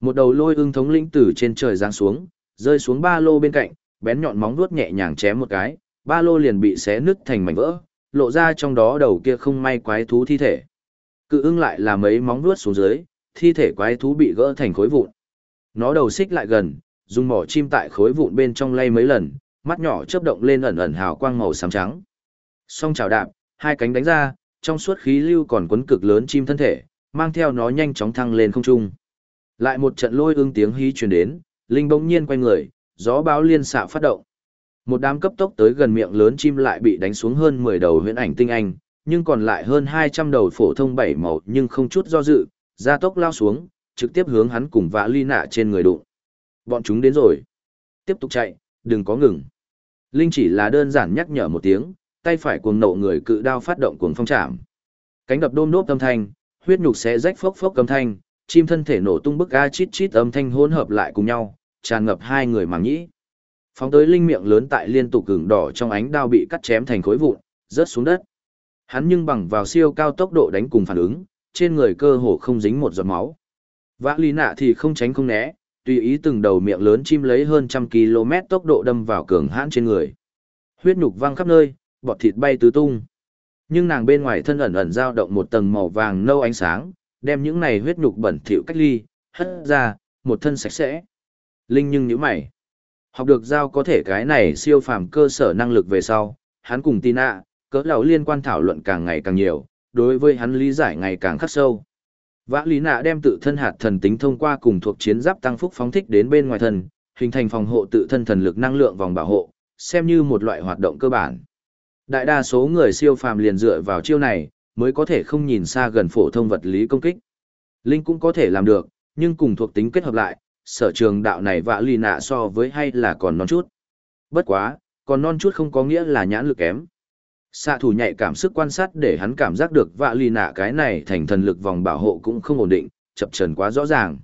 Một đầu lôi ưng thống lĩnh từ trên trời giáng xuống, rơi xuống ba lô bên cạnh, bén nhọn móng vuốt nhẹ nhàng chém một cái, ba lô liền bị xé nứt thành mảnh vỡ, lộ ra trong đó đầu kia không may quái thú thi thể. Cự ưng lại là mấy móng vuốt xuống dưới, thi thể quái thú bị gỡ thành khối vụn. Nó đầu xích lại gần, dùng mỏ chim tại khối vụn bên trong lay mấy lần, mắt nhỏ chớp động lên ẩn ẩn hào quang màu xám trắng. Song chào đạp, hai cánh đánh ra, trong suốt khí lưu còn quấn cực lớn chim thân thể, mang theo nó nhanh chóng thăng lên không trung. Lại một trận lôi ương tiếng hí truyền đến, linh bỗng nhiên quay người, gió báo liên xạ phát động. Một đám cấp tốc tới gần miệng lớn chim lại bị đánh xuống hơn 10 đầu huyễn ảnh tinh anh, nhưng còn lại hơn 200 đầu phổ thông bảy màu nhưng không chút do dự, ra tốc lao xuống, trực tiếp hướng hắn cùng vã ly nạ trên người đụng. Bọn chúng đến rồi. Tiếp tục chạy, đừng có ngừng. Linh chỉ là đơn giản nhắc nhở một tiếng, tay phải cuồng nộ người cự đao phát động cuồng phong chạm. Cánh đập đôm nốt âm thanh, huyết nhục sẽ rách phốc phốc âm thanh, chim thân thể nổ tung bức a chít chít âm thanh hỗn hợp lại cùng nhau, tràn ngập hai người màng nhĩ. Phóng tới linh miệng lớn tại liên tục gừng đỏ trong ánh đao bị cắt chém thành khối vụn, rớt xuống đất. Hắn nhưng bằng vào siêu cao tốc độ đánh cùng phản ứng, trên người cơ hồ không dính một giọt máu. Vã lý nạ thì không tránh không né, tùy ý từng đầu miệng lớn chim lấy hơn trăm km tốc độ đâm vào cường hãn trên người. Huyết nhục văng khắp nơi, bọt thịt bay tứ tung. Nhưng nàng bên ngoài thân ẩn ẩn dao động một tầng màu vàng nâu ánh sáng, đem những này huyết nhục bẩn thỉu cách ly, hất ra, một thân sạch sẽ. Linh nhưng nhíu mày. Học được giao có thể cái này siêu phàm cơ sở năng lực về sau, hắn cùng Tina, cỡ lão liên quan thảo luận càng ngày càng nhiều, đối với hắn lý giải ngày càng khắc sâu. Vã lý nạ đem tự thân hạt thần tính thông qua cùng thuộc chiến giáp tăng phúc phóng thích đến bên ngoài thân, hình thành phòng hộ tự thân thần lực năng lượng vòng bảo hộ, xem như một loại hoạt động cơ bản. Đại đa số người siêu phàm liền dựa vào chiêu này, mới có thể không nhìn xa gần phổ thông vật lý công kích. Linh cũng có thể làm được, nhưng cùng thuộc tính kết hợp lại, sở trường đạo này vạ lì nạ so với hay là còn non chút. Bất quá, còn non chút không có nghĩa là nhãn lực kém. Xạ thủ nhạy cảm sức quan sát để hắn cảm giác được vạ lì nạ cái này thành thần lực vòng bảo hộ cũng không ổn định, chập trần quá rõ ràng.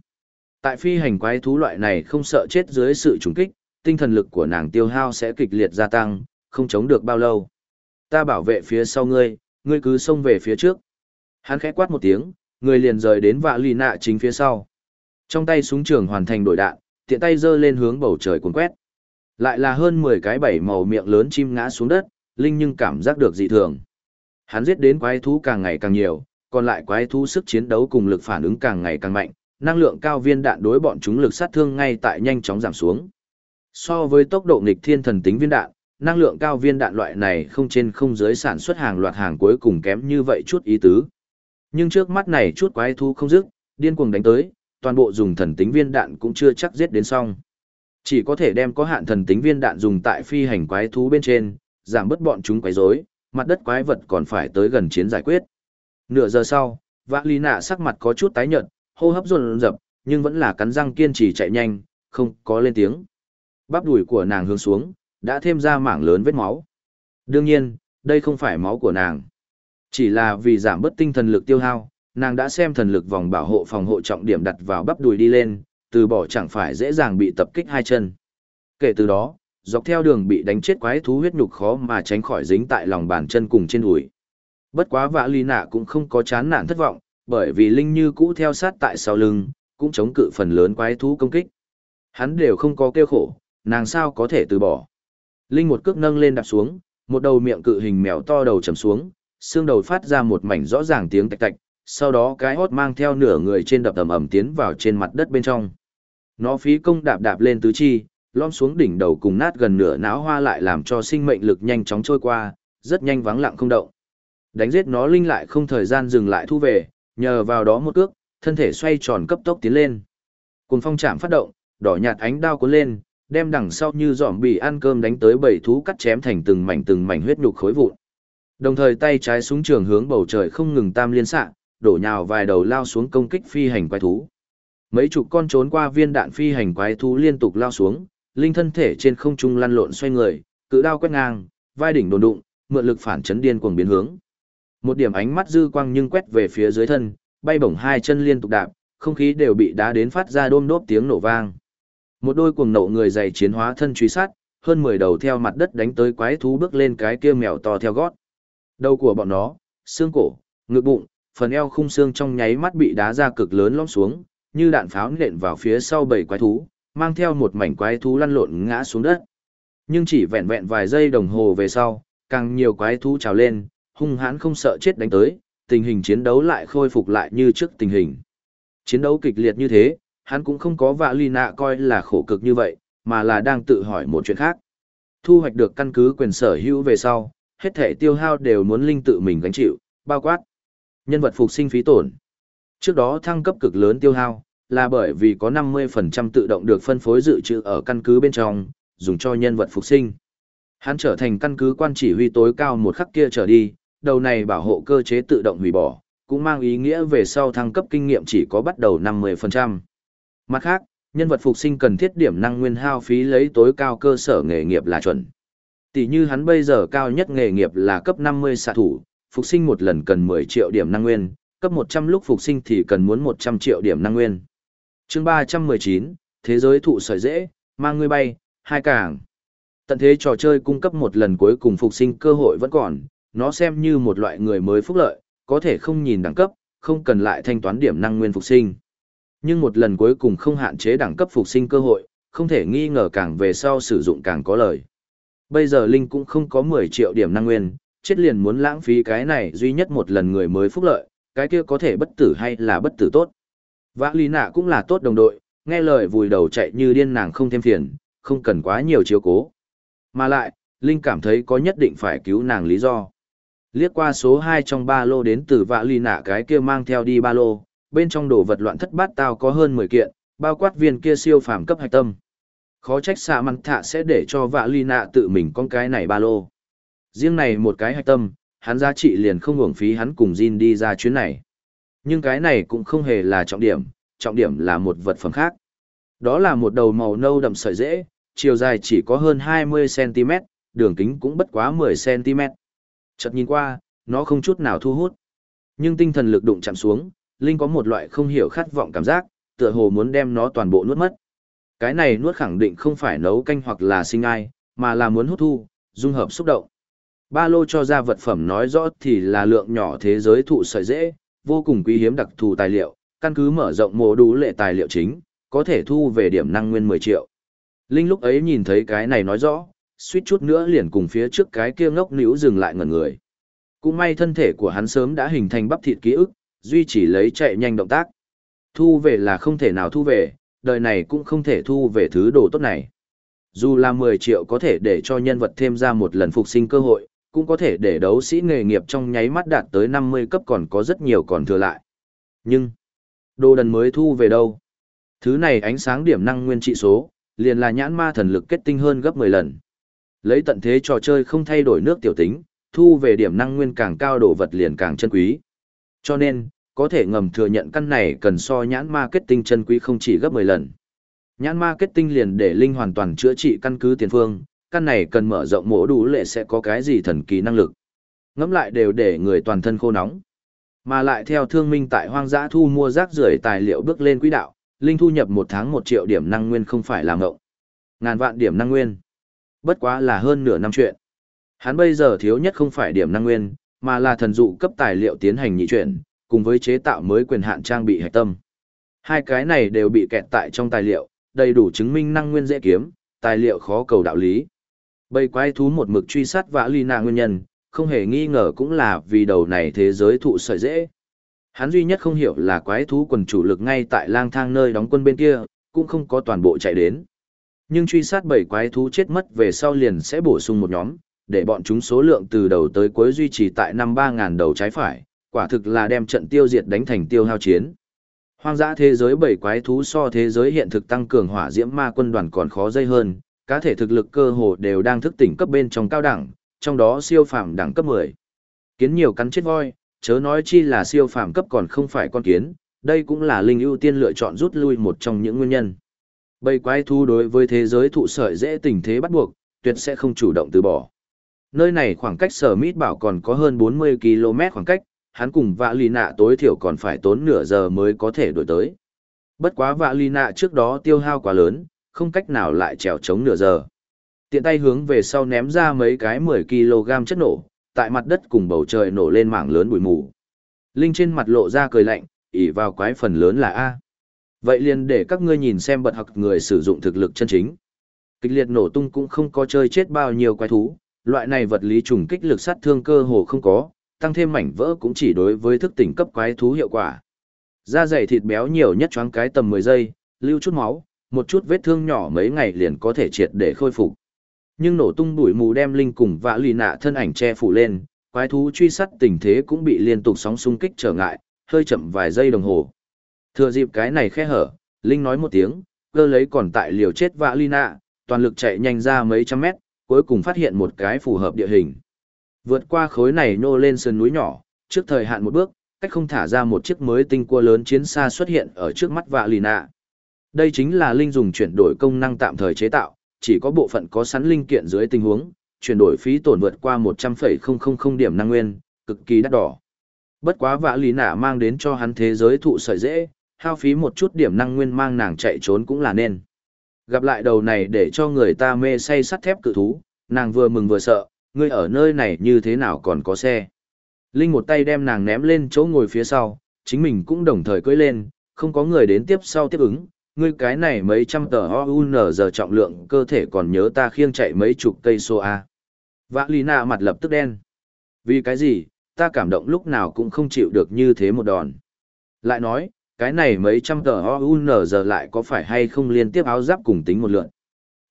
Tại phi hành quái thú loại này không sợ chết dưới sự trùng kích, tinh thần lực của nàng tiêu hao sẽ kịch liệt gia tăng, không chống được bao lâu. Ta bảo vệ phía sau ngươi, ngươi cứ xông về phía trước. Hắn khẽ quát một tiếng, người liền rời đến vạ lì nạ chính phía sau. Trong tay súng trường hoàn thành đổi đạn, tiện tay giơ lên hướng bầu trời cuốn quét. Lại là hơn 10 cái bảy màu miệng lớn chim ngã xuống đất, Linh nhưng cảm giác được dị thường. Hắn giết đến quái thú càng ngày càng nhiều, còn lại quái thú sức chiến đấu cùng lực phản ứng càng ngày càng mạnh, năng lượng cao viên đạn đối bọn chúng lực sát thương ngay tại nhanh chóng giảm xuống. So với tốc độ nghịch thiên thần tính viên đạn, năng lượng cao viên đạn loại này không trên không dưới sản xuất hàng loạt hàng cuối cùng kém như vậy chút ý tứ. Nhưng trước mắt này chút quái thú không dứt, điên cuồng đánh tới, toàn bộ dùng thần tính viên đạn cũng chưa chắc giết đến xong. Chỉ có thể đem có hạn thần tính viên đạn dùng tại phi hành quái thú bên trên, giảm bớt bọn chúng quấy rối, mặt đất quái vật còn phải tới gần chiến giải quyết. Nửa giờ sau, Vã Lý Nạ sắc mặt có chút tái nhợt, hô hấp dồn dập, nhưng vẫn là cắn răng kiên trì chạy nhanh, không có lên tiếng. Bắp đùi của nàng hướng xuống, đã thêm ra mảng lớn vết máu. Đương nhiên, đây không phải máu của nàng. Chỉ là vì giảm bớt tinh thần lực tiêu hao, nàng đã xem thần lực vòng bảo hộ phòng hộ trọng điểm đặt vào bắp đùi đi lên, từ bỏ chẳng phải dễ dàng bị tập kích hai chân. Kể từ đó, dọc theo đường bị đánh chết quái thú huyết nhục khó mà tránh khỏi dính tại lòng bàn chân cùng trên đùi. Bất quá vã ly nạ cũng không có chán nản thất vọng, bởi vì Linh như cũ theo sát tại sau lưng, cũng chống cự phần lớn quái thú công kích. Hắn đều không có kêu khổ, nàng sao có thể từ bỏ. Linh một cước nâng lên đạp xuống, một đầu miệng cự hình mèo to đầu chầm xuống, xương đầu phát ra một mảnh rõ ràng tiếng tạch tạch, sau đó cái hót mang theo nửa người trên đập ầm ầm tiến vào trên mặt đất bên trong. Nó phí công đạp đạp lên tứ chi, lom xuống đỉnh đầu cùng nát gần nửa não hoa lại làm cho sinh mệnh lực nhanh chóng trôi qua, rất nhanh vắng lặng không động. Đánh giết nó linh lại không thời gian dừng lại thu về, nhờ vào đó một cước, thân thể xoay tròn cấp tốc tiến lên. Cùng phong chạm phát động, đỏ nhạt ánh đao cuốn lên, đem đằng sau như giòm bị ăn cơm đánh tới bảy thú cắt chém thành từng mảnh từng mảnh huyết nhục khối vụn. Đồng thời tay trái súng trường hướng bầu trời không ngừng tam liên xạ, đổ nhào vài đầu lao xuống công kích phi hành quái thú. Mấy chục con trốn qua viên đạn phi hành quái thú liên tục lao xuống, linh thân thể trên không trung lăn lộn xoay người, cự đao quét ngang, vai đỉnh đồn đụng, mượn lực phản chấn điên cuồng biến hướng. Một điểm ánh mắt dư quang nhưng quét về phía dưới thân, bay bổng hai chân liên tục đạp, không khí đều bị đá đến phát ra đôm đốp tiếng nổ vang. Một đôi cuồng nộ người dày chiến hóa thân truy sát, hơn 10 đầu theo mặt đất đánh tới quái thú bước lên cái kia mèo to theo gót. Đầu của bọn nó, xương cổ, ngực bụng, phần eo khung xương trong nháy mắt bị đá ra cực lớn lõm xuống, như đạn pháo nện vào phía sau bảy quái thú, mang theo một mảnh quái thú lăn lộn ngã xuống đất. Nhưng chỉ vẹn vẹn vài giây đồng hồ về sau, càng nhiều quái thú trào lên, hung hãn không sợ chết đánh tới, tình hình chiến đấu lại khôi phục lại như trước tình hình. Chiến đấu kịch liệt như thế, hắn cũng không có vạ ly nạ coi là khổ cực như vậy, mà là đang tự hỏi một chuyện khác. Thu hoạch được căn cứ quyền sở hữu về sau, hết thể tiêu hao đều muốn linh tự mình gánh chịu, bao quát. Nhân vật phục sinh phí tổn. Trước đó thăng cấp cực lớn tiêu hao, là bởi vì có 50% tự động được phân phối dự trữ ở căn cứ bên trong, dùng cho nhân vật phục sinh. Hắn trở thành căn cứ quan chỉ huy tối cao một khắc kia trở đi, đầu này bảo hộ cơ chế tự động hủy bỏ, cũng mang ý nghĩa về sau thăng cấp kinh nghiệm chỉ có bắt đầu 50%. Mặt khác, nhân vật phục sinh cần thiết điểm năng nguyên hao phí lấy tối cao cơ sở nghề nghiệp là chuẩn. Tỷ như hắn bây giờ cao nhất nghề nghiệp là cấp 50 xạ thủ, phục sinh một lần cần 10 triệu điểm năng nguyên, cấp 100 lúc phục sinh thì cần muốn 100 triệu điểm năng nguyên. Chương 319, Thế giới thụ sợi dễ, mang người bay, hai cảng. Tận thế trò chơi cung cấp một lần cuối cùng phục sinh cơ hội vẫn còn, nó xem như một loại người mới phúc lợi, có thể không nhìn đẳng cấp, không cần lại thanh toán điểm năng nguyên phục sinh. Nhưng một lần cuối cùng không hạn chế đẳng cấp phục sinh cơ hội, không thể nghi ngờ càng về sau sử dụng càng có lời. Bây giờ Linh cũng không có 10 triệu điểm năng nguyên, chết liền muốn lãng phí cái này duy nhất một lần người mới phúc lợi, cái kia có thể bất tử hay là bất tử tốt. Vã Lý Nạ cũng là tốt đồng đội, nghe lời vùi đầu chạy như điên nàng không thêm phiền, không cần quá nhiều chiếu cố. Mà lại, Linh cảm thấy có nhất định phải cứu nàng lý do. Liếc qua số 2 trong ba lô đến từ Vã Lý nạ cái kia mang theo đi ba lô, bên trong đồ vật loạn thất bát tao có hơn 10 kiện, bao quát viên kia siêu phàm cấp hạch tâm. Khó trách xạ mặn thạ sẽ để cho vạ ly nạ tự mình con cái này ba lô. Riêng này một cái hạch tâm, hắn giá trị liền không hưởng phí hắn cùng Jin đi ra chuyến này. Nhưng cái này cũng không hề là trọng điểm, trọng điểm là một vật phẩm khác. Đó là một đầu màu nâu đậm sợi dễ, chiều dài chỉ có hơn 20cm, đường kính cũng bất quá 10cm. Chợt nhìn qua, nó không chút nào thu hút. Nhưng tinh thần lực đụng chạm xuống, Linh có một loại không hiểu khát vọng cảm giác, tựa hồ muốn đem nó toàn bộ nuốt mất. Cái này nuốt khẳng định không phải nấu canh hoặc là sinh ai, mà là muốn hút thu, dung hợp xúc động. Ba lô cho ra vật phẩm nói rõ thì là lượng nhỏ thế giới thụ sợi dễ, vô cùng quý hiếm đặc thù tài liệu, căn cứ mở rộng mô đủ lệ tài liệu chính, có thể thu về điểm năng nguyên 10 triệu. Linh lúc ấy nhìn thấy cái này nói rõ, suýt chút nữa liền cùng phía trước cái kia ngốc níu dừng lại ngẩn người. Cũng may thân thể của hắn sớm đã hình thành bắp thịt ký ức, duy trì lấy chạy nhanh động tác. Thu về là không thể nào thu về, đời này cũng không thể thu về thứ đồ tốt này. Dù là 10 triệu có thể để cho nhân vật thêm ra một lần phục sinh cơ hội, cũng có thể để đấu sĩ nghề nghiệp trong nháy mắt đạt tới 50 cấp còn có rất nhiều còn thừa lại. Nhưng, đồ đần mới thu về đâu? Thứ này ánh sáng điểm năng nguyên trị số, liền là nhãn ma thần lực kết tinh hơn gấp 10 lần. Lấy tận thế trò chơi không thay đổi nước tiểu tính, thu về điểm năng nguyên càng cao đồ vật liền càng chân quý. Cho nên, có thể ngầm thừa nhận căn này cần so nhãn marketing chân quý không chỉ gấp 10 lần. Nhãn marketing liền để linh hoàn toàn chữa trị căn cứ tiền phương, căn này cần mở rộng mổ đủ lệ sẽ có cái gì thần kỳ năng lực. Ngắm lại đều để người toàn thân khô nóng. Mà lại theo thương minh tại hoang dã thu mua rác rưởi tài liệu bước lên quỹ đạo, linh thu nhập một tháng một triệu điểm năng nguyên không phải là ngộng. Ngàn vạn điểm năng nguyên. Bất quá là hơn nửa năm chuyện. Hắn bây giờ thiếu nhất không phải điểm năng nguyên, mà là thần dụ cấp tài liệu tiến hành nhị chuyển, cùng với chế tạo mới quyền hạn trang bị hạch tâm. Hai cái này đều bị kẹt tại trong tài liệu, đầy đủ chứng minh năng nguyên dễ kiếm, tài liệu khó cầu đạo lý. Bầy quái thú một mực truy sát vã ly nạ nguyên nhân, không hề nghi ngờ cũng là vì đầu này thế giới thụ sợi dễ. Hắn duy nhất không hiểu là quái thú quần chủ lực ngay tại lang thang nơi đóng quân bên kia, cũng không có toàn bộ chạy đến. Nhưng truy sát bảy quái thú chết mất về sau liền sẽ bổ sung một nhóm, để bọn chúng số lượng từ đầu tới cuối duy trì tại năm ba ngàn đầu trái phải, quả thực là đem trận tiêu diệt đánh thành tiêu hao chiến. Hoang dã thế giới bảy quái thú so thế giới hiện thực tăng cường hỏa diễm ma quân đoàn còn khó dây hơn, cá thể thực lực cơ hồ đều đang thức tỉnh cấp bên trong cao đẳng, trong đó siêu phàm đẳng cấp 10. Kiến nhiều cắn chết voi, chớ nói chi là siêu phàm cấp còn không phải con kiến, đây cũng là linh ưu tiên lựa chọn rút lui một trong những nguyên nhân. Bầy quái thú đối với thế giới thụ sợi dễ tình thế bắt buộc, tuyệt sẽ không chủ động từ bỏ. Nơi này khoảng cách sở mít bảo còn có hơn 40 km khoảng cách, hắn cùng vạ lì nạ tối thiểu còn phải tốn nửa giờ mới có thể đổi tới. Bất quá vạ lì nạ trước đó tiêu hao quá lớn, không cách nào lại trèo chống nửa giờ. Tiện tay hướng về sau ném ra mấy cái 10 kg chất nổ, tại mặt đất cùng bầu trời nổ lên mảng lớn bụi mù. Linh trên mặt lộ ra cười lạnh, ỉ vào quái phần lớn là A. Vậy liền để các ngươi nhìn xem bật học người sử dụng thực lực chân chính. Kịch liệt nổ tung cũng không có chơi chết bao nhiêu quái thú, loại này vật lý trùng kích lực sát thương cơ hồ không có, tăng thêm mảnh vỡ cũng chỉ đối với thức tỉnh cấp quái thú hiệu quả. Da dày thịt béo nhiều nhất choáng cái tầm 10 giây, lưu chút máu, một chút vết thương nhỏ mấy ngày liền có thể triệt để khôi phục. Nhưng nổ tung bụi mù đem linh cùng vạ lì nạ thân ảnh che phủ lên, quái thú truy sát tình thế cũng bị liên tục sóng xung kích trở ngại, hơi chậm vài giây đồng hồ. Thừa dịp cái này khe hở, Linh nói một tiếng, cơ lấy còn tại liều chết vạ lì nạ, toàn lực chạy nhanh ra mấy trăm mét, cuối cùng phát hiện một cái phù hợp địa hình. Vượt qua khối này nô lên sườn núi nhỏ, trước thời hạn một bước, cách không thả ra một chiếc mới tinh cua lớn chiến xa xuất hiện ở trước mắt vạ lì nạ. Đây chính là Linh dùng chuyển đổi công năng tạm thời chế tạo, chỉ có bộ phận có sẵn linh kiện dưới tình huống, chuyển đổi phí tổn vượt qua 100,000 điểm năng nguyên, cực kỳ đắt đỏ. Bất quá vạ lì nạ mang đến cho hắn thế giới thụ sợi dễ, hao phí một chút điểm năng nguyên mang nàng chạy trốn cũng là nên. Gặp lại đầu này để cho người ta mê say sắt thép cự thú, nàng vừa mừng vừa sợ, ngươi ở nơi này như thế nào còn có xe. Linh một tay đem nàng ném lên chỗ ngồi phía sau, chính mình cũng đồng thời cưỡi lên, không có người đến tiếp sau tiếp ứng, ngươi cái này mấy trăm tờ OUN giờ trọng lượng cơ thể còn nhớ ta khiêng chạy mấy chục cây số A. Vã Lý Nạ mặt lập tức đen. Vì cái gì, ta cảm động lúc nào cũng không chịu được như thế một đòn. Lại nói, cái này mấy trăm tờ OUN giờ lại có phải hay không liên tiếp áo giáp cùng tính một lượn.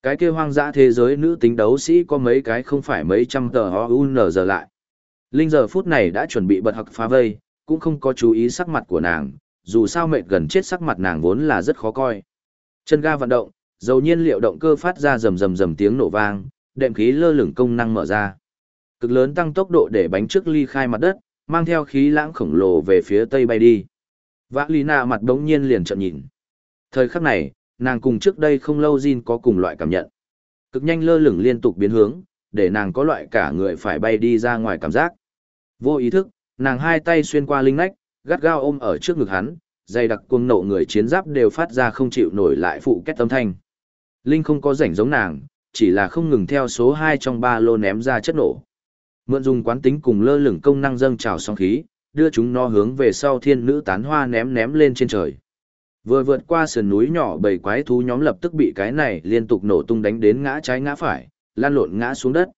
Cái kia hoang dã thế giới nữ tính đấu sĩ có mấy cái không phải mấy trăm tờ OUN giờ lại. Linh giờ phút này đã chuẩn bị bật hặc phá vây, cũng không có chú ý sắc mặt của nàng, dù sao mệt gần chết sắc mặt nàng vốn là rất khó coi. Chân ga vận động, dầu nhiên liệu động cơ phát ra rầm rầm rầm tiếng nổ vang, đệm khí lơ lửng công năng mở ra. Cực lớn tăng tốc độ để bánh trước ly khai mặt đất, mang theo khí lãng khổng lồ về phía tây bay đi. Vã Lina mặt đống nhiên liền trợn nhìn. Thời khắc này, nàng cùng trước đây không lâu Jin có cùng loại cảm nhận. Cực nhanh lơ lửng liên tục biến hướng, để nàng có loại cả người phải bay đi ra ngoài cảm giác. Vô ý thức, nàng hai tay xuyên qua linh nách, gắt gao ôm ở trước ngực hắn, dày đặc cuồng nộ người chiến giáp đều phát ra không chịu nổi lại phụ kết âm thanh. Linh không có rảnh giống nàng, chỉ là không ngừng theo số 2 trong ba lô ném ra chất nổ. Mượn dùng quán tính cùng lơ lửng công năng dâng trào sóng khí, đưa chúng nó hướng về sau thiên nữ tán hoa ném ném lên trên trời. Vừa vượt qua sườn núi nhỏ bầy quái thú nhóm lập tức bị cái này liên tục nổ tung đánh đến ngã trái ngã phải, lan lộn ngã xuống đất.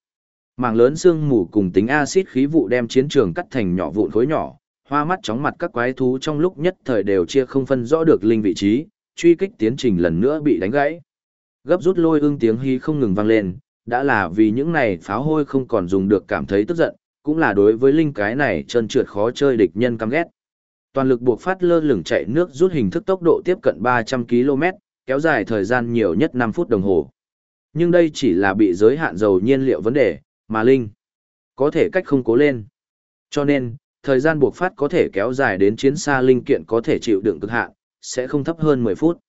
Mảng lớn xương mù cùng tính axit khí vụ đem chiến trường cắt thành nhỏ vụn khối nhỏ, hoa mắt chóng mặt các quái thú trong lúc nhất thời đều chia không phân rõ được linh vị trí, truy kích tiến trình lần nữa bị đánh gãy. Gấp rút lôi ương tiếng hí không ngừng vang lên, đã là vì những này pháo hôi không còn dùng được cảm thấy tức giận, cũng là đối với linh cái này trơn trượt khó chơi địch nhân căm ghét. Toàn lực buộc phát lơ lửng chạy nước rút hình thức tốc độ tiếp cận 300 km, kéo dài thời gian nhiều nhất 5 phút đồng hồ. Nhưng đây chỉ là bị giới hạn dầu nhiên liệu vấn đề, mà linh có thể cách không cố lên. Cho nên, thời gian buộc phát có thể kéo dài đến chiến xa linh kiện có thể chịu đựng cực hạn, sẽ không thấp hơn 10 phút.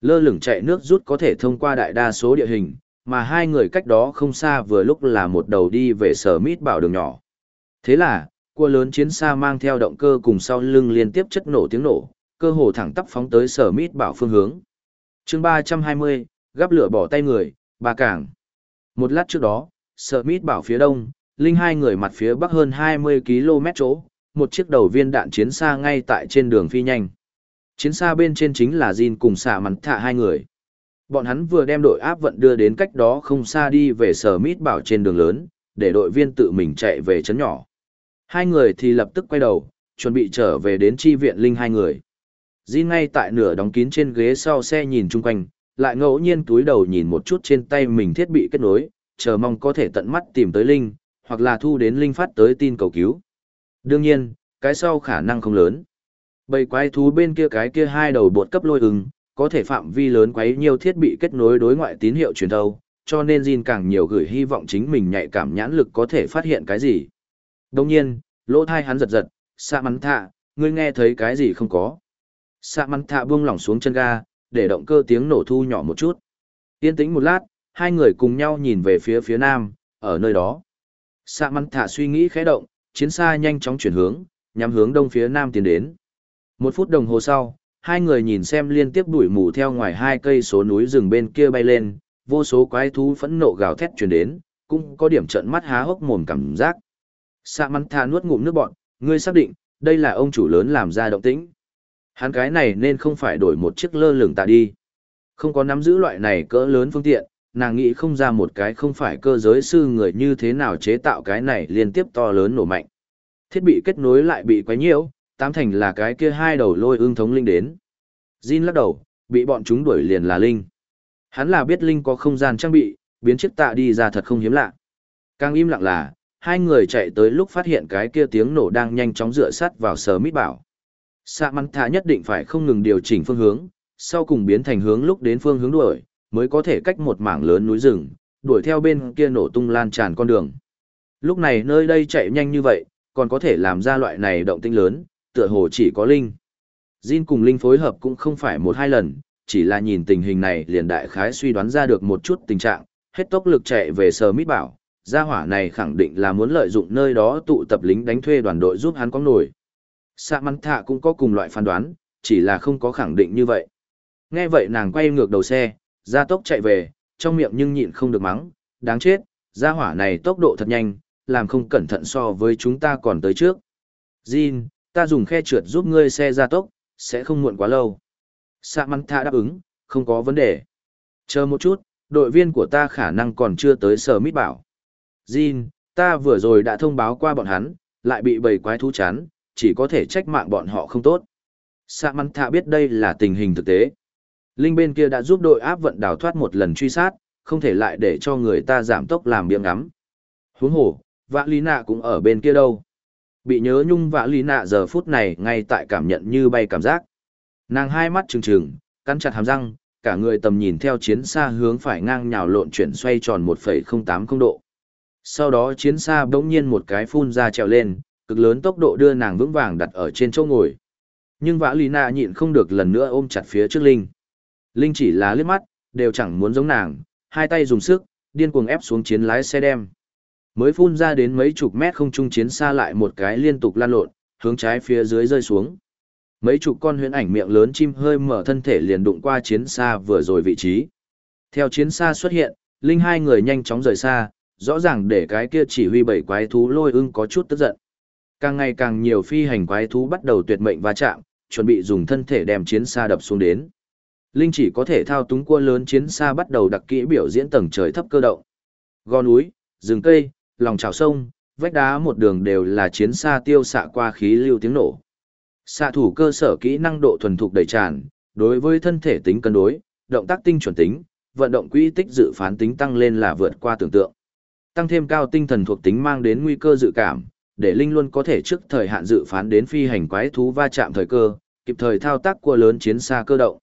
Lơ lửng chạy nước rút có thể thông qua đại đa số địa hình, mà hai người cách đó không xa vừa lúc là một đầu đi về sở mít bảo đường nhỏ. Thế là, cua lớn chiến xa mang theo động cơ cùng sau lưng liên tiếp chất nổ tiếng nổ, cơ hồ thẳng tắp phóng tới sở mít bảo phương hướng. chương 320, gắp lửa bỏ tay người, bà cảng. Một lát trước đó, sở mít bảo phía đông, linh hai người mặt phía bắc hơn 20 km chỗ, một chiếc đầu viên đạn chiến xa ngay tại trên đường phi nhanh. Chiến xa bên trên chính là Jin cùng xạ mắn thạ hai người. Bọn hắn vừa đem đội áp vận đưa đến cách đó không xa đi về sở mít bảo trên đường lớn, để đội viên tự mình chạy về chấn nhỏ. Hai người thì lập tức quay đầu, chuẩn bị trở về đến chi viện linh hai người. Di ngay tại nửa đóng kín trên ghế sau xe nhìn chung quanh, lại ngẫu nhiên túi đầu nhìn một chút trên tay mình thiết bị kết nối, chờ mong có thể tận mắt tìm tới linh, hoặc là thu đến linh phát tới tin cầu cứu. Đương nhiên, cái sau khả năng không lớn. Bầy quái thú bên kia cái kia hai đầu bột cấp lôi ứng, có thể phạm vi lớn quấy nhiều thiết bị kết nối đối ngoại tín hiệu truyền thâu, cho nên Jin càng nhiều gửi hy vọng chính mình nhạy cảm nhãn lực có thể phát hiện cái gì. Đồng nhiên, lỗ thai hắn giật giật, xạ mắn thạ, ngươi nghe thấy cái gì không có. Xạ mắn thạ buông lỏng xuống chân ga, để động cơ tiếng nổ thu nhỏ một chút. Yên tĩnh một lát, hai người cùng nhau nhìn về phía phía nam, ở nơi đó. Xạ mắn thạ suy nghĩ khẽ động, chiến xa nhanh chóng chuyển hướng, nhắm hướng đông phía nam tiến đến. Một phút đồng hồ sau, hai người nhìn xem liên tiếp đuổi mù theo ngoài hai cây số núi rừng bên kia bay lên, vô số quái thú phẫn nộ gào thét truyền đến, cũng có điểm trận mắt há hốc mồm cảm giác. Sạ mắn thà nuốt ngụm nước bọn, ngươi xác định, đây là ông chủ lớn làm ra động tĩnh. Hắn cái này nên không phải đổi một chiếc lơ lửng tạ đi. Không có nắm giữ loại này cỡ lớn phương tiện, nàng nghĩ không ra một cái không phải cơ giới sư người như thế nào chế tạo cái này liên tiếp to lớn nổ mạnh. Thiết bị kết nối lại bị quấy nhiễu, tám thành là cái kia hai đầu lôi ương thống linh đến. Jin lắc đầu, bị bọn chúng đuổi liền là Linh. Hắn là biết Linh có không gian trang bị, biến chiếc tạ đi ra thật không hiếm lạ. Càng im lặng là, hai người chạy tới lúc phát hiện cái kia tiếng nổ đang nhanh chóng dựa sát vào sờ mít bảo. Sạ mắn thả nhất định phải không ngừng điều chỉnh phương hướng, sau cùng biến thành hướng lúc đến phương hướng đuổi, mới có thể cách một mảng lớn núi rừng, đuổi theo bên kia nổ tung lan tràn con đường. Lúc này nơi đây chạy nhanh như vậy, còn có thể làm ra loại này động tinh lớn, tựa hồ chỉ có Linh. Jin cùng Linh phối hợp cũng không phải một hai lần, chỉ là nhìn tình hình này liền đại khái suy đoán ra được một chút tình trạng, hết tốc lực chạy về sờ mít bảo, gia hỏa này khẳng định là muốn lợi dụng nơi đó tụ tập lính đánh thuê đoàn đội giúp hắn có nổi. Sạ mắn thạ cũng có cùng loại phán đoán, chỉ là không có khẳng định như vậy. Nghe vậy nàng quay ngược đầu xe, ra tốc chạy về, trong miệng nhưng nhịn không được mắng, đáng chết, gia hỏa này tốc độ thật nhanh, làm không cẩn thận so với chúng ta còn tới trước. Jin, ta dùng khe trượt giúp ngươi xe ra tốc, sẽ không muộn quá lâu. Sạ mắn thạ đáp ứng, không có vấn đề. Chờ một chút, đội viên của ta khả năng còn chưa tới sở mít bảo. Jin, ta vừa rồi đã thông báo qua bọn hắn, lại bị bầy quái thú chán, chỉ có thể trách mạng bọn họ không tốt. Sạ Măn thạ biết đây là tình hình thực tế. Linh bên kia đã giúp đội áp vận đào thoát một lần truy sát, không thể lại để cho người ta giảm tốc làm biếng ngắm. Huống hồ, vã lý nạ cũng ở bên kia đâu. Bị nhớ nhung vã lý nạ giờ phút này ngay tại cảm nhận như bay cảm giác. Nàng hai mắt trừng trừng, cắn chặt hàm răng, cả người tầm nhìn theo chiến xa hướng phải ngang nhào lộn chuyển xoay tròn 1,080 độ. Sau đó chiến xa bỗng nhiên một cái phun ra trèo lên, cực lớn tốc độ đưa nàng vững vàng đặt ở trên chỗ ngồi. Nhưng vã lý nạ nhịn không được lần nữa ôm chặt phía trước Linh. Linh chỉ là liếc mắt, đều chẳng muốn giống nàng, hai tay dùng sức, điên cuồng ép xuống chiến lái xe đem. Mới phun ra đến mấy chục mét không trung chiến xa lại một cái liên tục lan lộn, hướng trái phía dưới rơi xuống. Mấy chục con huyễn ảnh miệng lớn chim hơi mở thân thể liền đụng qua chiến xa vừa rồi vị trí. Theo chiến xa xuất hiện, Linh hai người nhanh chóng rời xa, rõ ràng để cái kia chỉ huy bảy quái thú lôi ưng có chút tức giận. Càng ngày càng nhiều phi hành quái thú bắt đầu tuyệt mệnh va chạm, chuẩn bị dùng thân thể đem chiến xa đập xuống đến. Linh chỉ có thể thao túng cua lớn chiến xa bắt đầu đặc kỹ biểu diễn tầng trời thấp cơ động. Gò núi, rừng cây, lòng trào sông, vách đá một đường đều là chiến xa tiêu xạ qua khí lưu tiếng nổ. Xạ thủ cơ sở kỹ năng độ thuần thục đầy tràn, đối với thân thể tính cân đối, động tác tinh chuẩn tính, vận động quỹ tích dự phán tính tăng lên là vượt qua tưởng tượng. Tăng thêm cao tinh thần thuộc tính mang đến nguy cơ dự cảm, để Linh luôn có thể trước thời hạn dự phán đến phi hành quái thú va chạm thời cơ, kịp thời thao tác cua lớn chiến xa cơ động.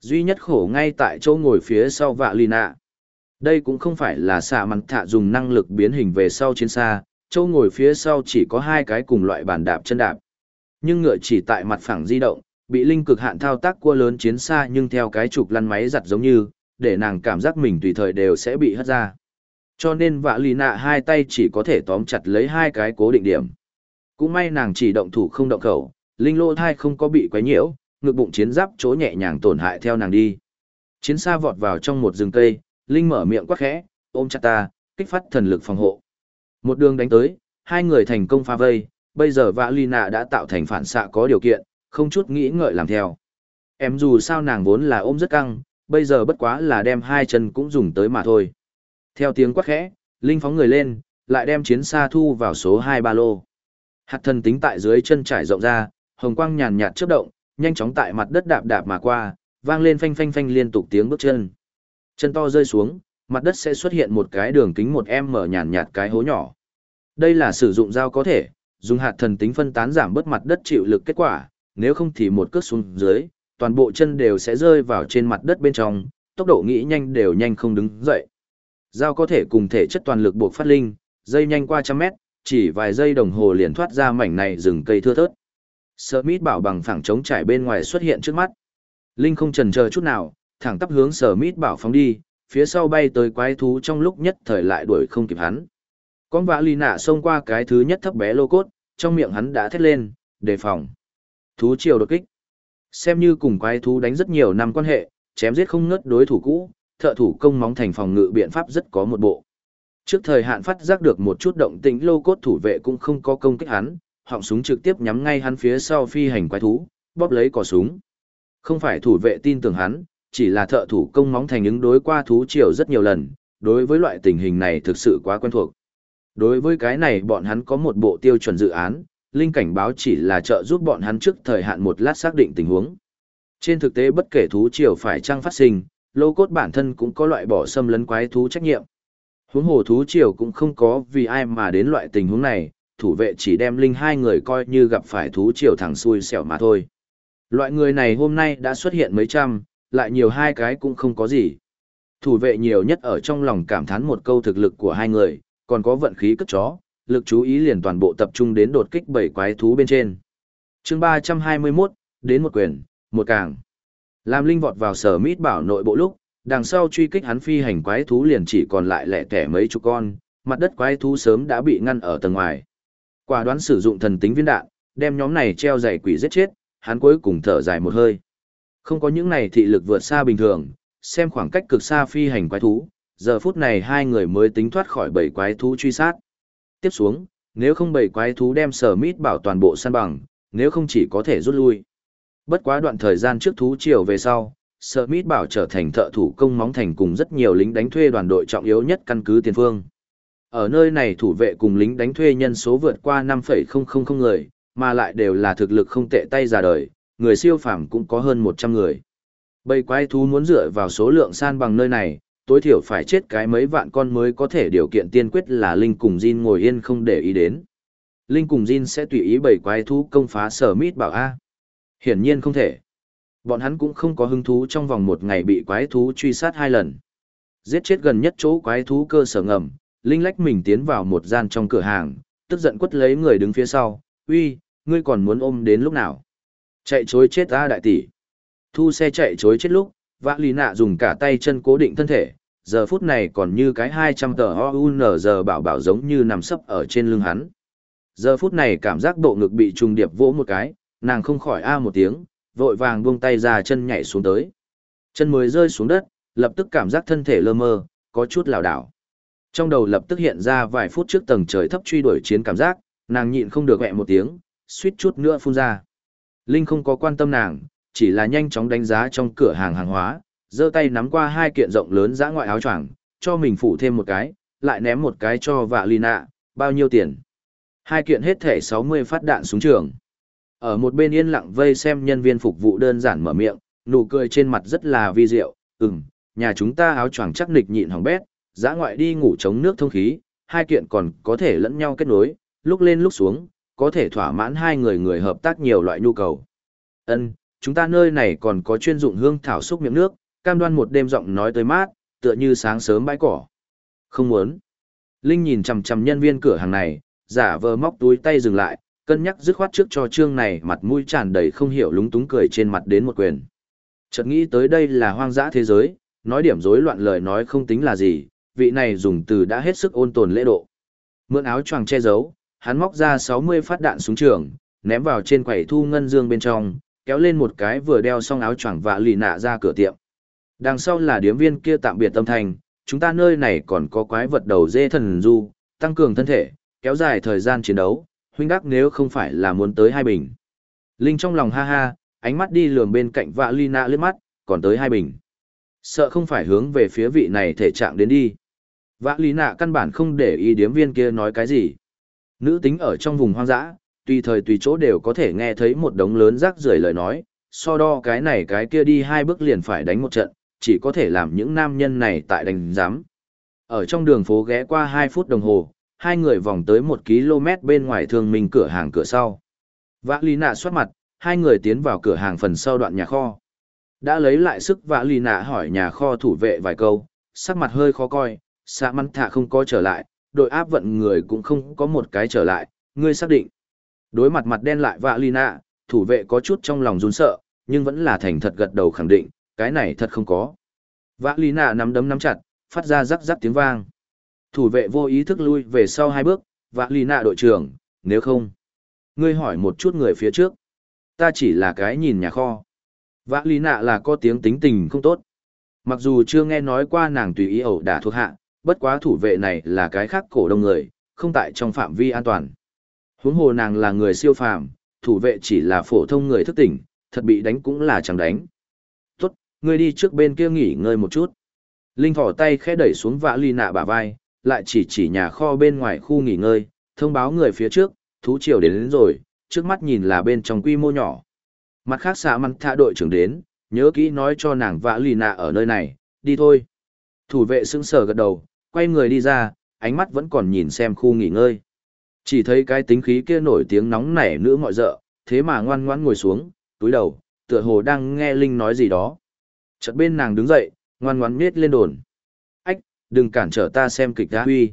Duy nhất khổ ngay tại chỗ ngồi phía sau vạ Lina. Đây cũng không phải là xạ mắn thạ dùng năng lực biến hình về sau chiến xa, chỗ ngồi phía sau chỉ có hai cái cùng loại bàn đạp chân đạp. Nhưng ngựa chỉ tại mặt phẳng di động, bị linh cực hạn thao tác cua lớn chiến xa nhưng theo cái trục lăn máy giặt giống như, để nàng cảm giác mình tùy thời đều sẽ bị hất ra. Cho nên vạ lì nạ hai tay chỉ có thể tóm chặt lấy hai cái cố định điểm. Cũng may nàng chỉ động thủ không động khẩu, linh lô thai không có bị quấy nhiễu, ngực bụng chiến giáp chỗ nhẹ nhàng tổn hại theo nàng đi. Chiến xa vọt vào trong một rừng cây, linh mở miệng quát khẽ, ôm chặt ta, kích phát thần lực phòng hộ. Một đường đánh tới, hai người thành công pha vây, bây giờ vạ lì nạ đã tạo thành phản xạ có điều kiện, không chút nghĩ ngợi làm theo. Em dù sao nàng vốn là ôm rất căng, bây giờ bất quá là đem hai chân cũng dùng tới mà thôi. Theo tiếng quát khẽ, Linh phóng người lên, lại đem chiến xa thu vào số 2 ba lô. Hạt thần tính tại dưới chân trải rộng ra, hồng quang nhàn nhạt chớp động, nhanh chóng tại mặt đất đạp đạp mà qua, vang lên phanh phanh phanh liên tục tiếng bước chân. Chân to rơi xuống, mặt đất sẽ xuất hiện một cái đường kính một em mở nhàn nhạt cái hố nhỏ. Đây là sử dụng dao có thể, dùng hạt thần tính phân tán giảm bớt mặt đất chịu lực kết quả, nếu không thì một cước xuống dưới, toàn bộ chân đều sẽ rơi vào trên mặt đất bên trong, tốc độ nghĩ nhanh đều nhanh không đứng dậy. Giao có thể cùng thể chất toàn lực buộc phát linh, dây nhanh qua trăm mét, chỉ vài giây đồng hồ liền thoát ra mảnh này rừng cây thưa thớt. Smith bảo bằng phẳng trống trải bên ngoài xuất hiện trước mắt. Linh không chần chờ chút nào, thẳng tắp hướng Smith bảo phóng đi, phía sau bay tới quái thú trong lúc nhất thời lại đuổi không kịp hắn. Con vã lì nạ xông qua cái thứ nhất thấp bé lô cốt, trong miệng hắn đã thét lên, đề phòng. Thú triều đột kích. Xem như cùng quái thú đánh rất nhiều năm quan hệ, chém giết không ngớt đối thủ cũ, thợ thủ công móng thành phòng ngự biện pháp rất có một bộ. Trước thời hạn phát giác được một chút động tĩnh lô cốt thủ vệ cũng không có công kích hắn, họng súng trực tiếp nhắm ngay hắn phía sau phi hành quái thú, bóp lấy cò súng. Không phải thủ vệ tin tưởng hắn, chỉ là thợ thủ công móng thành ứng đối qua thú triều rất nhiều lần, đối với loại tình hình này thực sự quá quen thuộc. Đối với cái này bọn hắn có một bộ tiêu chuẩn dự án, Linh cảnh báo chỉ là trợ giúp bọn hắn trước thời hạn một lát xác định tình huống. Trên thực tế bất kể thú triều phải chăng phát sinh, lô cốt bản thân cũng có loại bỏ xâm lấn quái thú trách nhiệm. Huống hồ thú triều cũng không có vì ai mà đến loại tình huống này, thủ vệ chỉ đem linh hai người coi như gặp phải thú triều thẳng xuôi xẻo mà thôi. Loại người này hôm nay đã xuất hiện mấy trăm, lại nhiều hai cái cũng không có gì. Thủ vệ nhiều nhất ở trong lòng cảm thán một câu thực lực của hai người, còn có vận khí cất chó, lực chú ý liền toàn bộ tập trung đến đột kích bảy quái thú bên trên. chương 321, đến một quyền, một càng. Làm linh vọt vào sở mít bảo nội bộ lúc, đằng sau truy kích hắn phi hành quái thú liền chỉ còn lại lẻ tẻ mấy chục con, mặt đất quái thú sớm đã bị ngăn ở tầng ngoài. Quả đoán sử dụng thần tính viên đạn, đem nhóm này treo dày quỷ giết chết, hắn cuối cùng thở dài một hơi. Không có những này thị lực vượt xa bình thường, xem khoảng cách cực xa phi hành quái thú, giờ phút này hai người mới tính thoát khỏi bảy quái thú truy sát. Tiếp xuống, nếu không bảy quái thú đem sở mít bảo toàn bộ săn bằng, nếu không chỉ có thể rút lui. Bất quá đoạn thời gian trước thú triều về sau, sở mít bảo trở thành thợ thủ công móng thành cùng rất nhiều lính đánh thuê đoàn đội trọng yếu nhất căn cứ tiền phương. Ở nơi này thủ vệ cùng lính đánh thuê nhân số vượt qua 5,000 người, mà lại đều là thực lực không tệ tay già đời, người siêu phàm cũng có hơn 100 người. Bầy quái thú muốn dựa vào số lượng san bằng nơi này, tối thiểu phải chết cái mấy vạn con mới có thể điều kiện tiên quyết là Linh cùng Jin ngồi yên không để ý đến. Linh cùng Jin sẽ tùy ý bầy quái thú công phá sở mít bảo A. Hiển nhiên không thể. Bọn hắn cũng không có hứng thú trong vòng một ngày bị quái thú truy sát hai lần. Giết chết gần nhất chỗ quái thú cơ sở ngầm, Linh lách mình tiến vào một gian trong cửa hàng, tức giận quất lấy người đứng phía sau, uy, ngươi còn muốn ôm đến lúc nào? Chạy chối chết ta đại tỷ. Thu xe chạy chối chết lúc, vã lý nạ dùng cả tay chân cố định thân thể, giờ phút này còn như cái 200 tờ OUNZ bảo bảo giống như nằm sấp ở trên lưng hắn. Giờ phút này cảm giác bộ ngực bị trùng điệp vỗ một cái, nàng không khỏi a một tiếng, vội vàng buông tay ra chân nhảy xuống tới. Chân mới rơi xuống đất, lập tức cảm giác thân thể lơ mơ, có chút lảo đảo. Trong đầu lập tức hiện ra vài phút trước tầng trời thấp truy đuổi chiến cảm giác, nàng nhịn không được mẹ một tiếng, suýt chút nữa phun ra. Linh không có quan tâm nàng, chỉ là nhanh chóng đánh giá trong cửa hàng hàng hóa, giơ tay nắm qua hai kiện rộng lớn dã ngoại áo choàng, cho mình phủ thêm một cái, lại ném một cái cho vạ Lina, bao nhiêu tiền? Hai kiện hết thể 60 phát đạn súng trường. Ở một bên yên lặng vây xem nhân viên phục vụ đơn giản mở miệng, nụ cười trên mặt rất là vi diệu, ừm, nhà chúng ta áo choàng chắc nịch nhịn hỏng bét, dã ngoại đi ngủ chống nước thông khí, hai kiện còn có thể lẫn nhau kết nối, lúc lên lúc xuống, có thể thỏa mãn hai người người hợp tác nhiều loại nhu cầu. Ân, chúng ta nơi này còn có chuyên dụng hương thảo xúc miệng nước, cam đoan một đêm giọng nói tới mát, tựa như sáng sớm bãi cỏ. Không muốn. Linh nhìn chằm chằm nhân viên cửa hàng này, giả vờ móc túi tay dừng lại, cân nhắc dứt khoát trước cho trương này mặt mũi tràn đầy không hiểu lúng túng cười trên mặt đến một quyền. Chợt nghĩ tới đây là hoang dã thế giới, nói điểm rối loạn lời nói không tính là gì, vị này dùng từ đã hết sức ôn tồn lễ độ. Mượn áo choàng che giấu, hắn móc ra 60 phát đạn súng trường, ném vào trên quầy thu ngân dương bên trong, kéo lên một cái vừa đeo xong áo choàng và lì nạ ra cửa tiệm. Đằng sau là điếm viên kia tạm biệt tâm thành, chúng ta nơi này còn có quái vật đầu dê thần du, tăng cường thân thể, kéo dài thời gian chiến đấu, huynh đắc nếu không phải là muốn tới hai bình. Linh trong lòng ha ha, ánh mắt đi lườm bên cạnh vạ ly nạ lướt mắt, còn tới hai bình. Sợ không phải hướng về phía vị này thể trạng đến đi. Vạ ly nạ căn bản không để ý điếm viên kia nói cái gì. Nữ tính ở trong vùng hoang dã, tùy thời tùy chỗ đều có thể nghe thấy một đống lớn rác rưởi lời nói, so đo cái này cái kia đi hai bước liền phải đánh một trận, chỉ có thể làm những nam nhân này tại đánh giám. Ở trong đường phố ghé qua 2 phút đồng hồ, hai người vòng tới một km bên ngoài thương minh cửa hàng cửa sau. Vã Lý Nạ xoát mặt, hai người tiến vào cửa hàng phần sau đoạn nhà kho. Đã lấy lại sức Vã Lý Nạ hỏi nhà kho thủ vệ vài câu, sắc mặt hơi khó coi, xã mắn thạ không có trở lại, đội áp vận người cũng không có một cái trở lại, ngươi xác định. Đối mặt mặt đen lại Vã Lý Nạ, thủ vệ có chút trong lòng run sợ, nhưng vẫn là thành thật gật đầu khẳng định, cái này thật không có. Vã lý nạ nắm đấm nắm chặt, phát ra rắc rắc tiếng vang. Thủ vệ vô ý thức lui về sau hai bước, vã lì nạ đội trưởng, nếu không. Ngươi hỏi một chút người phía trước. Ta chỉ là cái nhìn nhà kho. Vã lý nạ là có tiếng tính tình không tốt. Mặc dù chưa nghe nói qua nàng tùy ý ẩu đả thuộc hạ, bất quá thủ vệ này là cái khác cổ đông người, không tại trong phạm vi an toàn. Huống hồ nàng là người siêu phàm, thủ vệ chỉ là phổ thông người thức tỉnh, thật bị đánh cũng là chẳng đánh. Tốt, ngươi đi trước bên kia nghỉ ngơi một chút. Linh thỏ tay khẽ đẩy xuống vã ly nạ bả vai, lại chỉ chỉ nhà kho bên ngoài khu nghỉ ngơi, thông báo người phía trước, thú triều đến, đến rồi, trước mắt nhìn là bên trong quy mô nhỏ. Mặt khác xã mặn thạ đội trưởng đến, nhớ kỹ nói cho nàng vã lì nạ ở nơi này, đi thôi. Thủ vệ sững sờ gật đầu, quay người đi ra, ánh mắt vẫn còn nhìn xem khu nghỉ ngơi. Chỉ thấy cái tính khí kia nổi tiếng nóng nảy nữ ngọi dợ, thế mà ngoan ngoãn ngồi xuống, túi đầu, tựa hồ đang nghe Linh nói gì đó. Chợt bên nàng đứng dậy, ngoan ngoãn miết lên đồn. Đừng cản trở ta xem kịch đã huy.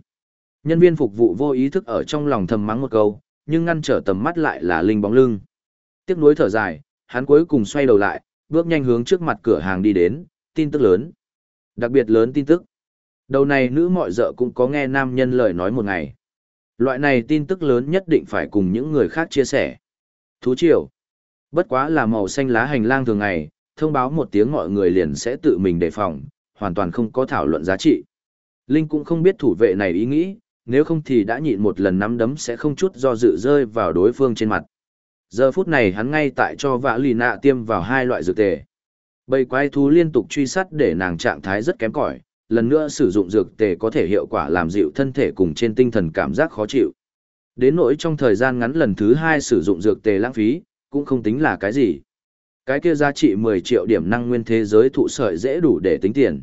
Nhân viên phục vụ vô ý thức ở trong lòng thầm mắng một câu, nhưng ngăn trở tầm mắt lại là Linh bóng lưng. Tiếc nuối thở dài, hắn cuối cùng xoay đầu lại, bước nhanh hướng trước mặt cửa hàng đi đến, tin tức lớn. Đặc biệt lớn tin tức. Đầu này nữ mọi dợ cũng có nghe nam nhân lời nói một ngày. Loại này tin tức lớn nhất định phải cùng những người khác chia sẻ. Thú triều. Bất quá là màu xanh lá hành lang thường ngày, thông báo một tiếng mọi người liền sẽ tự mình đề phòng, hoàn toàn không có thảo luận giá trị. Linh cũng không biết thủ vệ này ý nghĩ, nếu không thì đã nhịn một lần nắm đấm sẽ không chút do dự rơi vào đối phương trên mặt. Giờ phút này hắn ngay tại cho vã lì nạ tiêm vào hai loại dược tề. Bầy quái thú liên tục truy sát để nàng trạng thái rất kém cỏi, lần nữa sử dụng dược tề có thể hiệu quả làm dịu thân thể cùng trên tinh thần cảm giác khó chịu. Đến nỗi trong thời gian ngắn lần thứ hai sử dụng dược tề lãng phí, cũng không tính là cái gì. Cái kia giá trị 10 triệu điểm năng nguyên thế giới thụ sợi dễ đủ để tính tiền.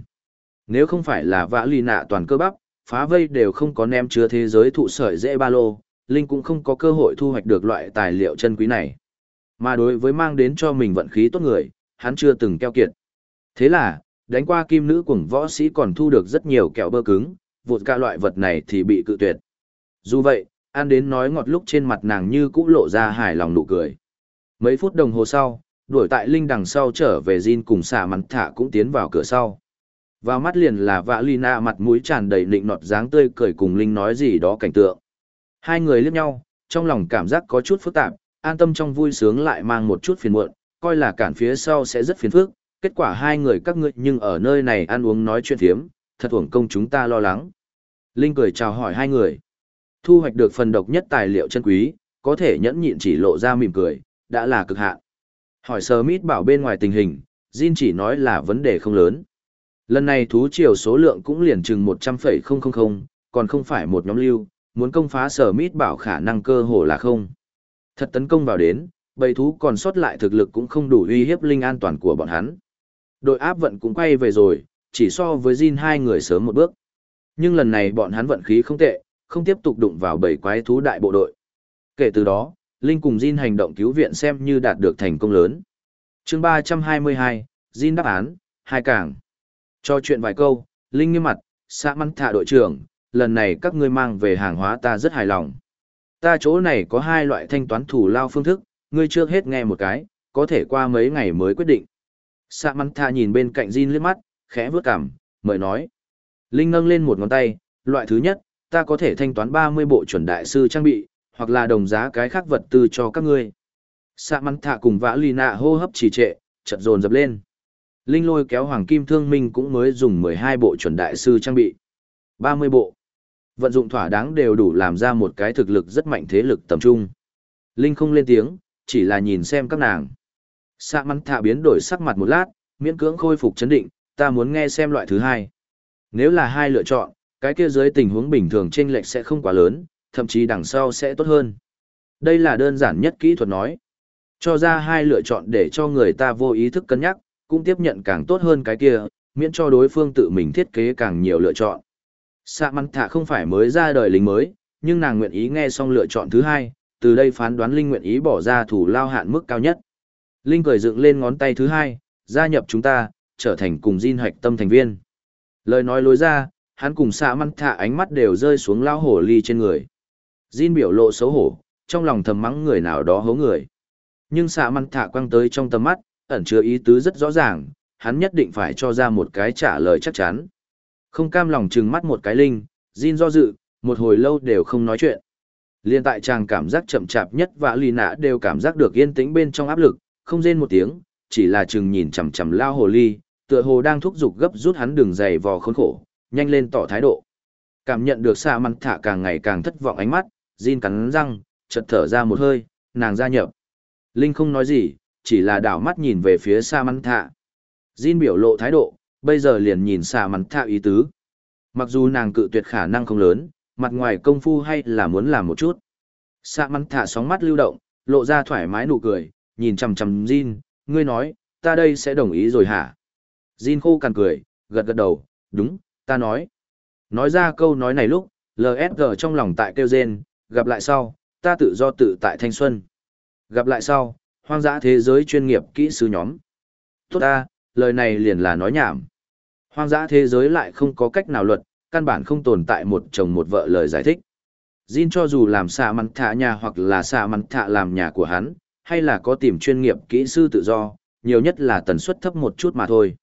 Nếu không phải là vã ly nạ toàn cơ bắp, phá vây đều không có nem chứa thế giới thụ sợi dễ ba lô, Linh cũng không có cơ hội thu hoạch được loại tài liệu chân quý này. Mà đối với mang đến cho mình vận khí tốt người, hắn chưa từng keo kiệt. Thế là, đánh qua kim nữ cùng võ sĩ còn thu được rất nhiều kẹo bơ cứng, vụt cả loại vật này thì bị cự tuyệt. Dù vậy, ăn đến nói ngọt lúc trên mặt nàng như cũng lộ ra hài lòng nụ cười. Mấy phút đồng hồ sau, đuổi tại Linh đằng sau trở về Jin cùng xả mắn thả cũng tiến vào cửa sau. Vào mắt liền là vạ Lina mặt mũi tràn đầy nịnh nọt dáng tươi cười cùng Linh nói gì đó cảnh tượng. Hai người liếc nhau, trong lòng cảm giác có chút phức tạp, an tâm trong vui sướng lại mang một chút phiền muộn, coi là cản phía sau sẽ rất phiền phức, kết quả hai người các ngươi nhưng ở nơi này ăn uống nói chuyện thiếm, thật uổng công chúng ta lo lắng. Linh cười chào hỏi hai người. Thu hoạch được phần độc nhất tài liệu chân quý, có thể nhẫn nhịn chỉ lộ ra mỉm cười, đã là cực hạn. Hỏi Smith bảo bên ngoài tình hình, Jin chỉ nói là vấn đề không lớn. Lần này thú triều số lượng cũng liền chừng 100,000, còn không phải một nhóm lưu, muốn công phá sở mít bảo khả năng cơ hồ là không. Thật tấn công vào đến, bầy thú còn sót lại thực lực cũng không đủ uy hiếp linh an toàn của bọn hắn. Đội áp vận cũng quay về rồi, chỉ so với Jin hai người sớm một bước. Nhưng lần này bọn hắn vận khí không tệ, không tiếp tục đụng vào bầy quái thú đại bộ đội. Kể từ đó, Linh cùng Jin hành động cứu viện xem như đạt được thành công lớn. chương 322, Jin đáp án, hai càng. Cho chuyện vài câu, Linh nghiêm mặt, xã mắn thạ đội trưởng, lần này các ngươi mang về hàng hóa ta rất hài lòng. Ta chỗ này có hai loại thanh toán thủ lao phương thức, ngươi chưa hết nghe một cái, có thể qua mấy ngày mới quyết định. Sạ mắn thạ nhìn bên cạnh Jin liếc mắt, khẽ vướt cằm, mời nói. Linh nâng lên một ngón tay, loại thứ nhất, ta có thể thanh toán 30 bộ chuẩn đại sư trang bị, hoặc là đồng giá cái khác vật tư cho các ngươi. Sạ mắn thạ cùng vã lì nạ hô hấp trì trệ, chật dồn dập lên. Linh lôi kéo Hoàng Kim Thương Minh cũng mới dùng 12 bộ chuẩn đại sư trang bị. 30 bộ. Vận dụng thỏa đáng đều đủ làm ra một cái thực lực rất mạnh thế lực tầm trung. Linh không lên tiếng, chỉ là nhìn xem các nàng. Sạ mắn thạ biến đổi sắc mặt một lát, miễn cưỡng khôi phục chấn định, ta muốn nghe xem loại thứ hai. Nếu là hai lựa chọn, cái kia dưới tình huống bình thường trên lệch sẽ không quá lớn, thậm chí đằng sau sẽ tốt hơn. Đây là đơn giản nhất kỹ thuật nói. Cho ra hai lựa chọn để cho người ta vô ý thức cân nhắc, cũng tiếp nhận càng tốt hơn cái kia, miễn cho đối phương tự mình thiết kế càng nhiều lựa chọn. Sạ mắn Thả không phải mới ra đời lính mới, nhưng nàng nguyện ý nghe xong lựa chọn thứ hai, từ đây phán đoán Linh nguyện ý bỏ ra thủ lao hạn mức cao nhất. Linh cười dựng lên ngón tay thứ hai, gia nhập chúng ta, trở thành cùng Jin hoạch tâm thành viên. Lời nói lối ra, hắn cùng xạ măn Thả ánh mắt đều rơi xuống lao hổ ly trên người. Jin biểu lộ xấu hổ, trong lòng thầm mắng người nào đó hố người. Nhưng xạ măn Thả quăng tới trong tầm mắt, ẩn chứa ý tứ rất rõ ràng, hắn nhất định phải cho ra một cái trả lời chắc chắn. Không cam lòng trừng mắt một cái linh, Jin do dự, một hồi lâu đều không nói chuyện. Liên tại chàng cảm giác chậm chạp nhất và lì nạ đều cảm giác được yên tĩnh bên trong áp lực, không rên một tiếng, chỉ là chừng nhìn chằm chằm lao hồ ly, tựa hồ đang thúc giục gấp rút hắn đường dày vò khốn khổ, nhanh lên tỏ thái độ. Cảm nhận được xa măn thả càng ngày càng thất vọng ánh mắt, Jin cắn răng, chợt thở ra một hơi, nàng gia nhập. Linh không nói gì, chỉ là đảo mắt nhìn về phía Sa Mắn Thạ. Jin biểu lộ thái độ, bây giờ liền nhìn Sa Mắn Thạ ý tứ. Mặc dù nàng cự tuyệt khả năng không lớn, mặt ngoài công phu hay là muốn làm một chút. Sa Mắn Thạ sóng mắt lưu động, lộ ra thoải mái nụ cười, nhìn chằm chằm Jin, ngươi nói, ta đây sẽ đồng ý rồi hả? Jin khô cằn cười, gật gật đầu, đúng, ta nói. Nói ra câu nói này lúc, LSG trong lòng tại kêu rên, gặp lại sau, ta tự do tự tại thanh xuân. Gặp lại sau, hoang dã thế giới chuyên nghiệp kỹ sư nhóm. Tốt ta, lời này liền là nói nhảm. Hoang dã thế giới lại không có cách nào luật, căn bản không tồn tại một chồng một vợ lời giải thích. Jin cho dù làm xạ mặn thạ nhà hoặc là xạ mặn thạ làm nhà của hắn, hay là có tìm chuyên nghiệp kỹ sư tự do, nhiều nhất là tần suất thấp một chút mà thôi.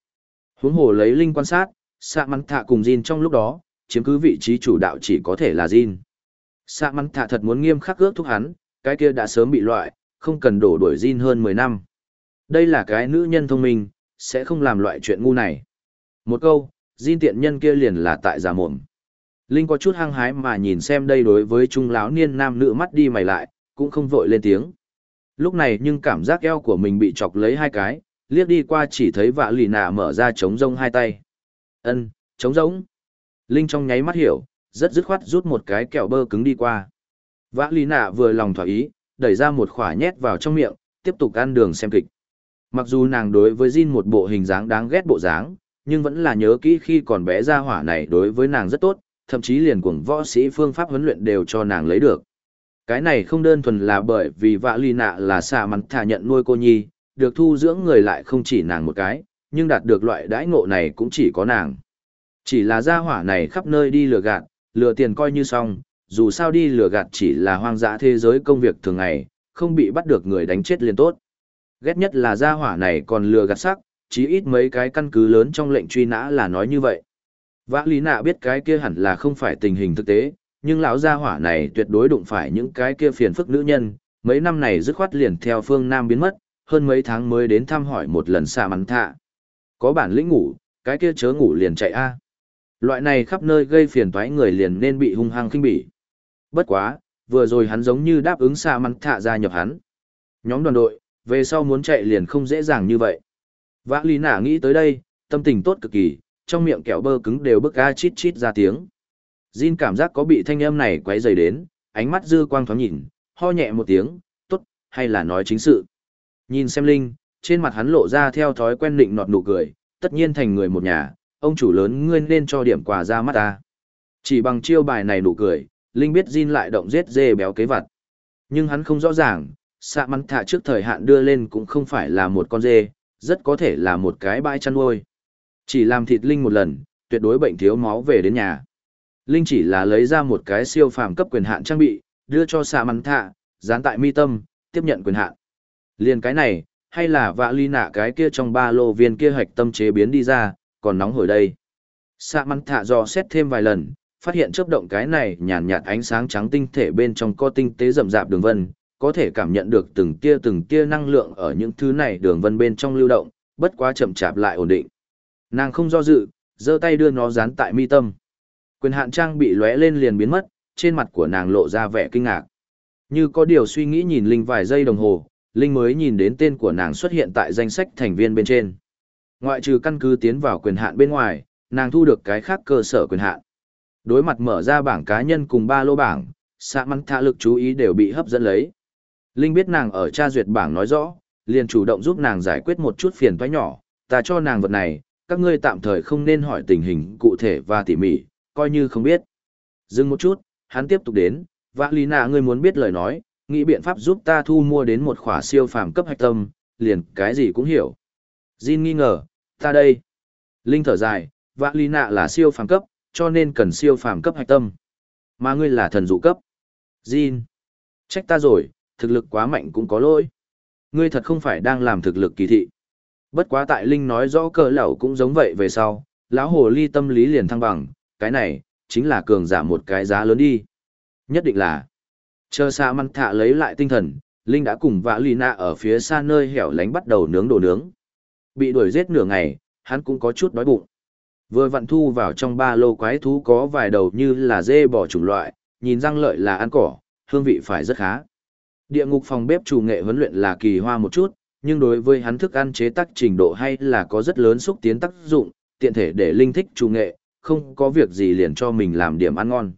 Huống hồ lấy linh quan sát, xạ mặn thạ cùng Jin trong lúc đó, chiếm cứ vị trí chủ đạo chỉ có thể là Jin. Xạ mặn thạ thật muốn nghiêm khắc ước thúc hắn, cái kia đã sớm bị loại, không cần đổ đuổi Jin hơn 10 năm. Đây là cái nữ nhân thông minh, sẽ không làm loại chuyện ngu này. Một câu, Jin tiện nhân kia liền là tại giả mồm. Linh có chút hăng hái mà nhìn xem đây đối với trung lão niên nam nữ mắt đi mày lại, cũng không vội lên tiếng. Lúc này nhưng cảm giác eo của mình bị chọc lấy hai cái, liếc đi qua chỉ thấy vạ lì nạ mở ra trống rông hai tay. ân trống rỗng. Linh trong nháy mắt hiểu, rất dứt khoát rút một cái kẹo bơ cứng đi qua. Vã lì nạ vừa lòng thỏa ý, đẩy ra một khỏa nhét vào trong miệng, tiếp tục ăn đường xem kịch. Mặc dù nàng đối với Jin một bộ hình dáng đáng ghét bộ dáng, nhưng vẫn là nhớ kỹ khi còn bé ra hỏa này đối với nàng rất tốt, thậm chí liền cuồng võ sĩ phương pháp huấn luyện đều cho nàng lấy được. Cái này không đơn thuần là bởi vì vạ ly nạ là xà mắn thả nhận nuôi cô nhi, được thu dưỡng người lại không chỉ nàng một cái, nhưng đạt được loại đãi ngộ này cũng chỉ có nàng. Chỉ là gia hỏa này khắp nơi đi lừa gạt, lừa tiền coi như xong, dù sao đi lừa gạt chỉ là hoang dã thế giới công việc thường ngày, không bị bắt được người đánh chết liền tốt. Ghét nhất là gia hỏa này còn lừa gạt sắc, chí ít mấy cái căn cứ lớn trong lệnh truy nã là nói như vậy. Vã lý nạ biết cái kia hẳn là không phải tình hình thực tế, nhưng lão gia hỏa này tuyệt đối đụng phải những cái kia phiền phức nữ nhân, mấy năm này dứt khoát liền theo phương Nam biến mất, hơn mấy tháng mới đến thăm hỏi một lần xa mắn thạ. Có bản lĩnh ngủ, cái kia chớ ngủ liền chạy a. Loại này khắp nơi gây phiền toái người liền nên bị hung hăng khinh bỉ. Bất quá, vừa rồi hắn giống như đáp ứng xa mắn thạ gia nhập hắn. Nhóm đoàn đội, về sau muốn chạy liền không dễ dàng như vậy. Vã lý nả nghĩ tới đây, tâm tình tốt cực kỳ, trong miệng kẹo bơ cứng đều bức ga chít chít ra tiếng. Jin cảm giác có bị thanh âm này quấy rầy đến, ánh mắt dư quang thoáng nhìn, ho nhẹ một tiếng, tốt, hay là nói chính sự. Nhìn xem Linh, trên mặt hắn lộ ra theo thói quen định nọt nụ cười, tất nhiên thành người một nhà, ông chủ lớn ngươi nên cho điểm quà ra mắt ta. Chỉ bằng chiêu bài này nụ cười, Linh biết Jin lại động giết dê béo kế vật, Nhưng hắn không rõ ràng, xạ mắn thạ trước thời hạn đưa lên cũng không phải là một con dê, rất có thể là một cái bãi chăn nuôi. Chỉ làm thịt Linh một lần, tuyệt đối bệnh thiếu máu về đến nhà. Linh chỉ là lấy ra một cái siêu phàm cấp quyền hạn trang bị, đưa cho xạ mắn thạ, dán tại mi tâm, tiếp nhận quyền hạn. Liên cái này, hay là vạ ly nạ cái kia trong ba lô viên kia hạch tâm chế biến đi ra, còn nóng hổi đây. Xạ mắn thạ dò xét thêm vài lần, phát hiện chớp động cái này nhàn nhạt ánh sáng trắng tinh thể bên trong co tinh tế rậm rạp đường vân, có thể cảm nhận được từng tia từng tia năng lượng ở những thứ này đường vân bên trong lưu động, bất quá chậm chạp lại ổn định. Nàng không do dự, giơ tay đưa nó dán tại mi tâm. Quyền hạn trang bị lóe lên liền biến mất, trên mặt của nàng lộ ra vẻ kinh ngạc. Như có điều suy nghĩ nhìn Linh vài giây đồng hồ, Linh mới nhìn đến tên của nàng xuất hiện tại danh sách thành viên bên trên. Ngoại trừ căn cứ tiến vào quyền hạn bên ngoài, nàng thu được cái khác cơ sở quyền hạn. Đối mặt mở ra bảng cá nhân cùng ba lô bảng, xạ mắn thạ lực chú ý đều bị hấp dẫn lấy. Linh biết nàng ở tra duyệt bảng nói rõ, liền chủ động giúp nàng giải quyết một chút phiền toái nhỏ, ta cho nàng vật này, các ngươi tạm thời không nên hỏi tình hình cụ thể và tỉ mỉ, coi như không biết. Dừng một chút, hắn tiếp tục đến, vã lý nạ ngươi muốn biết lời nói, nghĩ biện pháp giúp ta thu mua đến một khỏa siêu phàm cấp hạch tâm, liền cái gì cũng hiểu. Jin nghi ngờ, ta đây. Linh thở dài, vã lý nạ là siêu phàm cấp, cho nên cần siêu phàm cấp hạch tâm. Mà ngươi là thần dụ cấp. Jin. Trách ta rồi, thực lực quá mạnh cũng có lỗi. Ngươi thật không phải đang làm thực lực kỳ thị. Bất quá tại Linh nói rõ cờ lẩu cũng giống vậy về sau, lão hồ ly tâm lý liền thăng bằng, cái này, chính là cường giả một cái giá lớn đi. Nhất định là, chờ xa măn thạ lấy lại tinh thần, Linh đã cùng vã lì nạ ở phía xa nơi hẻo lánh bắt đầu nướng đồ nướng. Bị đuổi giết nửa ngày, hắn cũng có chút đói bụng. Vừa vặn thu vào trong ba lô quái thú có vài đầu như là dê bò chủng loại, nhìn răng lợi là ăn cỏ, hương vị phải rất khá. Địa ngục phòng bếp chủ nghệ huấn luyện là kỳ hoa một chút, nhưng đối với hắn thức ăn chế tác trình độ hay là có rất lớn xúc tiến tác dụng, tiện thể để linh thích chủ nghệ, không có việc gì liền cho mình làm điểm ăn ngon.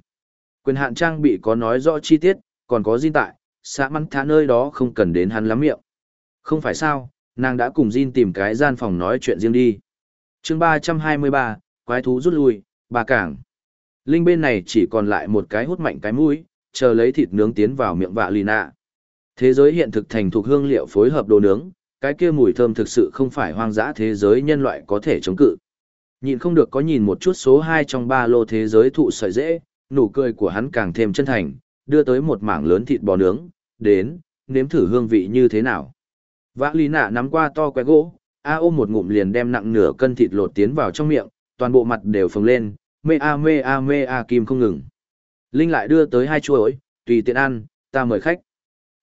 Quyền hạn trang bị có nói rõ chi tiết, còn có Jin tại, xã mắn thả nơi đó không cần đến hắn lắm miệng. Không phải sao, nàng đã cùng Jin tìm cái gian phòng nói chuyện riêng đi. chương 323, quái thú rút lui, bà cảng. Linh bên này chỉ còn lại một cái hút mạnh cái mũi, chờ lấy thịt nướng tiến vào miệng vạ lì nạ. Thế giới hiện thực thành thuộc hương liệu phối hợp đồ nướng, cái kia mùi thơm thực sự không phải hoang dã thế giới nhân loại có thể chống cự. Nhìn không được có nhìn một chút số 2 trong ba lô thế giới thụ sợi dễ, nụ cười của hắn càng thêm chân thành, đưa tới một mảng lớn thịt bò nướng, đến, nếm thử hương vị như thế nào. Vã lý nạ nắm qua to que gỗ, A ôm một ngụm liền đem nặng nửa cân thịt lột tiến vào trong miệng, toàn bộ mặt đều phồng lên, mê a mê a mê a kim không ngừng. Linh lại đưa tới hai chuỗi, tùy tiện ăn, ta mời khách.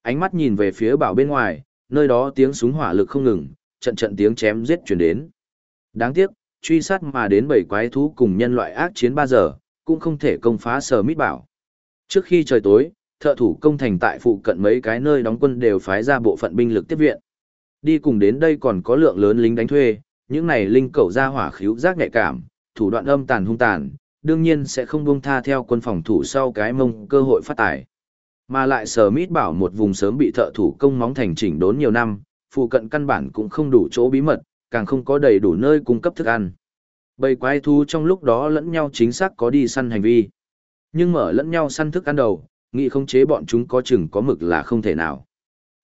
Ánh mắt nhìn về phía bảo bên ngoài, nơi đó tiếng súng hỏa lực không ngừng, trận trận tiếng chém giết chuyển đến. Đáng tiếc, truy sát mà đến bảy quái thú cùng nhân loại ác chiến 3 giờ, cũng không thể công phá sở mít bảo. Trước khi trời tối, thợ thủ công thành tại phụ cận mấy cái nơi đóng quân đều phái ra bộ phận binh lực tiếp viện. Đi cùng đến đây còn có lượng lớn lính đánh thuê, những này linh cẩu ra hỏa khíu giác nhạy cảm, thủ đoạn âm tàn hung tàn, đương nhiên sẽ không buông tha theo quân phòng thủ sau cái mông cơ hội phát tài. Mà lại sở mít bảo một vùng sớm bị thợ thủ công móng thành chỉnh đốn nhiều năm, phụ cận căn bản cũng không đủ chỗ bí mật, càng không có đầy đủ nơi cung cấp thức ăn. Bầy quái thú trong lúc đó lẫn nhau chính xác có đi săn hành vi. Nhưng mở lẫn nhau săn thức ăn đầu, nghị không chế bọn chúng có chừng có mực là không thể nào.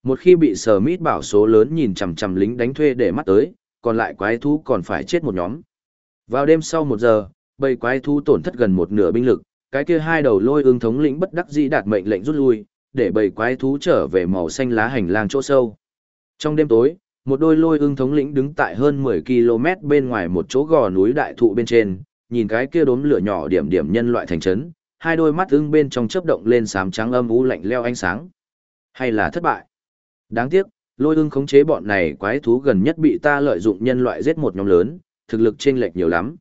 Một khi bị sở mít bảo số lớn nhìn chằm chằm lính đánh thuê để mắt tới, còn lại quái thú còn phải chết một nhóm. Vào đêm sau một giờ, bầy quái thú tổn thất gần một nửa binh lực, cái kia hai đầu lôi ương thống lĩnh bất đắc dĩ đạt mệnh lệnh rút lui, để bầy quái thú trở về màu xanh lá hành lang chỗ sâu. Trong đêm tối, một đôi lôi ương thống lĩnh đứng tại hơn 10 km bên ngoài một chỗ gò núi đại thụ bên trên, nhìn cái kia đốm lửa nhỏ điểm điểm nhân loại thành trấn, hai đôi mắt ưng bên trong chớp động lên sám trắng âm u lạnh leo ánh sáng. Hay là thất bại? Đáng tiếc, lôi ưng khống chế bọn này quái thú gần nhất bị ta lợi dụng nhân loại giết một nhóm lớn, thực lực chênh lệch nhiều lắm.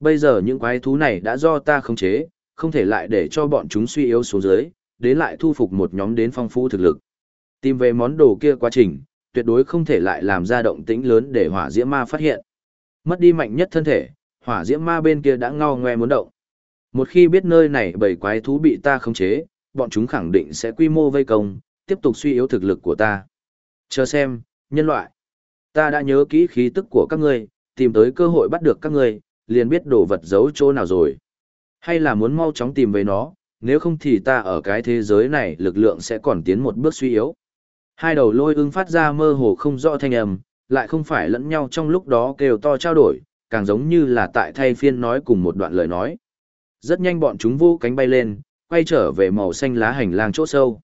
Bây giờ những quái thú này đã do ta khống chế, không thể lại để cho bọn chúng suy yếu xuống dưới, đến lại thu phục một nhóm đến phong phú thực lực. Tìm về món đồ kia quá trình, tuyệt đối không thể lại làm ra động tĩnh lớn để hỏa diễm ma phát hiện. Mất đi mạnh nhất thân thể, hỏa diễm ma bên kia đã ngao ngoe muốn động. Một khi biết nơi này bảy quái thú bị ta khống chế, bọn chúng khẳng định sẽ quy mô vây công, tiếp tục suy yếu thực lực của ta. Chờ xem, nhân loại. Ta đã nhớ kỹ khí tức của các ngươi, tìm tới cơ hội bắt được các ngươi, liền biết đồ vật giấu chỗ nào rồi. Hay là muốn mau chóng tìm về nó, nếu không thì ta ở cái thế giới này lực lượng sẽ còn tiến một bước suy yếu. Hai đầu lôi ưng phát ra mơ hồ không rõ thanh âm, lại không phải lẫn nhau trong lúc đó kêu to trao đổi, càng giống như là tại thay phiên nói cùng một đoạn lời nói. Rất nhanh bọn chúng vô cánh bay lên, quay trở về màu xanh lá hành lang chỗ sâu.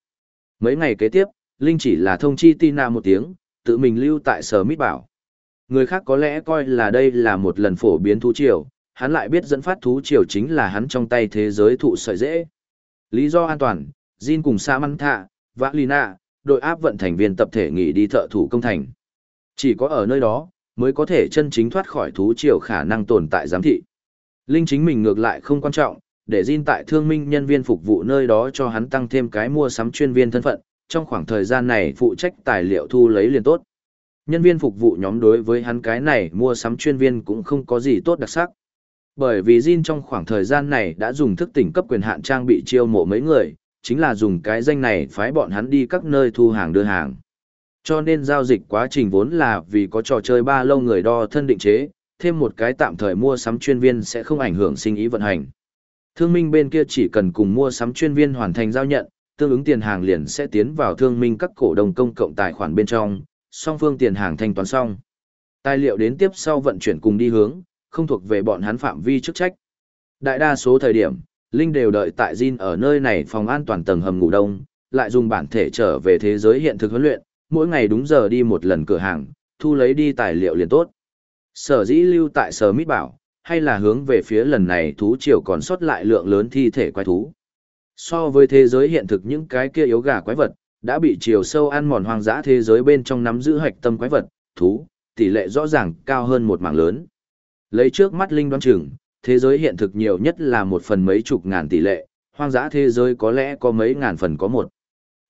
Mấy ngày kế tiếp, Linh chỉ là thông chi Tina một tiếng, tự mình lưu tại sở mít bảo. Người khác có lẽ coi là đây là một lần phổ biến thú triều, hắn lại biết dẫn phát thú triều chính là hắn trong tay thế giới thụ sợi dễ. Lý do an toàn, Jin cùng Samantha, Valina, đội áp vận thành viên tập thể nghỉ đi thợ thủ công thành. Chỉ có ở nơi đó, mới có thể chân chính thoát khỏi thú triều khả năng tồn tại giám thị. Linh chính mình ngược lại không quan trọng, để Jin tại thương minh nhân viên phục vụ nơi đó cho hắn tăng thêm cái mua sắm chuyên viên thân phận, trong khoảng thời gian này phụ trách tài liệu thu lấy liền tốt. Nhân viên phục vụ nhóm đối với hắn cái này mua sắm chuyên viên cũng không có gì tốt đặc sắc. Bởi vì Jin trong khoảng thời gian này đã dùng thức tỉnh cấp quyền hạn trang bị chiêu mộ mấy người, chính là dùng cái danh này phái bọn hắn đi các nơi thu hàng đưa hàng. Cho nên giao dịch quá trình vốn là vì có trò chơi ba lâu người đo thân định chế, thêm một cái tạm thời mua sắm chuyên viên sẽ không ảnh hưởng sinh ý vận hành. Thương minh bên kia chỉ cần cùng mua sắm chuyên viên hoàn thành giao nhận, tương ứng tiền hàng liền sẽ tiến vào thương minh các cổ đông công cộng tài khoản bên trong, song phương tiền hàng thanh toán xong. Tài liệu đến tiếp sau vận chuyển cùng đi hướng, không thuộc về bọn hắn phạm vi chức trách. Đại đa số thời điểm, Linh đều đợi tại Jin ở nơi này phòng an toàn tầng hầm ngủ đông, lại dùng bản thể trở về thế giới hiện thực huấn luyện, mỗi ngày đúng giờ đi một lần cửa hàng, thu lấy đi tài liệu liền tốt. Sở dĩ lưu tại sở mít bảo, hay là hướng về phía lần này thú triều còn sót lại lượng lớn thi thể quái thú. So với thế giới hiện thực những cái kia yếu gà quái vật, đã bị chiều sâu ăn mòn hoang dã thế giới bên trong nắm giữ hạch tâm quái vật, thú, tỷ lệ rõ ràng cao hơn một mảng lớn. Lấy trước mắt Linh đoán chừng, thế giới hiện thực nhiều nhất là một phần mấy chục ngàn tỷ lệ, hoang dã thế giới có lẽ có mấy ngàn phần có một.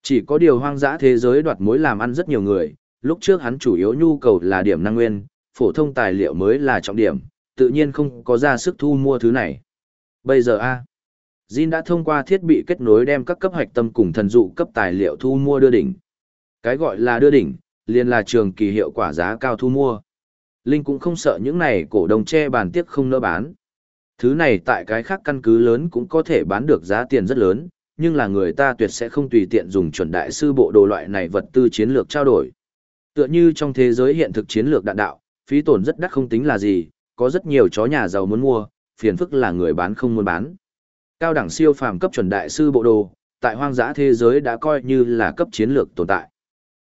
Chỉ có điều hoang dã thế giới đoạt mối làm ăn rất nhiều người, Lúc trước hắn chủ yếu nhu cầu là điểm năng nguyên, phổ thông tài liệu mới là trọng điểm, tự nhiên không có ra sức thu mua thứ này. Bây giờ a Jin đã thông qua thiết bị kết nối đem các cấp hạch tâm cùng thần dụ cấp tài liệu thu mua đưa đỉnh. Cái gọi là đưa đỉnh, liền là trường kỳ hiệu quả giá cao thu mua. Linh cũng không sợ những này cổ đồng che bàn tiếc không nỡ bán. Thứ này tại cái khác căn cứ lớn cũng có thể bán được giá tiền rất lớn, nhưng là người ta tuyệt sẽ không tùy tiện dùng chuẩn đại sư bộ đồ loại này vật tư chiến lược trao đổi. Tựa như trong thế giới hiện thực chiến lược đạn đạo, phí tổn rất đắt không tính là gì, có rất nhiều chó nhà giàu muốn mua, phiền phức là người bán không muốn bán. Cao đẳng siêu phàm cấp chuẩn đại sư bộ đồ, tại hoang dã thế giới đã coi như là cấp chiến lược tồn tại.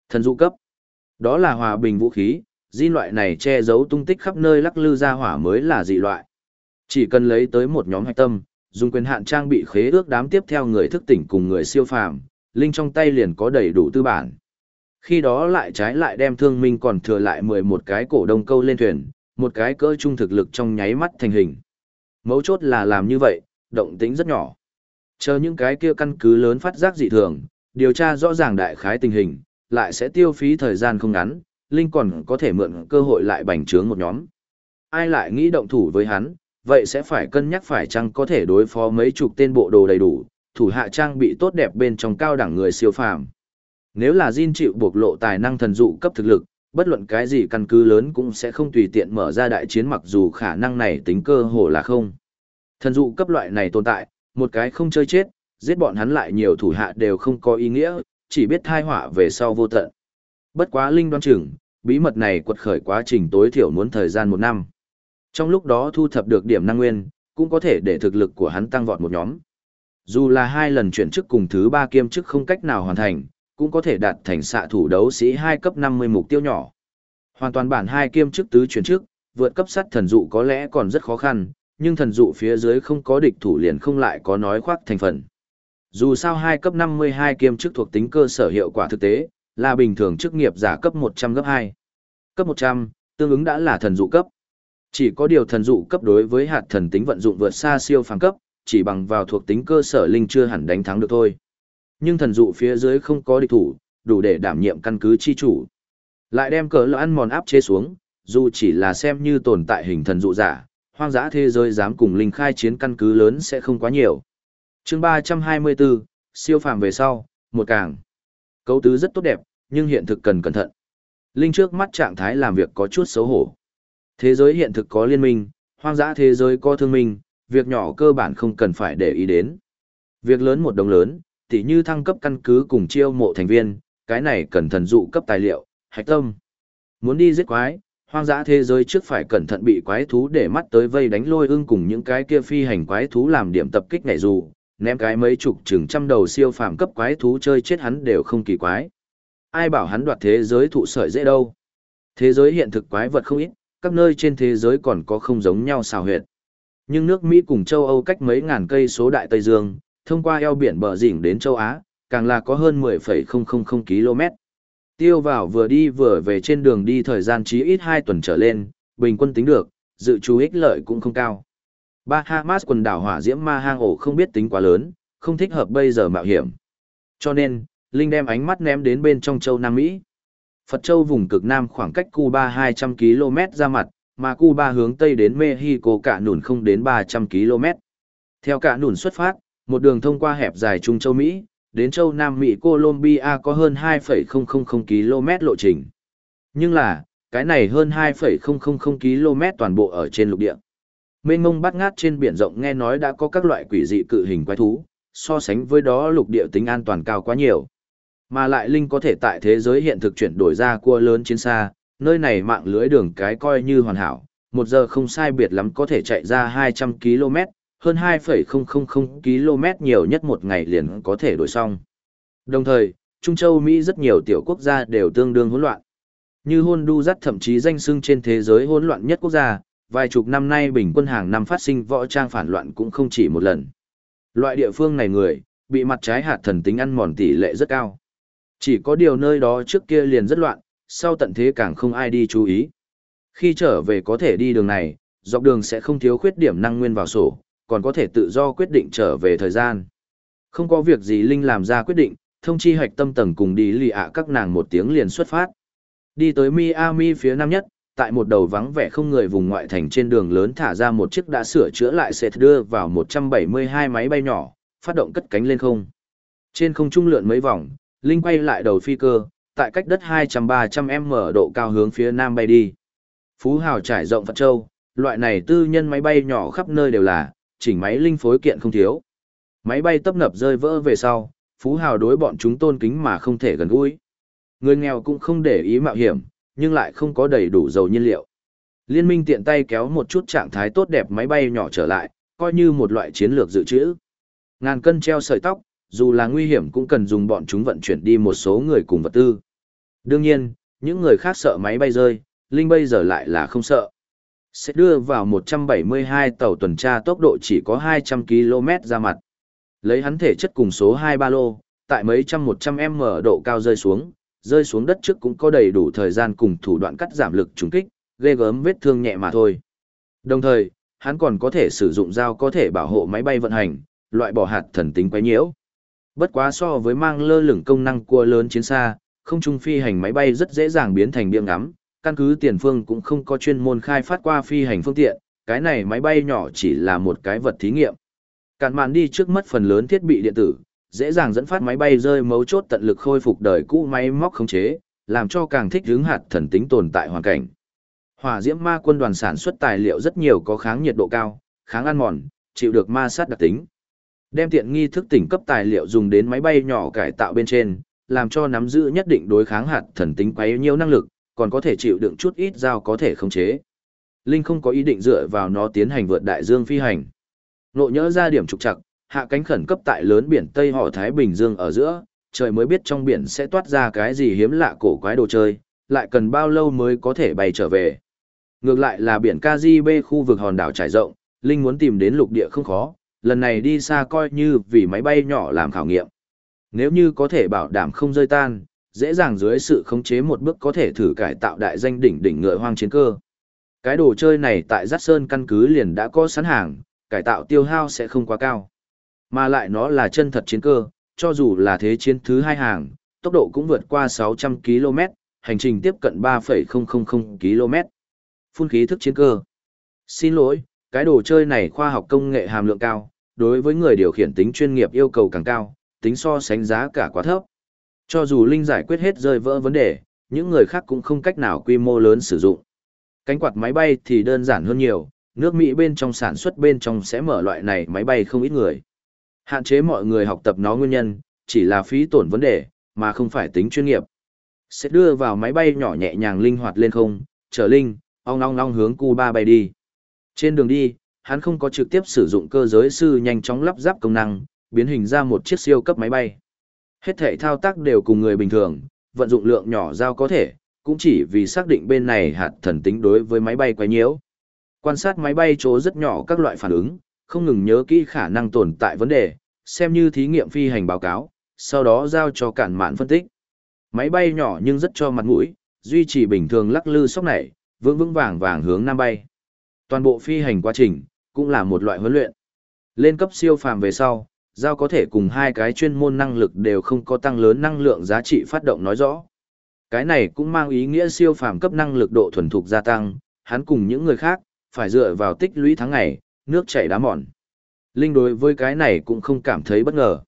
Thần dụ cấp. Đó là hòa bình vũ khí, di loại này che giấu tung tích khắp nơi lắc lư ra hỏa mới là dị loại. Chỉ cần lấy tới một nhóm hạch tâm, dùng quyền hạn trang bị khế ước đám tiếp theo người thức tỉnh cùng người siêu phàm, linh trong tay liền có đầy đủ tư bản. Khi đó lại trái lại đem thương minh còn thừa lại 11 cái cổ đông câu lên thuyền, một cái cỡ trung thực lực trong nháy mắt thành hình. Mấu chốt là làm như vậy, động tính rất nhỏ. Chờ những cái kia căn cứ lớn phát giác dị thường, điều tra rõ ràng đại khái tình hình, lại sẽ tiêu phí thời gian không ngắn, Linh còn có thể mượn cơ hội lại bành trướng một nhóm. Ai lại nghĩ động thủ với hắn, vậy sẽ phải cân nhắc phải chăng có thể đối phó mấy chục tên bộ đồ đầy đủ, thủ hạ trang bị tốt đẹp bên trong cao đẳng người siêu phàm. Nếu là Jin chịu buộc lộ tài năng thần dụ cấp thực lực, bất luận cái gì căn cứ lớn cũng sẽ không tùy tiện mở ra đại chiến mặc dù khả năng này tính cơ hồ là không. Thần dụ cấp loại này tồn tại, một cái không chơi chết, giết bọn hắn lại nhiều thủ hạ đều không có ý nghĩa, chỉ biết thai họa về sau vô tận. Bất quá linh đoan chừng, bí mật này quật khởi quá trình tối thiểu muốn thời gian một năm. Trong lúc đó thu thập được điểm năng nguyên, cũng có thể để thực lực của hắn tăng vọt một nhóm. Dù là hai lần chuyển chức cùng thứ ba kiêm chức không cách nào hoàn thành, cũng có thể đạt thành xạ thủ đấu sĩ hai cấp 50 mục tiêu nhỏ. Hoàn toàn bản hai kiêm chức tứ chuyển chức, vượt cấp sắt thần dụ có lẽ còn rất khó khăn, nhưng thần dụ phía dưới không có địch thủ liền không lại có nói khoác thành phần. Dù sao hai cấp 52 kiêm chức thuộc tính cơ sở hiệu quả thực tế, là bình thường chức nghiệp giả cấp 100 gấp 2. Cấp 100, tương ứng đã là thần dụ cấp. Chỉ có điều thần dụ cấp đối với hạt thần tính vận dụng vượt xa siêu phàm cấp, chỉ bằng vào thuộc tính cơ sở linh chưa hẳn đánh thắng được thôi. Nhưng thần dụ phía dưới không có địch thủ, đủ để đảm nhiệm căn cứ chi chủ. Lại đem cỡ lỡ ăn mòn áp chế xuống, dù chỉ là xem như tồn tại hình thần dụ giả, hoang dã thế giới dám cùng linh khai chiến căn cứ lớn sẽ không quá nhiều. chương 324, siêu phàm về sau, một càng. Cấu tứ rất tốt đẹp, nhưng hiện thực cần cẩn thận. Linh trước mắt trạng thái làm việc có chút xấu hổ. Thế giới hiện thực có liên minh, hoang dã thế giới có thương minh, việc nhỏ cơ bản không cần phải để ý đến. Việc lớn một đồng lớn, tỉ như thăng cấp căn cứ cùng chiêu mộ thành viên, cái này cần thần dụ cấp tài liệu, hạch tâm. Muốn đi giết quái, hoang dã thế giới trước phải cẩn thận bị quái thú để mắt tới vây đánh lôi ưng cùng những cái kia phi hành quái thú làm điểm tập kích nhảy dù, ném cái mấy chục chừng trăm đầu siêu phàm cấp quái thú chơi chết hắn đều không kỳ quái. Ai bảo hắn đoạt thế giới thụ sợi dễ đâu. Thế giới hiện thực quái vật không ít, các nơi trên thế giới còn có không giống nhau xào huyệt. Nhưng nước Mỹ cùng châu Âu cách mấy ngàn cây số đại Tây Dương, thông qua eo biển bờ dỉnh đến châu Á, càng là có hơn 10,000 km. Tiêu vào vừa đi vừa về trên đường đi thời gian chí ít 2 tuần trở lên, bình quân tính được, dự trù ích lợi cũng không cao. Bahamas quần đảo hỏa diễm ma hang ổ không biết tính quá lớn, không thích hợp bây giờ mạo hiểm. Cho nên, Linh đem ánh mắt ném đến bên trong châu Nam Mỹ. Phật Châu vùng cực Nam khoảng cách Cuba 200 km ra mặt, mà Cuba hướng Tây đến Mexico cả nùn không đến 300 km. Theo cả nùn xuất phát, một đường thông qua hẹp dài Trung Châu Mỹ, đến châu Nam Mỹ Colombia có hơn 2,000 km lộ trình. Nhưng là, cái này hơn 2,000 km toàn bộ ở trên lục địa. Mênh mông bắt ngát trên biển rộng nghe nói đã có các loại quỷ dị cự hình quái thú, so sánh với đó lục địa tính an toàn cao quá nhiều. Mà lại Linh có thể tại thế giới hiện thực chuyển đổi ra cua lớn chiến xa, nơi này mạng lưới đường cái coi như hoàn hảo, một giờ không sai biệt lắm có thể chạy ra 200 km, hơn 2,000 km nhiều nhất một ngày liền có thể đổi xong. Đồng thời, Trung Châu Mỹ rất nhiều tiểu quốc gia đều tương đương hỗn loạn. Như Honduras thậm chí danh xưng trên thế giới hỗn loạn nhất quốc gia, vài chục năm nay bình quân hàng năm phát sinh võ trang phản loạn cũng không chỉ một lần. Loại địa phương này người, bị mặt trái hạt thần tính ăn mòn tỷ lệ rất cao. Chỉ có điều nơi đó trước kia liền rất loạn, sau tận thế càng không ai đi chú ý. Khi trở về có thể đi đường này, dọc đường sẽ không thiếu khuyết điểm năng nguyên vào sổ, còn có thể tự do quyết định trở về thời gian. Không có việc gì Linh làm ra quyết định, thông chi hoạch tâm tầng cùng đi lì ạ các nàng một tiếng liền xuất phát. Đi tới Miami phía nam nhất, tại một đầu vắng vẻ không người vùng ngoại thành trên đường lớn thả ra một chiếc đã sửa chữa lại sẽ đưa vào 172 máy bay nhỏ, phát động cất cánh lên không. Trên không trung lượn mấy vòng, Linh quay lại đầu phi cơ, tại cách đất 200-300 m độ cao hướng phía nam bay đi. Phú Hào trải rộng Phật Châu, loại này tư nhân máy bay nhỏ khắp nơi đều là, chỉnh máy linh phối kiện không thiếu. Máy bay tấp nập rơi vỡ về sau, Phú Hào đối bọn chúng tôn kính mà không thể gần gũi. Người nghèo cũng không để ý mạo hiểm, nhưng lại không có đầy đủ dầu nhiên liệu. Liên minh tiện tay kéo một chút trạng thái tốt đẹp máy bay nhỏ trở lại, coi như một loại chiến lược dự trữ. Ngàn cân treo sợi tóc, dù là nguy hiểm cũng cần dùng bọn chúng vận chuyển đi một số người cùng vật tư. Đương nhiên, những người khác sợ máy bay rơi, Linh bây giờ lại là không sợ. Sẽ đưa vào 172 tàu tuần tra tốc độ chỉ có 200 km ra mặt. Lấy hắn thể chất cùng số 2 ba lô, tại mấy trăm 100 m độ cao rơi xuống, rơi xuống đất trước cũng có đầy đủ thời gian cùng thủ đoạn cắt giảm lực trùng kích, ghê gớm vết thương nhẹ mà thôi. Đồng thời, hắn còn có thể sử dụng dao có thể bảo hộ máy bay vận hành, loại bỏ hạt thần tính quấy nhiễu. Bất quá so với mang lơ lửng công năng cua lớn chiến xa, không trung phi hành máy bay rất dễ dàng biến thành biếng ngắm, căn cứ tiền phương cũng không có chuyên môn khai phát qua phi hành phương tiện, cái này máy bay nhỏ chỉ là một cái vật thí nghiệm. Cản màn đi trước mất phần lớn thiết bị điện tử, dễ dàng dẫn phát máy bay rơi mấu chốt tận lực khôi phục đời cũ máy móc khống chế, làm cho càng thích hướng hạt thần tính tồn tại hoàn cảnh. Hỏa diễm ma quân đoàn sản xuất tài liệu rất nhiều có kháng nhiệt độ cao, kháng ăn mòn, chịu được ma sát đặc tính. Đem tiện nghi thức tỉnh cấp tài liệu dùng đến máy bay nhỏ cải tạo bên trên, làm cho nắm giữ nhất định đối kháng hạt thần tính quấy nhiều năng lực, còn có thể chịu đựng chút ít dao có thể khống chế. Linh không có ý định dựa vào nó tiến hành vượt đại dương phi hành. Nộ nhỡ ra điểm trục trặc, hạ cánh khẩn cấp tại lớn biển Tây họ Thái Bình Dương ở giữa, trời mới biết trong biển sẽ toát ra cái gì hiếm lạ cổ quái đồ chơi, lại cần bao lâu mới có thể bay trở về. Ngược lại là biển Caribe khu vực hòn đảo trải rộng, Linh muốn tìm đến lục địa không khó, lần này đi xa coi như vì máy bay nhỏ làm khảo nghiệm. Nếu như có thể bảo đảm không rơi tan, dễ dàng dưới sự khống chế một bước có thể thử cải tạo đại danh đỉnh đỉnh ngựa hoang chiến cơ. Cái đồ chơi này tại Giác Sơn căn cứ liền đã có sẵn hàng, cải tạo tiêu hao sẽ không quá cao. Mà lại nó là chân thật chiến cơ, cho dù là thế chiến thứ hai hàng, tốc độ cũng vượt qua 600 km, hành trình tiếp cận 3,000 km. Phun khí thức chiến cơ. Xin lỗi, cái đồ chơi này khoa học công nghệ hàm lượng cao, đối với người điều khiển tính chuyên nghiệp yêu cầu càng cao, tính so sánh giá cả quá thấp. Cho dù Linh giải quyết hết rơi vỡ vấn đề, những người khác cũng không cách nào quy mô lớn sử dụng. Cánh quạt máy bay thì đơn giản hơn nhiều, nước Mỹ bên trong sản xuất bên trong sẽ mở loại này máy bay không ít người. Hạn chế mọi người học tập nó nguyên nhân, chỉ là phí tổn vấn đề, mà không phải tính chuyên nghiệp. Sẽ đưa vào máy bay nhỏ nhẹ nhàng linh hoạt lên không, trở linh, ong ong ong hướng Cuba bay đi. Trên đường đi, hắn không có trực tiếp sử dụng cơ giới sư nhanh chóng lắp ráp công năng, biến hình ra một chiếc siêu cấp máy bay. Hết thể thao tác đều cùng người bình thường, vận dụng lượng nhỏ giao có thể, cũng chỉ vì xác định bên này hạt thần tính đối với máy bay quá nhiễu. Quan sát máy bay chỗ rất nhỏ các loại phản ứng, không ngừng nhớ kỹ khả năng tồn tại vấn đề, xem như thí nghiệm phi hành báo cáo, sau đó giao cho cản mạn phân tích. Máy bay nhỏ nhưng rất cho mặt mũi, duy trì bình thường lắc lư sóc nảy, vững vững vàng vàng hướng nam bay. Toàn bộ phi hành quá trình, cũng là một loại huấn luyện. Lên cấp siêu phàm về sau, giao có thể cùng hai cái chuyên môn năng lực đều không có tăng lớn năng lượng giá trị phát động nói rõ. Cái này cũng mang ý nghĩa siêu phàm cấp năng lực độ thuần thục gia tăng, hắn cùng những người khác, phải dựa vào tích lũy tháng ngày, nước chảy đá mòn. Linh đối với cái này cũng không cảm thấy bất ngờ.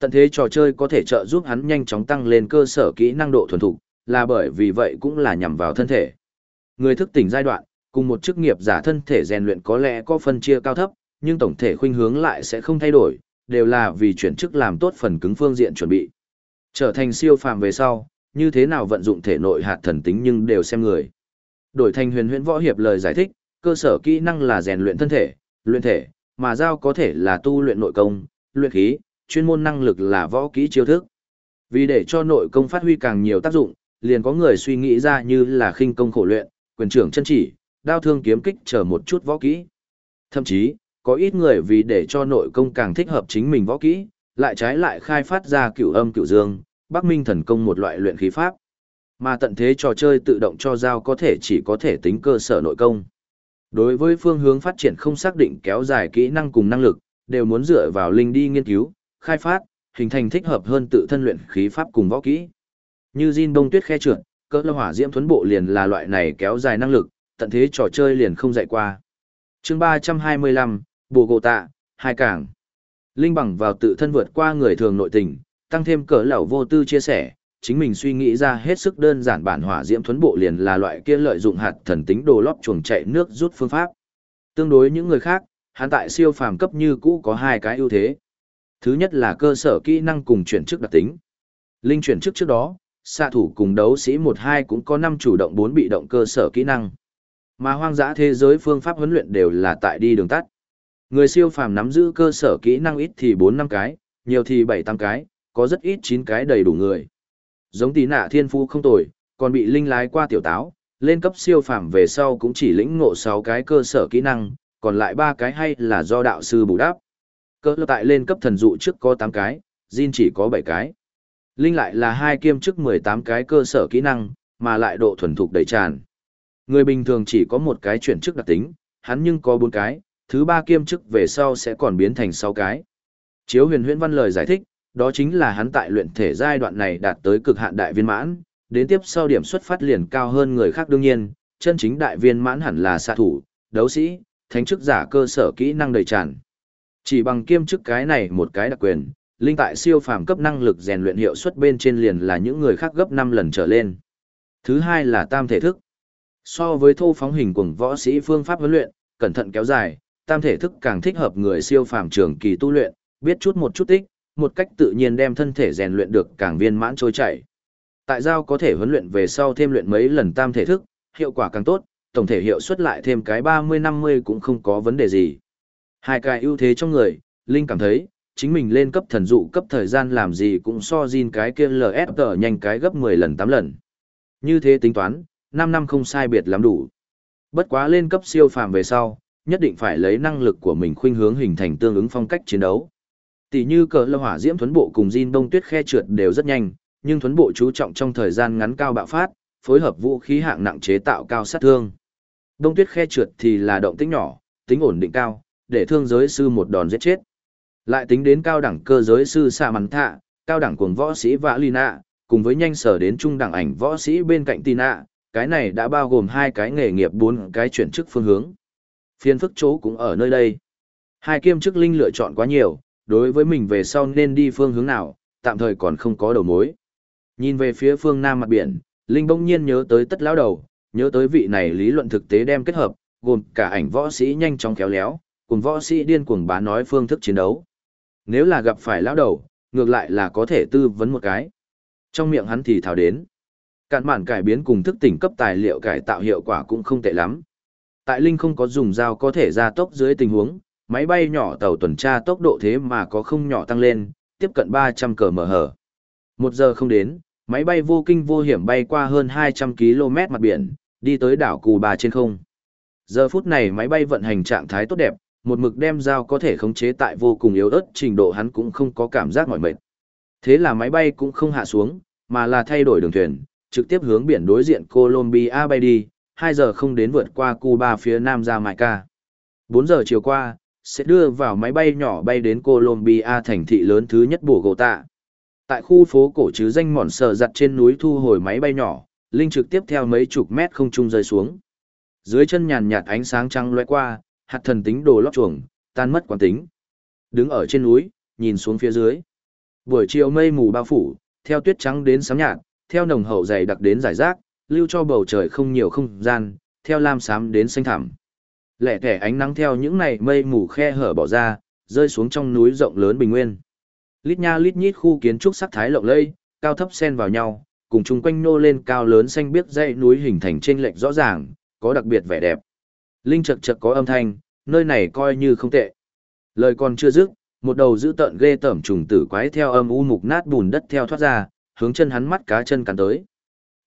Tận thế trò chơi có thể trợ giúp hắn nhanh chóng tăng lên cơ sở kỹ năng độ thuần thục, là bởi vì vậy cũng là nhằm vào thân thể. Người thức tỉnh giai đoạn, cùng một chức nghiệp giả thân thể rèn luyện có lẽ có phân chia cao thấp, nhưng tổng thể khuynh hướng lại sẽ không thay đổi, đều là vì chuyển chức làm tốt phần cứng phương diện chuẩn bị. Trở thành siêu phàm về sau, như thế nào vận dụng thể nội hạt thần tính nhưng đều xem người. Đổi thành huyền huyễn võ hiệp lời giải thích, cơ sở kỹ năng là rèn luyện thân thể, luyện thể, mà giao có thể là tu luyện nội công, luyện khí, chuyên môn năng lực là võ kỹ chiêu thức. Vì để cho nội công phát huy càng nhiều tác dụng, liền có người suy nghĩ ra như là khinh công khổ luyện, quyền trưởng chân chỉ, đao thương kiếm kích chờ một chút võ kỹ. Thậm chí, có ít người vì để cho nội công càng thích hợp chính mình võ kỹ, lại trái lại khai phát ra cửu âm cửu dương, Bắc Minh thần công một loại luyện khí pháp. Mà tận thế trò chơi tự động cho giao có thể chỉ có thể tính cơ sở nội công. Đối với phương hướng phát triển không xác định kéo dài kỹ năng cùng năng lực, đều muốn dựa vào linh đi nghiên cứu, khai phát, hình thành thích hợp hơn tự thân luyện khí pháp cùng võ kỹ. Như Jin Đông Tuyết khe trượt, cỡ lơ hỏa diễm thuấn bộ liền là loại này kéo dài năng lực, tận thế trò chơi liền không dạy qua. chương 325, Bồ Gộ Tạ, Hai Cảng. Linh bằng vào tự thân vượt qua người thường nội tình, tăng thêm cỡ lẩu vô tư chia sẻ, chính mình suy nghĩ ra hết sức đơn giản bản hỏa diễm thuấn bộ liền là loại kia lợi dụng hạt thần tính đồ lót chuồng chạy nước rút phương pháp. Tương đối những người khác, hắn tại siêu phàm cấp như cũ có hai cái ưu thế. Thứ nhất là cơ sở kỹ năng cùng chuyển chức đặc tính. Linh chuyển chức trước đó, xạ thủ cùng đấu sĩ một hai cũng có năm chủ động bốn bị động cơ sở kỹ năng. Mà hoang dã thế giới phương pháp huấn luyện đều là tại đi đường tắt. Người siêu phàm nắm giữ cơ sở kỹ năng ít thì bốn năm cái, nhiều thì bảy tám cái, có rất ít chín cái đầy đủ người. Giống tí nạ thiên phú không tồi, còn bị linh lái qua tiểu táo, lên cấp siêu phàm về sau cũng chỉ lĩnh ngộ sáu cái cơ sở kỹ năng, còn lại ba cái hay là do đạo sư bù đắp. Cơ lập tại lên cấp thần dụ trước có tám cái, Jin chỉ có bảy cái. Linh lại là hai kiêm chức mười tám cái cơ sở kỹ năng, mà lại độ thuần thục đầy tràn. Người bình thường chỉ có một cái chuyển chức đặc tính, hắn nhưng có bốn cái, thứ ba kiêm chức về sau sẽ còn biến thành sáu cái. Chiếu huyền huyễn văn lời giải thích, đó chính là hắn tại luyện thể giai đoạn này đạt tới cực hạn đại viên mãn, đến tiếp sau điểm xuất phát liền cao hơn người khác đương nhiên, chân chính đại viên mãn hẳn là xạ thủ, đấu sĩ, thánh chức giả cơ sở kỹ năng đầy tràn. Chỉ bằng kiêm chức cái này một cái đặc quyền, linh tại siêu phàm cấp năng lực rèn luyện hiệu suất bên trên liền là những người khác gấp 5 lần trở lên. Thứ hai là tam thể thức. So với thô phóng hình cùng võ sĩ phương pháp huấn luyện, cẩn thận kéo dài, tam thể thức càng thích hợp người siêu phàm trường kỳ tu luyện, biết chút một chút tích, một cách tự nhiên đem thân thể rèn luyện được càng viên mãn trôi chảy. Tại giao có thể huấn luyện về sau thêm luyện mấy lần tam thể thức, hiệu quả càng tốt, tổng thể hiệu suất lại thêm cái 30-50 cũng không có vấn đề gì. Hai cái ưu thế trong người, Linh cảm thấy, chính mình lên cấp thần dụ cấp thời gian làm gì cũng so Jin cái kia LSG nhanh cái gấp 10 lần 8 lần. Như thế tính toán, 5 năm không sai biệt lắm đủ. Bất quá lên cấp siêu phàm về sau, nhất định phải lấy năng lực của mình khuynh hướng hình thành tương ứng phong cách chiến đấu. Tỷ như cờ lâm hỏa diễm thuấn bộ cùng Jin đông tuyết khe trượt đều rất nhanh, nhưng thuấn bộ chú trọng trong thời gian ngắn cao bạo phát, phối hợp vũ khí hạng nặng chế tạo cao sát thương. Đông tuyết khe trượt thì là động tính nhỏ, tính ổn định cao, để thương giới sư một đòn giết chết. Lại tính đến cao đẳng cơ giới sư xạ mắn thạ, cao đẳng cuồng võ sĩ vã lina, cùng với nhanh sở đến trung đẳng ảnh võ sĩ bên cạnh tina, cái này đã bao gồm hai cái nghề nghiệp bốn cái chuyển chức phương hướng. Phiên phức chỗ cũng ở nơi đây. Hai kiêm chức linh lựa chọn quá nhiều, đối với mình về sau nên đi phương hướng nào, tạm thời còn không có đầu mối. Nhìn về phía phương nam mặt biển, Linh bỗng nhiên nhớ tới tất lão đầu, nhớ tới vị này lý luận thực tế đem kết hợp, gồm cả ảnh võ sĩ nhanh chóng khéo léo, cùng võ sĩ điên cuồng bá nói phương thức chiến đấu. Nếu là gặp phải lão đầu, ngược lại là có thể tư vấn một cái. Trong miệng hắn thì thảo đến. Cạn mạn cải biến cùng thức tỉnh cấp tài liệu cải tạo hiệu quả cũng không tệ lắm. Tại Linh không có dùng dao có thể ra tốc dưới tình huống, máy bay nhỏ tàu tuần tra tốc độ thế mà có không nhỏ tăng lên, tiếp cận 300 cờ mở hở. Một giờ không đến, máy bay vô kinh vô hiểm bay qua hơn 200 km mặt biển, đi tới đảo Cù Bà trên không. Giờ phút này máy bay vận hành trạng thái tốt đẹp, một mực đem dao có thể khống chế tại vô cùng yếu ớt trình độ hắn cũng không có cảm giác mỏi mệt. Thế là máy bay cũng không hạ xuống, mà là thay đổi đường thuyền, trực tiếp hướng biển đối diện Colombia bay đi, 2 giờ không đến vượt qua Cuba phía nam ra Jamaica. 4 giờ chiều qua, sẽ đưa vào máy bay nhỏ bay đến Colombia thành thị lớn thứ nhất bổ gỗ tạ. Tại khu phố cổ chứ danh mòn sờ giặt trên núi thu hồi máy bay nhỏ, Linh trực tiếp theo mấy chục mét không trung rơi xuống. Dưới chân nhàn nhạt ánh sáng trăng loe qua, hạt thần tính đồ lót chuồng, tan mất quán tính. Đứng ở trên núi, nhìn xuống phía dưới. Buổi chiều mây mù bao phủ, theo tuyết trắng đến sám nhạt, theo nồng hậu dày đặc đến giải rác, lưu cho bầu trời không nhiều không gian, theo lam xám đến xanh thẳm. Lẻ thẻ ánh nắng theo những này mây mù khe hở bỏ ra, rơi xuống trong núi rộng lớn bình nguyên. Lít nha lít nhít khu kiến trúc sắc thái lộng lẫy, cao thấp xen vào nhau, cùng chung quanh nô lên cao lớn xanh biếc dãy núi hình thành trên lệch rõ ràng, có đặc biệt vẻ đẹp. Linh chật chật có âm thanh, nơi này coi như không tệ. Lời còn chưa dứt, một đầu dữ tợn ghê tởm trùng tử quái theo âm u mục nát bùn đất theo thoát ra, hướng chân hắn mắt cá chân cắn tới.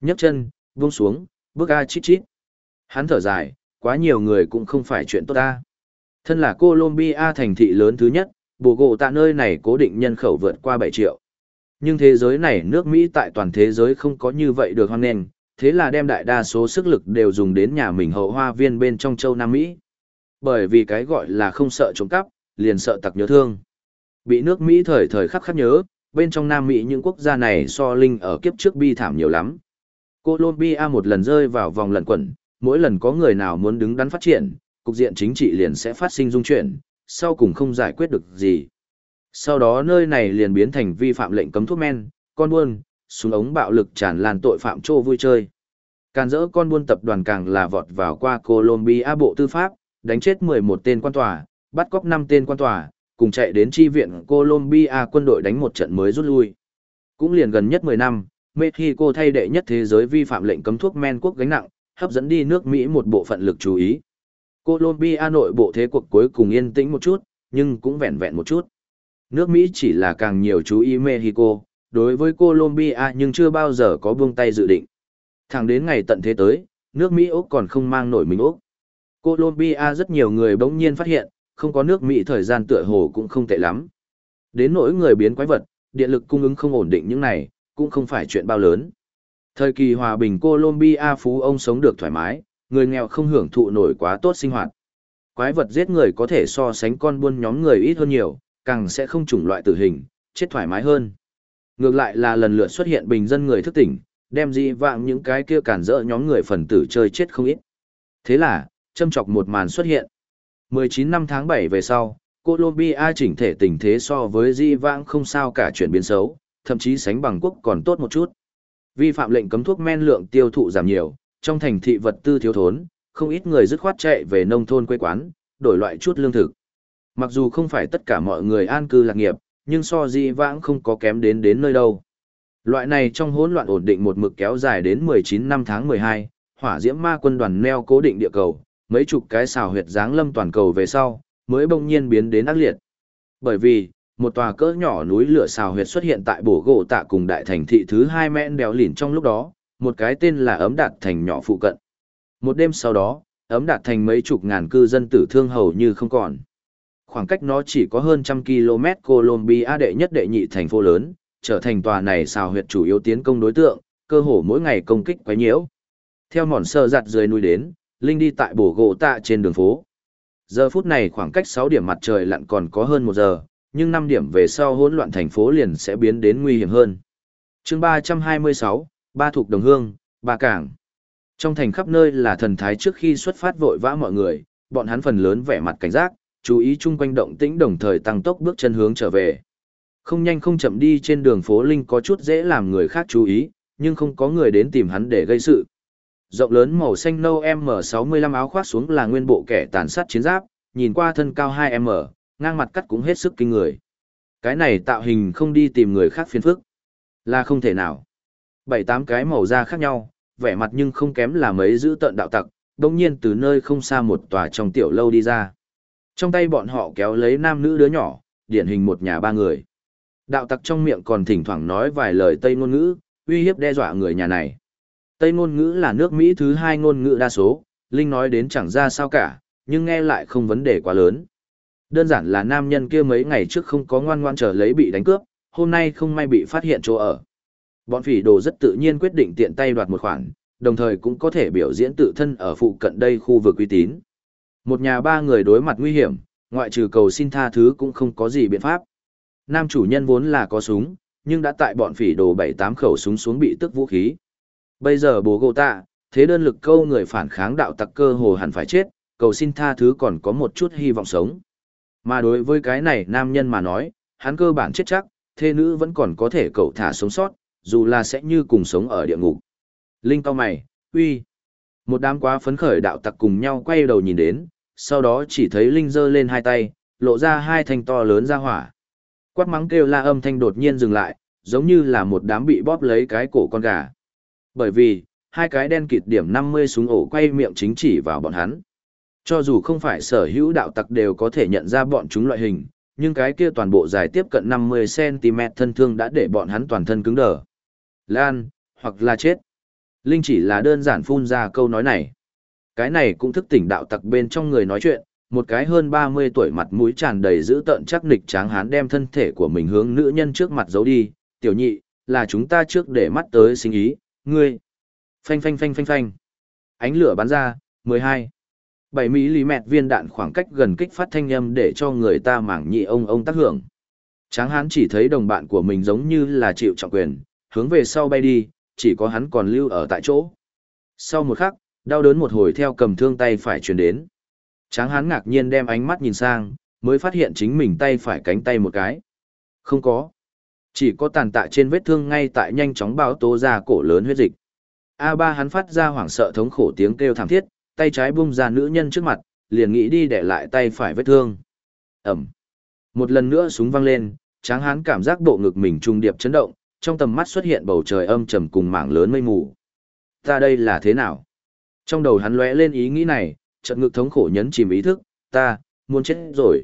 nhấc chân, buông xuống, bước a chít chít. Hắn thở dài, quá nhiều người cũng không phải chuyện tốt ta. Thân là Colombia thành thị lớn thứ nhất, bộ gỗ tại nơi này cố định nhân khẩu vượt qua 7 triệu. Nhưng thế giới này nước Mỹ tại toàn thế giới không có như vậy được hoan nghênh, thế là đem đại đa số sức lực đều dùng đến nhà mình hậu hoa viên bên trong châu Nam Mỹ. Bởi vì cái gọi là không sợ trộm cắp, liền sợ tặc nhớ thương. Bị nước Mỹ thời thời khắc khắc nhớ, bên trong Nam Mỹ những quốc gia này so linh ở kiếp trước bi thảm nhiều lắm. Colombia một lần rơi vào vòng lẩn quẩn, mỗi lần có người nào muốn đứng đắn phát triển, cục diện chính trị liền sẽ phát sinh dung chuyển, sau cùng không giải quyết được gì. Sau đó nơi này liền biến thành vi phạm lệnh cấm thuốc men, con buôn, súng ống bạo lực tràn lan tội phạm trô vui chơi. Càn dỡ con buôn tập đoàn càng là vọt vào qua Colombia Bộ Tư pháp, đánh chết 11 tên quan tòa, bắt cóc 5 tên quan tòa, cùng chạy đến chi viện Colombia quân đội đánh một trận mới rút lui. Cũng liền gần nhất 10 năm, Mexico thay đệ nhất thế giới vi phạm lệnh cấm thuốc men quốc gánh nặng, hấp dẫn đi nước Mỹ một bộ phận lực chú ý. Colombia nội bộ thế cuộc cuối cùng yên tĩnh một chút, nhưng cũng vẹn vẹn một chút. Nước Mỹ chỉ là càng nhiều chú ý Mexico, đối với Colombia nhưng chưa bao giờ có buông tay dự định. Thẳng đến ngày tận thế tới, nước Mỹ Úc còn không mang nổi mình Úc. Colombia rất nhiều người bỗng nhiên phát hiện, không có nước Mỹ thời gian tựa hồ cũng không tệ lắm. Đến nỗi người biến quái vật, điện lực cung ứng không ổn định những này, cũng không phải chuyện bao lớn. Thời kỳ hòa bình Colombia phú ông sống được thoải mái, người nghèo không hưởng thụ nổi quá tốt sinh hoạt. Quái vật giết người có thể so sánh con buôn nhóm người ít hơn nhiều, càng sẽ không chủng loại tử hình, chết thoải mái hơn. Ngược lại là lần lượt xuất hiện bình dân người thức tỉnh, đem dị vạng những cái kia cản rỡ nhóm người phần tử chơi chết không ít. Thế là, châm chọc một màn xuất hiện. 19 năm tháng 7 về sau, Colombia chỉnh thể tình thế so với dị vãng không sao cả chuyển biến xấu, thậm chí sánh bằng quốc còn tốt một chút. Vi phạm lệnh cấm thuốc men lượng tiêu thụ giảm nhiều, trong thành thị vật tư thiếu thốn, không ít người dứt khoát chạy về nông thôn quê quán, đổi loại chút lương thực. Mặc dù không phải tất cả mọi người an cư lạc nghiệp, nhưng so di vãng không có kém đến đến nơi đâu. Loại này trong hỗn loạn ổn định một mực kéo dài đến 19 năm tháng 12, hỏa diễm ma quân đoàn neo cố định địa cầu, mấy chục cái xào huyệt dáng lâm toàn cầu về sau, mới bỗng nhiên biến đến ác liệt. Bởi vì, một tòa cỡ nhỏ núi lửa xào huyệt xuất hiện tại bổ gỗ tạ cùng đại thành thị thứ hai mẹn béo lỉn trong lúc đó, một cái tên là ấm đạt thành nhỏ phụ cận. Một đêm sau đó, ấm đạt thành mấy chục ngàn cư dân tử thương hầu như không còn. Khoảng cách nó chỉ có hơn trăm km Colombia đệ nhất đệ nhị thành phố lớn, trở thành tòa này xào huyệt chủ yếu tiến công đối tượng, cơ hồ mỗi ngày công kích quấy nhiễu. Theo mòn sơ giặt dưới núi đến, Linh đi tại bổ gỗ tạ trên đường phố. Giờ phút này khoảng cách 6 điểm mặt trời lặn còn có hơn 1 giờ, nhưng 5 điểm về sau hỗn loạn thành phố liền sẽ biến đến nguy hiểm hơn. chương 326, ba thuộc đồng hương, ba cảng. Trong thành khắp nơi là thần thái trước khi xuất phát vội vã mọi người, bọn hắn phần lớn vẻ mặt cảnh giác, chú ý chung quanh động tĩnh đồng thời tăng tốc bước chân hướng trở về. Không nhanh không chậm đi trên đường phố Linh có chút dễ làm người khác chú ý, nhưng không có người đến tìm hắn để gây sự. Rộng lớn màu xanh nâu M65 áo khoác xuống là nguyên bộ kẻ tàn sát chiến giáp, nhìn qua thân cao 2M, ngang mặt cắt cũng hết sức kinh người. Cái này tạo hình không đi tìm người khác phiền phức. Là không thể nào. Bảy tám cái màu da khác nhau, vẻ mặt nhưng không kém là mấy giữ tận đạo tặc, đồng nhiên từ nơi không xa một tòa trong tiểu lâu đi ra. Trong tay bọn họ kéo lấy nam nữ đứa nhỏ, điển hình một nhà ba người. Đạo tặc trong miệng còn thỉnh thoảng nói vài lời Tây ngôn ngữ, uy hiếp đe dọa người nhà này. Tây ngôn ngữ là nước Mỹ thứ hai ngôn ngữ đa số, Linh nói đến chẳng ra sao cả, nhưng nghe lại không vấn đề quá lớn. Đơn giản là nam nhân kia mấy ngày trước không có ngoan ngoan trở lấy bị đánh cướp, hôm nay không may bị phát hiện chỗ ở. Bọn phỉ đồ rất tự nhiên quyết định tiện tay đoạt một khoản, đồng thời cũng có thể biểu diễn tự thân ở phụ cận đây khu vực uy tín. Một nhà ba người đối mặt nguy hiểm, ngoại trừ cầu xin tha thứ cũng không có gì biện pháp. Nam chủ nhân vốn là có súng, nhưng đã tại bọn phỉ đồ bảy tám khẩu súng xuống bị tức vũ khí. Bây giờ bố gô tạ, thế đơn lực câu người phản kháng đạo tặc cơ hồ hẳn phải chết, cầu xin tha thứ còn có một chút hy vọng sống. Mà đối với cái này nam nhân mà nói, hắn cơ bản chết chắc, thê nữ vẫn còn có thể cậu thả sống sót, dù là sẽ như cùng sống ở địa ngục. Linh cao mày, uy. Một đám quá phấn khởi đạo tặc cùng nhau quay đầu nhìn đến, sau đó chỉ thấy Linh giơ lên hai tay, lộ ra hai thanh to lớn ra hỏa. Quát mắng kêu la âm thanh đột nhiên dừng lại, giống như là một đám bị bóp lấy cái cổ con gà. Bởi vì, hai cái đen kịt điểm 50 súng ổ quay miệng chính chỉ vào bọn hắn. Cho dù không phải sở hữu đạo tặc đều có thể nhận ra bọn chúng loại hình, nhưng cái kia toàn bộ dài tiếp cận 50cm thân thương đã để bọn hắn toàn thân cứng đờ. Lan, hoặc là chết. Linh chỉ là đơn giản phun ra câu nói này. Cái này cũng thức tỉnh đạo tặc bên trong người nói chuyện, một cái hơn 30 tuổi mặt mũi tràn đầy dữ tợn chắc nịch tráng hán đem thân thể của mình hướng nữ nhân trước mặt giấu đi, tiểu nhị, là chúng ta trước để mắt tới sinh ý, ngươi. Phanh phanh phanh phanh phanh. Ánh lửa bắn ra, 12. 7 mm viên đạn khoảng cách gần kích phát thanh âm để cho người ta mảng nhị ông ông tác hưởng. Tráng hán chỉ thấy đồng bạn của mình giống như là chịu trọng quyền, hướng về sau bay đi, chỉ có hắn còn lưu ở tại chỗ. Sau một khắc, đau đớn một hồi theo cầm thương tay phải truyền đến. Tráng Hán ngạc nhiên đem ánh mắt nhìn sang, mới phát hiện chính mình tay phải cánh tay một cái. Không có. Chỉ có tàn tạ trên vết thương ngay tại nhanh chóng báo tố ra cổ lớn huyết dịch. A3 hắn phát ra hoảng sợ thống khổ tiếng kêu thảm thiết, tay trái bung ra nữ nhân trước mặt, liền nghĩ đi để lại tay phải vết thương. Ẩm. Một lần nữa súng văng lên, tráng hán cảm giác bộ ngực mình trung điệp chấn động, trong tầm mắt xuất hiện bầu trời âm trầm cùng mảng lớn mây mù. Ta đây là thế nào? Trong đầu hắn lóe lên ý nghĩ này, trận ngực thống khổ nhấn chìm ý thức, ta, muốn chết rồi.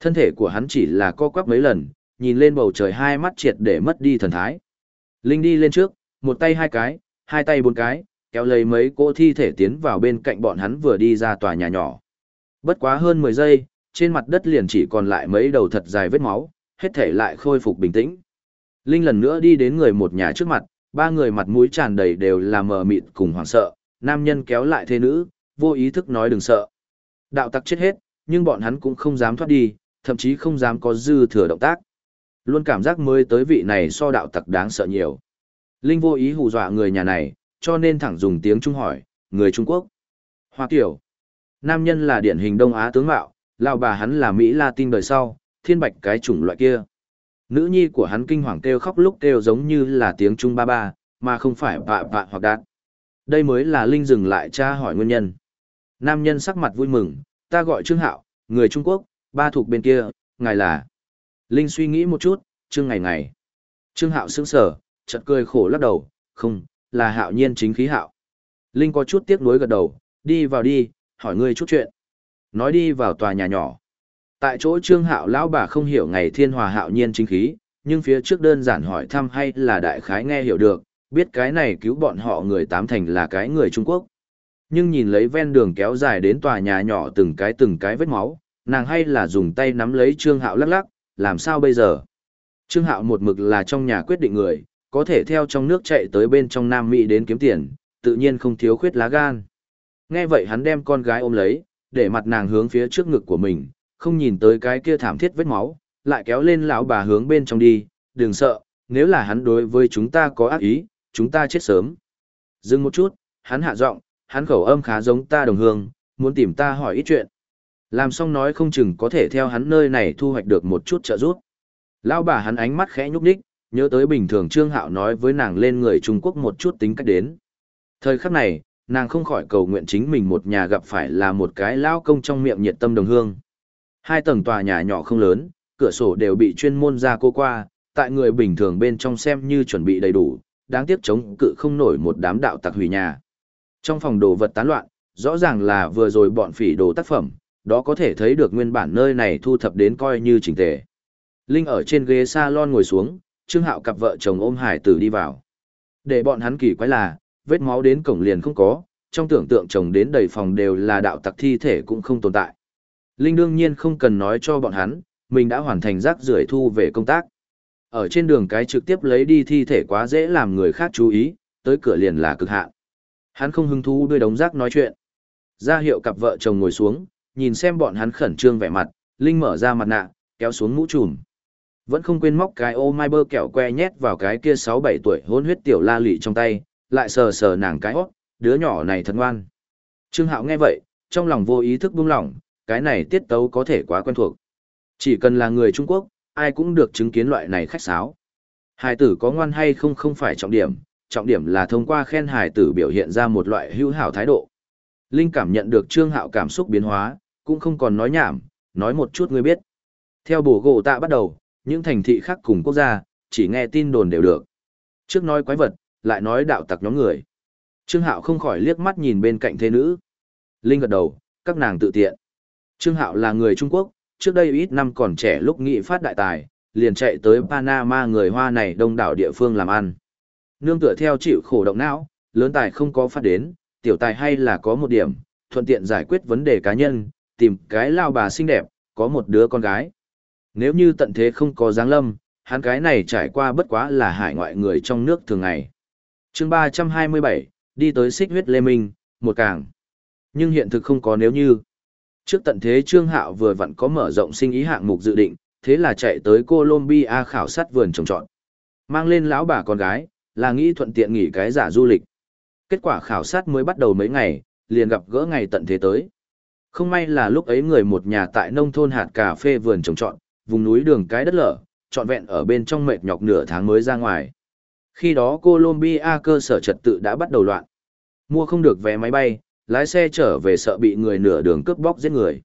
Thân thể của hắn chỉ là co quắp mấy lần, nhìn lên bầu trời hai mắt triệt để mất đi thần thái. Linh đi lên trước, một tay hai cái, hai tay bốn cái, kéo lấy mấy cỗ thi thể tiến vào bên cạnh bọn hắn vừa đi ra tòa nhà nhỏ. Bất quá hơn 10 giây, trên mặt đất liền chỉ còn lại mấy đầu thật dài vết máu, hết thể lại khôi phục bình tĩnh. Linh lần nữa đi đến người một nhà trước mặt, ba người mặt mũi tràn đầy đều là mờ mịt cùng hoảng sợ, nam nhân kéo lại thê nữ, vô ý thức nói đừng sợ. Đạo tặc chết hết, nhưng bọn hắn cũng không dám thoát đi, thậm chí không dám có dư thừa động tác. Luôn cảm giác mới tới vị này so đạo tặc đáng sợ nhiều. Linh vô ý hù dọa người nhà này, cho nên thẳng dùng tiếng Trung hỏi, người Trung Quốc. Hoa Kiều. Nam nhân là điển hình Đông Á tướng mạo, lão bà hắn là Mỹ Latin đời sau, thiên bạch cái chủng loại kia. Nữ nhi của hắn kinh hoàng kêu khóc lúc kêu giống như là tiếng Trung ba ba, mà không phải vạ vạ hoặc đạt. Đây mới là Linh dừng lại tra hỏi nguyên nhân. Nam nhân sắc mặt vui mừng, ta gọi Trương Hạo, người Trung Quốc, ba thuộc bên kia, ngài là. Linh suy nghĩ một chút, Trương ngày ngày. Trương Hạo sững sờ, chợt cười khổ lắc đầu, không, là Hạo nhiên chính khí Hạo. Linh có chút tiếc nuối gật đầu, đi vào đi, hỏi ngươi chút chuyện. Nói đi vào tòa nhà nhỏ. Tại chỗ Trương Hạo lão bà không hiểu ngày thiên hòa Hạo nhiên chính khí, nhưng phía trước đơn giản hỏi thăm hay là đại khái nghe hiểu được, biết cái này cứu bọn họ người tám thành là cái người Trung Quốc. Nhưng nhìn lấy ven đường kéo dài đến tòa nhà nhỏ từng cái từng cái vết máu, nàng hay là dùng tay nắm lấy Trương Hạo lắc lắc, làm sao bây giờ? Trương Hạo một mực là trong nhà quyết định người, có thể theo trong nước chạy tới bên trong Nam Mỹ đến kiếm tiền, tự nhiên không thiếu khuyết lá gan. Nghe vậy hắn đem con gái ôm lấy, để mặt nàng hướng phía trước ngực của mình, không nhìn tới cái kia thảm thiết vết máu, lại kéo lên lão bà hướng bên trong đi, đừng sợ, nếu là hắn đối với chúng ta có ác ý, chúng ta chết sớm. Dừng một chút, hắn hạ giọng, hắn khẩu âm khá giống ta đồng hương, muốn tìm ta hỏi ít chuyện. Làm xong nói không chừng có thể theo hắn nơi này thu hoạch được một chút trợ giúp. Lão bà hắn ánh mắt khẽ nhúc nhích, nhớ tới bình thường Trương Hạo nói với nàng lên người Trung Quốc một chút tính cách đến. Thời khắc này, nàng không khỏi cầu nguyện chính mình một nhà gặp phải là một cái lao công trong miệng nhiệt tâm đồng hương. Hai tầng tòa nhà nhỏ không lớn, cửa sổ đều bị chuyên môn ra cô qua, tại người bình thường bên trong xem như chuẩn bị đầy đủ, đáng tiếc chống cự không nổi một đám đạo tặc hủy nhà. Trong phòng đồ vật tán loạn, rõ ràng là vừa rồi bọn phỉ đồ tác phẩm, đó có thể thấy được nguyên bản nơi này thu thập đến coi như chỉnh tề. Linh ở trên ghế salon ngồi xuống, Trương Hạo cặp vợ chồng ôm hải tử đi vào. Để bọn hắn kỳ quái là, vết máu đến cổng liền không có, trong tưởng tượng chồng đến đầy phòng đều là đạo tặc thi thể cũng không tồn tại. Linh đương nhiên không cần nói cho bọn hắn, mình đã hoàn thành rác rưởi thu về công tác. Ở trên đường cái trực tiếp lấy đi thi thể quá dễ làm người khác chú ý, tới cửa liền là cực hạn. Hắn không hứng thú đưa đống rác nói chuyện. Ra hiệu cặp vợ chồng ngồi xuống, nhìn xem bọn hắn khẩn trương vẻ mặt, Linh mở ra mặt nạ, kéo xuống mũ trùm. Vẫn không quên móc cái ô mai bơ kẹo que nhét vào cái kia 6-7 tuổi hôn huyết tiểu la lị trong tay, lại sờ sờ nàng cái hót, đứa nhỏ này thật ngoan. Trương Hạo nghe vậy, trong lòng vô ý thức buông lỏng, cái này tiết tấu có thể quá quen thuộc. Chỉ cần là người Trung Quốc, ai cũng được chứng kiến loại này khách sáo. Hải tử có ngoan hay không không phải trọng điểm, trọng điểm là thông qua khen hải tử biểu hiện ra một loại hữu hảo thái độ. Linh cảm nhận được Trương Hạo cảm xúc biến hóa, cũng không còn nói nhảm, nói một chút ngươi biết. Theo bổ gỗ tạ bắt đầu, những thành thị khác cùng quốc gia, chỉ nghe tin đồn đều được. Trước nói quái vật, lại nói đạo tặc nhóm người. Trương Hạo không khỏi liếc mắt nhìn bên cạnh thế nữ. Linh gật đầu, các nàng tự tiện. Trương Hạo là người Trung Quốc, trước đây ít năm còn trẻ lúc nghị phát đại tài, liền chạy tới Panama người Hoa này đông đảo địa phương làm ăn. Nương tựa theo chịu khổ động não, lớn tài không có phát đến, tiểu tài hay là có một điểm, thuận tiện giải quyết vấn đề cá nhân, tìm cái lao bà xinh đẹp, có một đứa con gái. Nếu như tận thế không có giáng lâm, hắn cái này trải qua bất quá là hải ngoại người trong nước thường ngày. chương 327, đi tới xích huyết lê minh, một càng. Nhưng hiện thực không có nếu như. Trước tận thế Trương Hạo vừa vặn có mở rộng sinh ý hạng mục dự định, thế là chạy tới Colombia khảo sát vườn trồng trọt. Mang lên lão bà con gái, là nghĩ thuận tiện nghỉ cái giả du lịch. Kết quả khảo sát mới bắt đầu mấy ngày, liền gặp gỡ ngày tận thế tới. Không may là lúc ấy người một nhà tại nông thôn hạt cà phê vườn trồng trọt, vùng núi đường cái đất lở, trọn vẹn ở bên trong mệt nhọc nửa tháng mới ra ngoài. Khi đó Colombia cơ sở trật tự đã bắt đầu loạn. Mua không được vé máy bay, lái xe trở về sợ bị người nửa đường cướp bóc giết người.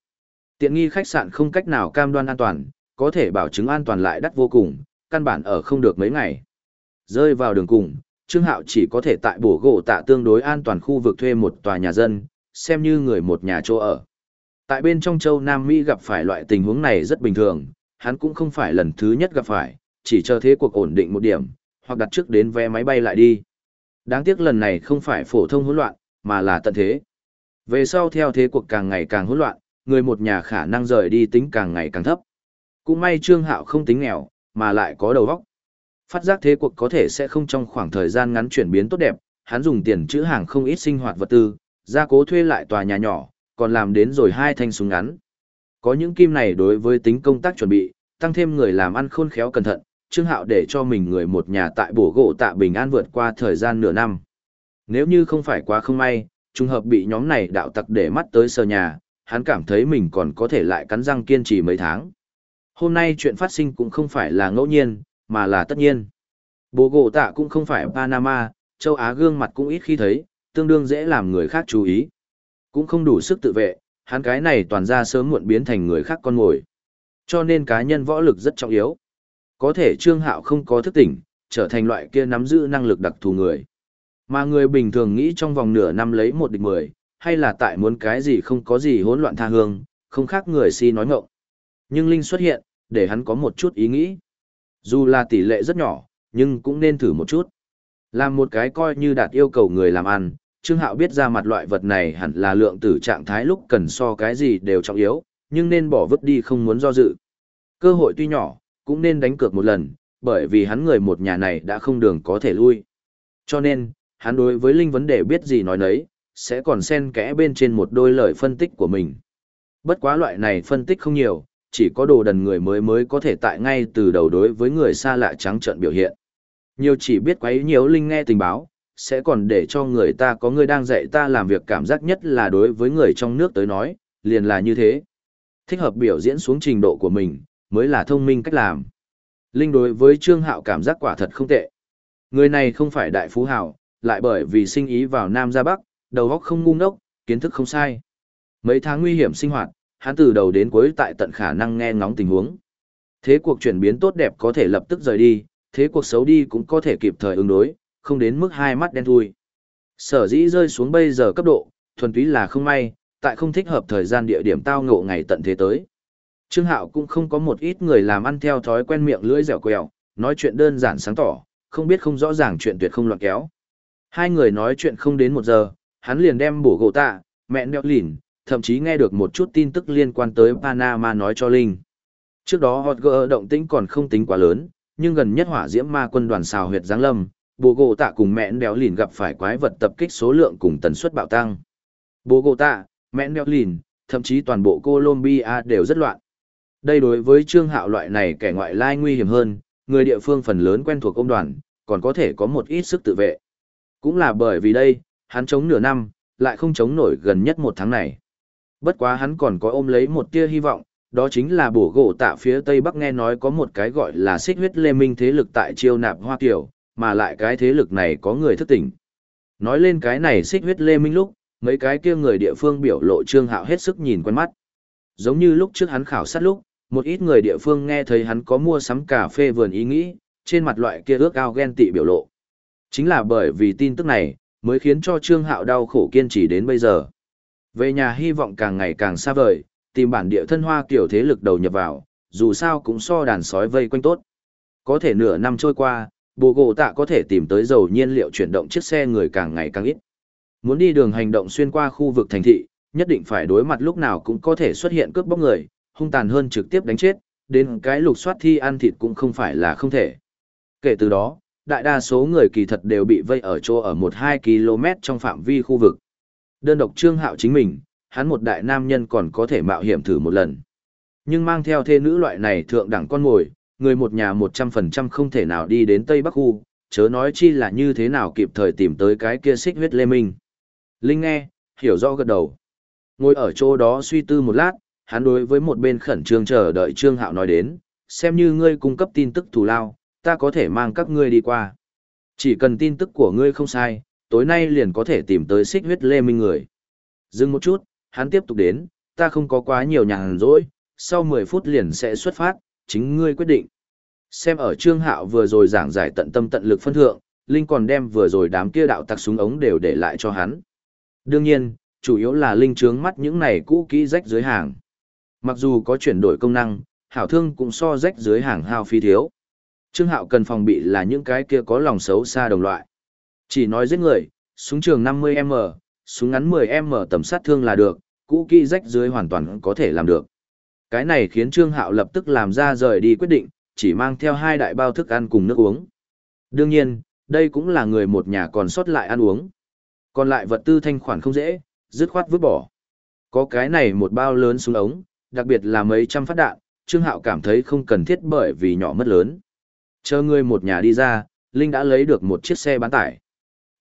Tiện nghi khách sạn không cách nào cam đoan an toàn, có thể bảo chứng an toàn lại đắt vô cùng, căn bản ở không được mấy ngày. Rơi vào đường cùng, Trương Hạo chỉ có thể tại bổ gỗ tạ tương đối an toàn khu vực thuê một tòa nhà dân, xem như người một nhà chỗ ở. Tại bên trong châu Nam Mỹ gặp phải loại tình huống này rất bình thường, hắn cũng không phải lần thứ nhất gặp phải, chỉ chờ thế cuộc ổn định một điểm, hoặc đặt trước đến vé máy bay lại đi. Đáng tiếc lần này không phải phổ thông hỗn loạn, mà là tận thế. Về sau theo thế cuộc càng ngày càng hỗn loạn, người một nhà khả năng rời đi tính càng ngày càng thấp. Cũng may Trương Hạo không tính nghèo, mà lại có đầu óc. Phát giác thế cuộc có thể sẽ không trong khoảng thời gian ngắn chuyển biến tốt đẹp, hắn dùng tiền chữ hàng không ít sinh hoạt vật tư, gia cố thuê lại tòa nhà nhỏ, còn làm đến rồi hai thanh súng ngắn. Có những kim này đối với tính công tác chuẩn bị, tăng thêm người làm ăn khôn khéo cẩn thận, Trương Hạo để cho mình người một nhà tại bổ gỗ tạ bình an vượt qua thời gian nửa năm. Nếu như không phải quá không may, trùng hợp bị nhóm này đạo tặc để mắt tới sờ nhà, hắn cảm thấy mình còn có thể lại cắn răng kiên trì mấy tháng. Hôm nay chuyện phát sinh cũng không phải là ngẫu nhiên, mà là tất nhiên. Bố gỗ tạ cũng không phải Panama, châu Á gương mặt cũng ít khi thấy, tương đương dễ làm người khác chú ý. Cũng không đủ sức tự vệ, hắn cái này toàn ra sớm muộn biến thành người khác con ngồi. Cho nên cá nhân võ lực rất trọng yếu. Có thể Trương Hạo không có thức tỉnh, trở thành loại kia nắm giữ năng lực đặc thù người. Mà người bình thường nghĩ trong vòng nửa năm lấy một địch mười, hay là tại muốn cái gì không có gì hỗn loạn tha hương, không khác người si nói ngọng. Nhưng Linh xuất hiện, để hắn có một chút ý nghĩ. Dù là tỷ lệ rất nhỏ, nhưng cũng nên thử một chút. Làm một cái coi như đạt yêu cầu người làm ăn, Trương Hạo biết ra mặt loại vật này hẳn là lượng tử trạng thái lúc cần so cái gì đều trọng yếu, nhưng nên bỏ vứt đi không muốn do dự. Cơ hội tuy nhỏ, cũng nên đánh cược một lần, bởi vì hắn người một nhà này đã không đường có thể lui. Cho nên, hắn đối với Linh vấn đề biết gì nói nấy, sẽ còn xen kẽ bên trên một đôi lời phân tích của mình. Bất quá loại này phân tích không nhiều, chỉ có đồ đần người mới mới có thể tại ngay từ đầu đối với người xa lạ trắng trợn biểu hiện. Nhiều chỉ biết quấy nhiều Linh nghe tình báo, sẽ còn để cho người ta có người đang dạy ta làm việc cảm giác nhất là đối với người trong nước tới nói, liền là như thế. Thích hợp biểu diễn xuống trình độ của mình, mới là thông minh cách làm. Linh đối với Trương Hạo cảm giác quả thật không tệ. Người này không phải đại phú hào, lại bởi vì sinh ý vào Nam ra Bắc, đầu óc không ngu ngốc, kiến thức không sai. Mấy tháng nguy hiểm sinh hoạt, hắn từ đầu đến cuối tại tận khả năng nghe ngóng tình huống. Thế cuộc chuyển biến tốt đẹp có thể lập tức rời đi, thế cuộc xấu đi cũng có thể kịp thời ứng đối, không đến mức hai mắt đen thui. Sở dĩ rơi xuống bây giờ cấp độ, thuần túy là không may, tại không thích hợp thời gian địa điểm tao ngộ ngày tận thế tới. Trương Hạo cũng không có một ít người làm ăn theo thói quen miệng lưỡi dẻo quẹo, nói chuyện đơn giản sáng tỏ, không biết không rõ ràng chuyện tuyệt không loạn kéo. Hai người nói chuyện không đến một giờ, hắn liền đem bổ gỗ tạ, mẹ đeo lìn, thậm chí nghe được một chút tin tức liên quan tới Panama nói cho Linh. Trước đó hot động tĩnh còn không tính quá lớn, nhưng gần nhất hỏa diễm ma quân đoàn xào huyệt giáng lâm, Bồ gỗ tạ cùng Mẹn Đéo lìn gặp phải quái vật tập kích số lượng cùng tần suất bạo tăng. Bồ gỗ tạ, Mẹn Đéo lìn, thậm chí toàn bộ Colombia đều rất loạn. Đây đối với Trương Hạo loại này kẻ ngoại lai nguy hiểm hơn, người địa phương phần lớn quen thuộc công đoàn, còn có thể có một ít sức tự vệ. Cũng là bởi vì đây, hắn chống nửa năm, lại không chống nổi gần nhất một tháng này. Bất quá hắn còn có ôm lấy một tia hy vọng, đó chính là bổ gỗ tạ phía Tây Bắc nghe nói có một cái gọi là xích huyết lê minh thế lực tại chiêu nạp Hoa Kiều, mà lại cái thế lực này có người thức tỉnh. Nói lên cái này xích huyết lê minh lúc, mấy cái kia người địa phương biểu lộ trương hạo hết sức nhìn quen mắt. Giống như lúc trước hắn khảo sát lúc, một ít người địa phương nghe thấy hắn có mua sắm cà phê vườn ý nghĩ, trên mặt loại kia ước ao ghen tị biểu lộ. Chính là bởi vì tin tức này, mới khiến cho Trương Hạo đau khổ kiên trì đến bây giờ. Về nhà hy vọng càng ngày càng xa vời, tìm bản địa thân hoa kiểu thế lực đầu nhập vào, dù sao cũng so đàn sói vây quanh tốt. Có thể nửa năm trôi qua, bộ gỗ tạ có thể tìm tới dầu nhiên liệu chuyển động chiếc xe người càng ngày càng ít. Muốn đi đường hành động xuyên qua khu vực thành thị, nhất định phải đối mặt lúc nào cũng có thể xuất hiện cướp bóc người, hung tàn hơn trực tiếp đánh chết, đến cái lục soát thi ăn thịt cũng không phải là không thể. Kể từ đó, đại đa số người kỳ thật đều bị vây ở chỗ ở 1-2 km trong phạm vi khu vực. Đơn độc trương hạo chính mình, hắn một đại nam nhân còn có thể mạo hiểm thử một lần. Nhưng mang theo thê nữ loại này thượng đẳng con ngồi, người một nhà 100% không thể nào đi đến Tây Bắc khu, chớ nói chi là như thế nào kịp thời tìm tới cái kia xích huyết lê minh. Linh nghe, hiểu rõ gật đầu. Ngồi ở chỗ đó suy tư một lát, hắn đối với một bên khẩn trương chờ đợi Trương Hạo nói đến, xem như ngươi cung cấp tin tức thù lao, ta có thể mang các ngươi đi qua. Chỉ cần tin tức của ngươi không sai, tối nay liền có thể tìm tới xích huyết lê minh người. Dừng một chút, hắn tiếp tục đến, ta không có quá nhiều nhàn rỗi, sau 10 phút liền sẽ xuất phát, chính ngươi quyết định. Xem ở Trương Hạo vừa rồi giảng giải tận tâm tận lực phân thượng, Linh còn đem vừa rồi đám kia đạo tặc súng ống đều để lại cho hắn. Đương nhiên, chủ yếu là Linh trướng mắt những này cũ kỹ rách dưới hàng. Mặc dù có chuyển đổi công năng, hảo thương cũng so rách dưới hàng hao phi thiếu. Trương Hạo cần phòng bị là những cái kia có lòng xấu xa đồng loại. Chỉ nói giết người, súng trường 50M, súng ngắn 10M tầm sát thương là được, cũ kỹ rách dưới hoàn toàn có thể làm được. Cái này khiến Trương Hạo lập tức làm ra rời đi quyết định, chỉ mang theo hai đại bao thức ăn cùng nước uống. Đương nhiên, đây cũng là người một nhà còn sót lại ăn uống. Còn lại vật tư thanh khoản không dễ, dứt khoát vứt bỏ. Có cái này một bao lớn xuống ống, đặc biệt là mấy trăm phát đạn, Trương Hạo cảm thấy không cần thiết bởi vì nhỏ mất lớn. Chờ người một nhà đi ra, Linh đã lấy được một chiếc xe bán tải.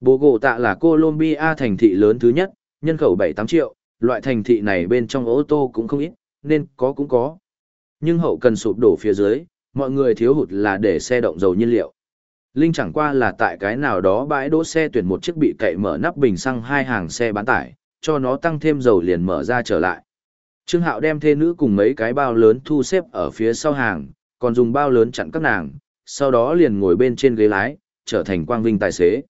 Bố gỗ tạ là Colombia thành thị lớn thứ nhất, nhân khẩu 7-8 triệu, loại thành thị này bên trong ô tô cũng không ít, nên có cũng có. Nhưng hậu cần sụp đổ phía dưới, mọi người thiếu hụt là để xe động dầu nhiên liệu. Linh chẳng qua là tại cái nào đó bãi đỗ xe tuyển một chiếc bị cậy mở nắp bình xăng hai hàng xe bán tải, cho nó tăng thêm dầu liền mở ra trở lại. Trương Hạo đem thê nữ cùng mấy cái bao lớn thu xếp ở phía sau hàng, còn dùng bao lớn chặn các nàng, sau đó liền ngồi bên trên ghế lái, trở thành quang vinh tài xế.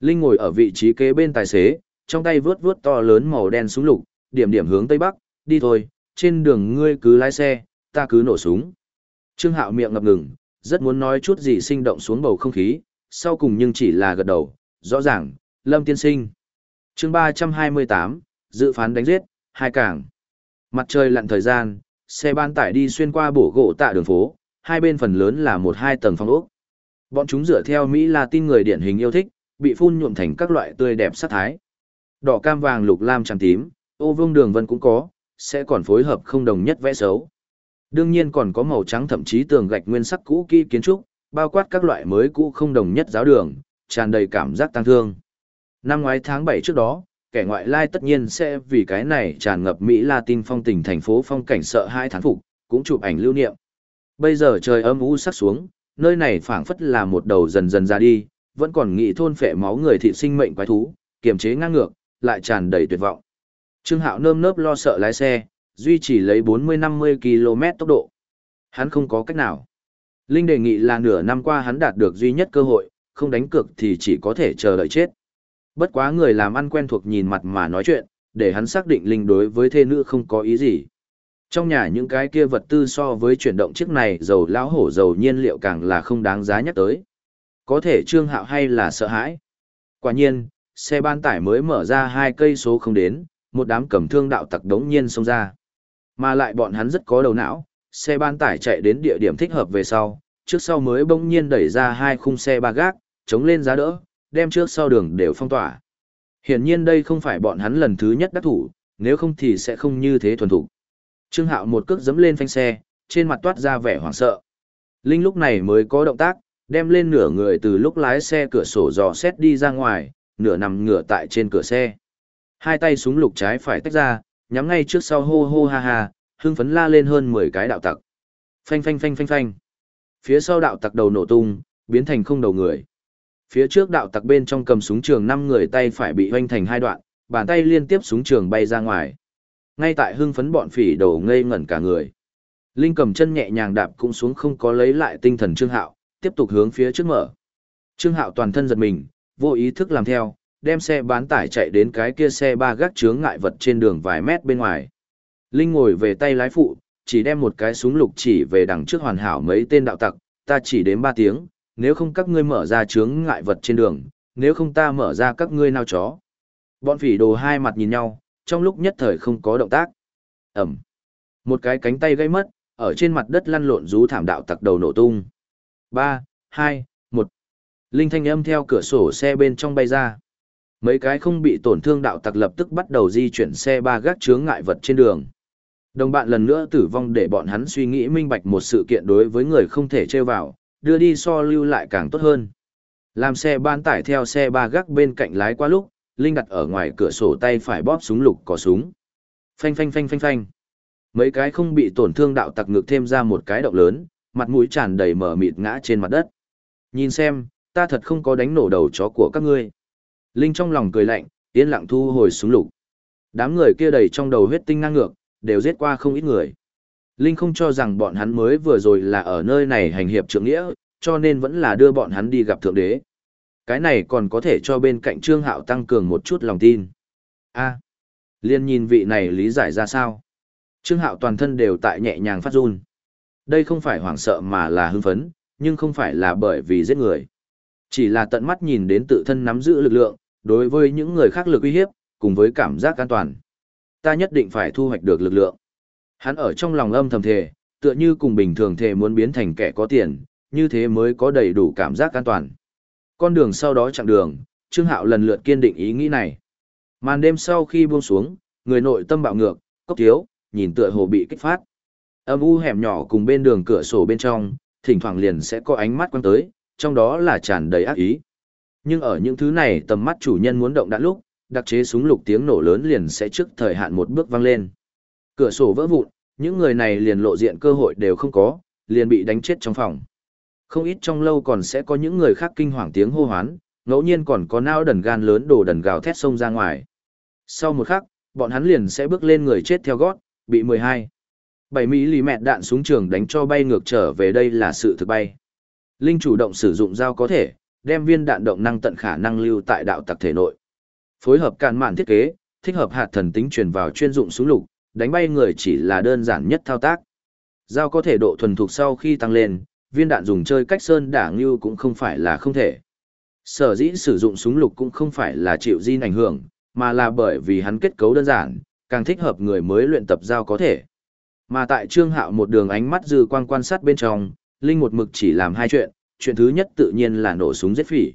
Linh ngồi ở vị trí kế bên tài xế, trong tay vướt vướt to lớn màu đen súng lục, điểm điểm hướng tây bắc, đi thôi, trên đường ngươi cứ lái xe, ta cứ nổ súng. Trương Hạo miệng ngập ngừng, rất muốn nói chút gì sinh động xuống bầu không khí, sau cùng nhưng chỉ là gật đầu, rõ ràng, Lâm tiên sinh. chương 328, dự phán đánh giết, hai cảng. Mặt trời lặn thời gian, xe ban tải đi xuyên qua bổ gỗ tạ đường phố, hai bên phần lớn là một hai tầng phong ốc. Bọn chúng dựa theo Mỹ Latin người điển hình yêu thích, bị phun nhuộm thành các loại tươi đẹp sắc thái. Đỏ cam vàng lục lam trắng tím, ô vương đường vân cũng có, sẽ còn phối hợp không đồng nhất vẽ xấu. Đương nhiên còn có màu trắng thậm chí tường gạch nguyên sắc cũ kỹ kiến trúc, bao quát các loại mới cũ không đồng nhất giáo đường, tràn đầy cảm giác tăng thương. Năm ngoái tháng 7 trước đó, kẻ ngoại lai tất nhiên sẽ vì cái này tràn ngập Mỹ Latin phong tình thành phố phong cảnh sợ hai tháng phục, cũng chụp ảnh lưu niệm. Bây giờ trời âm u sắc xuống, nơi này phảng phất là một đầu dần dần ra đi, vẫn còn nghĩ thôn phệ máu người thị sinh mệnh quái thú, kiềm chế ngang ngược, lại tràn đầy tuyệt vọng. Trương Hạo nơm nớp lo sợ lái xe, duy trì lấy 40-50 km tốc độ. Hắn không có cách nào. Linh đề nghị là nửa năm qua hắn đạt được duy nhất cơ hội, không đánh cược thì chỉ có thể chờ đợi chết. Bất quá người làm ăn quen thuộc nhìn mặt mà nói chuyện, để hắn xác định Linh đối với thê nữ không có ý gì. Trong nhà những cái kia vật tư so với chuyển động chiếc này dầu lão hổ dầu nhiên liệu càng là không đáng giá nhắc tới. Có thể trương hạo hay là sợ hãi. Quả nhiên, xe ban tải mới mở ra hai cây số không đến, một đám cầm thương đạo tặc đống nhiên xông ra. Mà lại bọn hắn rất có đầu não, xe ban tải chạy đến địa điểm thích hợp về sau, trước sau mới bỗng nhiên đẩy ra hai khung xe ba gác, chống lên giá đỡ, đem trước sau đường đều phong tỏa. Hiển nhiên đây không phải bọn hắn lần thứ nhất đắc thủ, nếu không thì sẽ không như thế thuần thủ. Trương Hạo một cước giẫm lên phanh xe, trên mặt toát ra vẻ hoảng sợ. Linh lúc này mới có động tác, đem lên nửa người từ lúc lái xe cửa sổ dò xét đi ra ngoài, nửa nằm ngửa tại trên cửa xe. Hai tay súng lục trái phải tách ra, nhắm ngay trước sau hô hô ha ha, hưng phấn la lên hơn 10 cái đạo tặc. Phanh phanh phanh phanh phanh. Phía sau đạo tặc đầu nổ tung, biến thành không đầu người. Phía trước đạo tặc bên trong cầm súng trường 5 người tay phải bị hoanh thành hai đoạn, bàn tay liên tiếp súng trường bay ra ngoài. Ngay tại hưng phấn bọn phỉ đầu ngây ngẩn cả người. Linh cầm chân nhẹ nhàng đạp cũng xuống không có lấy lại tinh thần Trương Hạo, tiếp tục hướng phía trước mở. Trương Hạo toàn thân giật mình, vô ý thức làm theo, đem xe bán tải chạy đến cái kia xe ba gác chướng ngại vật trên đường vài mét bên ngoài. Linh ngồi về tay lái phụ, chỉ đem một cái súng lục chỉ về đằng trước hoàn hảo mấy tên đạo tặc, ta chỉ đến ba tiếng, nếu không các ngươi mở ra chướng ngại vật trên đường, nếu không ta mở ra các ngươi nào chó. Bọn phỉ đồ hai mặt nhìn nhau, trong lúc nhất thời không có động tác. Ẩm. Một cái cánh tay gây mất, ở trên mặt đất lăn lộn rú thảm đạo tặc đầu nổ tung. Ba, hai, một. Linh thanh âm theo cửa sổ xe bên trong bay ra. Mấy cái không bị tổn thương đạo tặc lập tức bắt đầu di chuyển xe ba gác chướng ngại vật trên đường. Đồng bạn lần nữa tử vong để bọn hắn suy nghĩ minh bạch một sự kiện đối với người không thể chơi vào, đưa đi so lưu lại càng tốt hơn. Làm xe ban tải theo xe ba gác bên cạnh lái qua lúc, Linh đặt ở ngoài cửa sổ tay phải bóp súng lục có súng. Phanh phanh phanh phanh phanh. Mấy cái không bị tổn thương đạo tặc ngược thêm ra một cái động lớn, mặt mũi tràn đầy mở mịt ngã trên mặt đất. Nhìn xem, ta thật không có đánh nổ đầu chó của các ngươi. Linh trong lòng cười lạnh, yên lặng thu hồi súng lục. Đám người kia đầy trong đầu huyết tinh ngang ngược, đều giết qua không ít người. Linh không cho rằng bọn hắn mới vừa rồi là ở nơi này hành hiệp trượng nghĩa, cho nên vẫn là đưa bọn hắn đi gặp thượng đế. Cái này còn có thể cho bên cạnh Trương Hạo tăng cường một chút lòng tin. A, liên nhìn vị này lý giải ra sao? Trương Hạo toàn thân đều tại nhẹ nhàng phát run. Đây không phải hoảng sợ mà là hưng phấn, nhưng không phải là bởi vì giết người. Chỉ là tận mắt nhìn đến tự thân nắm giữ lực lượng, đối với những người khác lực uy hiếp, cùng với cảm giác an toàn. Ta nhất định phải thu hoạch được lực lượng. Hắn ở trong lòng âm thầm thề, tựa như cùng bình thường thề muốn biến thành kẻ có tiền, như thế mới có đầy đủ cảm giác an toàn. Con đường sau đó chặng đường, Trương Hạo lần lượt kiên định ý nghĩ này. Màn đêm sau khi buông xuống, người nội tâm bạo ngược, cốc thiếu, nhìn tựa hồ bị kích phát. Âm u hẻm nhỏ cùng bên đường cửa sổ bên trong, thỉnh thoảng liền sẽ có ánh mắt quan tới, trong đó là tràn đầy ác ý. Nhưng ở những thứ này tầm mắt chủ nhân muốn động đạn lúc, đặc chế súng lục tiếng nổ lớn liền sẽ trước thời hạn một bước vang lên. Cửa sổ vỡ vụn, những người này liền lộ diện cơ hội đều không có, liền bị đánh chết trong phòng. Không ít trong lâu còn sẽ có những người khác kinh hoàng tiếng hô hoán, ngẫu nhiên còn có nao đần gan lớn đồ đần gào thét sông ra ngoài. Sau một khắc, bọn hắn liền sẽ bước lên người chết theo gót, bị 12. 7 mỹ lì mẹt đạn súng trường đánh cho bay ngược trở về đây là sự thực bay. Linh chủ động sử dụng dao có thể, đem viên đạn động năng tận khả năng lưu tại đạo tặc thể nội. Phối hợp càn mạn thiết kế, thích hợp hạt thần tính truyền vào chuyên dụng súng lục, đánh bay người chỉ là đơn giản nhất thao tác. Dao có thể độ thuần thục sau khi tăng lên, viên đạn dùng chơi cách sơn đả ngưu cũng không phải là không thể. Sở dĩ sử dụng súng lục cũng không phải là chịu di ảnh hưởng, mà là bởi vì hắn kết cấu đơn giản, càng thích hợp người mới luyện tập dao có thể. Mà tại Trương Hạo một đường ánh mắt dư quang quan sát bên trong, Linh một mực chỉ làm hai chuyện, chuyện thứ nhất tự nhiên là nổ súng giết phỉ.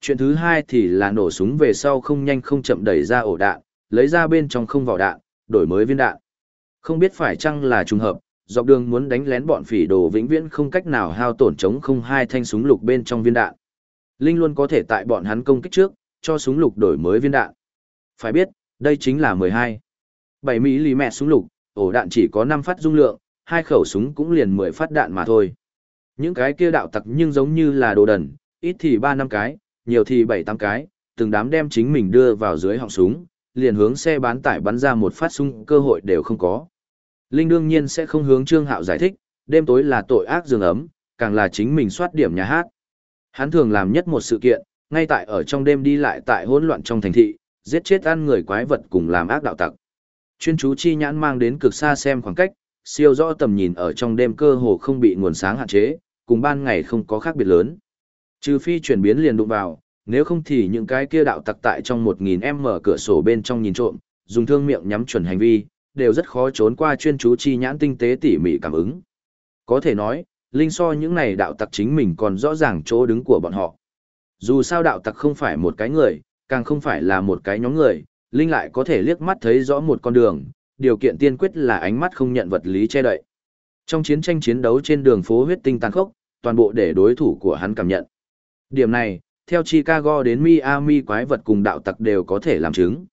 Chuyện thứ hai thì là nổ súng về sau không nhanh không chậm đẩy ra ổ đạn, lấy ra bên trong không vào đạn, đổi mới viên đạn. Không biết phải chăng là trùng hợp, dọc đường muốn đánh lén bọn phỉ đồ vĩnh viễn không cách nào hao tổn chống không hai thanh súng lục bên trong viên đạn. Linh luôn có thể tại bọn hắn công kích trước, cho súng lục đổi mới viên đạn. Phải biết, đây chính là 12. 7 mẹ súng lục, ổ đạn chỉ có 5 phát dung lượng, hai khẩu súng cũng liền 10 phát đạn mà thôi. Những cái kia đạo tặc nhưng giống như là đồ đần, ít thì 3 năm cái, nhiều thì 7 8 cái, từng đám đem chính mình đưa vào dưới họng súng, liền hướng xe bán tải bắn ra một phát súng cơ hội đều không có. Linh đương nhiên sẽ không hướng Trương Hạo giải thích, đêm tối là tội ác giường ấm, càng là chính mình soát điểm nhà hát. Hắn thường làm nhất một sự kiện, ngay tại ở trong đêm đi lại tại hỗn loạn trong thành thị, giết chết ăn người quái vật cùng làm ác đạo tặc. Chuyên chú chi nhãn mang đến cực xa xem khoảng cách, siêu rõ tầm nhìn ở trong đêm cơ hồ không bị nguồn sáng hạn chế, cùng ban ngày không có khác biệt lớn. Trừ phi chuyển biến liền đụng vào, nếu không thì những cái kia đạo tặc tại trong 1000 m cửa sổ bên trong nhìn trộm, dùng thương miệng nhắm chuẩn hành vi, đều rất khó trốn qua chuyên chú chi nhãn tinh tế tỉ mỉ cảm ứng. Có thể nói, linh so những này đạo tặc chính mình còn rõ ràng chỗ đứng của bọn họ. Dù sao đạo tặc không phải một cái người, càng không phải là một cái nhóm người, linh lại có thể liếc mắt thấy rõ một con đường, điều kiện tiên quyết là ánh mắt không nhận vật lý che đậy. Trong chiến tranh chiến đấu trên đường phố huyết tinh tàn khốc, toàn bộ để đối thủ của hắn cảm nhận. Điểm này, theo Chicago đến Miami quái vật cùng đạo tặc đều có thể làm chứng.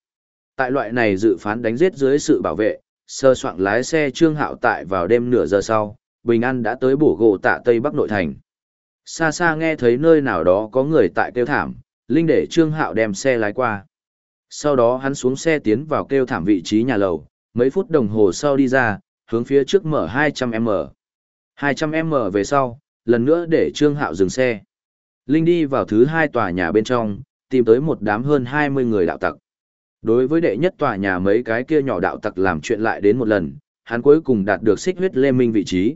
Tại loại này dự phán đánh giết dưới sự bảo vệ, sơ soạn lái xe Trương Hạo tại vào đêm nửa giờ sau, Bình An đã tới bổ gỗ tạ Tây Bắc nội thành. Xa xa nghe thấy nơi nào đó có người tại kêu thảm, Linh để Trương Hạo đem xe lái qua. Sau đó hắn xuống xe tiến vào kêu thảm vị trí nhà lầu, mấy phút đồng hồ sau đi ra, hướng phía trước mở 200m. 200m về sau, lần nữa để Trương Hạo dừng xe. Linh đi vào thứ hai tòa nhà bên trong, tìm tới một đám hơn 20 người đạo tặc. Đối với đệ nhất tòa nhà mấy cái kia nhỏ đạo tặc làm chuyện lại đến một lần, hắn cuối cùng đạt được xích huyết lê minh vị trí.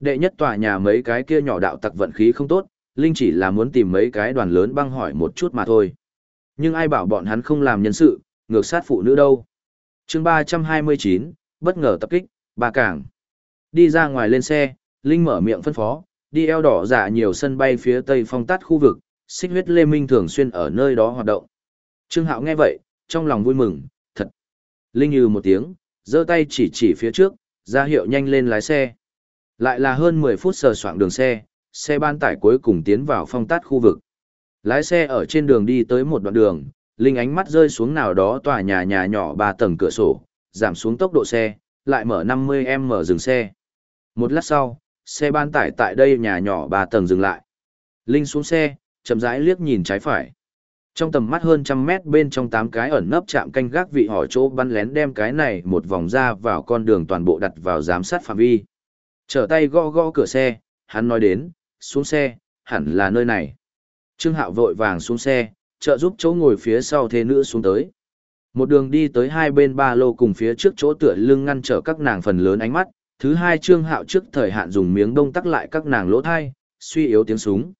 Đệ nhất tòa nhà mấy cái kia nhỏ đạo tặc vận khí không tốt, Linh chỉ là muốn tìm mấy cái đoàn lớn băng hỏi một chút mà thôi. Nhưng ai bảo bọn hắn không làm nhân sự, ngược sát phụ nữ đâu. chương 329, bất ngờ tập kích, ba cảng. Đi ra ngoài lên xe, Linh mở miệng phân phó, đi eo đỏ giả nhiều sân bay phía tây phong tát khu vực, xích huyết lê minh thường xuyên ở nơi đó hoạt động. Trương Hạo nghe vậy, trong lòng vui mừng, thật. Linh như một tiếng, giơ tay chỉ chỉ phía trước, ra hiệu nhanh lên lái xe. Lại là hơn 10 phút sờ soạng đường xe, xe ban tải cuối cùng tiến vào phong tát khu vực. Lái xe ở trên đường đi tới một đoạn đường, Linh ánh mắt rơi xuống nào đó tòa nhà nhà nhỏ ba tầng cửa sổ, giảm xuống tốc độ xe, lại mở 50m dừng xe. Một lát sau, xe ban tải tại đây nhà nhỏ 3 tầng dừng lại. Linh xuống xe, chậm rãi liếc nhìn trái phải. Trong tầm mắt hơn trăm mét bên trong tám cái ẩn nấp chạm canh gác vị hỏi chỗ bắn lén đem cái này một vòng ra vào con đường toàn bộ đặt vào giám sát phạm vi. Trở tay gõ gõ cửa xe, hắn nói đến, xuống xe, hẳn là nơi này. Trương Hạo vội vàng xuống xe, trợ giúp chỗ ngồi phía sau thế nữ xuống tới. Một đường đi tới hai bên ba lô cùng phía trước chỗ tựa lưng ngăn trở các nàng phần lớn ánh mắt, thứ hai Trương Hạo trước thời hạn dùng miếng đông tắc lại các nàng lỗ thai, suy yếu tiếng súng.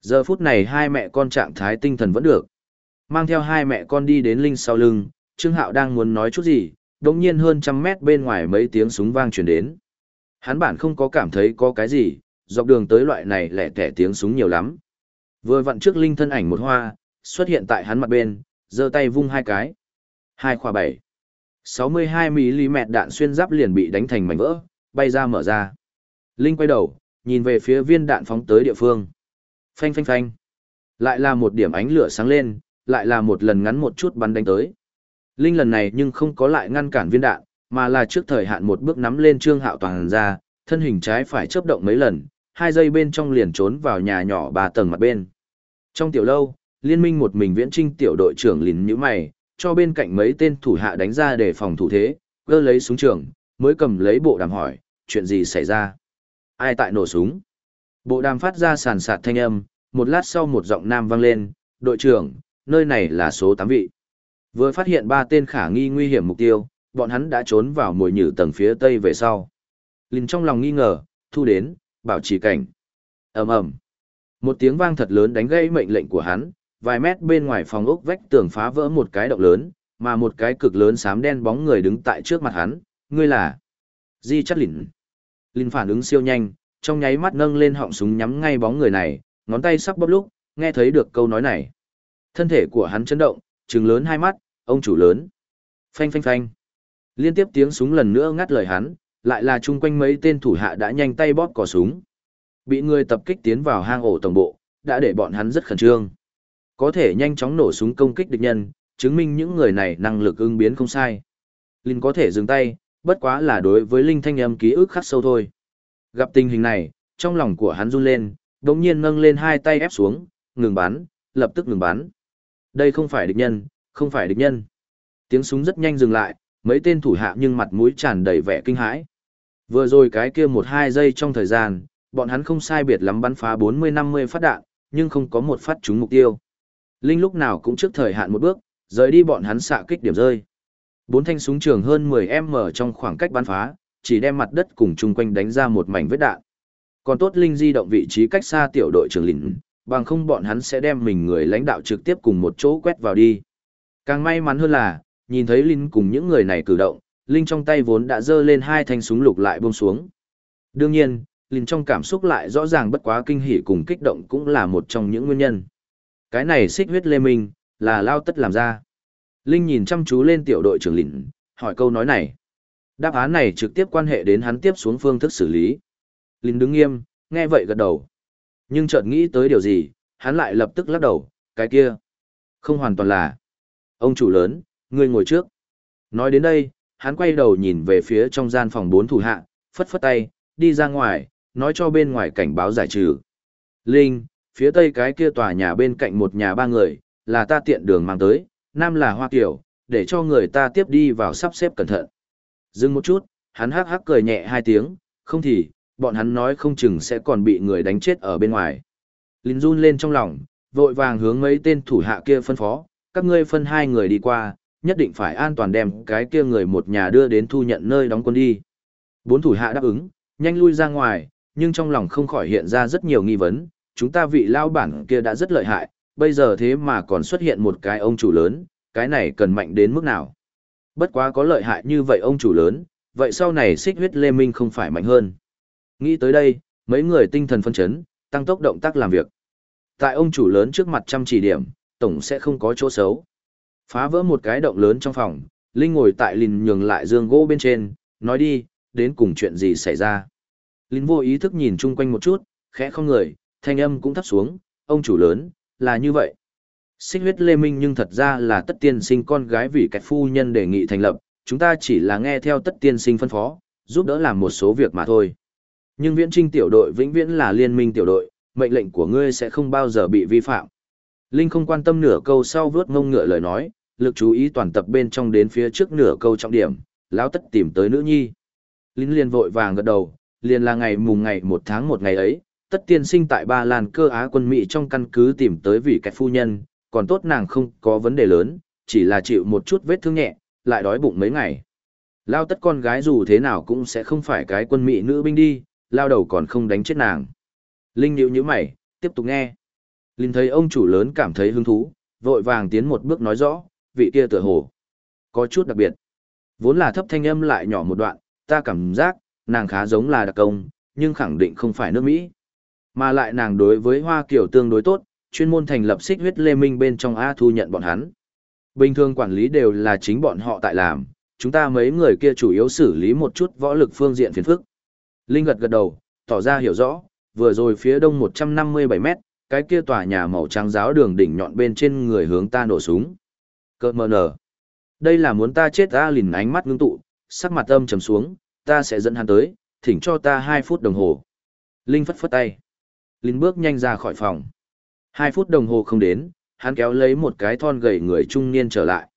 Giờ phút này hai mẹ con trạng thái tinh thần vẫn được. Mang theo hai mẹ con đi đến Linh sau lưng, Trương Hạo đang muốn nói chút gì, đồng nhiên hơn trăm mét bên ngoài mấy tiếng súng vang chuyển đến. Hắn bản không có cảm thấy có cái gì, dọc đường tới loại này lẻ tẻ tiếng súng nhiều lắm. Vừa vặn trước Linh thân ảnh một hoa, xuất hiện tại hắn mặt bên, giơ tay vung hai cái. Hai khoa bảy. 62mm đạn xuyên giáp liền bị đánh thành mảnh vỡ, bay ra mở ra. Linh quay đầu, nhìn về phía viên đạn phóng tới địa phương. Phanh phanh phanh. Lại là một điểm ánh lửa sáng lên, lại là một lần ngắn một chút bắn đánh tới. Linh lần này nhưng không có lại ngăn cản viên đạn, mà là trước thời hạn một bước nắm lên trương hạo toàn ra, thân hình trái phải chớp động mấy lần, hai giây bên trong liền trốn vào nhà nhỏ ba tầng mặt bên. Trong tiểu lâu, liên minh một mình viễn trinh tiểu đội trưởng lìn nhữ mày, cho bên cạnh mấy tên thủ hạ đánh ra để phòng thủ thế, gơ lấy súng trường, mới cầm lấy bộ đàm hỏi, chuyện gì xảy ra? Ai tại nổ súng? Bộ đàm phát ra sàn sạt thanh âm, một lát sau một giọng nam vang lên, đội trưởng, nơi này là số 8 vị. Vừa phát hiện ba tên khả nghi nguy hiểm mục tiêu, bọn hắn đã trốn vào mùi nhử tầng phía tây về sau. Linh trong lòng nghi ngờ, thu đến, bảo trì cảnh. ầm ầm Một tiếng vang thật lớn đánh gây mệnh lệnh của hắn, vài mét bên ngoài phòng ốc vách tường phá vỡ một cái động lớn, mà một cái cực lớn xám đen bóng người đứng tại trước mặt hắn, ngươi là Di Chát Lìn. Linh phản ứng siêu nhanh, trong nháy mắt nâng lên họng súng nhắm ngay bóng người này, ngón tay sắp bóp lúc, nghe thấy được câu nói này. Thân thể của hắn chấn động, trừng lớn hai mắt, ông chủ lớn. Phanh phanh phanh. Liên tiếp tiếng súng lần nữa ngắt lời hắn, lại là chung quanh mấy tên thủ hạ đã nhanh tay bóp cò súng. Bị người tập kích tiến vào hang ổ tổng bộ, đã để bọn hắn rất khẩn trương. Có thể nhanh chóng nổ súng công kích địch nhân, chứng minh những người này năng lực ứng biến không sai. Linh có thể dừng tay, bất quá là đối với Linh thanh âm ký ức khắc sâu thôi. Gặp tình hình này, trong lòng của hắn run lên, đồng nhiên nâng lên hai tay ép xuống, ngừng bắn, lập tức ngừng bắn. Đây không phải địch nhân, không phải địch nhân. Tiếng súng rất nhanh dừng lại, mấy tên thủ hạ nhưng mặt mũi tràn đầy vẻ kinh hãi. Vừa rồi cái kia một hai giây trong thời gian, bọn hắn không sai biệt lắm bắn phá 40-50 phát đạn, nhưng không có một phát trúng mục tiêu. Linh lúc nào cũng trước thời hạn một bước, rời đi bọn hắn xạ kích điểm rơi. Bốn thanh súng trường hơn 10m trong khoảng cách bắn phá, chỉ đem mặt đất cùng chung quanh đánh ra một mảnh vết đạn. Còn tốt Linh di động vị trí cách xa tiểu đội trưởng lĩnh, bằng không bọn hắn sẽ đem mình người lãnh đạo trực tiếp cùng một chỗ quét vào đi. Càng may mắn hơn là, nhìn thấy Linh cùng những người này cử động, Linh trong tay vốn đã giơ lên hai thanh súng lục lại buông xuống. Đương nhiên, Linh trong cảm xúc lại rõ ràng bất quá kinh hỉ cùng kích động cũng là một trong những nguyên nhân. Cái này xích huyết lê minh, là lao tất làm ra. Linh nhìn chăm chú lên tiểu đội trưởng lịnh hỏi câu nói này. Đáp án này trực tiếp quan hệ đến hắn tiếp xuống phương thức xử lý. Linh đứng nghiêm, nghe vậy gật đầu. Nhưng chợt nghĩ tới điều gì, hắn lại lập tức lắc đầu, cái kia. Không hoàn toàn là. Ông chủ lớn, ngươi ngồi trước. Nói đến đây, hắn quay đầu nhìn về phía trong gian phòng bốn thủ hạ, phất phất tay, đi ra ngoài, nói cho bên ngoài cảnh báo giải trừ. Linh, phía tây cái kia tòa nhà bên cạnh một nhà ba người, là ta tiện đường mang tới, nam là Hoa Kiều, để cho người ta tiếp đi vào sắp xếp cẩn thận. Dừng một chút, hắn hắc hắc cười nhẹ hai tiếng, không thì, bọn hắn nói không chừng sẽ còn bị người đánh chết ở bên ngoài. Linh run lên trong lòng, vội vàng hướng mấy tên thủ hạ kia phân phó, các ngươi phân hai người đi qua, nhất định phải an toàn đem cái kia người một nhà đưa đến thu nhận nơi đóng quân đi. Bốn thủ hạ đáp ứng, nhanh lui ra ngoài, nhưng trong lòng không khỏi hiện ra rất nhiều nghi vấn, chúng ta vị lao bản kia đã rất lợi hại, bây giờ thế mà còn xuất hiện một cái ông chủ lớn, cái này cần mạnh đến mức nào. Bất quá có lợi hại như vậy ông chủ lớn, vậy sau này xích huyết lê minh không phải mạnh hơn. Nghĩ tới đây, mấy người tinh thần phân chấn, tăng tốc động tác làm việc. Tại ông chủ lớn trước mặt chăm chỉ điểm, tổng sẽ không có chỗ xấu. Phá vỡ một cái động lớn trong phòng, Linh ngồi tại lìn nhường lại giường gỗ bên trên, nói đi, đến cùng chuyện gì xảy ra. Linh vô ý thức nhìn chung quanh một chút, khẽ không người, thanh âm cũng thấp xuống, ông chủ lớn, là như vậy. Xích huyết lê minh nhưng thật ra là tất tiên sinh con gái vì cái phu nhân đề nghị thành lập, chúng ta chỉ là nghe theo tất tiên sinh phân phó, giúp đỡ làm một số việc mà thôi. Nhưng viễn trinh tiểu đội vĩnh viễn là liên minh tiểu đội, mệnh lệnh của ngươi sẽ không bao giờ bị vi phạm. Linh không quan tâm nửa câu sau vớt ngông ngựa lời nói, lực chú ý toàn tập bên trong đến phía trước nửa câu trọng điểm, lão tất tìm tới nữ nhi. Linh liền vội vàng gật đầu, liền là ngày mùng ngày một tháng một ngày ấy, tất tiên sinh tại Ba Lan cơ Á quân Mỹ trong căn cứ tìm tới vị kẹt phu nhân, còn tốt nàng không có vấn đề lớn, chỉ là chịu một chút vết thương nhẹ, lại đói bụng mấy ngày. Lao tất con gái dù thế nào cũng sẽ không phải cái quân Mỹ nữ binh đi, lao đầu còn không đánh chết nàng. Linh nhịu nhữ mày, tiếp tục nghe. Linh thấy ông chủ lớn cảm thấy hứng thú, vội vàng tiến một bước nói rõ, vị kia tựa hồ. Có chút đặc biệt. Vốn là thấp thanh âm lại nhỏ một đoạn, ta cảm giác, nàng khá giống là đặc công, nhưng khẳng định không phải nước Mỹ. Mà lại nàng đối với Hoa Kiều tương đối tốt, chuyên môn thành lập xích huyết lê minh bên trong A thu nhận bọn hắn. Bình thường quản lý đều là chính bọn họ tại làm, chúng ta mấy người kia chủ yếu xử lý một chút võ lực phương diện phiền phức. Linh gật gật đầu, tỏ ra hiểu rõ, vừa rồi phía đông 157 mét, cái kia tòa nhà màu trắng giáo đường đỉnh nhọn bên trên người hướng ta nổ súng. Cơ mờ nở. Đây là muốn ta chết ta lìn ánh mắt ngưng tụ, sắc mặt âm trầm xuống, ta sẽ dẫn hắn tới, thỉnh cho ta 2 phút đồng hồ. Linh phất phất tay. Linh bước nhanh ra khỏi phòng. Hai phút đồng hồ không đến, hắn kéo lấy một cái thon gầy người trung niên trở lại.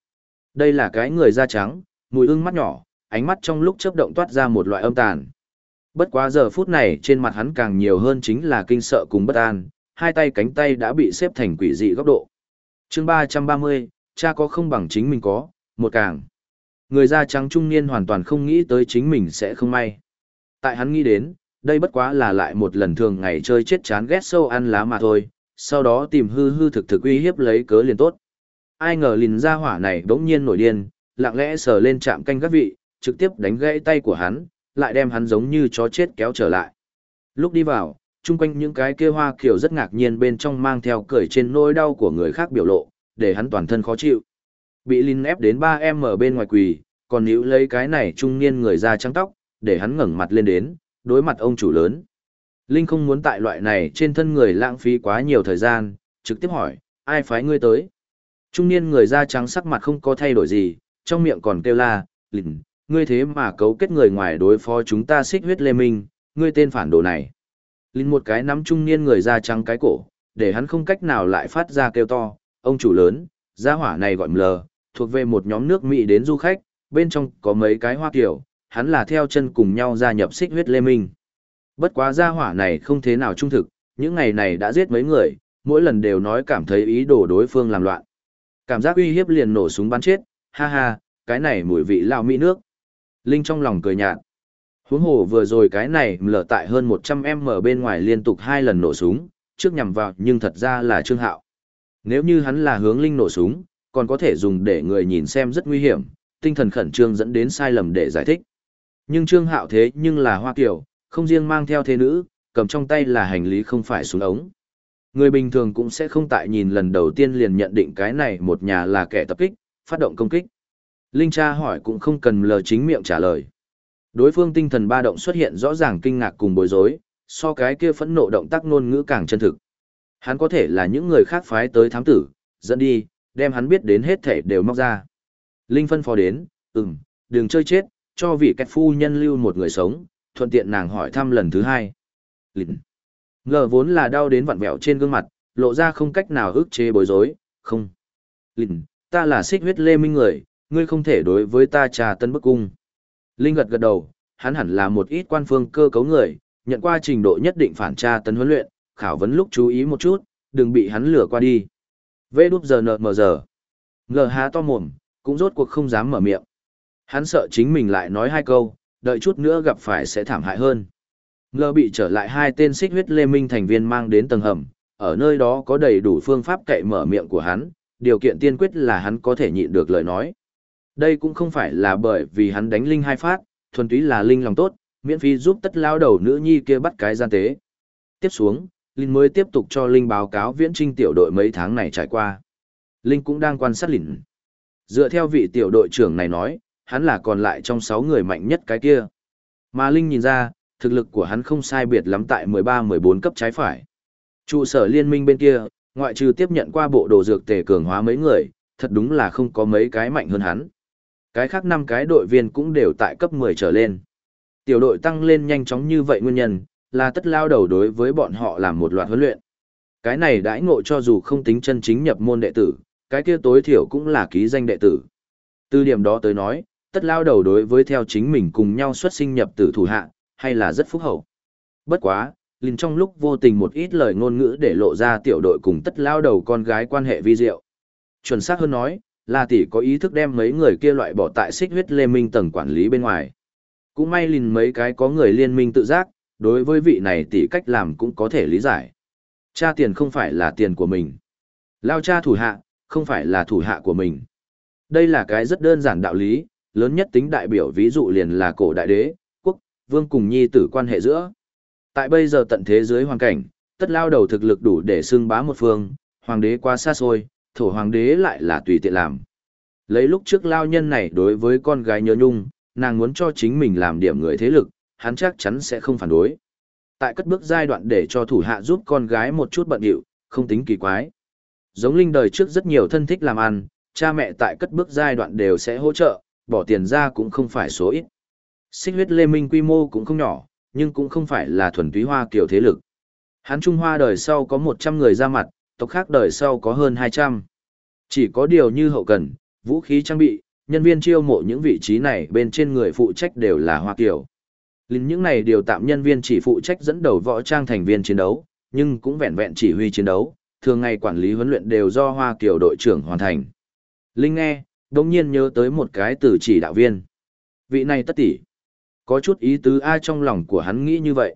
Đây là cái người da trắng, mùi ưng mắt nhỏ, ánh mắt trong lúc chớp động toát ra một loại âm tàn. Bất quá giờ phút này trên mặt hắn càng nhiều hơn chính là kinh sợ cùng bất an, hai tay cánh tay đã bị xếp thành quỷ dị góc độ. chương 330, cha có không bằng chính mình có, một càng. Người da trắng trung niên hoàn toàn không nghĩ tới chính mình sẽ không may. Tại hắn nghĩ đến, đây bất quá là lại một lần thường ngày chơi chết chán ghét sâu ăn lá mà thôi, sau đó tìm hư hư thực thực uy hiếp lấy cớ liền tốt. Ai ngờ lìn ra hỏa này đống nhiên nổi điên, lặng lẽ sờ lên chạm canh các vị, trực tiếp đánh gãy tay của hắn, lại đem hắn giống như chó chết kéo trở lại. Lúc đi vào, chung quanh những cái kia hoa kiểu rất ngạc nhiên bên trong mang theo cười trên nỗi đau của người khác biểu lộ, để hắn toàn thân khó chịu. Bị Linh ép đến ba em ở bên ngoài quỳ, còn níu lấy cái này trung niên người da trắng tóc, để hắn ngẩng mặt lên đến, đối mặt ông chủ lớn. Linh không muốn tại loại này trên thân người lãng phí quá nhiều thời gian, trực tiếp hỏi, ai phái ngươi tới? Trung niên người da trắng sắc mặt không có thay đổi gì, trong miệng còn kêu la, Linh, ngươi thế mà cấu kết người ngoài đối phó chúng ta xích huyết lê minh, ngươi tên phản đồ này. Linh một cái nắm trung niên người da trắng cái cổ, để hắn không cách nào lại phát ra kêu to, ông chủ lớn, gia hỏa này gọi mờ, thuộc về một nhóm nước Mỹ đến du khách, bên trong có mấy cái hoa kiểu, hắn là theo chân cùng nhau gia nhập xích huyết lê minh. Bất quá gia hỏa này không thế nào trung thực, những ngày này đã giết mấy người, mỗi lần đều nói cảm thấy ý đồ đối phương làm loạn. Cảm giác uy hiếp liền nổ súng bắn chết, ha ha, cái này mùi vị lao mỹ nước. Linh trong lòng cười nhạt. Huống hồ vừa rồi cái này lở tại hơn 100m bên ngoài liên tục hai lần nổ súng, trước nhằm vào nhưng thật ra là Trương Hạo. Nếu như hắn là hướng Linh nổ súng, còn có thể dùng để người nhìn xem rất nguy hiểm, tinh thần khẩn trương dẫn đến sai lầm để giải thích. Nhưng Trương Hạo thế nhưng là Hoa Kiều, không riêng mang theo thế nữ, cầm trong tay là hành lý không phải súng ống. Người bình thường cũng sẽ không tại nhìn lần đầu tiên liền nhận định cái này một nhà là kẻ tập kích, phát động công kích. Linh cha hỏi cũng không cần lờ chính miệng trả lời. Đối phương tinh thần ba động xuất hiện rõ ràng kinh ngạc cùng bối rối, so cái kia phẫn nộ động tác ngôn ngữ càng chân thực. Hắn có thể là những người khác phái tới thám tử, dẫn đi, đem hắn biết đến hết thể đều móc ra. Linh phân phó đến, ừm, đừng chơi chết, cho vị kẹt phu nhân lưu một người sống, thuận tiện nàng hỏi thăm lần thứ hai. lịnh Ngờ vốn là đau đến vặn vẹo trên gương mặt, lộ ra không cách nào ức chế bối rối, không. lịnh ta là xích huyết lê minh người, ngươi không thể đối với ta trà tân bức cung. Linh gật gật đầu, hắn hẳn là một ít quan phương cơ cấu người, nhận qua trình độ nhất định phản tra tấn huấn luyện, khảo vấn lúc chú ý một chút, đừng bị hắn lừa qua đi. Vê đúp giờ nợ mờ giờ. Ngờ há to mồm, cũng rốt cuộc không dám mở miệng. Hắn sợ chính mình lại nói hai câu, đợi chút nữa gặp phải sẽ thảm hại hơn. Ngờ bị trở lại hai tên xích huyết lê minh thành viên mang đến tầng hầm, ở nơi đó có đầy đủ phương pháp cậy mở miệng của hắn, điều kiện tiên quyết là hắn có thể nhịn được lời nói. Đây cũng không phải là bởi vì hắn đánh linh hai phát, thuần túy là linh lòng tốt, miễn phí giúp tất lao đầu nữ nhi kia bắt cái gian tế. Tiếp xuống, Linh mới tiếp tục cho Linh báo cáo viễn trinh tiểu đội mấy tháng này trải qua. Linh cũng đang quan sát Linh. Dựa theo vị tiểu đội trưởng này nói, hắn là còn lại trong 6 người mạnh nhất cái kia. Mà Linh nhìn ra, thực lực của hắn không sai biệt lắm tại 13-14 cấp trái phải. Trụ sở liên minh bên kia, ngoại trừ tiếp nhận qua bộ đồ dược tề cường hóa mấy người, thật đúng là không có mấy cái mạnh hơn hắn. Cái khác năm cái đội viên cũng đều tại cấp 10 trở lên. Tiểu đội tăng lên nhanh chóng như vậy nguyên nhân, là tất lao đầu đối với bọn họ làm một loạt huấn luyện. Cái này đãi ngộ cho dù không tính chân chính nhập môn đệ tử, cái kia tối thiểu cũng là ký danh đệ tử. Từ điểm đó tới nói, tất lao đầu đối với theo chính mình cùng nhau xuất sinh nhập tử thủ hạ, hay là rất phúc hậu. Bất quá, Linh trong lúc vô tình một ít lời ngôn ngữ để lộ ra tiểu đội cùng tất lao đầu con gái quan hệ vi diệu. Chuẩn xác hơn nói, là tỷ có ý thức đem mấy người kia loại bỏ tại xích huyết lê minh tầng quản lý bên ngoài. Cũng may Linh mấy cái có người liên minh tự giác, đối với vị này tỷ cách làm cũng có thể lý giải. Cha tiền không phải là tiền của mình. Lao cha thủ hạ, không phải là thủ hạ của mình. Đây là cái rất đơn giản đạo lý, lớn nhất tính đại biểu ví dụ liền là cổ đại đế, quốc, vương cùng nhi tử quan hệ giữa. Tại bây giờ tận thế dưới hoàn cảnh, tất lao đầu thực lực đủ để xưng bá một phương, hoàng đế quá xa xôi, thổ hoàng đế lại là tùy tiện làm. Lấy lúc trước lao nhân này đối với con gái nhớ nhung, nàng muốn cho chính mình làm điểm người thế lực, hắn chắc chắn sẽ không phản đối. Tại cất bước giai đoạn để cho thủ hạ giúp con gái một chút bận điệu, không tính kỳ quái. Giống linh đời trước rất nhiều thân thích làm ăn, cha mẹ tại cất bước giai đoạn đều sẽ hỗ trợ, bỏ tiền ra cũng không phải số ít. Xích huyết lê minh quy mô cũng không nhỏ, nhưng cũng không phải là thuần túy hoa kiểu thế lực. Hán Trung Hoa đời sau có 100 người ra mặt, tộc khác đời sau có hơn 200. Chỉ có điều như hậu cần, vũ khí trang bị, nhân viên chiêu mộ những vị trí này bên trên người phụ trách đều là hoa kiểu. Linh những này điều tạm nhân viên chỉ phụ trách dẫn đầu võ trang thành viên chiến đấu, nhưng cũng vẹn vẹn chỉ huy chiến đấu, thường ngày quản lý huấn luyện đều do Hoa kiểu đội trưởng hoàn thành. Linh nghe, đồng nhiên nhớ tới một cái từ chỉ đạo viên. Vị này tất tỷ. Có chút ý tứ ai trong lòng của hắn nghĩ như vậy.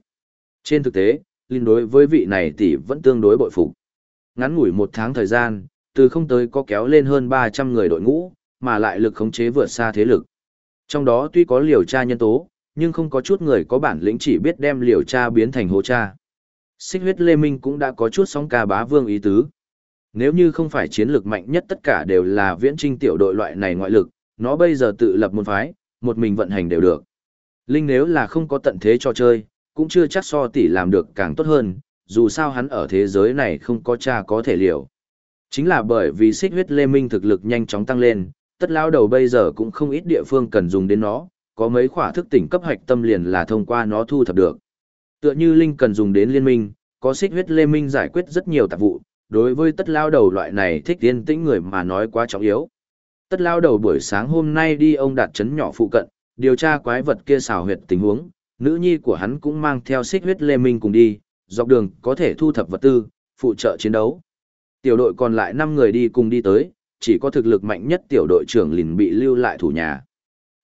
Trên thực tế, Linh đối với vị này tỷ vẫn tương đối bội phục. Ngắn ngủi một tháng thời gian, từ không tới có kéo lên hơn 300 người đội ngũ, mà lại lực khống chế vượt xa thế lực. Trong đó tuy có liều tra nhân tố, nhưng không có chút người có bản lĩnh chỉ biết đem liều tra biến thành hố tra. Xích huyết Lê Minh cũng đã có chút sóng ca bá vương ý tứ. Nếu như không phải chiến lược mạnh nhất tất cả đều là viễn trinh tiểu đội loại này ngoại lực, nó bây giờ tự lập môn phái, một mình vận hành đều được. Linh nếu là không có tận thế cho chơi, cũng chưa chắc so tỷ làm được càng tốt hơn, dù sao hắn ở thế giới này không có cha có thể liệu. Chính là bởi vì xích huyết lê minh thực lực nhanh chóng tăng lên, tất lao đầu bây giờ cũng không ít địa phương cần dùng đến nó, có mấy khỏa thức tỉnh cấp hạch tâm liền là thông qua nó thu thập được. Tựa như Linh cần dùng đến liên minh, có xích huyết lê minh giải quyết rất nhiều tạp vụ, đối với tất lao đầu loại này thích tiên tĩnh người mà nói quá trọng yếu. Tất lao đầu buổi sáng hôm nay đi ông đạt chấn nhỏ phụ cận, điều tra quái vật kia xào huyệt tình huống, nữ nhi của hắn cũng mang theo xích huyết lê minh cùng đi, dọc đường có thể thu thập vật tư, phụ trợ chiến đấu. Tiểu đội còn lại 5 người đi cùng đi tới, chỉ có thực lực mạnh nhất tiểu đội trưởng lìn bị lưu lại thủ nhà.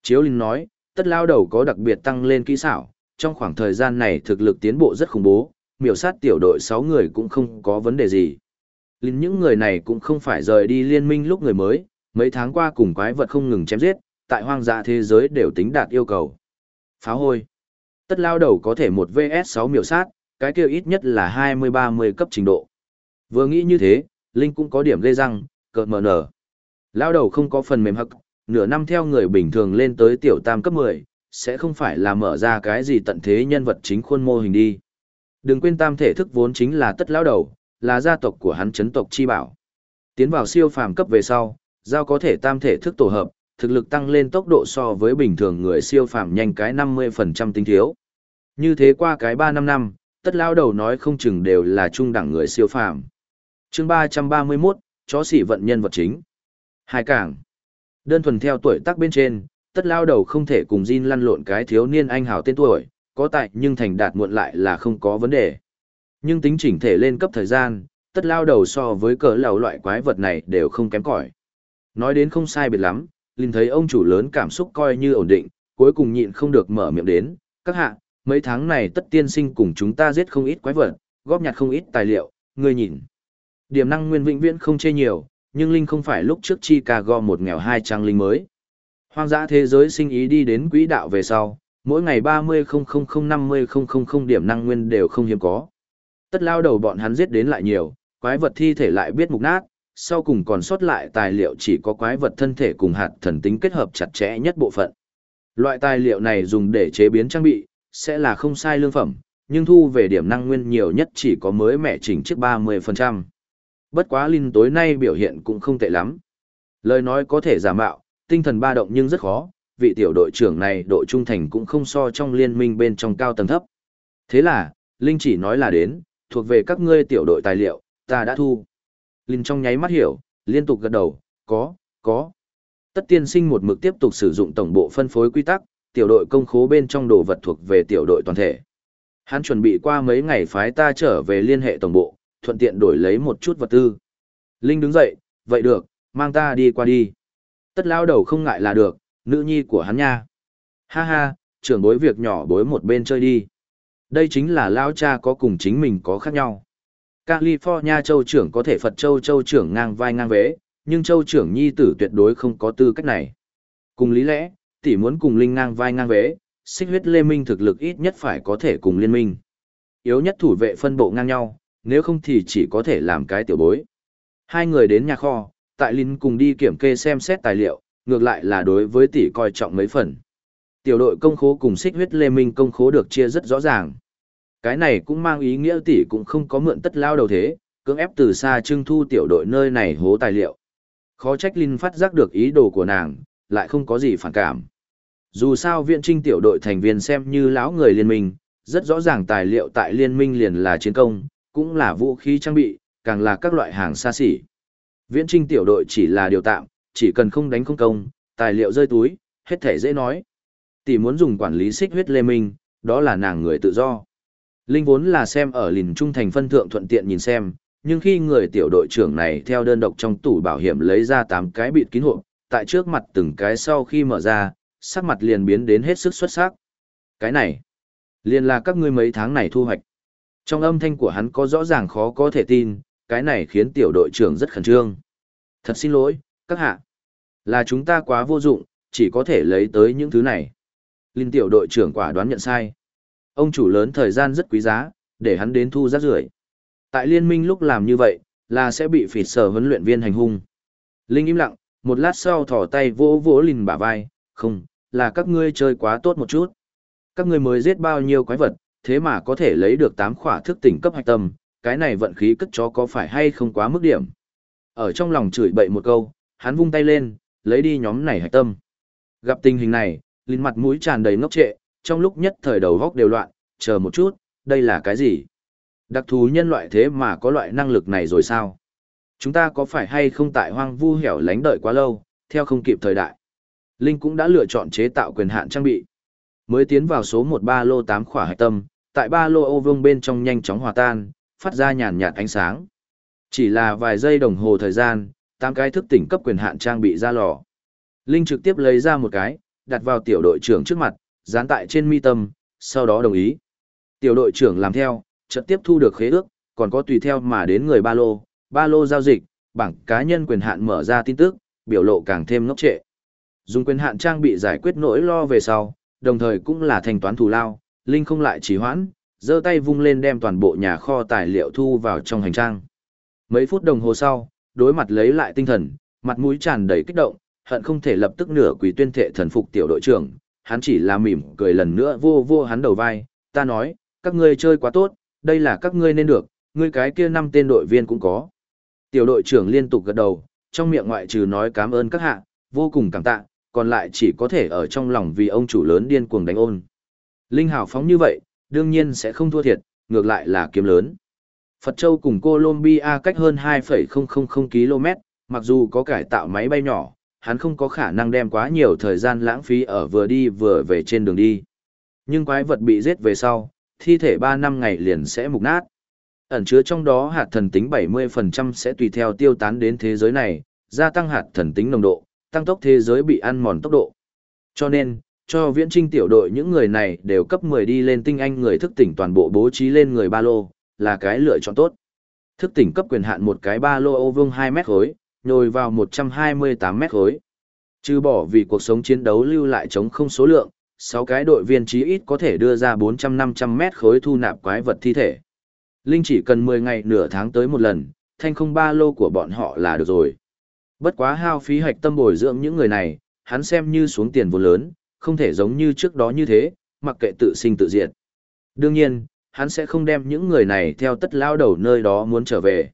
Chiếu Linh nói, tất lao đầu có đặc biệt tăng lên kỹ xảo, trong khoảng thời gian này thực lực tiến bộ rất khủng bố, miểu sát tiểu đội 6 người cũng không có vấn đề gì. Linh những người này cũng không phải rời đi liên minh lúc người mới, mấy tháng qua cùng quái vật không ngừng chém giết, tại hoang dã thế giới đều tính đạt yêu cầu. Pháo hôi. Tất lao đầu có thể một VS6 miểu sát, cái kia ít nhất là 20-30 cấp trình độ. Vừa nghĩ như thế, Linh cũng có điểm lê răng, cợt mờ nở. Lao đầu không có phần mềm hậc, nửa năm theo người bình thường lên tới tiểu tam cấp 10, sẽ không phải là mở ra cái gì tận thế nhân vật chính khuôn mô hình đi. Đừng quên tam thể thức vốn chính là tất lão đầu, là gia tộc của hắn chấn tộc chi bảo. Tiến vào siêu phàm cấp về sau, giao có thể tam thể thức tổ hợp, thực lực tăng lên tốc độ so với bình thường người siêu phàm nhanh cái 50% tinh thiếu. Như thế qua cái 3 năm năm, tất lao đầu nói không chừng đều là trung đẳng người siêu phàm. Chương 331, chó sĩ vận nhân vật chính. Hai cảng. Đơn thuần theo tuổi tác bên trên, tất lao đầu không thể cùng Jin lăn lộn cái thiếu niên anh hào tên tuổi, có tại nhưng thành đạt muộn lại là không có vấn đề. Nhưng tính chỉnh thể lên cấp thời gian, tất lao đầu so với cỡ lầu loại quái vật này đều không kém cỏi. Nói đến không sai biệt lắm, Linh thấy ông chủ lớn cảm xúc coi như ổn định, cuối cùng nhịn không được mở miệng đến, các hạ, mấy tháng này tất tiên sinh cùng chúng ta giết không ít quái vật, góp nhặt không ít tài liệu, ngươi nhìn. Điểm năng nguyên vĩnh viễn không chê nhiều, nhưng Linh không phải lúc trước Chicago một nghèo hai trang Linh mới. Hoang dã thế giới sinh ý đi đến quỹ đạo về sau, mỗi ngày 30-000-50-000 điểm năng nguyên đều không hiếm có. Tất lao đầu bọn hắn giết đến lại nhiều, quái vật thi thể lại biết mục nát, sau cùng còn sót lại tài liệu chỉ có quái vật thân thể cùng hạt thần tính kết hợp chặt chẽ nhất bộ phận. Loại tài liệu này dùng để chế biến trang bị, sẽ là không sai lương phẩm, nhưng thu về điểm năng nguyên nhiều nhất chỉ có mới mẹ chỉnh chiếc 30%. Bất quá Linh tối nay biểu hiện cũng không tệ lắm. Lời nói có thể giả mạo, tinh thần ba động nhưng rất khó, vị tiểu đội trưởng này độ trung thành cũng không so trong liên minh bên trong cao tầng thấp. Thế là, Linh chỉ nói là đến, thuộc về các ngươi tiểu đội tài liệu, ta đã thu. Linh trong nháy mắt hiểu, liên tục gật đầu, có, có. Tất tiên sinh một mực tiếp tục sử dụng tổng bộ phân phối quy tắc, tiểu đội công khố bên trong đồ vật thuộc về tiểu đội toàn thể. Hắn chuẩn bị qua mấy ngày phái ta trở về liên hệ tổng bộ, thuận tiện đổi lấy một chút vật tư. Linh đứng dậy, vậy được, mang ta đi qua đi. Tất lao đầu không ngại là được, nữ nhi của hắn nha. Ha ha, trưởng bối việc nhỏ bối một bên chơi đi. Đây chính là lao cha có cùng chính mình có khác nhau. California châu trưởng có thể Phật châu châu trưởng ngang vai ngang vế, nhưng châu trưởng nhi tử tuyệt đối không có tư cách này. Cùng lý lẽ, tỷ muốn cùng linh ngang vai ngang vế, xích huyết lê minh thực lực ít nhất phải có thể cùng liên minh. Yếu nhất thủ vệ phân bộ ngang nhau, nếu không thì chỉ có thể làm cái tiểu bối. Hai người đến nhà kho, tại Linh cùng đi kiểm kê xem xét tài liệu, ngược lại là đối với tỷ coi trọng mấy phần. Tiểu đội công khố cùng xích huyết lê minh công khố được chia rất rõ ràng. Cái này cũng mang ý nghĩa tỷ cũng không có mượn tất lao đầu thế, cưỡng ép từ xa trưng thu tiểu đội nơi này hố tài liệu. Khó trách Linh phát giác được ý đồ của nàng, lại không có gì phản cảm. Dù sao viện trinh tiểu đội thành viên xem như lão người liên minh, rất rõ ràng tài liệu tại liên minh liền là chiến công, cũng là vũ khí trang bị, càng là các loại hàng xa xỉ. Viễn trinh tiểu đội chỉ là điều tạm, chỉ cần không đánh không công, tài liệu rơi túi, hết thể dễ nói. Tỷ muốn dùng quản lý xích huyết lê minh, đó là nàng người tự do. Linh vốn là xem ở lìn trung thành phân thượng thuận tiện nhìn xem, nhưng khi người tiểu đội trưởng này theo đơn độc trong tủ bảo hiểm lấy ra 8 cái bịt kín hộp, tại trước mặt từng cái sau khi mở ra, sắc mặt liền biến đến hết sức xuất sắc. Cái này, liền là các ngươi mấy tháng này thu hoạch. Trong âm thanh của hắn có rõ ràng khó có thể tin, cái này khiến tiểu đội trưởng rất khẩn trương. Thật xin lỗi, các hạ. Là chúng ta quá vô dụng, chỉ có thể lấy tới những thứ này. Linh tiểu đội trưởng quả đoán nhận sai. Ông chủ lớn thời gian rất quý giá, để hắn đến thu rác rưởi. Tại liên minh lúc làm như vậy, là sẽ bị phỉ sở huấn luyện viên hành hung. Linh im lặng, một lát sau thỏ tay vỗ vỗ Linh bả vai, không, là các ngươi chơi quá tốt một chút. Các ngươi mới giết bao nhiêu quái vật, thế mà có thể lấy được 8 khỏa thức tỉnh cấp hạch tâm, cái này vận khí cất chó có phải hay không quá mức điểm. Ở trong lòng chửi bậy một câu, hắn vung tay lên, lấy đi nhóm này hạch tâm. Gặp tình hình này, Linh mặt mũi tràn đầy ngốc trệ, trong lúc nhất thời đầu góc đều loạn, chờ một chút, đây là cái gì? Đặc thù nhân loại thế mà có loại năng lực này rồi sao? Chúng ta có phải hay không tại hoang vu hẻo lánh đợi quá lâu, theo không kịp thời đại? Linh cũng đã lựa chọn chế tạo quyền hạn trang bị. Mới tiến vào số một ba lô tám khỏa hạch tâm, tại ba lô ô vương bên trong nhanh chóng hòa tan, phát ra nhàn nhạt ánh sáng. Chỉ là vài giây đồng hồ thời gian, tám cái thức tỉnh cấp quyền hạn trang bị ra lò. Linh trực tiếp lấy ra một cái, đặt vào tiểu đội trưởng trước mặt, dán tại trên mi tâm, sau đó đồng ý. Tiểu đội trưởng làm theo, trực tiếp thu được khế ước, còn có tùy theo mà đến người ba lô, ba lô giao dịch, bảng cá nhân quyền hạn mở ra tin tức, biểu lộ càng thêm ngốc trệ. Dùng quyền hạn trang bị giải quyết nỗi lo về sau, đồng thời cũng là thanh toán thù lao, Linh không lại trì hoãn, giơ tay vung lên đem toàn bộ nhà kho tài liệu thu vào trong hành trang. Mấy phút đồng hồ sau, đối mặt lấy lại tinh thần, mặt mũi tràn đầy kích động, hận không thể lập tức nửa quỳ tuyên thệ thần phục tiểu đội trưởng, hắn chỉ là mỉm cười lần nữa vô vô hắn đầu vai, ta nói, các ngươi chơi quá tốt, đây là các ngươi nên được, ngươi cái kia năm tên đội viên cũng có. Tiểu đội trưởng liên tục gật đầu, trong miệng ngoại trừ nói cảm ơn các hạ, vô cùng cảm tạ, còn lại chỉ có thể ở trong lòng vì ông chủ lớn điên cuồng đánh ôn. Linh hào phóng như vậy, đương nhiên sẽ không thua thiệt, ngược lại là kiếm lớn. Phật Châu cùng Colombia cách hơn 2,000 km, mặc dù có cải tạo máy bay nhỏ, hắn không có khả năng đem quá nhiều thời gian lãng phí ở vừa đi vừa về trên đường đi. Nhưng quái vật bị giết về sau, thi thể 3 năm ngày liền sẽ mục nát. Ẩn chứa trong đó hạt thần tính 70% sẽ tùy theo tiêu tán đến thế giới này, gia tăng hạt thần tính nồng độ, tăng tốc thế giới bị ăn mòn tốc độ. Cho nên, cho viễn trinh tiểu đội những người này đều cấp 10 đi lên tinh anh người thức tỉnh toàn bộ bố trí lên người ba lô, là cái lựa chọn tốt. Thức tỉnh cấp quyền hạn một cái ba lô ô vương 2 mét khối, nhồi vào 128 mét khối. Trừ bỏ vì cuộc sống chiến đấu lưu lại chống không số lượng, 6 cái đội viên chí ít có thể đưa ra 400-500 mét khối thu nạp quái vật thi thể. Linh chỉ cần 10 ngày nửa tháng tới một lần, thanh không ba lô của bọn họ là được rồi. Bất quá hao phí hạch tâm bồi dưỡng những người này, hắn xem như xuống tiền vốn lớn, không thể giống như trước đó như thế, mặc kệ tự sinh tự diệt. Đương nhiên, hắn sẽ không đem những người này theo tất lao đầu nơi đó muốn trở về.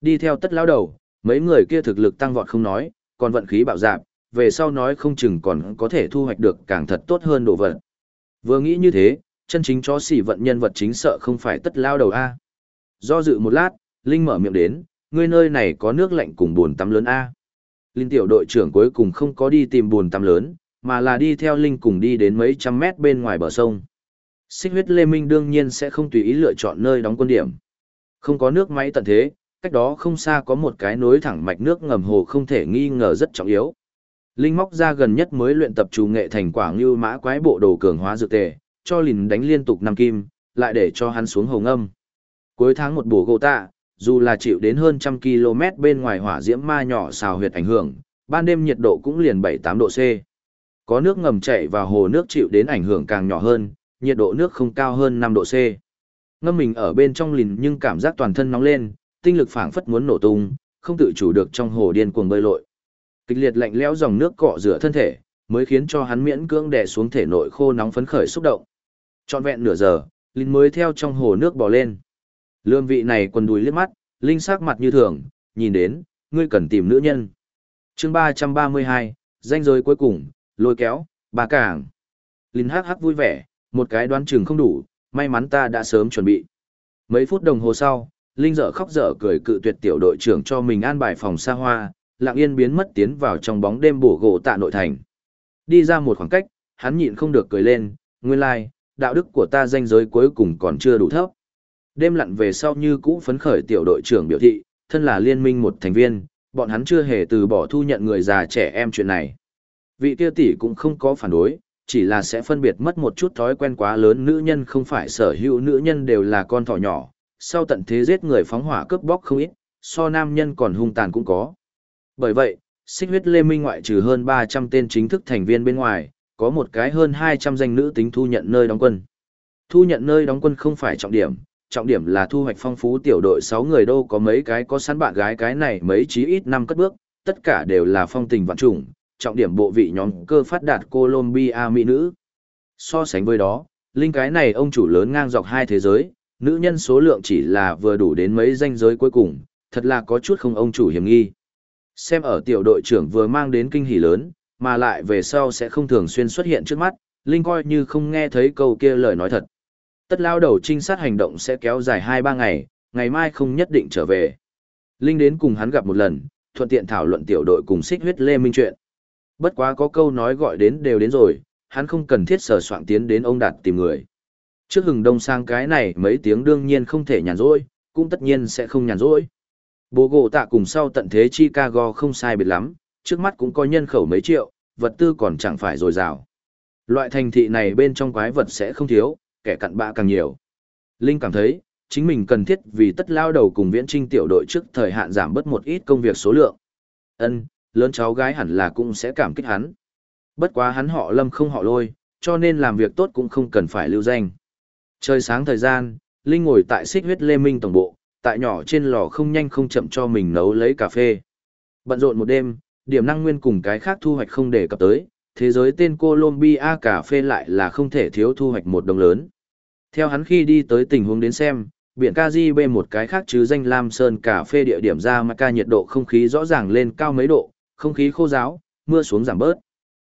Đi theo tất lao đầu, mấy người kia thực lực tăng vọt không nói, còn vận khí bạo dạp, về sau nói không chừng còn có thể thu hoạch được càng thật tốt hơn đồ vật. Vừa nghĩ như thế, chân chính chó xỉ vận nhân vật chính sợ không phải tất lao đầu A. Do dự một lát, Linh mở miệng đến, ngươi nơi này có nước lạnh cùng buồn tắm lớn A. Linh tiểu đội trưởng cuối cùng không có đi tìm buồn tắm lớn, mà là đi theo Linh cùng đi đến mấy trăm mét bên ngoài bờ sông. Xích huyết Lê Minh đương nhiên sẽ không tùy ý lựa chọn nơi đóng quân điểm. Không có nước máy tận thế, cách đó không xa có một cái nối thẳng mạch nước ngầm hồ không thể nghi ngờ rất trọng yếu. Linh móc ra gần nhất mới luyện tập chủ nghệ thành quả như mã quái bộ đồ cường hóa dược tề, cho lìn đánh liên tục năm kim, lại để cho hắn xuống hồng âm. Cuối tháng một bổ gỗ tạ, dù là chịu đến hơn trăm km bên ngoài hỏa diễm ma nhỏ xào huyệt ảnh hưởng, ban đêm nhiệt độ cũng liền 7-8 độ C. Có nước ngầm chảy vào hồ nước chịu đến ảnh hưởng càng nhỏ hơn, nhiệt độ nước không cao hơn 5 độ C. Ngâm mình ở bên trong lìn nhưng cảm giác toàn thân nóng lên, tinh lực phảng phất muốn nổ tung, không tự chủ được trong hồ điên cuồng bơi lội. Kịch liệt lạnh lẽo dòng nước cọ rửa thân thể, mới khiến cho hắn miễn cưỡng đè xuống thể nội khô nóng phấn khởi xúc động. Trọn vẹn nửa giờ, Linh mới theo trong hồ nước bò lên. Lương vị này quần đùi liếc mắt, Linh sắc mặt như thường, nhìn đến, ngươi cần tìm nữ nhân. chương 332, danh giới cuối cùng, lôi kéo, bà cảng. Linh hắc hắc vui vẻ, một cái đoán chừng không đủ, may mắn ta đã sớm chuẩn bị. Mấy phút đồng hồ sau, Linh dở khóc dở cười cự tuyệt tiểu đội trưởng cho mình an bài phòng xa hoa, lặng yên biến mất tiến vào trong bóng đêm bổ gỗ tạ nội thành. Đi ra một khoảng cách, hắn nhịn không được cười lên, nguyên lai, like, đạo đức của ta danh giới cuối cùng còn chưa đủ thấp. Đêm lặn về sau như cũ phấn khởi tiểu đội trưởng biểu thị, thân là liên minh một thành viên, bọn hắn chưa hề từ bỏ thu nhận người già trẻ em chuyện này. Vị kia tỷ cũng không có phản đối, chỉ là sẽ phân biệt mất một chút thói quen quá lớn nữ nhân không phải sở hữu nữ nhân đều là con thỏ nhỏ, sau tận thế giết người phóng hỏa cướp bóc không ít, so nam nhân còn hung tàn cũng có. Bởi vậy, xích huyết lê minh ngoại trừ hơn 300 tên chính thức thành viên bên ngoài, có một cái hơn 200 danh nữ tính thu nhận nơi đóng quân. Thu nhận nơi đóng quân không phải trọng điểm, trọng điểm là thu hoạch phong phú tiểu đội 6 người đâu có mấy cái có sẵn bạn gái cái này mấy chí ít năm cất bước, tất cả đều là phong tình vạn trùng, trọng điểm bộ vị nhóm cơ phát đạt Colombia mỹ nữ. So sánh với đó, linh cái này ông chủ lớn ngang dọc hai thế giới, nữ nhân số lượng chỉ là vừa đủ đến mấy danh giới cuối cùng, thật là có chút không ông chủ hiểm nghi. Xem ở tiểu đội trưởng vừa mang đến kinh hỉ lớn, mà lại về sau sẽ không thường xuyên xuất hiện trước mắt, Linh coi như không nghe thấy câu kia lời nói thật. Tất lao đầu trinh sát hành động sẽ kéo dài 2-3 ngày, ngày mai không nhất định trở về. Linh đến cùng hắn gặp một lần, thuận tiện thảo luận tiểu đội cùng xích huyết lê minh chuyện. Bất quá có câu nói gọi đến đều đến rồi, hắn không cần thiết sở soạn tiến đến ông đạt tìm người. Trước hừng đông sang cái này mấy tiếng đương nhiên không thể nhàn rỗi, cũng tất nhiên sẽ không nhàn rỗi. Bố gỗ tạ cùng sau tận thế Chicago không sai biệt lắm, trước mắt cũng có nhân khẩu mấy triệu, vật tư còn chẳng phải dồi dào. Loại thành thị này bên trong quái vật sẽ không thiếu, kẻ cặn bạ càng nhiều. Linh cảm thấy, chính mình cần thiết vì tất lao đầu cùng viễn trinh tiểu đội trước thời hạn giảm bớt một ít công việc số lượng. Ân, lớn cháu gái hẳn là cũng sẽ cảm kích hắn. Bất quá hắn họ lâm không họ lôi, cho nên làm việc tốt cũng không cần phải lưu danh. Trời sáng thời gian, Linh ngồi tại xích huyết lê minh tổng bộ, tại nhỏ trên lò không nhanh không chậm cho mình nấu lấy cà phê. Bận rộn một đêm, điểm năng nguyên cùng cái khác thu hoạch không để cập tới, thế giới tên Colombia cà phê lại là không thể thiếu thu hoạch một đồng lớn. Theo hắn khi đi tới tình huống đến xem, biển Caribe một cái khác chứ danh Lam Sơn cà phê địa điểm ra mà ca nhiệt độ không khí rõ ràng lên cao mấy độ, không khí khô giáo, mưa xuống giảm bớt.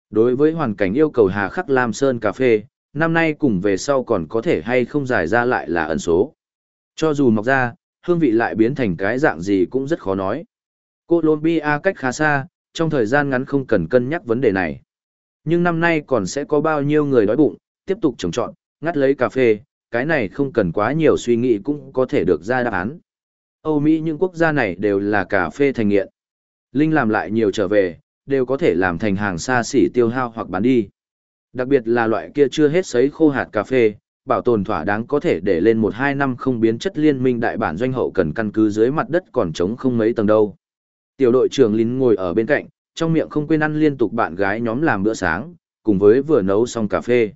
Đối với hoàn cảnh yêu cầu hà khắc Lam Sơn cà phê, năm nay cùng về sau còn có thể hay không giải ra lại là ẩn số. Cho dù mọc ra, hương vị lại biến thành cái dạng gì cũng rất khó nói. Colombia cách khá xa, trong thời gian ngắn không cần cân nhắc vấn đề này. Nhưng năm nay còn sẽ có bao nhiêu người đói bụng, tiếp tục trồng trọn, ngắt lấy cà phê, cái này không cần quá nhiều suy nghĩ cũng có thể được ra đáp án. Âu Mỹ những quốc gia này đều là cà phê thành nghiện. Linh làm lại nhiều trở về, đều có thể làm thành hàng xa xỉ tiêu hao hoặc bán đi. Đặc biệt là loại kia chưa hết sấy khô hạt cà phê, bảo tồn thỏa đáng có thể để lên một hai năm không biến chất liên minh đại bản doanh hậu cần căn cứ dưới mặt đất còn trống không mấy tầng đâu. Tiểu đội trưởng Lín ngồi ở bên cạnh, trong miệng không quên ăn liên tục bạn gái nhóm làm bữa sáng, cùng với vừa nấu xong cà phê.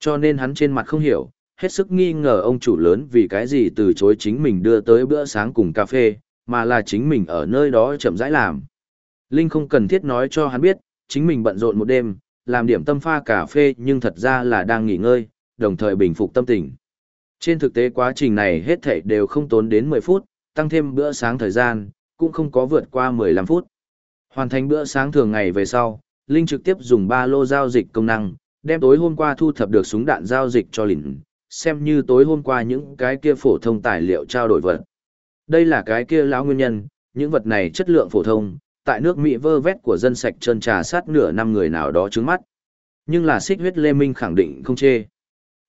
Cho nên hắn trên mặt không hiểu, hết sức nghi ngờ ông chủ lớn vì cái gì từ chối chính mình đưa tới bữa sáng cùng cà phê, mà là chính mình ở nơi đó chậm rãi làm. Linh không cần thiết nói cho hắn biết, chính mình bận rộn một đêm, làm điểm tâm pha cà phê nhưng thật ra là đang nghỉ ngơi, đồng thời bình phục tâm tình. Trên thực tế quá trình này hết thảy đều không tốn đến 10 phút, tăng thêm bữa sáng thời gian, cũng không có vượt qua 15 phút. Hoàn thành bữa sáng thường ngày về sau, Linh trực tiếp dùng ba lô giao dịch công năng, đem tối hôm qua thu thập được súng đạn giao dịch cho Lìn, xem như tối hôm qua những cái kia phổ thông tài liệu trao đổi vật. Đây là cái kia lão nguyên nhân, những vật này chất lượng phổ thông, tại nước Mỹ vơ vét của dân sạch trơn trà sát nửa năm người nào đó trứng mắt. Nhưng là xích huyết Lê Minh khẳng định không chê.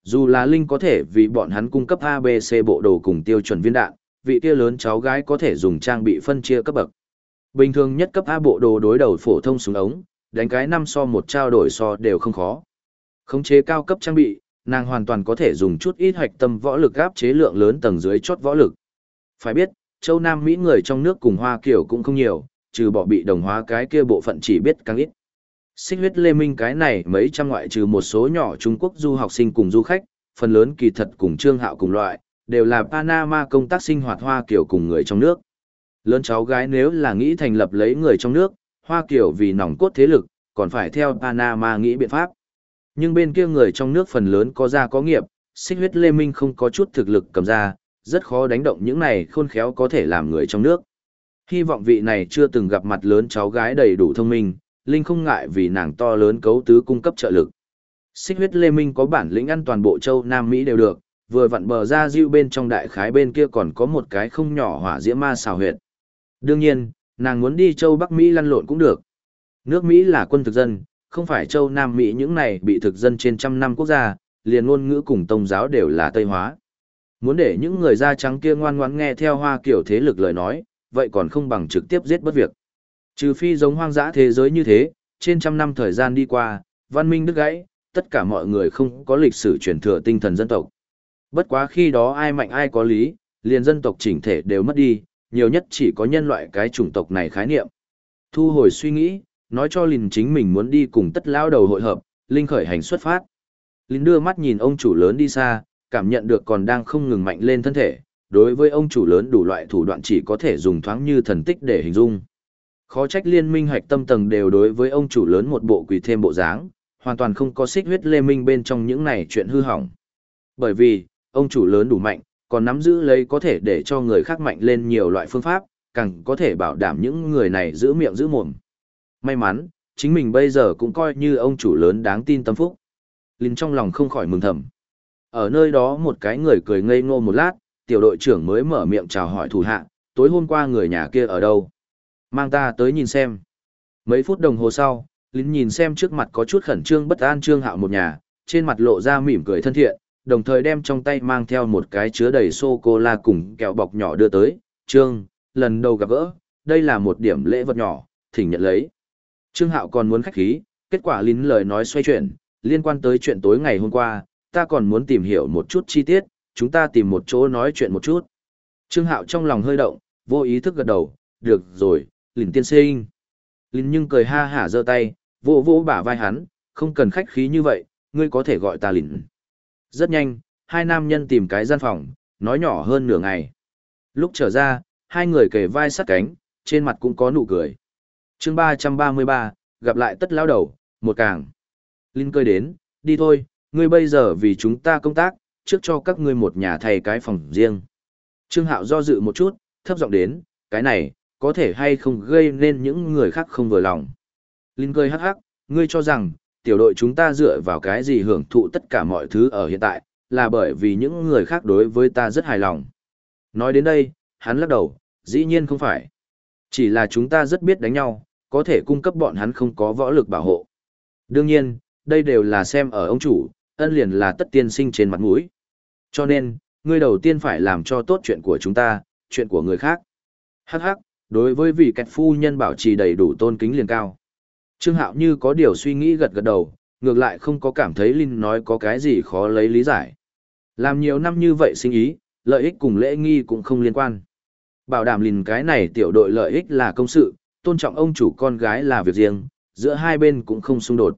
Dù là Linh có thể vì bọn hắn cung cấp ABC bộ đồ cùng tiêu chuẩn viên đạn, vị kia lớn cháu gái có thể dùng trang bị phân chia cấp bậc. Bình thường nhất cấp A bộ đồ đối đầu phổ thông súng ống, đánh cái năm so một trao đổi so đều không khó. Khống chế cao cấp trang bị, nàng hoàn toàn có thể dùng chút ít hoạch tâm võ lực áp chế lượng lớn tầng dưới chốt võ lực. Phải biết, châu Nam Mỹ người trong nước cùng Hoa Kiều cũng không nhiều, trừ bỏ bị đồng hóa cái kia bộ phận chỉ biết càng ít. Xích huyết lê minh cái này mấy trăm ngoại trừ một số nhỏ Trung Quốc du học sinh cùng du khách, phần lớn kỳ thật cùng trương hạo cùng loại, đều là Panama công tác sinh hoạt Hoa Kiều cùng người trong nước. Lớn cháu gái nếu là nghĩ thành lập lấy người trong nước, Hoa Kiều vì nòng cốt thế lực, còn phải theo Panama nghĩ biện pháp. Nhưng bên kia người trong nước phần lớn có gia có nghiệp, xích huyết lê minh không có chút thực lực cầm ra, rất khó đánh động những này khôn khéo có thể làm người trong nước. Hy vọng vị này chưa từng gặp mặt lớn cháu gái đầy đủ thông minh, Linh không ngại vì nàng to lớn cấu tứ cung cấp trợ lực. Xích huyết lê minh có bản lĩnh ăn toàn bộ châu Nam Mỹ đều được, vừa vặn bờ ra diêu bên trong đại khái bên kia còn có một cái không nhỏ hỏa diễm ma xào huyệt. Đương nhiên, nàng muốn đi châu Bắc Mỹ lăn lộn cũng được. Nước Mỹ là quân thực dân, không phải châu Nam Mỹ những này bị thực dân trên trăm năm quốc gia, liền ngôn ngữ cùng tôn giáo đều là Tây hóa. Muốn để những người da trắng kia ngoan ngoãn nghe theo hoa kiểu thế lực lời nói, vậy còn không bằng trực tiếp giết bất việc. Trừ phi giống hoang dã thế giới như thế, trên trăm năm thời gian đi qua, văn minh đứt gãy, tất cả mọi người không có lịch sử truyền thừa tinh thần dân tộc. Bất quá khi đó ai mạnh ai có lý, liền dân tộc chỉnh thể đều mất đi, nhiều nhất chỉ có nhân loại cái chủng tộc này khái niệm. Thu hồi suy nghĩ, nói cho Linh chính mình muốn đi cùng tất lão đầu hội hợp, Linh khởi hành xuất phát. Linh đưa mắt nhìn ông chủ lớn đi xa, cảm nhận được còn đang không ngừng mạnh lên thân thể, đối với ông chủ lớn đủ loại thủ đoạn chỉ có thể dùng thoáng như thần tích để hình dung. Khó trách liên minh hoạch tâm tầng đều đối với ông chủ lớn một bộ quỷ thêm bộ dáng, hoàn toàn không có xích huyết lê minh bên trong những này chuyện hư hỏng. Bởi vì, ông chủ lớn đủ mạnh, còn nắm giữ lấy có thể để cho người khác mạnh lên nhiều loại phương pháp, càng có thể bảo đảm những người này giữ miệng giữ mồm. May mắn, chính mình bây giờ cũng coi như ông chủ lớn đáng tin tâm phúc. Linh trong lòng không khỏi mừng thầm. Ở nơi đó một cái người cười ngây ngô một lát, tiểu đội trưởng mới mở miệng chào hỏi thủ hạ, tối hôm qua người nhà kia ở đâu? Mang ta tới nhìn xem. Mấy phút đồng hồ sau, lính nhìn xem trước mặt có chút khẩn trương bất an trương hạo một nhà, trên mặt lộ ra mỉm cười thân thiện, đồng thời đem trong tay mang theo một cái chứa đầy sô-cô-la cùng kẹo bọc nhỏ đưa tới. Trương, lần đầu gặp gỡ, đây là một điểm lễ vật nhỏ, thỉnh nhận lấy. Trương Hạo còn muốn khách khí, kết quả lín lời nói xoay chuyển, liên quan tới chuyện tối ngày hôm qua, ta còn muốn tìm hiểu một chút chi tiết, chúng ta tìm một chỗ nói chuyện một chút. Trương Hạo trong lòng hơi động, vô ý thức gật đầu, được rồi, lìn tiên sinh. Lìn nhưng cười ha hả giơ tay, vỗ vỗ bả vai hắn, không cần khách khí như vậy, ngươi có thể gọi ta lìn. Rất nhanh, hai nam nhân tìm cái gian phòng, nói nhỏ hơn nửa ngày. Lúc trở ra, hai người kề vai sát cánh, trên mặt cũng có nụ cười. chương ba trăm ba mươi ba, gặp lại tất lao đầu, một càng. Linh cười đến, đi thôi, ngươi bây giờ vì chúng ta công tác, trước cho các ngươi một nhà thay cái phòng riêng. Trương Hạo do dự một chút, thấp giọng đến, cái này, có thể hay không gây nên những người khác không vừa lòng. Linh cười hắc hắc, ngươi cho rằng, tiểu đội chúng ta dựa vào cái gì hưởng thụ tất cả mọi thứ ở hiện tại, là bởi vì những người khác đối với ta rất hài lòng. Nói đến đây, hắn lắc đầu, dĩ nhiên không phải. Chỉ là chúng ta rất biết đánh nhau, có thể cung cấp bọn hắn không có võ lực bảo hộ. Đương nhiên, đây đều là xem ở ông chủ, ân liền là tất tiên sinh trên mặt mũi. Cho nên, ngươi đầu tiên phải làm cho tốt chuyện của chúng ta, chuyện của người khác. Hắc hắc, đối với vị kẹt phu nhân bảo trì đầy đủ tôn kính liền cao. Trương Hạo như có điều suy nghĩ gật gật đầu, ngược lại không có cảm thấy Linh nói có cái gì khó lấy lý giải. Làm nhiều năm như vậy sinh ý, lợi ích cùng lễ nghi cũng không liên quan. Bảo đảm Linh cái này tiểu đội lợi ích là công sự, tôn trọng ông chủ con gái là việc riêng, giữa hai bên cũng không xung đột.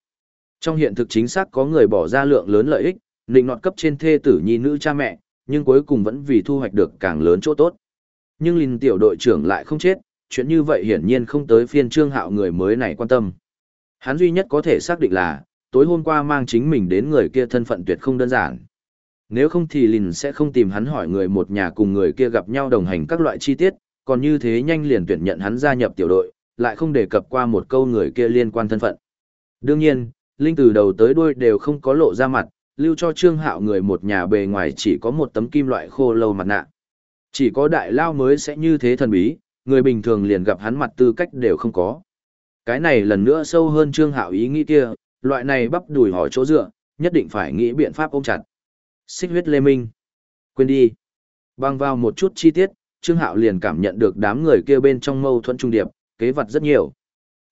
Trong hiện thực chính xác có người bỏ ra lượng lớn lợi ích, nịnh nọt cấp trên thê tử nhi nữ cha mẹ, nhưng cuối cùng vẫn vì thu hoạch được càng lớn chỗ tốt. Nhưng Linh tiểu đội trưởng lại không chết, chuyện như vậy hiển nhiên không tới phiên trương hạo người mới này quan tâm. Hắn duy nhất có thể xác định là, tối hôm qua mang chính mình đến người kia thân phận tuyệt không đơn giản. Nếu không thì Lìn sẽ không tìm hắn hỏi người một nhà cùng người kia gặp nhau đồng hành các loại chi tiết, còn như thế nhanh liền tuyển nhận hắn gia nhập tiểu đội, lại không đề cập qua một câu người kia liên quan thân phận. Đương nhiên, Linh từ đầu tới đuôi đều không có lộ ra mặt, lưu cho Trương Hạo người một nhà bề ngoài chỉ có một tấm kim loại khô lâu mặt nạ. Chỉ có đại lao mới sẽ như thế thần bí, người bình thường liền gặp hắn mặt tư cách đều không có. Cái này lần nữa sâu hơn Trương Hạo ý nghĩ kia, loại này bắp đùi hỏi chỗ dựa, nhất định phải nghĩ biện pháp ôm chặt. Xích huyết lê minh. Quên đi. Băng vào một chút chi tiết, Trương Hạo liền cảm nhận được đám người kia bên trong mâu thuẫn trung điệp, kế vật rất nhiều.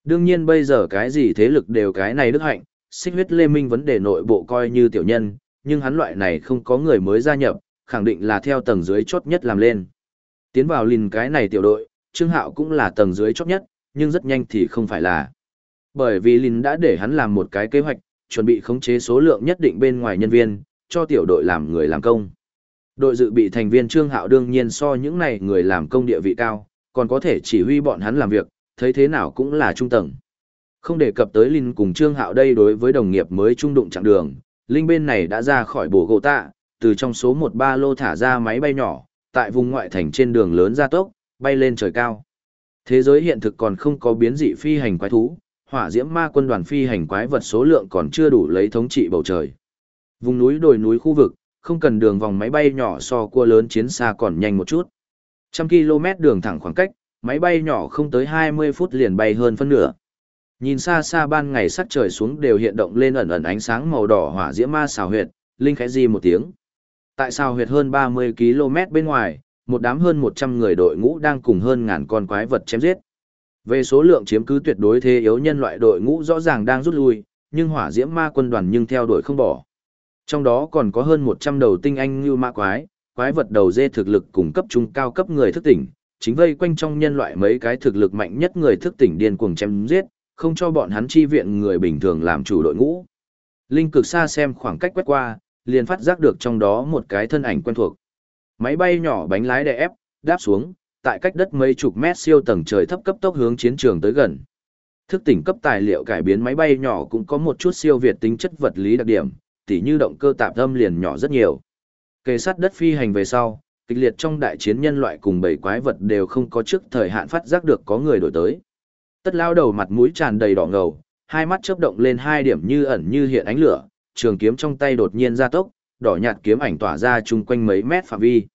Đương nhiên bây giờ cái gì thế lực đều cái này đức hạnh, xích huyết lê minh vấn đề nội bộ coi như tiểu nhân, nhưng hắn loại này không có người mới gia nhập, khẳng định là theo tầng dưới chốt nhất làm lên. Tiến vào lìn cái này tiểu đội, Trương Hạo cũng là tầng dưới chốt nhất, nhưng rất nhanh thì không phải là. Bởi vì lìn đã để hắn làm một cái kế hoạch, chuẩn bị khống chế số lượng nhất định bên ngoài nhân viên, cho tiểu đội làm người làm công. Đội dự bị thành viên Trương Hạo đương nhiên so những này người làm công địa vị cao, còn có thể chỉ huy bọn hắn làm việc, thấy thế nào cũng là trung tầng. Không đề cập tới Linh cùng Trương Hạo đây đối với đồng nghiệp mới trung đụng chặng đường, Linh bên này đã ra khỏi bổ gỗ tạ, từ trong số một ba lô thả ra máy bay nhỏ, tại vùng ngoại thành trên đường lớn gia tốc, bay lên trời cao. Thế giới hiện thực còn không có biến dị phi hành quái thú, hỏa diễm ma quân đoàn phi hành quái vật số lượng còn chưa đủ lấy thống trị bầu trời. Vùng núi đồi núi khu vực, không cần đường vòng máy bay nhỏ so cua lớn chiến xa còn nhanh một chút. Trăm km đường thẳng khoảng cách, máy bay nhỏ không tới 20 phút liền bay hơn phân nửa. Nhìn xa xa ban ngày sắc trời xuống đều hiện động lên ẩn ẩn ánh sáng màu đỏ hỏa diễm ma xào huyệt, linh khẽ di một tiếng. Tại sao huyệt hơn 30 km bên ngoài, một đám hơn 100 người đội ngũ đang cùng hơn ngàn con quái vật chém giết. Về số lượng chiếm cứ tuyệt đối thế yếu nhân loại đội ngũ rõ ràng đang rút lui, nhưng hỏa diễm ma quân đoàn nhưng theo đuổi không bỏ. Trong đó còn có hơn 100 đầu tinh anh như ma quái, quái vật đầu dê thực lực cùng cấp trung cao cấp người thức tỉnh, chính vây quanh trong nhân loại mấy cái thực lực mạnh nhất người thức tỉnh điên cuồng chém giết, không cho bọn hắn chi viện người bình thường làm chủ đội ngũ. Linh cực xa xem khoảng cách quét qua, liền phát giác được trong đó một cái thân ảnh quen thuộc. Máy bay nhỏ bánh lái đè ép, đáp xuống, tại cách đất mấy chục mét siêu tầng trời thấp cấp tốc hướng chiến trường tới gần. Thức tỉnh cấp tài liệu cải biến máy bay nhỏ cũng có một chút siêu việt tính chất vật lý đặc điểm, tỉ như động cơ tạp âm liền nhỏ rất nhiều. Kề sát đất phi hành về sau, kịch liệt trong đại chiến nhân loại cùng bảy quái vật đều không có trước thời hạn phát giác được có người đổi tới. Tất lao đầu mặt mũi tràn đầy đỏ ngầu, hai mắt chớp động lên hai điểm như ẩn như hiện ánh lửa, trường kiếm trong tay đột nhiên ra tốc, đỏ nhạt kiếm ảnh tỏa ra chung quanh mấy mét phạm vi.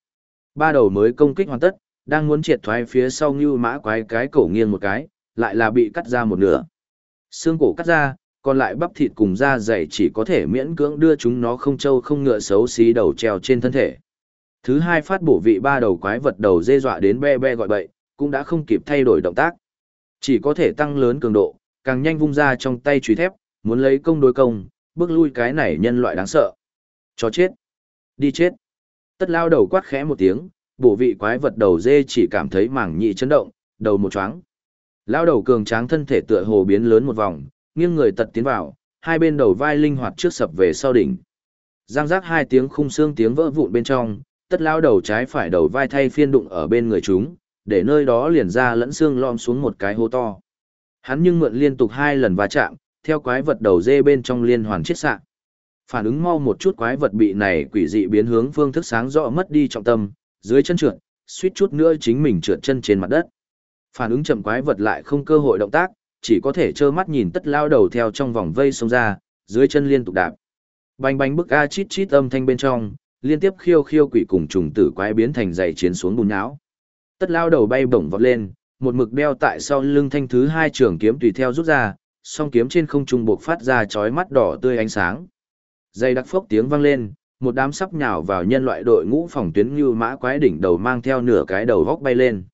Ba đầu mới công kích hoàn tất, đang muốn triệt thoái phía sau như mã quái cái cổ nghiêng một cái, lại là bị cắt ra một nửa. Xương cổ cắt ra, còn lại bắp thịt cùng da dày chỉ có thể miễn cưỡng đưa chúng nó không trâu không ngựa xấu xí đầu treo trên thân thể. Thứ hai phát bổ vị ba đầu quái vật đầu dê dọa đến be be gọi bậy, cũng đã không kịp thay đổi động tác. Chỉ có thể tăng lớn cường độ, càng nhanh vung ra trong tay chùy thép, muốn lấy công đối công, bước lui cái này nhân loại đáng sợ. Chó chết. Đi chết. Tất lao đầu quát khẽ một tiếng, bổ vị quái vật đầu dê chỉ cảm thấy mảng nhị chấn động, đầu một chóng. Lao đầu cường tráng thân thể tựa hồ biến lớn một vòng, nghiêng người tật tiến vào, hai bên đầu vai linh hoạt trước sập về sau đỉnh. Giang giác hai tiếng khung xương tiếng vỡ vụn bên trong, tất lao đầu trái phải đầu vai thay phiên đụng ở bên người chúng, để nơi đó liền ra lẫn xương lom xuống một cái hố to. Hắn nhưng mượn liên tục hai lần va chạm, theo quái vật đầu dê bên trong liên hoàn chết sạng. Phản ứng mau một chút quái vật bị này quỷ dị biến hướng phương thức sáng rõ mất đi trọng tâm, dưới chân trượt, suýt chút nữa chính mình trượt chân trên mặt đất. Phản ứng chậm quái vật lại không cơ hội động tác, chỉ có thể trơ mắt nhìn tất lao đầu theo trong vòng vây xông ra, dưới chân liên tục đạp. Bành bành bức a chít chít âm thanh bên trong, liên tiếp khiêu khiêu quỷ cùng trùng tử quái biến thành dày chiến xuống bùn nhão. Tất lao đầu bay bổng vọt lên, một mực đeo tại sau lưng thanh thứ hai trường kiếm tùy theo rút ra, song kiếm trên không trung buộc phát ra chói mắt đỏ tươi ánh sáng. Dây đặc phốc tiếng vang lên, một đám sắp nhào vào nhân loại đội ngũ phòng tuyến như mã quái đỉnh đầu mang theo nửa cái đầu góc bay lên.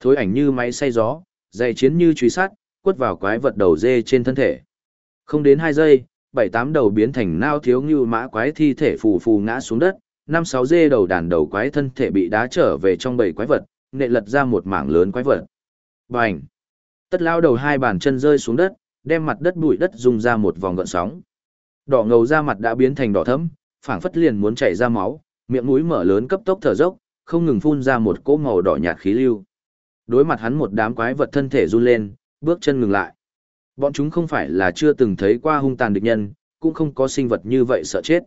Thối ảnh như máy xay gió, dày chiến như truy sát, quất vào quái vật đầu dê trên thân thể. Không đến hai giây, bảy tám đầu biến thành nao thiếu như mã quái thi thể phù phù ngã xuống đất, năm sáu dê đầu đàn đầu quái thân thể bị đá trở về trong bầy quái vật, nệ lật ra một mảng lớn quái vật. Bành! Tất lao đầu hai bàn chân rơi xuống đất, đem mặt đất bụi đất rung ra một vòng gợn sóng. Đỏ ngầu da mặt đã biến thành đỏ thẫm, phảng phất liền muốn chảy ra máu, miệng mũi mở lớn cấp tốc thở dốc, không ngừng phun ra một cỗ màu đỏ nhạt khí lưu. Đối mặt hắn một đám quái vật thân thể run lên, bước chân ngừng lại. Bọn chúng không phải là chưa từng thấy qua hung tàn địch nhân, cũng không có sinh vật như vậy sợ chết.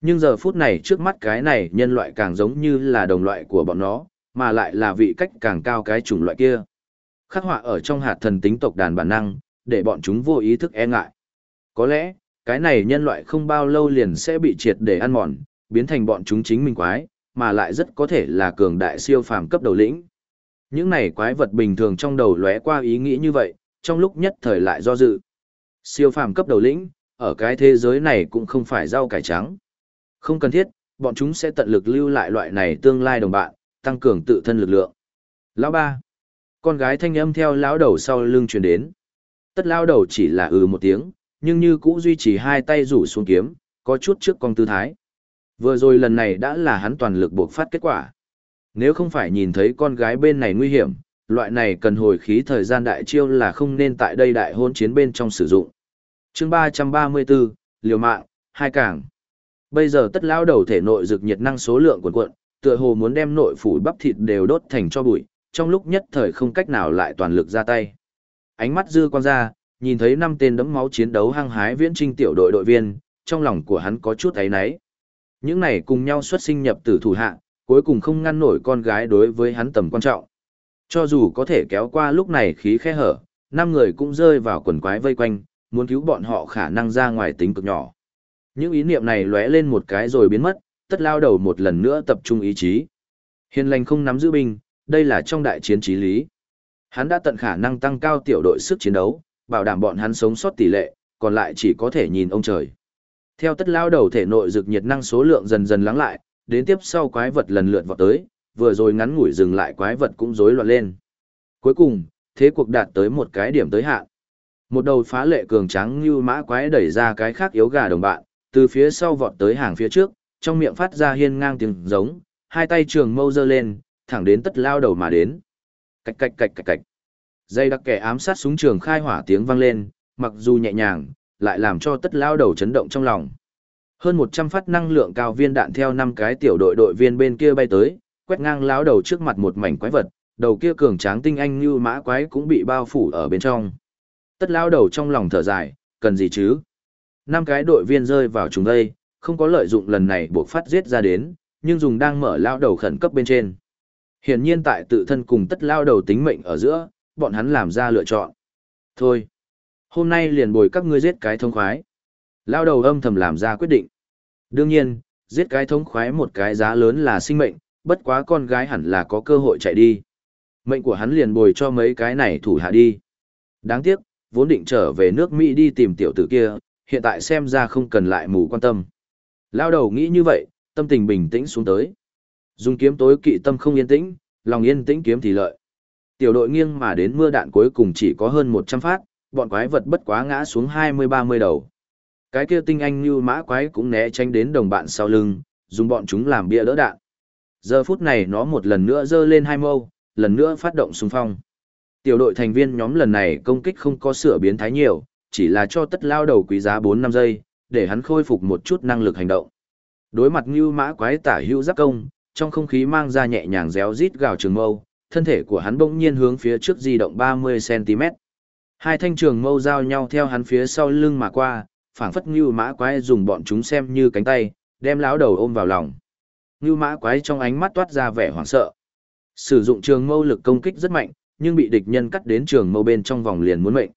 Nhưng giờ phút này trước mắt cái này nhân loại càng giống như là đồng loại của bọn nó, mà lại là vị cách càng cao cái chủng loại kia. Khắc họa ở trong hạt thần tính tộc đàn bản năng, để bọn chúng vô ý thức e ngại. Có lẽ, cái này nhân loại không bao lâu liền sẽ bị triệt để ăn mòn, biến thành bọn chúng chính mình quái, mà lại rất có thể là cường đại siêu phàm cấp đầu lĩnh. Những này quái vật bình thường trong đầu lóe qua ý nghĩ như vậy, trong lúc nhất thời lại do dự. Siêu phàm cấp đầu lĩnh, ở cái thế giới này cũng không phải rau cải trắng. Không cần thiết, bọn chúng sẽ tận lực lưu lại loại này tương lai đồng bạn, tăng cường tự thân lực lượng. Lão ba. Con gái thanh âm theo lão đầu sau lưng truyền đến. Tất lão đầu chỉ là ừ một tiếng, nhưng như cũ duy trì hai tay rủ xuống kiếm, có chút trước con tư thái. Vừa rồi lần này đã là hắn toàn lực buộc phát kết quả. Nếu không phải nhìn thấy con gái bên này nguy hiểm, loại này cần hồi khí thời gian đại chiêu là không nên tại đây đại hôn chiến bên trong sử dụng. chương 334, liều mạng, hai cảng. Bây giờ tất lão đầu thể nội dược nhiệt năng số lượng cuộn cuộn, tựa hồ muốn đem nội phủ bắp thịt đều đốt thành cho bụi, trong lúc nhất thời không cách nào lại toàn lực ra tay. Ánh mắt dư quan ra, nhìn thấy năm tên đấm máu chiến đấu hăng hái viễn trinh tiểu đội đội viên, trong lòng của hắn có chút ấy náy. Những này cùng nhau xuất sinh nhập tử thủ hạ, cuối cùng không ngăn nổi con gái đối với hắn tầm quan trọng. Cho dù có thể kéo qua lúc này khí khe hở, năm người cũng rơi vào quần quái vây quanh, muốn cứu bọn họ khả năng ra ngoài tính cực nhỏ. Những ý niệm này lóe lên một cái rồi biến mất, tất lao đầu một lần nữa tập trung ý chí. Hiền lành không nắm giữ binh, đây là trong đại chiến trí lý. Hắn đã tận khả năng tăng cao tiểu đội sức chiến đấu, bảo đảm bọn hắn sống sót tỷ lệ, còn lại chỉ có thể nhìn ông trời. Theo tất lao đầu thể nội dược nhiệt năng số lượng dần dần lắng lại, đến tiếp sau quái vật lần lượt vọt tới, vừa rồi ngắn ngủi dừng lại quái vật cũng rối loạn lên. Cuối cùng, thế cuộc đạt tới một cái điểm tới hạn. Một đầu phá lệ cường trắng như mã quái đẩy ra cái khác yếu gà đồng bạn, từ phía sau vọt tới hàng phía trước, trong miệng phát ra hiên ngang tiếng giống, hai tay trường mâu giơ lên, thẳng đến tất lao đầu mà đến. Cạch cạch cạch cạch cạch. Dây đặc kẻ ám sát súng trường khai hỏa tiếng vang lên, mặc dù nhẹ nhàng, lại làm cho tất lao đầu chấn động trong lòng. Hơn 100 phát năng lượng cao viên đạn theo năm cái tiểu đội đội viên bên kia bay tới, quét ngang lão đầu trước mặt một mảnh quái vật, đầu kia cường tráng tinh anh như mã quái cũng bị bao phủ ở bên trong. Tất lao đầu trong lòng thở dài, cần gì chứ? Năm cái đội viên rơi vào chúng đây, không có lợi dụng lần này buộc phát giết ra đến, nhưng dùng đang mở lao đầu khẩn cấp bên trên. Hiển nhiên tại tự thân cùng tất lao đầu tính mệnh ở giữa, bọn hắn làm ra lựa chọn. Thôi, hôm nay liền bồi các ngươi giết cái thông khoái. lao đầu âm thầm làm ra quyết định. Đương nhiên, giết cái thông khoái một cái giá lớn là sinh mệnh, bất quá con gái hẳn là có cơ hội chạy đi. Mệnh của hắn liền bồi cho mấy cái này thủ hạ đi. Đáng tiếc, vốn định trở về nước Mỹ đi tìm tiểu tử kia, hiện tại xem ra không cần lại mù quan tâm. Lao đầu nghĩ như vậy, tâm tình bình tĩnh xuống tới. Dùng kiếm tối kỵ tâm không yên tĩnh, lòng yên tĩnh kiếm thì lợi. Tiểu đội nghiêng mà đến mưa đạn cuối cùng chỉ có hơn 100 phát, bọn quái vật bất quá ngã xuống 20-30 đầu. Cái kia tinh anh như mã quái cũng né tránh đến đồng bạn sau lưng, dùng bọn chúng làm bia đỡ đạn. Giờ phút này nó một lần nữa dơ lên hai mâu, lần nữa phát động xung phong. Tiểu đội thành viên nhóm lần này công kích không có sửa biến thái nhiều, chỉ là cho tất lao đầu quý giá 4 năm giây, để hắn khôi phục một chút năng lực hành động. Đối mặt như mã quái tả hữu giáp công, trong không khí mang ra nhẹ nhàng réo rít gào trường mâu, thân thể của hắn bỗng nhiên hướng phía trước di động 30cm. Hai thanh trường mâu giao nhau theo hắn phía sau lưng mà qua, phảng phất như mã quái dùng bọn chúng xem như cánh tay, đem lão đầu ôm vào lòng. Như mã quái trong ánh mắt toát ra vẻ hoảng sợ. Sử dụng trường mâu lực công kích rất mạnh, nhưng bị địch nhân cắt đến trường mâu bên trong vòng liền muốn mệnh.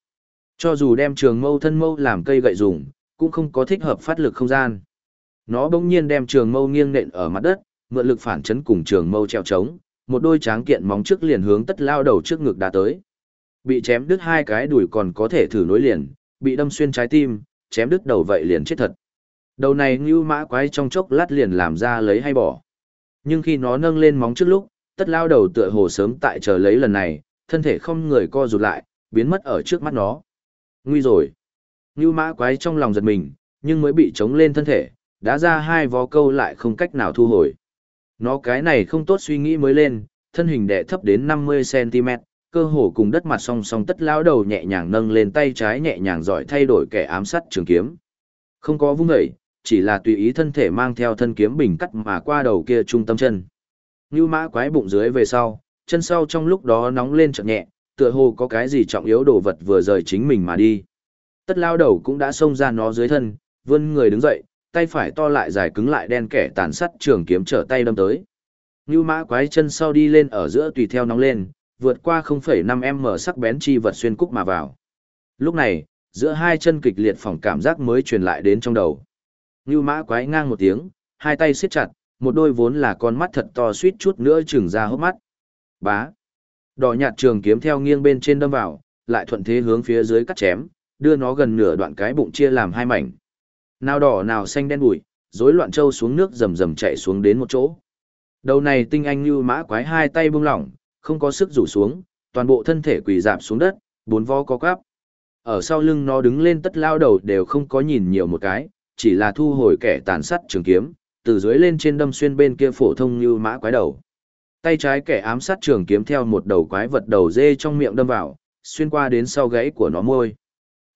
Cho dù đem trường mâu thân mâu làm cây gậy dùng, cũng không có thích hợp phát lực không gian. Nó bỗng nhiên đem trường mâu nghiêng nện ở mặt đất, mượn lực phản chấn cùng trường mâu treo trống, một đôi tráng kiện móng trước liền hướng tất lao đầu trước ngực đã tới. Bị chém đứt hai cái đùi còn có thể thử nối liền, bị đâm xuyên trái tim, chém đứt đầu vậy liền chết thật. Đầu này như mã quái trong chốc lát liền làm ra lấy hay bỏ. Nhưng khi nó nâng lên móng trước lúc, tất lao đầu tựa hồ sớm tại chờ lấy lần này, thân thể không người co rụt lại, biến mất ở trước mắt nó. Nguy rồi. Như mã quái trong lòng giật mình, nhưng mới bị chống lên thân thể, đã ra hai vó câu lại không cách nào thu hồi. Nó cái này không tốt suy nghĩ mới lên, thân hình đẻ thấp đến 50cm, cơ hồ cùng đất mặt song song tất lão đầu nhẹ nhàng nâng lên tay trái nhẹ nhàng giỏi thay đổi kẻ ám sát trường kiếm. Không có vung dậy, chỉ là tùy ý thân thể mang theo thân kiếm bình cắt mà qua đầu kia trung tâm chân. Như mã quái bụng dưới về sau, chân sau trong lúc đó nóng lên chậm nhẹ, tựa hồ có cái gì trọng yếu đồ vật vừa rời chính mình mà đi. Tất lao đầu cũng đã xông ra nó dưới thân, vươn người đứng dậy, tay phải to lại dài cứng lại đen kẻ tàn sắt trường kiếm trở tay đâm tới. Như mã quái chân sau đi lên ở giữa tùy theo nóng lên, vượt qua 0,5m sắc bén chi vật xuyên cúc mà vào. Lúc này, giữa hai chân kịch liệt phòng cảm giác mới truyền lại đến trong đầu. Như mã quái ngang một tiếng, hai tay siết chặt, một đôi vốn là con mắt thật to suýt chút nữa chừng ra hốc mắt. Bá. Đỏ nhạt trường kiếm theo nghiêng bên trên đâm vào, lại thuận thế hướng phía dưới cắt chém, đưa nó gần nửa đoạn cái bụng chia làm hai mảnh. Nào đỏ nào xanh đen bụi, rối loạn trâu xuống nước rầm rầm chạy xuống đến một chỗ. Đầu này tinh anh như mã quái hai tay buông lỏng, không có sức rủ xuống, toàn bộ thân thể quỳ dạp xuống đất, bốn vo có cắp. Ở sau lưng nó đứng lên tất lao đầu đều không có nhìn nhiều một cái, chỉ là thu hồi kẻ tàn sát trường kiếm, từ dưới lên trên đâm xuyên bên kia phổ thông như mã quái đầu. Tay trái kẻ ám sát trường kiếm theo một đầu quái vật đầu dê trong miệng đâm vào, xuyên qua đến sau gãy của nó môi.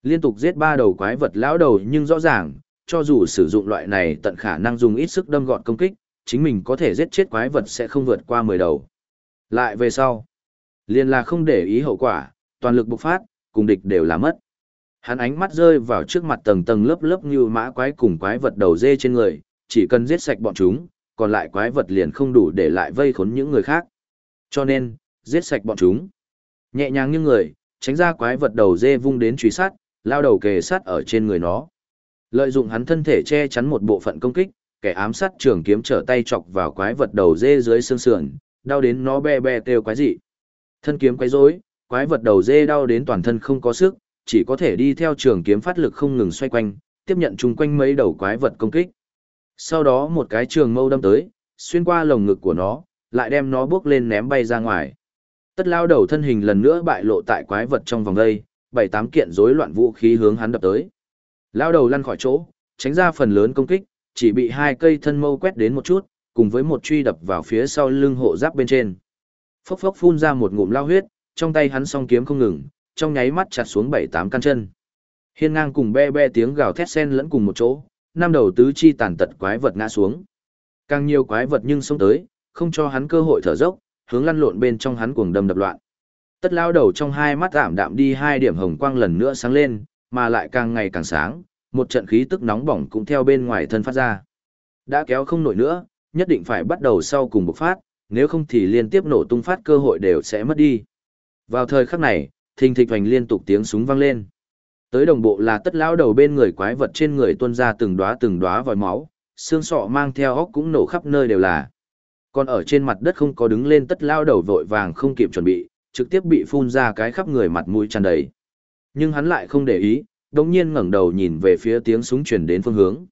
Liên tục giết ba đầu quái vật lão đầu nhưng rõ ràng, cho dù sử dụng loại này tận khả năng dùng ít sức đâm gọn công kích, chính mình có thể giết chết quái vật sẽ không vượt qua 10 đầu. Lại về sau, liền là không để ý hậu quả, toàn lực bộc phát, cùng địch đều là mất. Hắn ánh mắt rơi vào trước mặt tầng tầng lớp lớp như mã quái cùng quái vật đầu dê trên người, chỉ cần giết sạch bọn chúng, còn lại quái vật liền không đủ để lại vây khốn những người khác. Cho nên, giết sạch bọn chúng. Nhẹ nhàng như người, tránh ra quái vật đầu dê vung đến truy sát, lao đầu kề sát ở trên người nó. Lợi dụng hắn thân thể che chắn một bộ phận công kích, kẻ ám sát trường kiếm trở tay chọc vào quái vật đầu dê dưới xương sườn, đau đến nó be be kêu quái dị. Thân kiếm quái rối, quái vật đầu dê đau đến toàn thân không có sức, chỉ có thể đi theo trường kiếm phát lực không ngừng xoay quanh, tiếp nhận chung quanh mấy đầu quái vật công kích. Sau đó một cái trường mâu đâm tới, xuyên qua lồng ngực của nó, lại đem nó bước lên ném bay ra ngoài. Tất lao đầu thân hình lần nữa bại lộ tại quái vật trong vòng đây, bảy tám kiện rối loạn vũ khí hướng hắn đập tới. Lao đầu lăn khỏi chỗ, tránh ra phần lớn công kích, chỉ bị hai cây thân mâu quét đến một chút, cùng với một truy đập vào phía sau lưng hộ giáp bên trên. Phốc phốc phun ra một ngụm lao huyết, trong tay hắn song kiếm không ngừng, trong nháy mắt chặt xuống bảy tám căn chân. Hiên ngang cùng be be tiếng gào thét sen lẫn cùng một chỗ, năm đầu tứ chi tàn tật quái vật ngã xuống. Càng nhiều quái vật nhưng xông tới, không cho hắn cơ hội thở dốc, hướng lăn lộn bên trong hắn cuồng đâm đập loạn. Tất lao đầu trong hai mắt ảm đạm đi hai điểm hồng quang lần nữa sáng lên, mà lại càng ngày càng sáng, một trận khí tức nóng bỏng cũng theo bên ngoài thân phát ra. Đã kéo không nổi nữa, nhất định phải bắt đầu sau cùng bộc phát, nếu không thì liên tiếp nổ tung phát cơ hội đều sẽ mất đi. Vào thời khắc này, thình thịch hoành liên tục tiếng súng vang lên. Tới đồng bộ là tất lão đầu bên người quái vật trên người tuôn ra từng đóa từng đóa vòi máu, xương sọ mang theo óc cũng nổ khắp nơi đều là. Còn ở trên mặt đất không có đứng lên tất lão đầu vội vàng không kịp chuẩn bị, trực tiếp bị phun ra cái khắp người mặt mũi tràn đầy. Nhưng hắn lại không để ý, đồng nhiên ngẩng đầu nhìn về phía tiếng súng truyền đến phương hướng.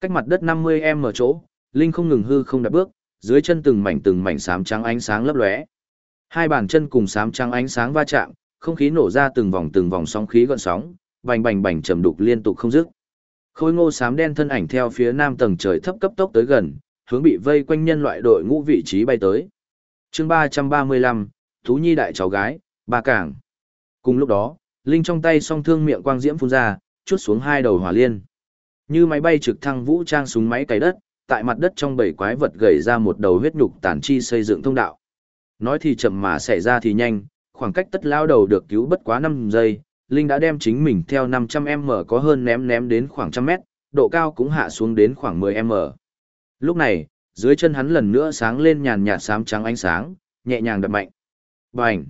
Cách mặt đất 50m chỗ, Linh không ngừng hư không đạp bước, dưới chân từng mảnh từng mảnh xám trắng ánh sáng lấp lóe. Hai bàn chân cùng xám trắng ánh sáng va chạm, không khí nổ ra từng vòng từng vòng sóng khí gợn sóng, bành bành bành trầm đục liên tục không dứt. Khôi ngô xám đen thân ảnh theo phía nam tầng trời thấp cấp tốc tới gần, hướng bị vây quanh nhân loại đội ngũ vị trí bay tới. Chương 335, Thú Nhi đại cháu gái, ba cảng. Cùng lúc đó, linh trong tay song thương miệng quang diễm phun ra, chút xuống hai đầu hỏa liên. Như máy bay trực thăng vũ trang súng máy cày đất, tại mặt đất trong bảy quái vật gầy ra một đầu huyết nhục tàn chi xây dựng thông đạo. Nói thì chậm mà xảy ra thì nhanh, khoảng cách tất lao đầu được cứu bất quá 5 giây, Linh đã đem chính mình theo 500m có hơn ném ném đến khoảng trăm mét, độ cao cũng hạ xuống đến khoảng 10m. Lúc này, dưới chân hắn lần nữa sáng lên nhàn nhạt xám trắng ánh sáng, nhẹ nhàng đập mạnh. Bành!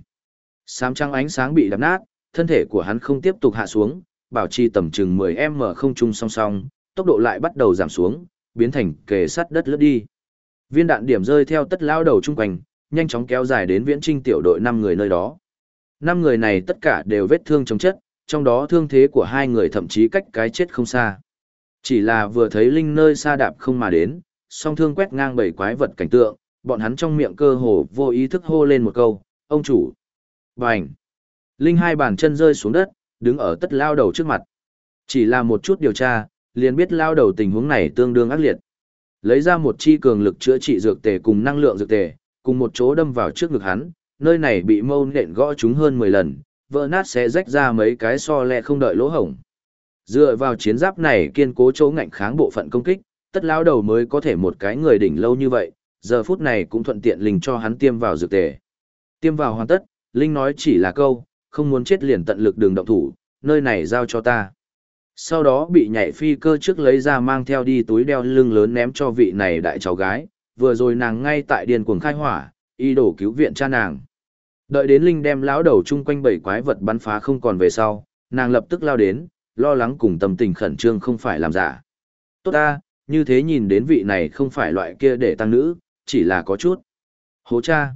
sám trăng ánh sáng bị đập nát, thân thể của hắn không tiếp tục hạ xuống, bảo trì tầm chừng 10m không chung song song, tốc độ lại bắt đầu giảm xuống, biến thành kề sắt đất lướt đi. Viên đạn điểm rơi theo tất lao đầu chung quanh, nhanh chóng kéo dài đến viễn trinh tiểu đội 5 người nơi đó. Năm người này tất cả đều vết thương chống chất, trong đó thương thế của hai người thậm chí cách cái chết không xa. Chỉ là vừa thấy Linh nơi xa đạp không mà đến, song thương quét ngang bảy quái vật cảnh tượng, bọn hắn trong miệng cơ hồ vô ý thức hô lên một câu, ông chủ. Bành! Linh hai bàn chân rơi xuống đất, đứng ở tất lao đầu trước mặt. Chỉ là một chút điều tra, liền biết lao đầu tình huống này tương đương ác liệt. Lấy ra một chi cường lực chữa trị dược tề cùng năng lượng dược tề, cùng một chỗ đâm vào trước ngực hắn, nơi này bị mâu nện gõ chúng hơn 10 lần, vỡ nát sẽ rách ra mấy cái so lẹ không đợi lỗ hổng. Dựa vào chiến giáp này kiên cố chỗ ngạnh kháng bộ phận công kích, tất lao đầu mới có thể một cái người đỉnh lâu như vậy, giờ phút này cũng thuận tiện lình cho hắn tiêm vào dược tề. Tiêm vào hoàn tất, Linh nói chỉ là câu, không muốn chết liền tận lực đường động thủ, nơi này giao cho ta. Sau đó bị nhảy phi cơ trước lấy ra mang theo đi túi đeo lưng lớn ném cho vị này đại cháu gái, vừa rồi nàng ngay tại điền cuồng khai hỏa, y đổ cứu viện cha nàng. Đợi đến Linh đem lão đầu chung quanh bảy quái vật bắn phá không còn về sau, nàng lập tức lao đến, lo lắng cùng tâm tình khẩn trương không phải làm giả. Tốt ta, như thế nhìn đến vị này không phải loại kia để tăng nữ, chỉ là có chút. Hố cha.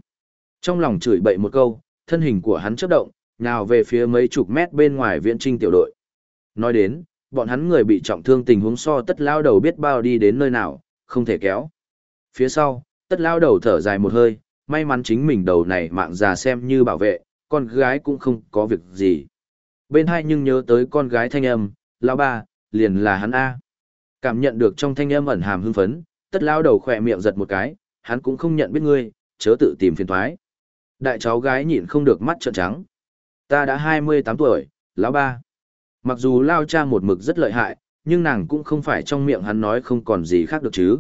Trong lòng chửi bậy một câu, thân hình của hắn chớp động, nào về phía mấy chục mét bên ngoài viện trinh tiểu đội. Nói đến, bọn hắn người bị trọng thương tình huống so tất lao đầu biết bao đi đến nơi nào, không thể kéo. Phía sau, tất lao đầu thở dài một hơi, may mắn chính mình đầu này mạng già xem như bảo vệ, con gái cũng không có việc gì. Bên hai nhưng nhớ tới con gái thanh âm, lão ba, liền là hắn A. Cảm nhận được trong thanh âm ẩn hàm hưng phấn, tất lao đầu khỏe miệng giật một cái, hắn cũng không nhận biết ngươi, chớ tự tìm phiền thoái. Đại cháu gái nhịn không được mắt trợn trắng. Ta đã 28 tuổi, lão ba. Mặc dù lao cha một mực rất lợi hại, nhưng nàng cũng không phải trong miệng hắn nói không còn gì khác được chứ.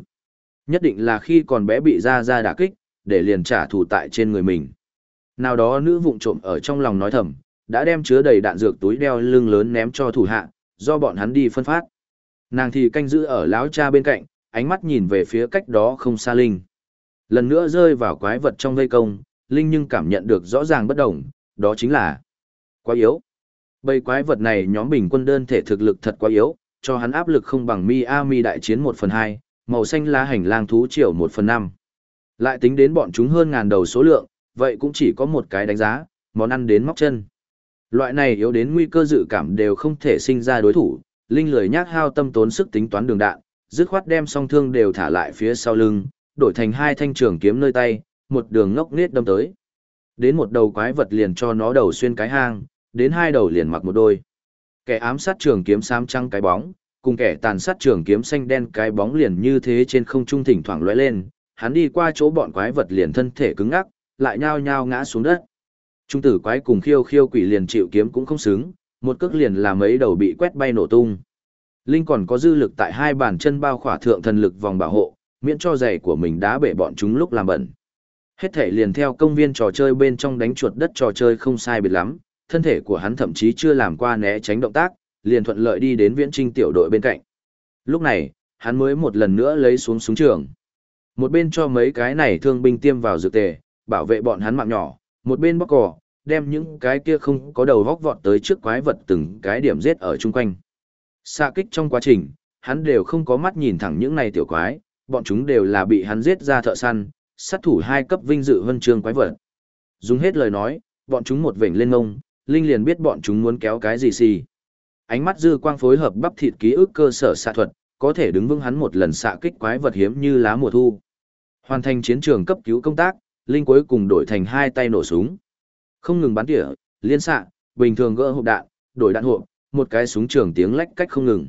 Nhất định là khi còn bé bị ra ra đả kích, để liền trả thù tại trên người mình. Nào đó nữ vụng trộm ở trong lòng nói thầm, đã đem chứa đầy đạn dược túi đeo lưng lớn ném cho thủ hạ, do bọn hắn đi phân phát. Nàng thì canh giữ ở lão cha bên cạnh, ánh mắt nhìn về phía cách đó không xa Linh. Lần nữa rơi vào quái vật trong vây công, Linh nhưng cảm nhận được rõ ràng bất đồng, đó chính là quá yếu. Bầy quái vật này nhóm bình quân đơn thể thực lực thật quá yếu, cho hắn áp lực không bằng Miami đại chiến 1 phần 2, màu xanh lá hành lang thú triều 1 phần 5. Lại tính đến bọn chúng hơn ngàn đầu số lượng, vậy cũng chỉ có một cái đánh giá, món ăn đến móc chân. Loại này yếu đến nguy cơ dự cảm đều không thể sinh ra đối thủ, Linh lười nhác hao tâm tốn sức tính toán đường đạn, dứt khoát đem song thương đều thả lại phía sau lưng, đổi thành hai thanh trường kiếm nơi tay, một đường ngốc nết đâm tới. Đến một đầu quái vật liền cho nó đầu xuyên cái hang, đến hai đầu liền mặc một đôi. Kẻ ám sát trường kiếm xám trăng cái bóng, cùng kẻ tàn sát trường kiếm xanh đen cái bóng liền như thế trên không trung thỉnh thoảng lóe lên, hắn đi qua chỗ bọn quái vật liền thân thể cứng ngắc, lại nhao nhao ngã xuống đất. Trung tử quái cùng khiêu khiêu quỷ liền chịu kiếm cũng không xứng, một cước liền làm mấy đầu bị quét bay nổ tung. Linh còn có dư lực tại hai bàn chân bao khỏa thượng thần lực vòng bảo hộ, miễn cho giày của mình đá bể bọn chúng lúc làm bẩn. Hết thể liền theo công viên trò chơi bên trong đánh chuột đất trò chơi không sai biệt lắm, thân thể của hắn thậm chí chưa làm qua né tránh động tác, liền thuận lợi đi đến viễn trinh tiểu đội bên cạnh. Lúc này, hắn mới một lần nữa lấy xuống súng trường. Một bên cho mấy cái này thương binh tiêm vào dược tề, bảo vệ bọn hắn mạng nhỏ, một bên bóc cỏ, đem những cái kia không có đầu vóc vọt tới trước quái vật từng cái điểm giết ở chung quanh. Xạ kích trong quá trình, hắn đều không có mắt nhìn thẳng những này tiểu quái, bọn chúng đều là bị hắn giết ra thợ săn, sát thủ hai cấp vinh dự huân chương quái vật. Dùng hết lời nói, bọn chúng một vểnh lên ngông, Linh liền biết bọn chúng muốn kéo cái gì xì. Ánh mắt dư quang phối hợp bắp thịt ký ức cơ sở xạ thuật, có thể đứng vững hắn một lần xạ kích quái vật hiếm như lá mùa thu. Hoàn thành chiến trường cấp cứu công tác, Linh cuối cùng đổi thành hai tay nổ súng. Không ngừng bắn tỉa, liên xạ, bình thường gỡ hộp đạn, đổi đạn hộp, một cái súng trường tiếng lách cách không ngừng.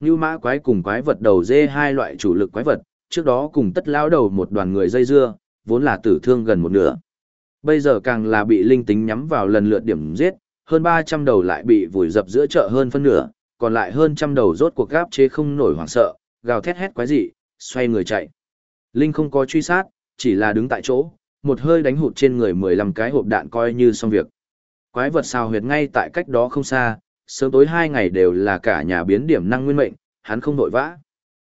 Như mã quái cùng quái vật đầu dê hai loại chủ lực quái vật, trước đó cùng tất lao đầu một đoàn người dây dưa, vốn là tử thương gần một nửa. Bây giờ càng là bị linh tính nhắm vào lần lượt điểm giết, hơn 300 đầu lại bị vùi dập giữa chợ hơn phân nửa, còn lại hơn trăm đầu rốt cuộc gáp chế không nổi hoảng sợ, gào thét hét quái dị, xoay người chạy. Linh không có truy sát, chỉ là đứng tại chỗ, một hơi đánh hụt trên người 15 cái hộp đạn coi như xong việc. Quái vật xào huyệt ngay tại cách đó không xa, sớm tối hai ngày đều là cả nhà biến điểm năng nguyên mệnh, hắn không nội vã.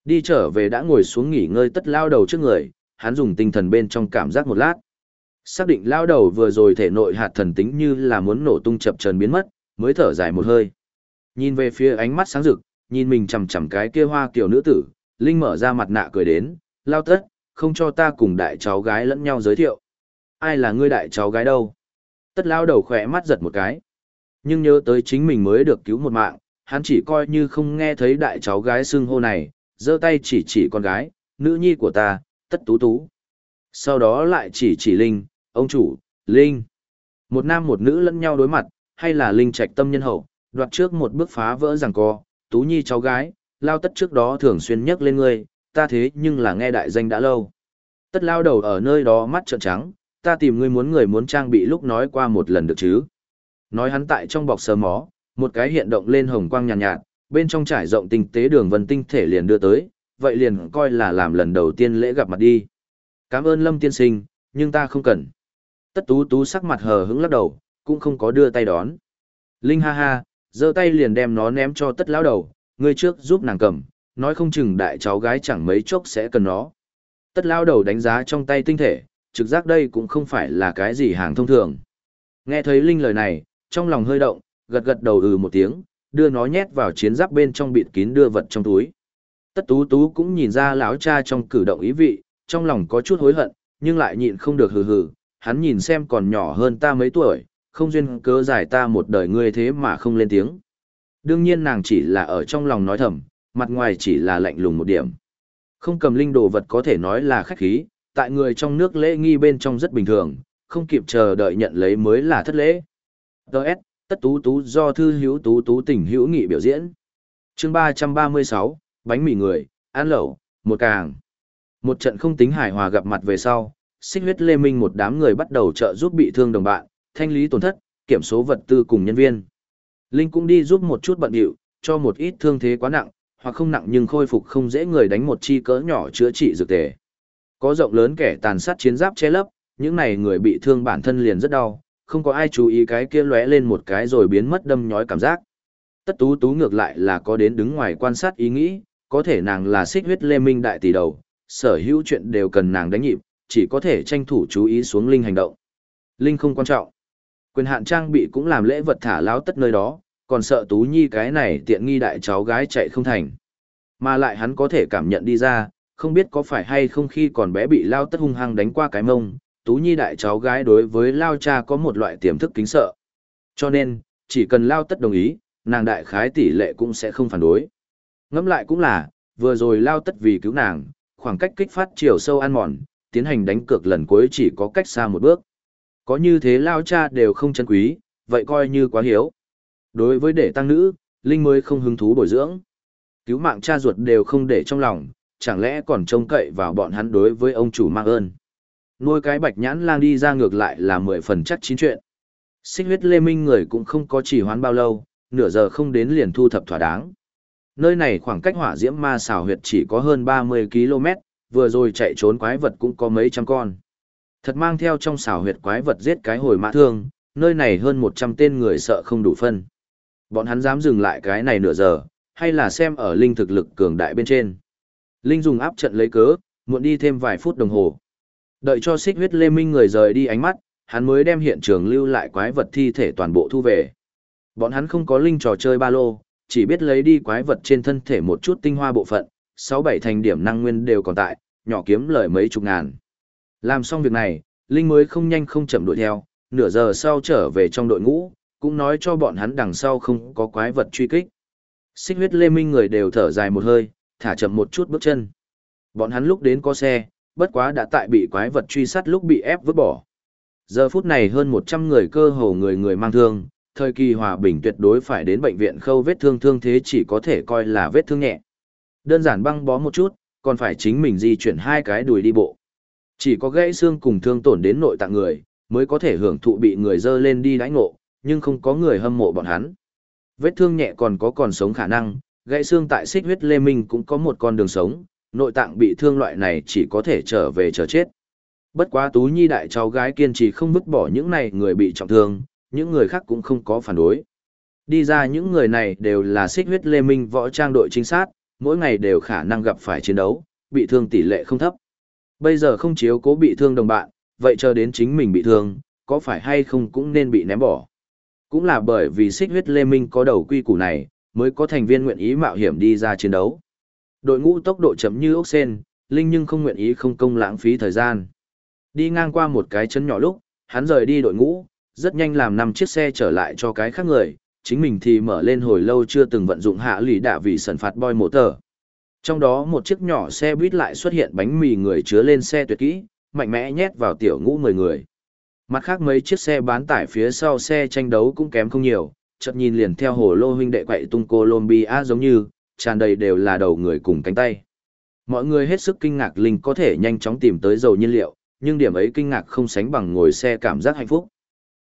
Đi trở về đã ngồi xuống nghỉ ngơi tất lao đầu trước người, hắn dùng tinh thần bên trong cảm giác một lát. Xác định lao đầu vừa rồi thể nội hạt thần tính như là muốn nổ tung chập trần biến mất, mới thở dài một hơi. Nhìn về phía ánh mắt sáng rực, nhìn mình chằm chằm cái kia hoa kiểu nữ tử, Linh mở ra mặt nạ cười đến, lao tất, không cho ta cùng đại cháu gái lẫn nhau giới thiệu. Ai là ngươi đại cháu gái đâu? Tất lao đầu khỏe mắt giật một cái. Nhưng nhớ tới chính mình mới được cứu một mạng, hắn chỉ coi như không nghe thấy đại cháu gái xưng hô này, giơ tay chỉ chỉ con gái, nữ nhi của ta, tất tú tú. Sau đó lại chỉ chỉ Linh, ông chủ, Linh. Một nam một nữ lẫn nhau đối mặt, hay là Linh trạch tâm nhân hậu, đoạt trước một bước phá vỡ rằng co, tú nhi cháu gái, lao tất trước đó thường xuyên nhắc lên ngươi, ta thế nhưng là nghe đại danh đã lâu. Tất lao đầu ở nơi đó mắt trợn trắng, ta tìm ngươi muốn người muốn trang bị lúc nói qua một lần được chứ. Nói hắn tại trong bọc sờ mó, một cái hiện động lên hồng quang nhàn nhạt, nhạt, bên trong trải rộng tinh tế đường vân tinh thể liền đưa tới, vậy liền coi là làm lần đầu tiên lễ gặp mặt đi. Cảm ơn Lâm tiên sinh, nhưng ta không cần. Tất tú tú sắc mặt hờ hững lắc đầu, cũng không có đưa tay đón. Linh ha ha, giơ tay liền đem nó ném cho tất lão đầu, ngươi trước giúp nàng cầm, nói không chừng đại cháu gái chẳng mấy chốc sẽ cần nó. Tất lão đầu đánh giá trong tay tinh thể, trực giác đây cũng không phải là cái gì hàng thông thường. Nghe thấy Linh lời này, trong lòng hơi động, gật gật đầu ừ một tiếng, đưa nó nhét vào chiến giáp bên trong bịt kín đưa vật trong túi. Tất tú tú cũng nhìn ra lão cha trong cử động ý vị, trong lòng có chút hối hận, nhưng lại nhịn không được hừ hừ, hắn nhìn xem còn nhỏ hơn ta mấy tuổi, không duyên cớ giải ta một đời ngươi thế mà không lên tiếng. Đương nhiên nàng chỉ là ở trong lòng nói thầm, mặt ngoài chỉ là lạnh lùng một điểm. Không cầm linh đồ vật có thể nói là khách khí, tại người trong nước lễ nghi bên trong rất bình thường, không kịp chờ đợi nhận lấy mới là thất lễ. Đợt, tất tú tú do thư hữu tú tú tỉnh hữu nghị biểu diễn. chương 336, bánh mì người, ăn lẩu, một càng. Một trận không tính hài hòa gặp mặt về sau, xích huyết lê minh một đám người bắt đầu trợ giúp bị thương đồng bạn, thanh lý tổn thất, kiểm số vật tư cùng nhân viên. Linh cũng đi giúp một chút bận điệu, cho một ít thương thế quá nặng, hoặc không nặng nhưng khôi phục không dễ người đánh một chi cỡ nhỏ chữa trị dược tề. Có rộng lớn kẻ tàn sát chiến giáp che lấp, những này người bị thương bản thân liền rất đau, không có ai chú ý cái kia lóe lên một cái rồi biến mất đâm nhói cảm giác. Tất tú tú ngược lại là có đến đứng ngoài quan sát ý nghĩ, có thể nàng là xích huyết lê minh đại tỷ đầu, sở hữu chuyện đều cần nàng đánh nhịp, chỉ có thể tranh thủ chú ý xuống Linh hành động. Linh không quan trọng. Quyền hạn trang bị cũng làm lễ vật thả láo tất nơi đó, còn sợ Tú Nhi cái này tiện nghi đại cháu gái chạy không thành. Mà lại hắn có thể cảm nhận đi ra, không biết có phải hay không khi còn bé bị lao tất hung hăng đánh qua cái mông, Tú Nhi đại cháu gái đối với lao cha có một loại tiềm thức kính sợ. Cho nên, chỉ cần lao tất đồng ý, nàng đại khái tỷ lệ cũng sẽ không phản đối. Ngẫm lại cũng là, vừa rồi lao tất vì cứu nàng, khoảng cách kích phát chiều sâu ăn mòn, tiến hành đánh cược lần cuối chỉ có cách xa một bước. Có như thế lao cha đều không chân quý, vậy coi như quá hiếu. Đối với để tăng nữ, Linh mới không hứng thú bồi dưỡng. Cứu mạng cha ruột đều không để trong lòng, chẳng lẽ còn trông cậy vào bọn hắn đối với ông chủ mang ơn. Nuôi cái bạch nhãn lang đi ra ngược lại là mười phần chắc chín chuyện. Xích huyết lê minh người cũng không có chỉ hoán bao lâu, nửa giờ không đến liền thu thập thỏa đáng. Nơi này khoảng cách hỏa diễm ma xào huyệt chỉ có hơn 30 km, vừa rồi chạy trốn quái vật cũng có mấy trăm con. Thật mang theo trong xào huyệt quái vật giết cái hồi mã thương, nơi này hơn 100 tên người sợ không đủ phân. Bọn hắn dám dừng lại cái này nửa giờ, hay là xem ở linh thực lực cường đại bên trên. Linh dùng áp trận lấy cớ, muộn đi thêm vài phút đồng hồ. Đợi cho xích huyết lê minh người rời đi ánh mắt, hắn mới đem hiện trường lưu lại quái vật thi thể toàn bộ thu về. Bọn hắn không có linh trò chơi ba lô, chỉ biết lấy đi quái vật trên thân thể một chút tinh hoa bộ phận, sáu bảy thành điểm năng nguyên đều còn tại, nhỏ kiếm lời mấy chục ngàn. Làm xong việc này, Linh mới không nhanh không chậm đuổi theo, nửa giờ sau trở về trong đội ngũ, cũng nói cho bọn hắn đằng sau không có quái vật truy kích. Xích huyết lê minh người đều thở dài một hơi, thả chậm một chút bước chân. Bọn hắn lúc đến có xe, bất quá đã tại bị quái vật truy sát lúc bị ép vứt bỏ. Giờ phút này hơn 100 người cơ hồ người người mang thương, thời kỳ hòa bình tuyệt đối phải đến bệnh viện khâu vết thương thương thế chỉ có thể coi là vết thương nhẹ. Đơn giản băng bó một chút, còn phải chính mình di chuyển hai cái đùi đi bộ. Chỉ có gãy xương cùng thương tổn đến nội tạng người, mới có thể hưởng thụ bị người dơ lên đi đãi ngộ, nhưng không có người hâm mộ bọn hắn. Vết thương nhẹ còn có còn sống khả năng, gãy xương tại xích huyết lê minh cũng có một con đường sống, nội tạng bị thương loại này chỉ có thể trở về chờ chết. Bất quá Tú Nhi đại cháu gái kiên trì không vứt bỏ những này người bị trọng thương, những người khác cũng không có phản đối. Đi ra những người này đều là xích huyết lê minh võ trang đội trinh sát, mỗi ngày đều khả năng gặp phải chiến đấu, bị thương tỷ lệ không thấp. Bây giờ không chiếu cố bị thương đồng bạn, vậy chờ đến chính mình bị thương, có phải hay không cũng nên bị ném bỏ. Cũng là bởi vì xích huyết lê minh có đầu quy củ này, mới có thành viên nguyện ý mạo hiểm đi ra chiến đấu. Đội ngũ tốc độ chậm như ốc sen, Linh nhưng không nguyện ý không công lãng phí thời gian. Đi ngang qua một cái chân nhỏ lúc, hắn rời đi đội ngũ, rất nhanh làm năm chiếc xe trở lại cho cái khác người, chính mình thì mở lên hồi lâu chưa từng vận dụng hạ lì đạ vì sần phạt boy tờ. Trong đó một chiếc nhỏ xe buýt lại xuất hiện bánh mì người chứa lên xe tuyệt kỹ, mạnh mẽ nhét vào tiểu ngũ 10 người. Mặt khác mấy chiếc xe bán tải phía sau xe tranh đấu cũng kém không nhiều, chợt nhìn liền theo hồ lô huynh đệ quậy tung Colombia giống như, tràn đầy đều là đầu người cùng cánh tay. Mọi người hết sức kinh ngạc Linh có thể nhanh chóng tìm tới dầu nhiên liệu, nhưng điểm ấy kinh ngạc không sánh bằng ngồi xe cảm giác hạnh phúc.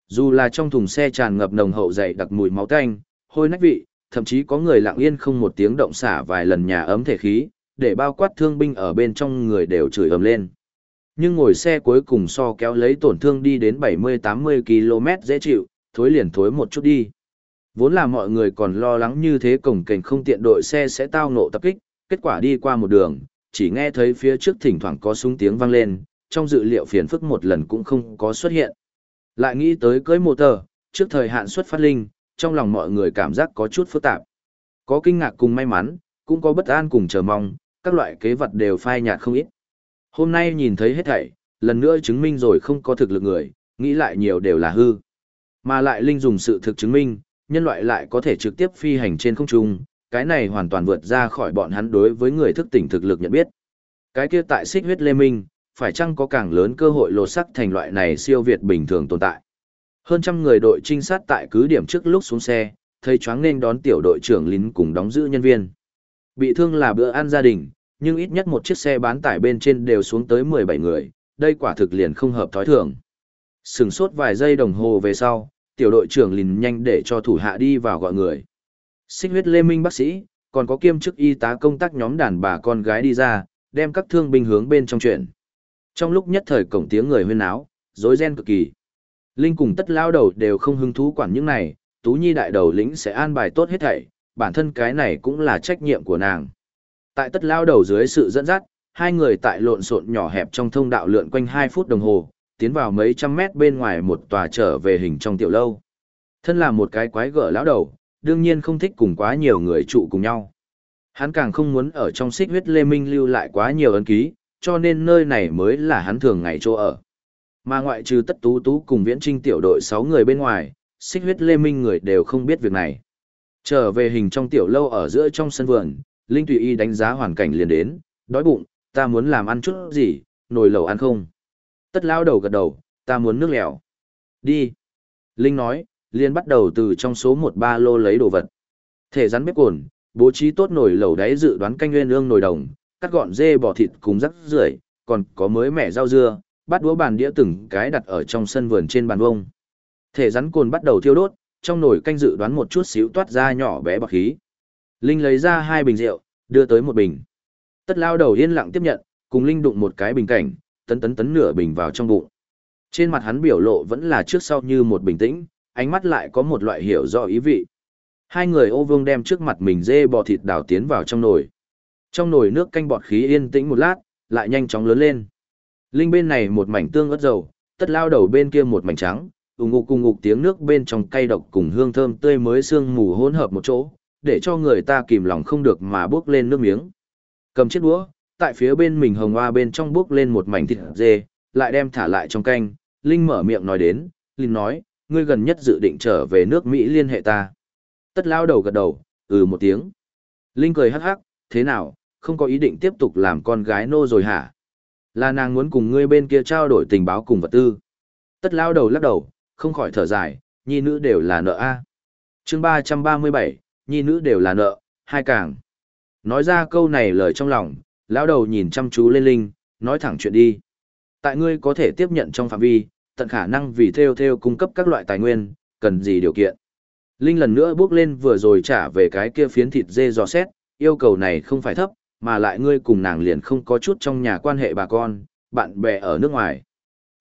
Dù là trong thùng xe tràn ngập nồng hậu dày đặc mùi máu tanh, hôi nách vị, thậm chí có người lặng yên không một tiếng động xả vài lần nhà ấm thể khí, để bao quát thương binh ở bên trong người đều chửi ầm lên. Nhưng ngồi xe cuối cùng so kéo lấy tổn thương đi đến 70-80 km dễ chịu, thối liền thối một chút đi. Vốn là mọi người còn lo lắng như thế cổng cảnh không tiện đội xe sẽ tao nộ tập kích, kết quả đi qua một đường, chỉ nghe thấy phía trước thỉnh thoảng có súng tiếng vang lên, trong dự liệu phiền phức một lần cũng không có xuất hiện. Lại nghĩ tới cưới mô tờ, trước thời hạn xuất phát linh, trong lòng mọi người cảm giác có chút phức tạp. Có kinh ngạc cùng may mắn, cũng có bất an cùng chờ mong, các loại kế vật đều phai nhạt không ít. Hôm nay nhìn thấy hết thảy, lần nữa chứng minh rồi không có thực lực người, nghĩ lại nhiều đều là hư. Mà lại Linh dùng sự thực chứng minh, nhân loại lại có thể trực tiếp phi hành trên không trung, cái này hoàn toàn vượt ra khỏi bọn hắn đối với người thức tỉnh thực lực nhận biết. Cái kia tại xích huyết lê minh, phải chăng có càng lớn cơ hội lột sắc thành loại này siêu việt bình thường tồn tại. Hơn trăm người đội trinh sát tại cứ điểm trước lúc xuống xe, thấy choáng nên đón tiểu đội trưởng lính cùng đóng giữ nhân viên. Bị thương là bữa ăn gia đình, nhưng ít nhất một chiếc xe bán tải bên trên đều xuống tới 17 người, đây quả thực liền không hợp thói thường. Sừng sốt vài giây đồng hồ về sau, tiểu đội trưởng liền nhanh để cho thủ hạ đi vào gọi người. Xích huyết lê minh bác sĩ, còn có kiêm chức y tá công tác nhóm đàn bà con gái đi ra, đem các thương binh hướng bên trong chuyện. Trong lúc nhất thời cổng tiếng người huyên áo, rối ren cực kỳ. Linh cùng tất lao đầu đều không hứng thú quản những này, Tú Nhi đại đầu lĩnh sẽ an bài tốt hết thảy, bản thân cái này cũng là trách nhiệm của nàng. Tại tất lao đầu dưới sự dẫn dắt, hai người tại lộn xộn nhỏ hẹp trong thông đạo lượn quanh 2 phút đồng hồ, tiến vào mấy trăm mét bên ngoài một tòa trở về hình trong tiểu lâu. Thân là một cái quái gở lão đầu, đương nhiên không thích cùng quá nhiều người trụ cùng nhau. Hắn càng không muốn ở trong xích huyết lê minh lưu lại quá nhiều ấn ký, cho nên nơi này mới là hắn thường ngày chỗ ở. Mà ngoại trừ tất tú tú cùng viễn trinh tiểu đội 6 người bên ngoài, xích huyết lê minh người đều không biết việc này. Trở về hình trong tiểu lâu ở giữa trong sân vườn, Linh Tùy Y đánh giá hoàn cảnh liền đến, đói bụng, ta muốn làm ăn chút gì, nồi lẩu ăn không? Tất lao đầu gật đầu, ta muốn nước lèo. Đi. Linh nói, liền bắt đầu từ trong số một ba lô lấy đồ vật. Thể rắn bếp cồn, bố trí tốt nồi lẩu đáy dự đoán canh nguyên ương nồi đồng, cắt gọn dê bò thịt cùng rắc rưởi, còn có mới mẻ rau dưa, bắt đũa bàn đĩa từng cái đặt ở trong sân vườn trên bàn vông. Thể rắn cồn bắt đầu thiêu đốt, trong nồi canh dự đoán một chút xíu toát ra nhỏ bé bạc khí. Linh lấy ra hai bình rượu, đưa tới một bình. Tất lao đầu yên lặng tiếp nhận, cùng Linh đụng một cái bình cảnh, tấn tấn tấn nửa bình vào trong bụng. Trên mặt hắn biểu lộ vẫn là trước sau như một bình tĩnh, ánh mắt lại có một loại hiểu rõ ý vị. Hai người ô vương đem trước mặt mình dê bò thịt đảo tiến vào trong nồi. Trong nồi nước canh bọt khí yên tĩnh một lát, lại nhanh chóng lớn lên. Linh bên này một mảnh tương ớt dầu, tất lao đầu bên kia một mảnh trắng, ủng ngục cùng ngục tiếng nước bên trong cay độc cùng hương thơm tươi mới sương mù hỗn hợp một chỗ, để cho người ta kìm lòng không được mà bước lên nước miếng. Cầm chiếc đũa, tại phía bên mình hồng hoa bên trong bước lên một mảnh thịt dê, lại đem thả lại trong canh, Linh mở miệng nói đến, Linh nói, ngươi gần nhất dự định trở về nước Mỹ liên hệ ta. Tất lao đầu gật đầu, ừ một tiếng. Linh cười hắc hắc, thế nào, không có ý định tiếp tục làm con gái nô rồi hả? Là nàng muốn cùng ngươi bên kia trao đổi tình báo cùng vật tư. Tất lao đầu lắc đầu, không khỏi thở dài, nhi nữ đều là nợ A. chương ba trăm ba mươi bảy, nhi nữ đều là nợ, hai càng. Nói ra câu này lời trong lòng, lão đầu nhìn chăm chú lên Linh, nói thẳng chuyện đi. Tại ngươi có thể tiếp nhận trong phạm vi, tận khả năng vì theo theo cung cấp các loại tài nguyên, cần gì điều kiện. Linh lần nữa bước lên vừa rồi trả về cái kia phiến thịt dê dò xét, yêu cầu này không phải thấp, mà lại ngươi cùng nàng liền không có chút trong nhà quan hệ bà con, bạn bè ở nước ngoài.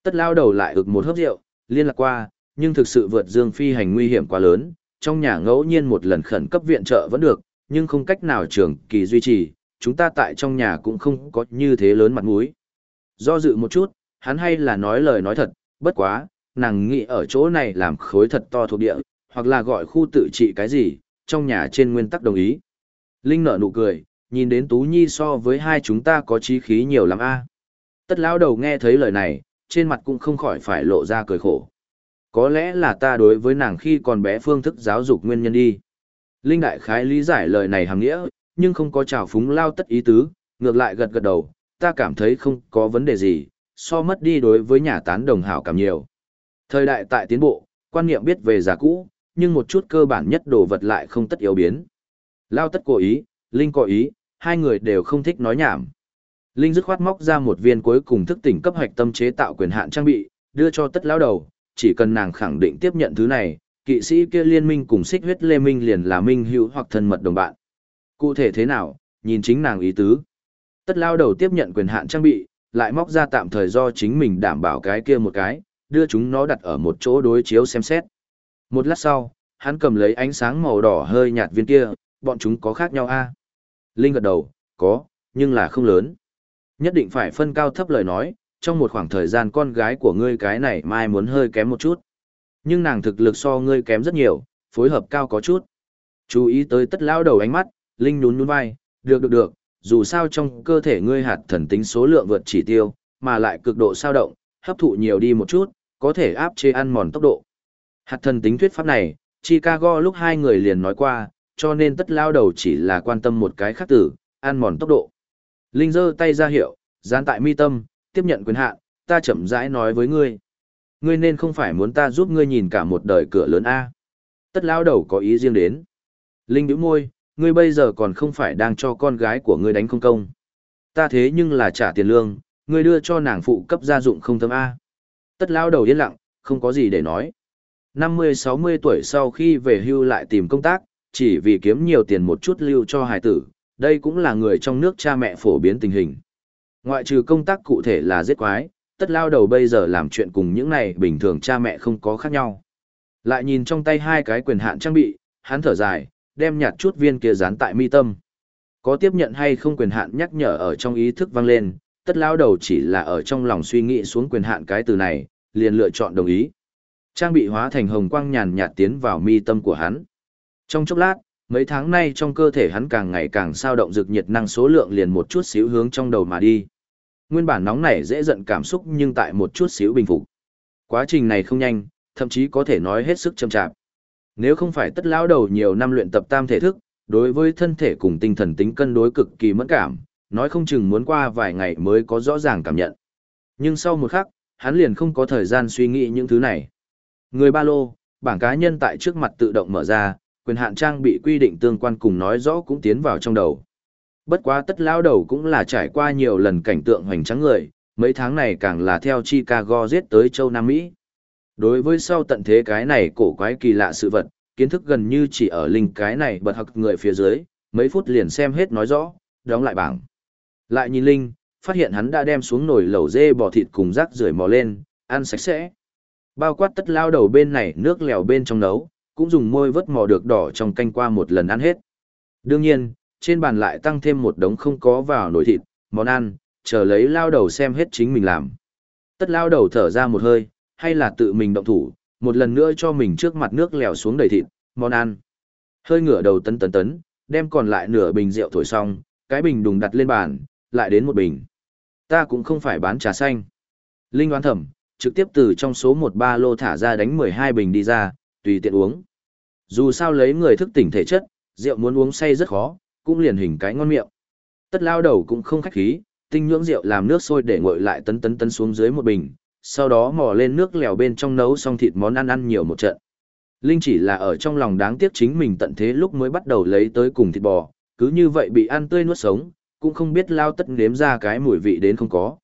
Tất lao đầu lại ực một hớp rượu, liên lạc qua, nhưng thực sự vượt dương phi hành nguy hiểm quá lớn, trong nhà ngẫu nhiên một lần khẩn cấp viện trợ vẫn được, nhưng không cách nào trường kỳ duy trì, chúng ta tại trong nhà cũng không có như thế lớn mặt mũi. Do dự một chút, hắn hay là nói lời nói thật, bất quá, nàng nghĩ ở chỗ này làm khối thật to thuộc địa, hoặc là gọi khu tự trị cái gì, trong nhà trên nguyên tắc đồng ý. Linh nở nụ cười, nhìn đến Tú Nhi so với hai chúng ta có trí khí nhiều lắm a. Tất lão đầu nghe thấy lời này, trên mặt cũng không khỏi phải lộ ra cười khổ. Có lẽ là ta đối với nàng khi còn bé phương thức giáo dục nguyên nhân đi. Linh đại khái lý giải lời này hàng nghĩa, nhưng không có trào phúng lao tất ý tứ, ngược lại gật gật đầu, ta cảm thấy không có vấn đề gì, so mất đi đối với nhà tán đồng hảo cảm nhiều. Thời đại tại tiến bộ, quan niệm biết về giả cũ, nhưng một chút cơ bản nhất đồ vật lại không tất yếu biến. Lao tất cố ý, Linh có ý, hai người đều không thích nói nhảm. Linh dứt khoát móc ra một viên cuối cùng thức tỉnh cấp hoạch tâm chế tạo quyền hạn trang bị, đưa cho tất lão đầu, chỉ cần nàng khẳng định tiếp nhận thứ này, kỵ sĩ kia liên minh cùng xích huyết lê minh liền là minh hữu hoặc thân mật đồng bạn. Cụ thể thế nào, nhìn chính nàng ý tứ. Tất lao đầu tiếp nhận quyền hạn trang bị, lại móc ra tạm thời do chính mình đảm bảo cái kia một cái, đưa chúng nó đặt ở một chỗ đối chiếu xem xét. Một lát sau, hắn cầm lấy ánh sáng màu đỏ hơi nhạt viên kia, bọn chúng có khác nhau a Linh gật đầu, có, nhưng là không lớn. Nhất định phải phân cao thấp lời nói, trong một khoảng thời gian con gái của ngươi cái này mai muốn hơi kém một chút. Nhưng nàng thực lực so ngươi kém rất nhiều, phối hợp cao có chút. Chú ý tới tất lao đầu ánh mắt, Linh nhún nhún vai, được được được, dù sao trong cơ thể ngươi hạt thần tính số lượng vượt chỉ tiêu, mà lại cực độ sao động, hấp thụ nhiều đi một chút, có thể áp chế ăn mòn tốc độ. Hạt thần tính thuyết pháp này, Chicago lúc hai người liền nói qua, cho nên tất lao đầu chỉ là quan tâm một cái khắc tử, ăn mòn tốc độ. Linh giơ tay ra hiệu, dán tại mi tâm, tiếp nhận quyền hạn, ta chậm rãi nói với ngươi. Ngươi nên không phải muốn ta giúp ngươi nhìn cả một đời cửa lớn A. Tất lao đầu có ý riêng đến. Linh bĩu môi, ngươi bây giờ còn không phải đang cho con gái của ngươi đánh không công. Ta thế nhưng là trả tiền lương, ngươi đưa cho nàng phụ cấp gia dụng không thâm A. Tất lao đầu yên lặng, không có gì để nói. 50-60 tuổi sau khi về hưu lại tìm công tác, chỉ vì kiếm nhiều tiền một chút lưu cho hài tử, đây cũng là người trong nước cha mẹ phổ biến tình hình. Ngoại trừ công tác cụ thể là giết quái, tất lao đầu bây giờ làm chuyện cùng những này bình thường cha mẹ không có khác nhau. Lại nhìn trong tay hai cái quyền hạn trang bị, hắn thở dài, đem nhạt chút viên kia dán tại mi tâm. Có tiếp nhận hay không quyền hạn nhắc nhở ở trong ý thức vang lên, tất lao đầu chỉ là ở trong lòng suy nghĩ xuống quyền hạn cái từ này, liền lựa chọn đồng ý. Trang bị hóa thành hồng quang nhàn nhạt tiến vào mi tâm của hắn. Trong chốc lát, mấy tháng nay trong cơ thể hắn càng ngày càng sao động rực nhiệt năng số lượng liền một chút xíu hướng trong đầu mà đi. Nguyên bản nóng nảy dễ giận cảm xúc nhưng tại một chút xíu bình phục. Quá trình này không nhanh, thậm chí có thể nói hết sức chậm chạp. Nếu không phải tất lão đầu nhiều năm luyện tập tam thể thức, đối với thân thể cùng tinh thần tính cân đối cực kỳ mẫn cảm, nói không chừng muốn qua vài ngày mới có rõ ràng cảm nhận. Nhưng sau một khắc, hắn liền không có thời gian suy nghĩ những thứ này. Người ba lô, bảng cá nhân tại trước mặt tự động mở ra, quyền hạn trang bị quy định tương quan cùng nói rõ cũng tiến vào trong đầu. Bất quá tất lão đầu cũng là trải qua nhiều lần cảnh tượng hoành tráng người, mấy tháng này càng là theo Chicago giết tới châu Nam Mỹ. Đối với sau tận thế cái này cổ quái kỳ lạ sự vật, kiến thức gần như chỉ ở linh cái này bật hặc người phía dưới, mấy phút liền xem hết nói rõ, đóng lại bảng. Lại nhìn linh, phát hiện hắn đã đem xuống nồi lẩu dê bò thịt cùng rác rưởi mò lên, ăn sạch sẽ. Bao quát tất lao đầu bên này nước lèo bên trong nấu, cũng dùng môi vớt mò được đỏ trong canh qua một lần ăn hết. Đương nhiên, trên bàn lại tăng thêm một đống không có vào nồi thịt, món ăn, chờ lấy lao đầu xem hết chính mình làm. Tất lao đầu thở ra một hơi, hay là tự mình động thủ, một lần nữa cho mình trước mặt nước lèo xuống đầy thịt, món ăn. Hơi ngửa đầu tấn tấn tấn, đem còn lại nửa bình rượu thổi xong, cái bình đùng đặt lên bàn, lại đến một bình. Ta cũng không phải bán trà xanh. Linh đoán thẩm, trực tiếp từ trong số một ba lô thả ra đánh 12 bình đi ra, tùy tiện uống. Dù sao lấy người thức tỉnh thể chất, rượu muốn uống say rất khó, cũng liền hình cái ngon miệng. Tất lao đầu cũng không khách khí, tinh nhưỡng rượu làm nước sôi để nguội lại tấn tấn tấn xuống dưới một bình, sau đó mò lên nước lèo bên trong nấu xong thịt món ăn ăn nhiều một trận. Linh chỉ là ở trong lòng đáng tiếc chính mình tận thế lúc mới bắt đầu lấy tới cùng thịt bò, cứ như vậy bị ăn tươi nuốt sống, cũng không biết lao tất nếm ra cái mùi vị đến không có.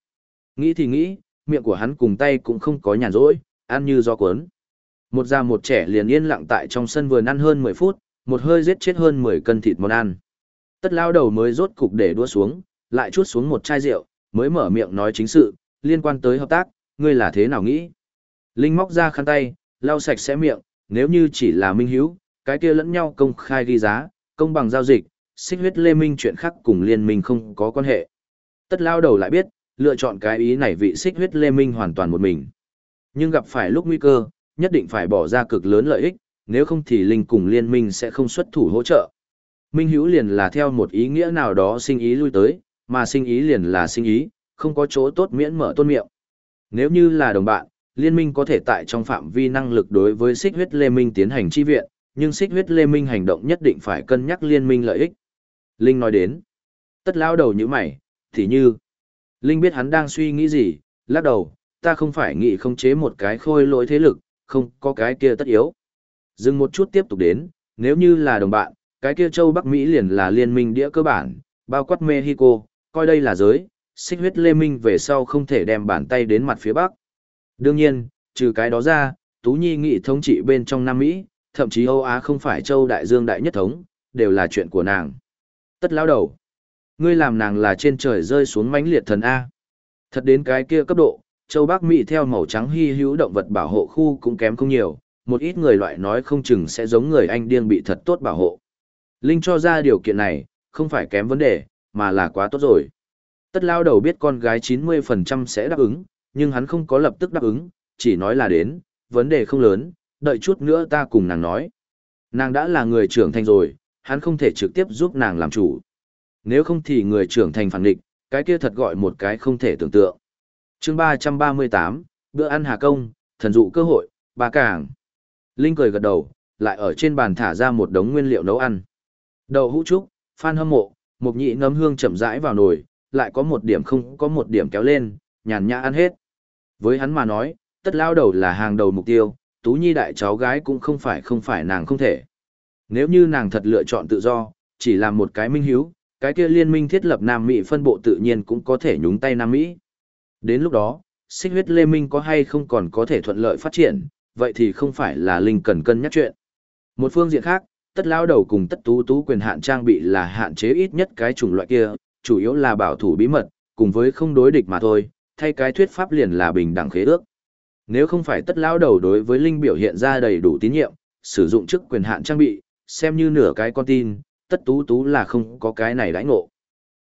Nghĩ thì nghĩ, miệng của hắn cùng tay cũng không có nhàn rỗi, ăn như do cuốn. Một già một trẻ liền yên lặng tại trong sân vườn ăn hơn 10 phút, một hơi giết chết hơn 10 cân thịt món ăn. Tất lao đầu mới rốt cục để đua xuống, lại chuốt xuống một chai rượu, mới mở miệng nói chính sự, liên quan tới hợp tác, ngươi là thế nào nghĩ? Linh móc ra khăn tay, lau sạch sẽ miệng, nếu như chỉ là minh hiếu, cái kia lẫn nhau công khai ghi giá, công bằng giao dịch, xích huyết lê minh chuyện khác cùng liên minh không có quan hệ. Tất lao đầu lại biết, lựa chọn cái ý này vị xích huyết lê minh hoàn toàn một mình. Nhưng gặp phải lúc nguy cơ, nhất định phải bỏ ra cực lớn lợi ích, nếu không thì Linh cùng liên minh sẽ không xuất thủ hỗ trợ. Minh hữu liền là theo một ý nghĩa nào đó sinh ý lui tới, mà sinh ý liền là sinh ý, không có chỗ tốt miễn mở tôn miệng. Nếu như là đồng bạn, liên minh có thể tại trong phạm vi năng lực đối với xích huyết lê minh tiến hành chi viện, nhưng xích huyết lê minh hành động nhất định phải cân nhắc liên minh lợi ích. Linh nói đến, tất lao đầu như mày, thì như, Linh biết hắn đang suy nghĩ gì, lắc đầu, ta không phải nghĩ không chế một cái khôi lỗi thế lực, không có cái kia tất yếu. Dừng một chút tiếp tục đến, nếu như là đồng bạn, cái kia châu Bắc Mỹ liền là liên minh đĩa cơ bản, bao quát Mexico, coi đây là giới, xích huyết lê minh về sau không thể đem bàn tay đến mặt phía Bắc. Đương nhiên, trừ cái đó ra, Tú Nhi nghị thống trị bên trong Nam Mỹ, thậm chí Âu Á không phải châu Đại Dương Đại Nhất Thống, đều là chuyện của nàng. Tất lao đầu. Ngươi làm nàng là trên trời rơi xuống mãnh liệt thần A. Thật đến cái kia cấp độ, châu Bắc Mỹ theo màu trắng hy hữu động vật bảo hộ khu cũng kém không nhiều, một ít người loại nói không chừng sẽ giống người anh điên bị thật tốt bảo hộ. Linh cho ra điều kiện này, không phải kém vấn đề, mà là quá tốt rồi. Tất lao đầu biết con gái 90% sẽ đáp ứng, nhưng hắn không có lập tức đáp ứng, chỉ nói là đến, vấn đề không lớn, đợi chút nữa ta cùng nàng nói. Nàng đã là người trưởng thành rồi, hắn không thể trực tiếp giúp nàng làm chủ. Nếu không thì người trưởng thành phản định, cái kia thật gọi một cái không thể tưởng tượng. chương 338, bữa ăn hà công, thần dụ cơ hội, ba càng. Linh cười gật đầu, lại ở trên bàn thả ra một đống nguyên liệu nấu ăn. Đậu hũ trúc, phan hâm mộ, mục nhị ngấm hương chậm rãi vào nồi, lại có một điểm không có một điểm kéo lên, nhàn nhã ăn hết. Với hắn mà nói, tất lao đầu là hàng đầu mục tiêu, Tú Nhi đại cháu gái cũng không phải không phải nàng không thể. Nếu như nàng thật lựa chọn tự do, chỉ làm một cái minh hiếu, cái kia liên minh thiết lập Nam Mỹ phân bộ tự nhiên cũng có thể nhúng tay Nam Mỹ. Đến lúc đó, xích huyết lê minh có hay không còn có thể thuận lợi phát triển, vậy thì không phải là Linh cần cân nhắc chuyện. Một phương diện khác, tất lao đầu cùng tất tú tú quyền hạn trang bị là hạn chế ít nhất cái chủng loại kia, chủ yếu là bảo thủ bí mật, cùng với không đối địch mà thôi, thay cái thuyết pháp liền là bình đẳng khế ước. Nếu không phải tất lao đầu đối với Linh biểu hiện ra đầy đủ tín nhiệm, sử dụng chức quyền hạn trang bị, xem như nửa cái con tin, tất tú tú là không có cái này đãi ngộ.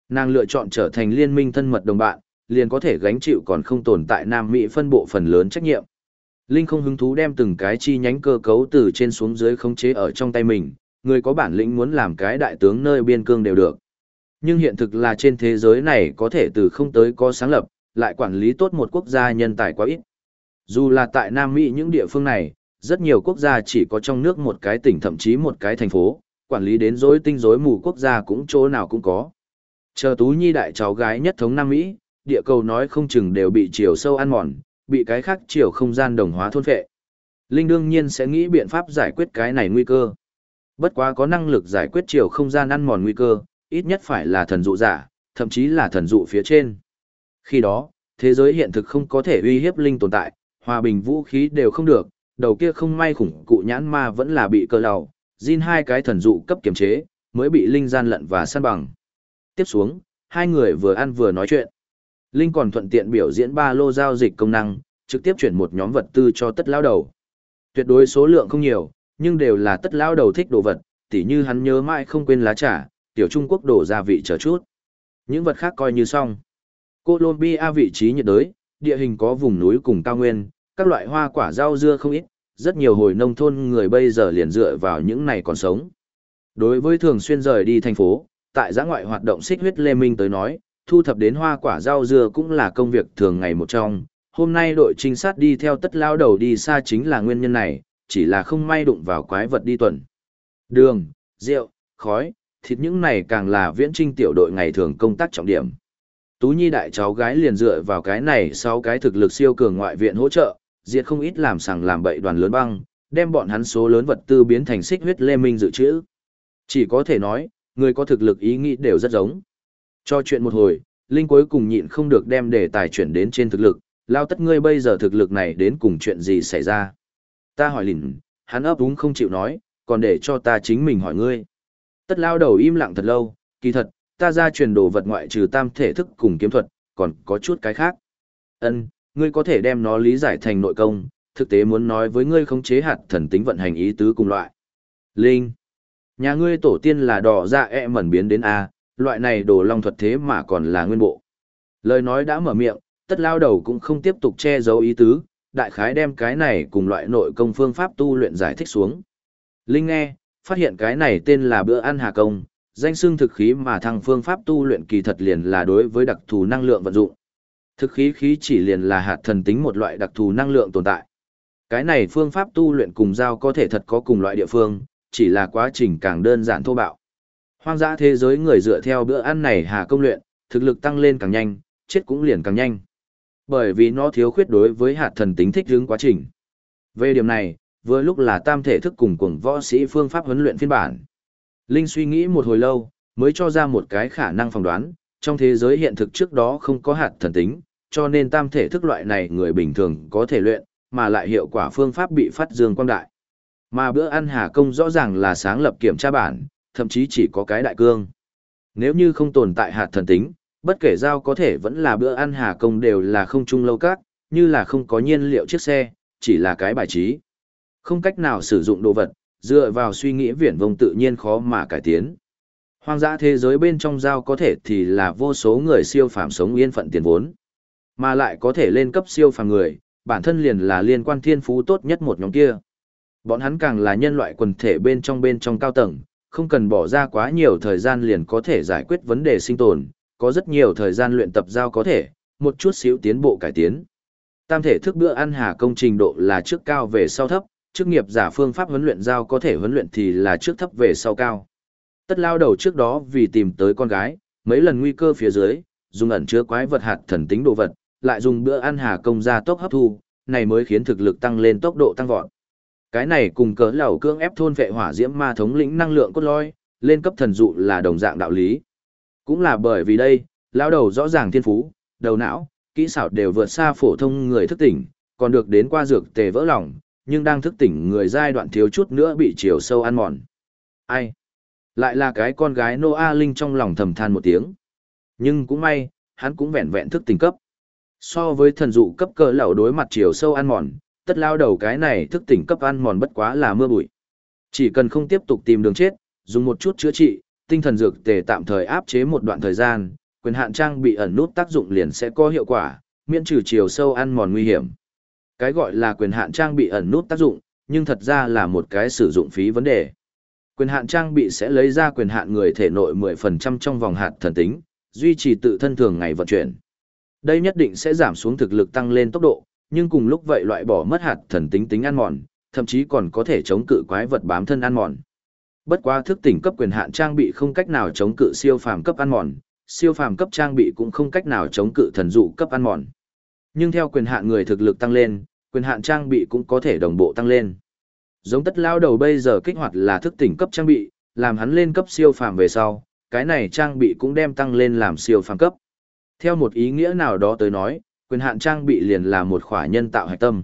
Nàng lựa chọn trở thành liên minh thân mật đồng bạn, liền có thể gánh chịu còn không tồn tại Nam Mỹ phân bộ phần lớn trách nhiệm. Linh không hứng thú đem từng cái chi nhánh cơ cấu từ trên xuống dưới khống chế ở trong tay mình, người có bản lĩnh muốn làm cái đại tướng nơi biên cương đều được. Nhưng hiện thực là trên thế giới này có thể từ không tới có sáng lập, lại quản lý tốt một quốc gia nhân tài quá ít. Dù là tại Nam Mỹ những địa phương này, rất nhiều quốc gia chỉ có trong nước một cái tỉnh thậm chí một cái thành phố, quản lý đến rối tinh rối mù quốc gia cũng chỗ nào cũng có. Chờ Tú Nhi đại cháu gái nhất thống Nam Mỹ, địa cầu nói không chừng đều bị chiều sâu ăn mòn, bị cái khác chiều không gian đồng hóa thôn phệ. Linh đương nhiên sẽ nghĩ biện pháp giải quyết cái này nguy cơ. Bất quá có năng lực giải quyết chiều không gian ăn mòn nguy cơ, ít nhất phải là thần dụ giả, thậm chí là thần dụ phía trên. Khi đó, thế giới hiện thực không có thể uy hiếp linh tồn tại, hòa bình vũ khí đều không được, đầu kia không may khủng cụ nhãn ma vẫn là bị cơ đầu, Jin hai cái thần dụ cấp kiểm chế, mới bị linh gian lận và săn bằng. Tiếp xuống, hai người vừa ăn vừa nói chuyện. Linh còn thuận tiện biểu diễn ba lô giao dịch công năng, trực tiếp chuyển một nhóm vật tư cho tất lao đầu. Tuyệt đối số lượng không nhiều, nhưng đều là tất lao đầu thích đồ vật, tỉ như hắn nhớ mãi không quên lá trà, tiểu Trung Quốc đổ gia vị chờ chút. Những vật khác coi như xong. Colombia vị trí nhiệt đới, địa hình có vùng núi cùng cao nguyên, các loại hoa quả rau dưa không ít, rất nhiều hồi nông thôn người bây giờ liền dựa vào những này còn sống. Đối với thường xuyên rời đi thành phố, tại giã ngoại hoạt động xích huyết lê minh tới nói, thu thập đến hoa quả rau dưa cũng là công việc thường ngày một trong. Hôm nay đội trinh sát đi theo tất lao đầu đi xa chính là nguyên nhân này, chỉ là không may đụng vào quái vật đi tuần. Đường, rượu, khói, thịt những này càng là viễn trinh tiểu đội ngày thường công tác trọng điểm. Tú Nhi đại cháu gái liền dựa vào cái này sau cái thực lực siêu cường ngoại viện hỗ trợ, diệt không ít làm sằng làm bậy đoàn lớn băng, đem bọn hắn số lớn vật tư biến thành xích huyết lê minh dự trữ. Chỉ có thể nói, người có thực lực ý nghĩ đều rất giống. Cho chuyện một hồi, Linh cuối cùng nhịn không được đem đề tài chuyển đến trên thực lực, lao tất ngươi bây giờ thực lực này đến cùng chuyện gì xảy ra. Ta hỏi lìn, hắn ấp úng không chịu nói, còn để cho ta chính mình hỏi ngươi. Tất lao đầu im lặng thật lâu, kỳ thật, ta ra truyền đồ vật ngoại trừ tam thể thức cùng kiếm thuật, còn có chút cái khác. Ân, ngươi có thể đem nó lý giải thành nội công, thực tế muốn nói với ngươi khống chế hạt thần tính vận hành ý tứ cùng loại. Linh. Nhà ngươi tổ tiên là đỏ ra dạ e mẩn biến đến A, loại này đồ long thuật thế mà còn là nguyên bộ. Lời nói đã mở miệng, tất lao đầu cũng không tiếp tục che giấu ý tứ, đại khái đem cái này cùng loại nội công phương pháp tu luyện giải thích xuống. Linh nghe, phát hiện cái này tên là bữa ăn hà công, danh xưng thực khí mà thằng phương pháp tu luyện kỳ thật liền là đối với đặc thù năng lượng vận dụng. Thực khí khí chỉ liền là hạt thần tính một loại đặc thù năng lượng tồn tại. Cái này phương pháp tu luyện cùng giao có thể thật có cùng loại địa phương, chỉ là quá trình càng đơn giản thô bạo. Hoang dã thế giới người dựa theo bữa ăn này hà công luyện, thực lực tăng lên càng nhanh, chết cũng liền càng nhanh. Bởi vì nó thiếu khuyết đối với hạt thần tính thích hướng quá trình. Về điểm này, vừa lúc là tam thể thức cùng cùng võ sĩ phương pháp huấn luyện phiên bản. Linh suy nghĩ một hồi lâu, mới cho ra một cái khả năng phỏng đoán, trong thế giới hiện thực trước đó không có hạt thần tính, cho nên tam thể thức loại này người bình thường có thể luyện, mà lại hiệu quả phương pháp bị phát dương quang đại. Mà bữa ăn hà công rõ ràng là sáng lập kiểm tra bản, thậm chí chỉ có cái đại cương. Nếu như không tồn tại hạt thần tính, bất kể giao có thể vẫn là bữa ăn hà công đều là không chung lâu các, như là không có nhiên liệu chiếc xe, chỉ là cái bài trí. Không cách nào sử dụng đồ vật, dựa vào suy nghĩ viển vông tự nhiên khó mà cải tiến. Hoang dã thế giới bên trong giao có thể thì là vô số người siêu phàm sống yên phận tiền vốn, mà lại có thể lên cấp siêu phàm người, bản thân liền là liên quan thiên phú tốt nhất một nhóm kia. Bọn hắn càng là nhân loại quần thể bên trong bên trong cao tầng, không cần bỏ ra quá nhiều thời gian liền có thể giải quyết vấn đề sinh tồn, có rất nhiều thời gian luyện tập giao có thể, một chút xíu tiến bộ cải tiến. Tam thể thức bữa ăn hà công trình độ là trước cao về sau thấp, chức nghiệp giả phương pháp huấn luyện giao có thể huấn luyện thì là trước thấp về sau cao. Tất lao đầu trước đó vì tìm tới con gái, mấy lần nguy cơ phía dưới, dùng ẩn chứa quái vật hạt thần tính đồ vật, lại dùng bữa ăn hà công gia tốc hấp thu, này mới khiến thực lực tăng lên tốc độ tăng vọt. Cái này cùng cỡ lão cương ép thôn vệ hỏa diễm ma thống lĩnh năng lượng cốt lõi lên cấp thần dụ là đồng dạng đạo lý. Cũng là bởi vì đây, lao đầu rõ ràng thiên phú, đầu não, kỹ xảo đều vượt xa phổ thông người thức tỉnh, còn được đến qua dược tề vỡ lòng, nhưng đang thức tỉnh người giai đoạn thiếu chút nữa bị chiều sâu ăn mòn. Ai? Lại là cái con gái Nô A Linh trong lòng thầm than một tiếng. Nhưng cũng may, hắn cũng vẹn vẹn thức tỉnh cấp. So với thần dụ cấp cỡ lẩu đối mặt chiều sâu ăn mòn, tất lao đầu cái này thức tỉnh cấp ăn mòn bất quá là mưa bụi. Chỉ cần không tiếp tục tìm đường chết, dùng một chút chữa trị, tinh thần dược tề tạm thời áp chế một đoạn thời gian, quyền hạn trang bị ẩn nút tác dụng liền sẽ có hiệu quả, miễn trừ chiều sâu ăn mòn nguy hiểm. Cái gọi là quyền hạn trang bị ẩn nút tác dụng, nhưng thật ra là một cái sử dụng phí vấn đề. Quyền hạn trang bị sẽ lấy ra quyền hạn người thể nội 10% trong vòng hạt thần tính, duy trì tự thân thường ngày vận chuyển. Đây nhất định sẽ giảm xuống thực lực tăng lên tốc độ, nhưng cùng lúc vậy loại bỏ mất hạt thần tính tính ăn mòn, thậm chí còn có thể chống cự quái vật bám thân ăn mòn. Bất quá thức tỉnh cấp quyền hạn trang bị không cách nào chống cự siêu phàm cấp ăn mòn, siêu phàm cấp trang bị cũng không cách nào chống cự thần dụ cấp ăn mòn. Nhưng theo quyền hạn người thực lực tăng lên, quyền hạn trang bị cũng có thể đồng bộ tăng lên. Giống tất lao đầu bây giờ kích hoạt là thức tỉnh cấp trang bị, làm hắn lên cấp siêu phàm về sau, cái này trang bị cũng đem tăng lên làm siêu phàm cấp. Theo một ý nghĩa nào đó tới nói, quyền hạn trang bị liền là một khỏa nhân tạo hạch tâm.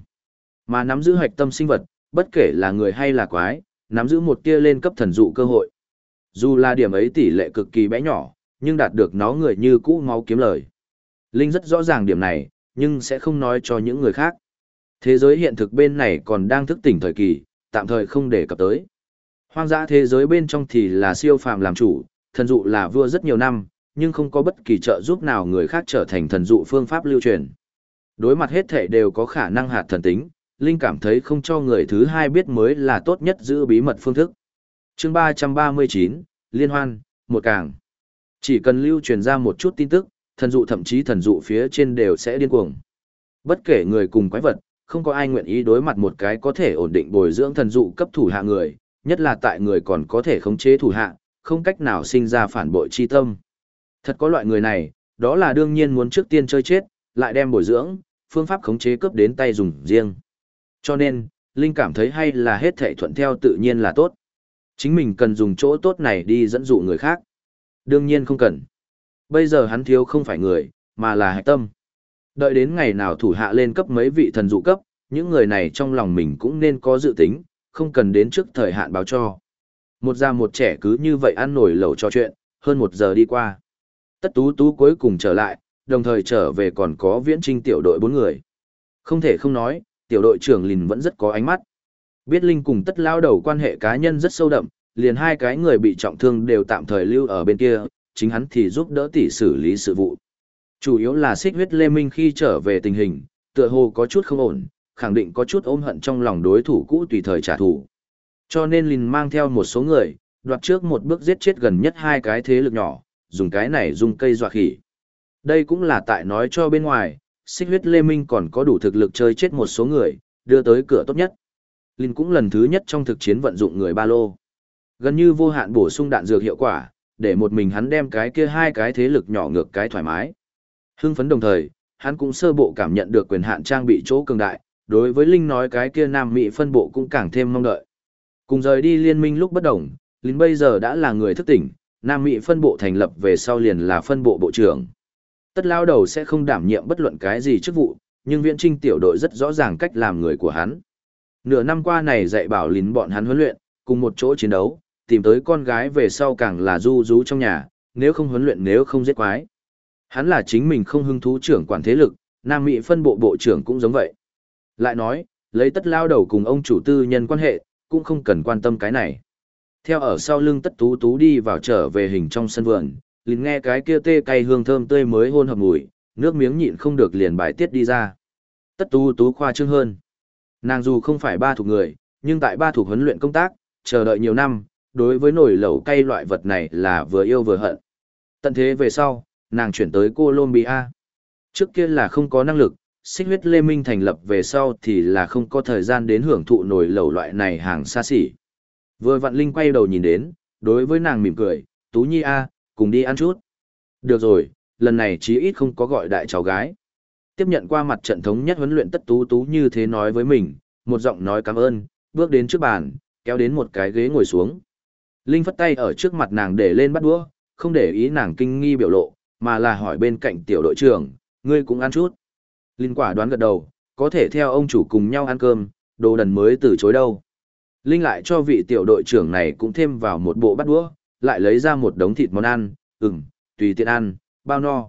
Mà nắm giữ hạch tâm sinh vật, bất kể là người hay là quái, nắm giữ một tia lên cấp thần dụ cơ hội. Dù là điểm ấy tỷ lệ cực kỳ bé nhỏ, nhưng đạt được nó người như cũ máu kiếm lời. Linh rất rõ ràng điểm này, nhưng sẽ không nói cho những người khác. Thế giới hiện thực bên này còn đang thức tỉnh thời kỳ, tạm thời không để cập tới. Hoang dã thế giới bên trong thì là siêu phàm làm chủ, thần dụ là vua rất nhiều năm, nhưng không có bất kỳ trợ giúp nào người khác trở thành thần dụ phương pháp lưu truyền. Đối mặt hết thể đều có khả năng hạt thần tính, Linh cảm thấy không cho người thứ hai biết mới là tốt nhất giữ bí mật phương thức. chương 339, Liên hoan, một càng. Chỉ cần lưu truyền ra một chút tin tức, thần dụ thậm chí thần dụ phía trên đều sẽ điên cuồng. Bất kể người cùng quái vật, không có ai nguyện ý đối mặt một cái có thể ổn định bồi dưỡng thần dụ cấp thủ hạ người, nhất là tại người còn có thể khống chế thủ hạ, không cách nào sinh ra phản bội chi tâm. Thật có loại người này, đó là đương nhiên muốn trước tiên chơi chết, lại đem bồi dưỡng, phương pháp khống chế cướp đến tay dùng riêng. Cho nên, Linh cảm thấy hay là hết thảy thuận theo tự nhiên là tốt. Chính mình cần dùng chỗ tốt này đi dẫn dụ người khác. Đương nhiên không cần. Bây giờ hắn thiếu không phải người, mà là hạch tâm. Đợi đến ngày nào thủ hạ lên cấp mấy vị thần dụ cấp, những người này trong lòng mình cũng nên có dự tính, không cần đến trước thời hạn báo cho. Một già một trẻ cứ như vậy ăn nổi lẩu cho chuyện, hơn một giờ đi qua. Tất tú tú cuối cùng trở lại, đồng thời trở về còn có viễn trinh tiểu đội bốn người. Không thể không nói, tiểu đội trưởng Lìn vẫn rất có ánh mắt. Biết Linh cùng tất lao đầu quan hệ cá nhân rất sâu đậm, liền hai cái người bị trọng thương đều tạm thời lưu ở bên kia, chính hắn thì giúp đỡ tỷ xử lý sự vụ. Chủ yếu là xích huyết Lê Minh khi trở về tình hình, tựa hồ có chút không ổn, khẳng định có chút ôm hận trong lòng đối thủ cũ tùy thời trả thù. Cho nên Lìn mang theo một số người, đoạt trước một bước giết chết gần nhất hai cái thế lực nhỏ, dùng cái này dùng cây dọa khỉ. Đây cũng là tại nói cho bên ngoài, xích huyết Lê Minh còn có đủ thực lực chơi chết một số người, đưa tới cửa tốt nhất. Linh cũng lần thứ nhất trong thực chiến vận dụng người ba lô. Gần như vô hạn bổ sung đạn dược hiệu quả, để một mình hắn đem cái kia hai cái thế lực nhỏ ngược cái thoải mái. Hưng phấn đồng thời, hắn cũng sơ bộ cảm nhận được quyền hạn trang bị chỗ cường đại, đối với Linh nói cái kia Nam Mỹ phân bộ cũng càng thêm mong đợi. Cùng rời đi liên minh lúc bất đồng, Linh bây giờ đã là người thức tỉnh, Nam Mỹ phân bộ thành lập về sau liền là phân bộ bộ trưởng. Tất lao đầu sẽ không đảm nhiệm bất luận cái gì chức vụ, nhưng viễn trinh tiểu đội rất rõ ràng cách làm người của hắn. Nửa năm qua này dạy bảo lín bọn hắn huấn luyện, cùng một chỗ chiến đấu, tìm tới con gái về sau càng là du rú trong nhà, nếu không huấn luyện nếu không giết quái. Hắn là chính mình không hứng thú trưởng quản thế lực, Nam Mỹ phân bộ bộ trưởng cũng giống vậy. Lại nói, Lấy tất lao đầu cùng ông chủ tư nhân quan hệ, cũng không cần quan tâm cái này. Theo ở sau lưng tất tú tú đi vào trở về hình trong sân vườn, liền nghe cái kia tê cay hương thơm tươi mới hôn hợp mùi, nước miếng nhịn không được liền bài tiết đi ra. Tất tú tú khoa trương hơn. Nàng dù không phải ba thuộc người, nhưng tại ba thuộc huấn luyện công tác, chờ đợi nhiều năm, đối với nồi lẩu cay loại vật này là vừa yêu vừa hận. Tận thế về sau, nàng chuyển tới Colombia. Trước kia là không có năng lực, xích huyết lê minh thành lập về sau thì là không có thời gian đến hưởng thụ nổi lẩu loại này hàng xa xỉ. Vừa vặn Linh quay đầu nhìn đến, đối với nàng mỉm cười, Tú Nhi A, cùng đi ăn chút. Được rồi, lần này chí ít không có gọi đại cháu gái. Tiếp nhận qua mặt trận thống nhất huấn luyện tất tú tú như thế nói với mình, một giọng nói cảm ơn, bước đến trước bàn, kéo đến một cái ghế ngồi xuống. Linh phất tay ở trước mặt nàng để lên bắt đũa, không để ý nàng kinh nghi biểu lộ, mà là hỏi bên cạnh tiểu đội trưởng, ngươi cũng ăn chút. Linh quả đoán gật đầu, có thể theo ông chủ cùng nhau ăn cơm, đồ đần mới từ chối đâu. Linh lại cho vị tiểu đội trưởng này cũng thêm vào một bộ bát đũa, lại lấy ra một đống thịt món ăn, ừm, tùy tiện ăn, bao no.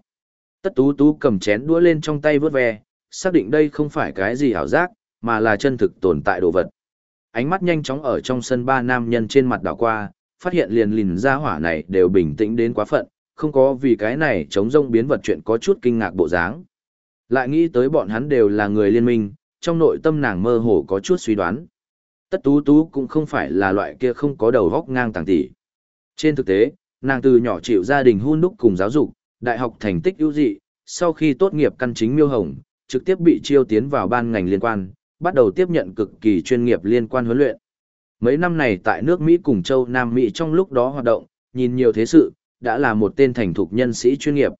Tất tú tú cầm chén đũa lên trong tay vớt ve, xác định đây không phải cái gì ảo giác, mà là chân thực tồn tại đồ vật. Ánh mắt nhanh chóng ở trong sân ba nam nhân trên mặt đảo qua, phát hiện liền lìn ra hỏa này đều bình tĩnh đến quá phận, không có vì cái này chống rông biến vật chuyện có chút kinh ngạc bộ dáng. Lại nghĩ tới bọn hắn đều là người liên minh, trong nội tâm nàng mơ hồ có chút suy đoán. Tất tú tú cũng không phải là loại kia không có đầu góc ngang tàng tỷ. Trên thực tế, nàng từ nhỏ chịu gia đình hun đúc cùng giáo dục, đại học thành tích ưu dị, sau khi tốt nghiệp căn chính miêu hồng, trực tiếp bị chiêu tiến vào ban ngành liên quan, bắt đầu tiếp nhận cực kỳ chuyên nghiệp liên quan huấn luyện. Mấy năm này tại nước Mỹ cùng châu Nam Mỹ trong lúc đó hoạt động, nhìn nhiều thế sự, đã là một tên thành thục nhân sĩ chuyên nghiệp.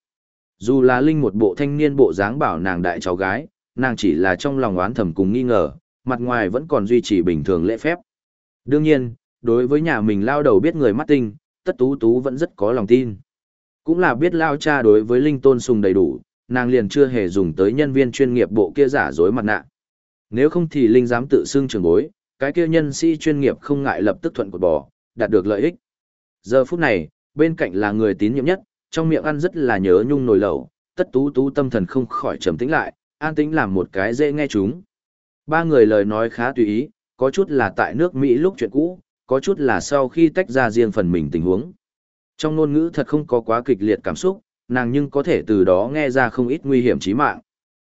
Dù là Linh một bộ thanh niên bộ dáng bảo nàng đại cháu gái, nàng chỉ là trong lòng oán thầm cùng nghi ngờ, mặt ngoài vẫn còn duy trì bình thường lễ phép. Đương nhiên, đối với nhà mình lao đầu biết người mắt tinh, tất tú tú vẫn rất có lòng tin. Cũng là biết lao cha đối với Linh tôn sùng đầy đủ, nàng liền chưa hề dùng tới nhân viên chuyên nghiệp bộ kia giả dối mặt nạ. Nếu không thì Linh dám tự xưng trường bối, cái kia nhân sĩ chuyên nghiệp không ngại lập tức thuận cột bò, đạt được lợi ích. Giờ phút này, bên cạnh là người tín nhiệm nhất, trong miệng ăn rất là nhớ nhung nồi lẩu, tất tú tú tâm thần không khỏi trầm tĩnh lại, an tĩnh làm một cái dễ nghe chúng. Ba người lời nói khá tùy ý, có chút là tại nước Mỹ lúc chuyện cũ, có chút là sau khi tách ra riêng phần mình tình huống. Trong ngôn ngữ thật không có quá kịch liệt cảm xúc, nàng nhưng có thể từ đó nghe ra không ít nguy hiểm chí mạng.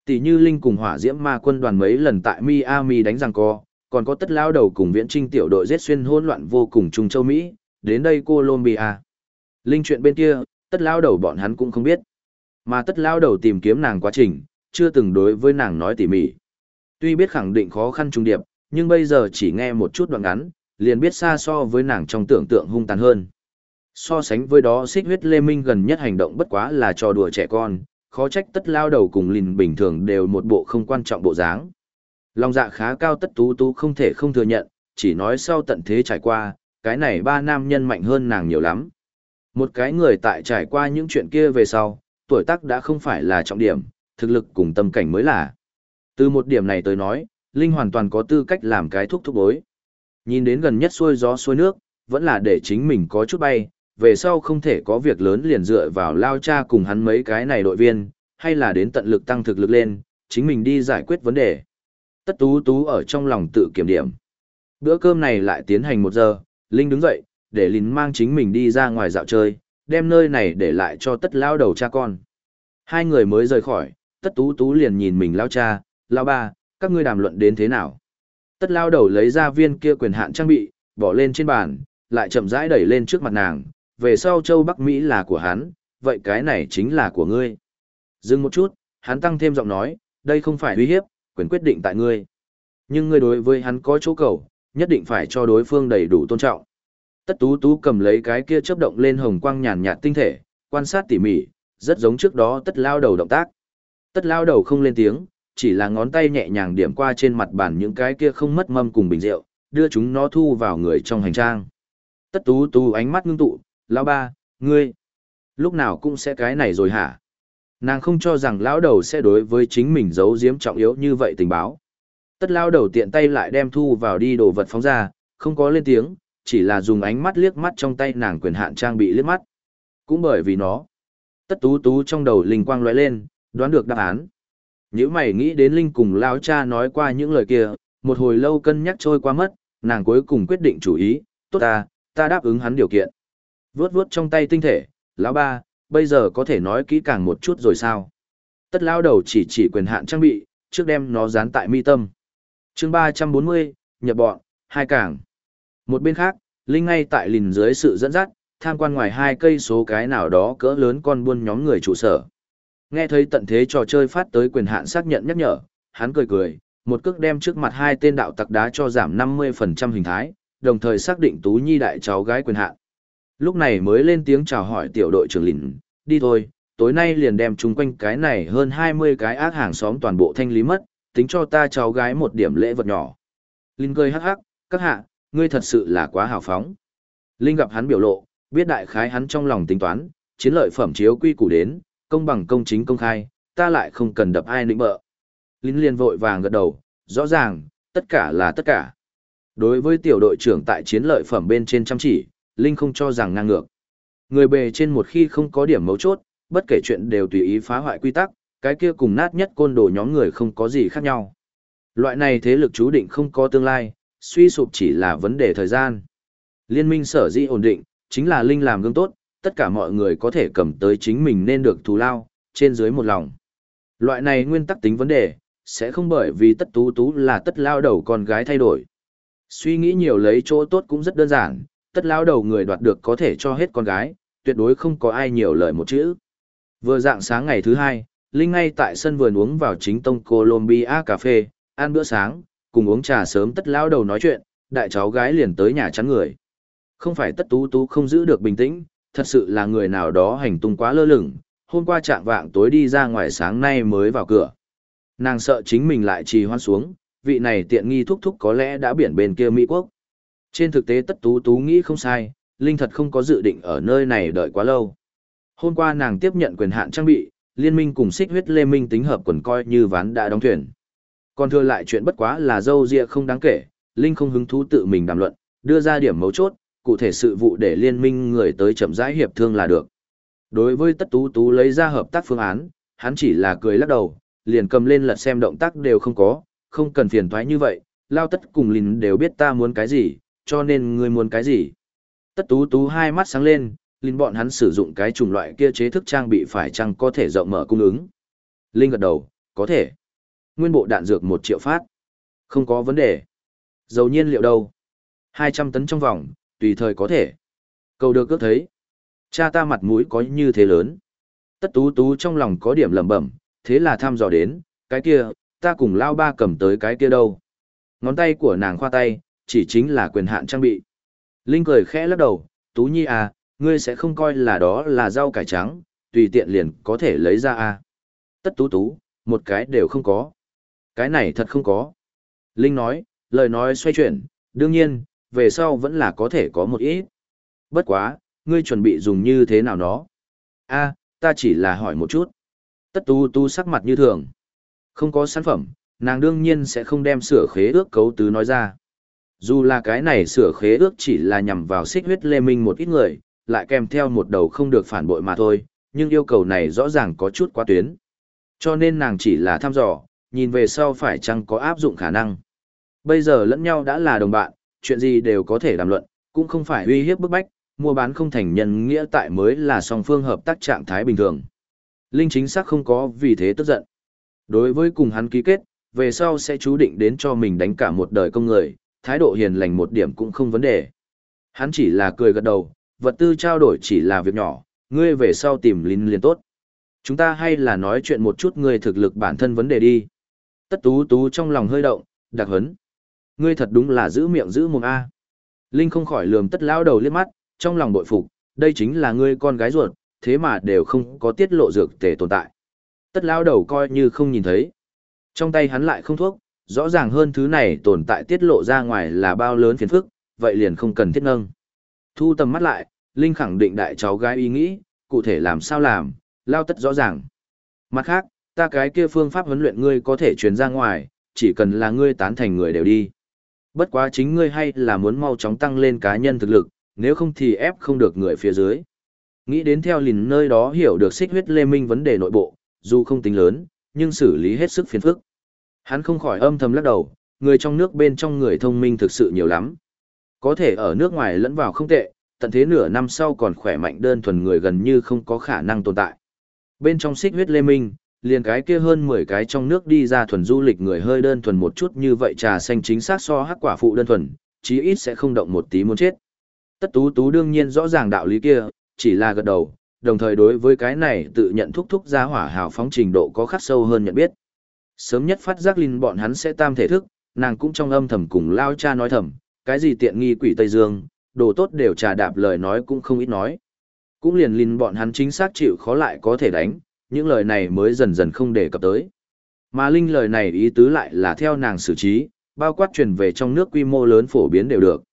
Tỷ như Linh cùng hỏa diễm ma quân đoàn mấy lần tại Miami đánh răng co, còn có tất lao đầu cùng viễn trinh tiểu đội giết xuyên hỗn loạn vô cùng Trung châu Mỹ, đến đây Colombia. Linh chuyện bên kia, tất lao đầu bọn hắn cũng không biết. Mà tất lao đầu tìm kiếm nàng quá trình, chưa từng đối với nàng nói tỉ mỉ. Tuy biết khẳng định khó khăn trung điệp, nhưng bây giờ chỉ nghe một chút đoạn ngắn, liền biết xa so với nàng trong tưởng tượng hung tàn hơn. So sánh với đó xích huyết lê minh gần nhất hành động bất quá là trò đùa trẻ con, khó trách tất lao đầu cùng lìn bình thường đều một bộ không quan trọng bộ dáng. Lòng dạ khá cao tất tú tú không thể không thừa nhận, chỉ nói sau tận thế trải qua, cái này ba nam nhân mạnh hơn nàng nhiều lắm. Một cái người tại trải qua những chuyện kia về sau, tuổi tác đã không phải là trọng điểm, thực lực cùng tâm cảnh mới là. Từ một điểm này tới nói, Linh hoàn toàn có tư cách làm cái thúc thúc bối. Nhìn đến gần nhất xuôi gió xuôi nước, vẫn là để chính mình có chút bay, về sau không thể có việc lớn liền dựa vào lao cha cùng hắn mấy cái này đội viên, hay là đến tận lực tăng thực lực lên, chính mình đi giải quyết vấn đề. Tất tú tú ở trong lòng tự kiểm điểm. Bữa cơm này lại tiến hành một giờ, Linh đứng dậy, để Linh mang chính mình đi ra ngoài dạo chơi, đem nơi này để lại cho tất lao đầu cha con. Hai người mới rời khỏi, tất tú tú liền nhìn mình lao cha, lao ba, các ngươi đàm luận đến thế nào? Tất lao đầu lấy ra viên kia quyền hạn trang bị, bỏ lên trên bàn, lại chậm rãi đẩy lên trước mặt nàng, về sau châu Bắc Mỹ là của hắn, vậy cái này chính là của ngươi. Dừng một chút, hắn tăng thêm giọng nói, đây không phải uy hiếp, quyền quyết định tại ngươi. Nhưng ngươi đối với hắn có chỗ cầu, nhất định phải cho đối phương đầy đủ tôn trọng. Tất tú tú cầm lấy cái kia chớp động lên hồng quang nhàn nhạt tinh thể, quan sát tỉ mỉ, rất giống trước đó tất lao đầu động tác. Tất lao đầu không lên tiếng, chỉ là ngón tay nhẹ nhàng điểm qua trên mặt bàn những cái kia không mất mâm cùng bình rượu, đưa chúng nó thu vào người trong hành trang. Tất tú tú ánh mắt ngưng tụ, lão ba, ngươi, lúc nào cũng sẽ cái này rồi hả? Nàng không cho rằng lão đầu sẽ đối với chính mình giấu giếm trọng yếu như vậy tình báo. Tất lão đầu tiện tay lại đem thu vào đi đồ vật phóng ra, không có lên tiếng, chỉ là dùng ánh mắt liếc mắt trong tay nàng quyền hạn trang bị liếc mắt. Cũng bởi vì nó, tất tú tú trong đầu linh quang lóe lên, đoán được đáp án. Nếu mày nghĩ đến Linh cùng lão cha nói qua những lời kia, Một hồi lâu cân nhắc trôi qua mất, nàng cuối cùng quyết định chủ ý, tốt ta, ta đáp ứng hắn điều kiện. Vướt vướt trong tay tinh thể, lão ba, bây giờ có thể nói kỹ càng một chút rồi sao? Tất lao đầu chỉ chỉ quyền hạn trang bị, trước đem nó dán tại mi tâm. chương 340, nhập bọn, hai cảng. Một bên khác, Linh ngay tại lìn dưới sự dẫn dắt, tham quan ngoài hai cây số cái nào đó cỡ lớn con buôn nhóm người trụ sở. Nghe thấy tận thế trò chơi phát tới quyền hạn xác nhận nhắc nhở, hắn cười cười, một cước đem trước mặt hai tên đạo tặc đá cho giảm 50% hình thái, đồng thời xác định Tú Nhi đại cháu gái quyền hạn. Lúc này mới lên tiếng chào hỏi tiểu đội trưởng lìn, đi thôi, tối nay liền đem chung quanh cái này hơn 20 cái ác hàng xóm toàn bộ thanh lý mất, tính cho ta cháu gái một điểm lễ vật nhỏ. Linh cười hắc hắc, các hạ, ngươi thật sự là quá hào phóng. Linh gặp hắn biểu lộ, biết đại khái hắn trong lòng tính toán, chiến lợi phẩm chiếu quy củ đến, công bằng công chính công khai, ta lại không cần đập ai nịnh bợ. Linh liền vội vàng gật đầu, rõ ràng, tất cả là tất cả. Đối với tiểu đội trưởng tại chiến lợi phẩm bên trên chăm chỉ, Linh không cho rằng ngang ngược. Người bề trên một khi không có điểm mấu chốt, bất kể chuyện đều tùy ý phá hoại quy tắc, cái kia cùng nát nhất côn đồ nhóm người không có gì khác nhau. Loại này thế lực chú định không có tương lai, suy sụp chỉ là vấn đề thời gian. Liên minh sở dĩ ổn định, chính là Linh làm gương tốt, tất cả mọi người có thể cầm tới chính mình nên được thù lao, trên dưới một lòng. Loại này nguyên tắc tính vấn đề, sẽ không bởi vì tất tú tú là tất lao đầu con gái thay đổi. Suy nghĩ nhiều lấy chỗ tốt cũng rất đơn giản, tất lao đầu người đoạt được có thể cho hết con gái, tuyệt đối không có ai nhiều lời một chữ. Vừa dạng sáng ngày thứ hai, Linh ngay tại sân vườn uống vào chính tông Colombia cà phê, ăn bữa sáng, cùng uống trà sớm tất lao đầu nói chuyện, đại cháu gái liền tới nhà chắn người. Không phải tất tú tú không giữ được bình tĩnh, thật sự là người nào đó hành tung quá lơ lửng, hôm qua trạng vạng tối đi ra ngoài sáng nay mới vào cửa. Nàng sợ chính mình lại trì hoan xuống, vị này tiện nghi thúc thúc có lẽ đã biển bên kia Mỹ Quốc. Trên thực tế tất tú tú nghĩ không sai, Linh thật không có dự định ở nơi này đợi quá lâu. Hôm qua nàng tiếp nhận quyền hạn trang bị, liên minh cùng xích huyết lê minh tính hợp quần coi như ván đã đóng thuyền. Còn thừa lại chuyện bất quá là dâu ria không đáng kể, Linh không hứng thú tự mình đàm luận, đưa ra điểm mấu chốt, cụ thể sự vụ để liên minh người tới chậm rãi hiệp thương là được. Đối với tất tú tú lấy ra hợp tác phương án, hắn chỉ là cười lắc đầu, liền cầm lên lật xem động tác đều không có, không cần phiền thoái như vậy, lao tất cùng lìn đều biết ta muốn cái gì, cho nên ngươi muốn cái gì. Tất tú tú hai mắt sáng lên, Linh bọn hắn sử dụng cái chủng loại kia chế thức trang bị phải chăng có thể rộng mở cung ứng. Linh gật đầu, có thể. Nguyên bộ đạn dược một triệu phát. Không có vấn đề. Dầu nhiên liệu đâu? hai trăm tấn trong vòng, tùy thời có thể. Cầu được ước thấy. Cha ta mặt mũi có như thế lớn. Tất tú tú trong lòng có điểm lẩm bẩm, thế là thăm dò đến, cái kia, ta cùng lao ba cầm tới cái kia đâu. Ngón tay của nàng khoa tay, chỉ chính là quyền hạn trang bị. Linh cười khẽ lắc đầu, tú nhi à, ngươi sẽ không coi là đó là rau cải trắng, tùy tiện liền có thể lấy ra à. Tất tú tú, một cái đều không có. Cái này thật không có. Linh nói, lời nói xoay chuyển, đương nhiên, về sau vẫn là có thể có một ít. Bất quá, ngươi chuẩn bị dùng như thế nào nó? a ta chỉ là hỏi một chút. Tất tu tu sắc mặt như thường. Không có sản phẩm, nàng đương nhiên sẽ không đem sửa khế ước cấu tứ nói ra. Dù là cái này sửa khế ước chỉ là nhằm vào xích huyết lê minh một ít người, lại kèm theo một đầu không được phản bội mà thôi, nhưng yêu cầu này rõ ràng có chút quá tuyến. Cho nên nàng chỉ là thăm dò, nhìn về sau phải chăng có áp dụng khả năng. Bây giờ lẫn nhau đã là đồng bạn, chuyện gì đều có thể đàm luận, cũng không phải uy hiếp bức bách, mua bán không thành nhân nghĩa tại mới là song phương hợp tác trạng thái bình thường. Linh chính xác không có vì thế tức giận. Đối với cùng hắn ký kết, về sau sẽ chú định đến cho mình đánh cả một đời công người, thái độ hiền lành một điểm cũng không vấn đề. Hắn chỉ là cười gật đầu, vật tư trao đổi chỉ là việc nhỏ, ngươi về sau tìm Linh liền tốt. Chúng ta hay là nói chuyện một chút ngươi thực lực bản thân vấn đề đi. Tất tú tú trong lòng hơi động, đặc hấn. Ngươi thật đúng là giữ miệng giữ mồm A. Linh không khỏi lườm tất lão đầu liếc mắt, trong lòng bội phục, đây chính là ngươi con gái ruột, thế mà đều không có tiết lộ dược tề tồn tại. Tất lão đầu coi như không nhìn thấy. Trong tay hắn lại không thuốc, rõ ràng hơn thứ này tồn tại tiết lộ ra ngoài là bao lớn phiền phức, vậy liền không cần thiết nâng. Thu tầm mắt lại, Linh khẳng định đại cháu gái ý nghĩ, cụ thể làm sao làm, lao tất rõ ràng. Mặt khác, ta cái kia phương pháp huấn luyện ngươi có thể truyền ra ngoài, chỉ cần là ngươi tán thành người đều đi. Bất quá chính ngươi hay là muốn mau chóng tăng lên cá nhân thực lực, nếu không thì ép không được người phía dưới. Nghĩ đến theo lìn nơi đó hiểu được xích huyết lê minh vấn đề nội bộ, dù không tính lớn, nhưng xử lý hết sức phiền phức. Hắn không khỏi âm thầm lắc đầu, người trong nước bên trong người thông minh thực sự nhiều lắm. Có thể ở nước ngoài lẫn vào không tệ, tận thế nửa năm sau còn khỏe mạnh đơn thuần người gần như không có khả năng tồn tại. Bên trong xích huyết lê minh, liền cái kia hơn 10 cái trong nước đi ra thuần du lịch người hơi đơn thuần một chút như vậy trà xanh chính xác so hắc quả phụ đơn thuần, chí ít sẽ không động một tí muốn chết. Tất tú tú đương nhiên rõ ràng đạo lý kia, chỉ là gật đầu, đồng thời đối với cái này tự nhận thúc thúc ra hỏa hào phóng trình độ có khắc sâu hơn nhận biết. Sớm nhất phát giác linh bọn hắn sẽ tam thể thức, nàng cũng trong âm thầm cùng lao cha nói thầm, cái gì tiện nghi quỷ Tây Dương, đồ tốt đều trà đạp lời nói cũng không ít nói. Cũng liền linh bọn hắn chính xác chịu khó lại có thể đánh, những lời này mới dần dần không đề cập tới. Mà linh lời này ý tứ lại là theo nàng xử trí, bao quát truyền về trong nước quy mô lớn phổ biến đều được.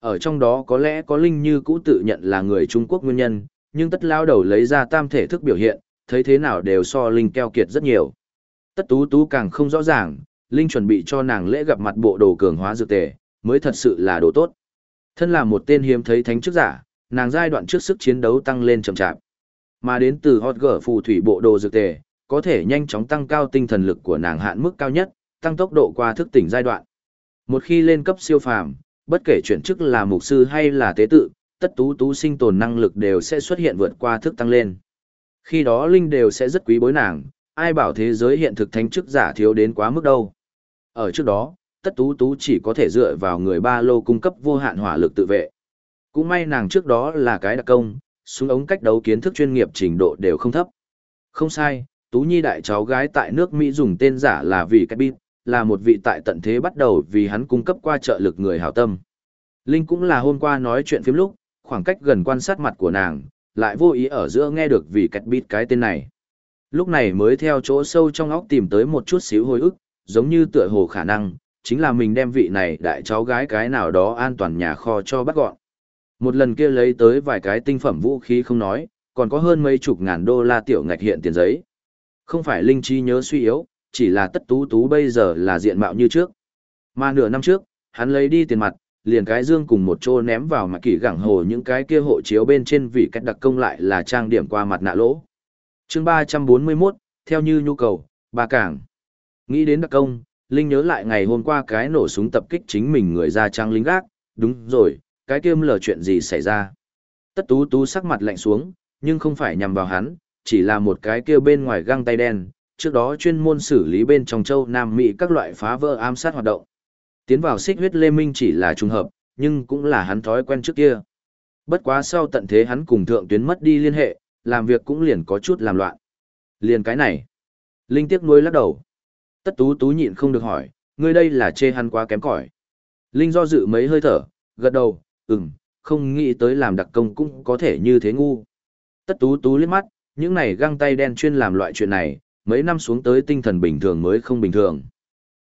Ở trong đó có lẽ có linh như cũ tự nhận là người Trung Quốc nguyên nhân, nhưng tất lao đầu lấy ra tam thể thức biểu hiện, thấy thế nào đều so linh keo kiệt rất nhiều. Tất tú tú càng không rõ ràng, linh chuẩn bị cho nàng lễ gặp mặt bộ đồ cường hóa dược tề, mới thật sự là đồ tốt. Thân là một tên hiếm thấy thánh chức giả, nàng giai đoạn trước sức chiến đấu tăng lên chậm chạp. Mà đến từ hot gở phù thủy bộ đồ dược tề, có thể nhanh chóng tăng cao tinh thần lực của nàng hạn mức cao nhất, tăng tốc độ qua thức tỉnh giai đoạn. Một khi lên cấp siêu phàm, bất kể chuyển chức là mục sư hay là tế tự, tất tú tú sinh tồn năng lực đều sẽ xuất hiện vượt qua thức tăng lên. Khi đó linh đều sẽ rất quý bối nàng, ai bảo thế giới hiện thực thánh chức giả thiếu đến quá mức đâu. Ở trước đó, tất tú tú chỉ có thể dựa vào người ba lô cung cấp vô hạn hỏa lực tự vệ. Cũng may nàng trước đó là cái đặc công, súng ống cách đấu kiến thức chuyên nghiệp trình độ đều không thấp. Không sai, Tú Nhi đại cháu gái tại nước Mỹ dùng tên giả là vì cách bít, là một vị tại tận thế bắt đầu vì hắn cung cấp qua trợ lực người hảo tâm. Linh cũng là hôm qua nói chuyện phím lúc, khoảng cách gần quan sát mặt của nàng, lại vô ý ở giữa nghe được vì cách bịt cái tên này. Lúc này mới theo chỗ sâu trong óc tìm tới một chút xíu hồi ức, giống như tựa hồ khả năng, chính là mình đem vị này đại cháu gái cái nào đó an toàn nhà kho cho bắt gọn. Một lần kia lấy tới vài cái tinh phẩm vũ khí không nói, còn có hơn mấy chục ngàn đô la tiểu ngạch hiện tiền giấy. Không phải linh trí nhớ suy yếu, chỉ là tất tú tú bây giờ là diện mạo như trước. Mà nửa năm trước, hắn lấy đi tiền mặt, liền cái dương cùng một chỗ ném vào mặt kỳ gẳng hồ những cái kia hộ chiếu bên trên vì cách đặc công lại là trang điểm qua mặt nạ lỗ. chương 341, theo như nhu cầu, ba cảng. Nghĩ đến đặc công, Linh nhớ lại ngày hôm qua cái nổ súng tập kích chính mình người da trắng lính gác, đúng rồi, cái kiêm lờ chuyện gì xảy ra. Tất tú tú sắc mặt lạnh xuống, nhưng không phải nhằm vào hắn, chỉ là một cái kia bên ngoài găng tay đen, trước đó chuyên môn xử lý bên trong châu Nam Mỹ các loại phá vỡ ám sát hoạt động. Tiến vào xích huyết lê minh chỉ là trùng hợp, nhưng cũng là hắn thói quen trước kia. Bất quá sau tận thế hắn cùng thượng tuyến mất đi liên hệ, làm việc cũng liền có chút làm loạn. Liền cái này. Linh tiếc nuối lắc đầu. Tất tú tú nhịn không được hỏi, ngươi đây là chê hắn quá kém cỏi. Linh do dự mấy hơi thở, gật đầu, ừm, không nghĩ tới làm đặc công cũng có thể như thế ngu. Tất tú tú liếc mắt, những này găng tay đen chuyên làm loại chuyện này, mấy năm xuống tới tinh thần bình thường mới không bình thường.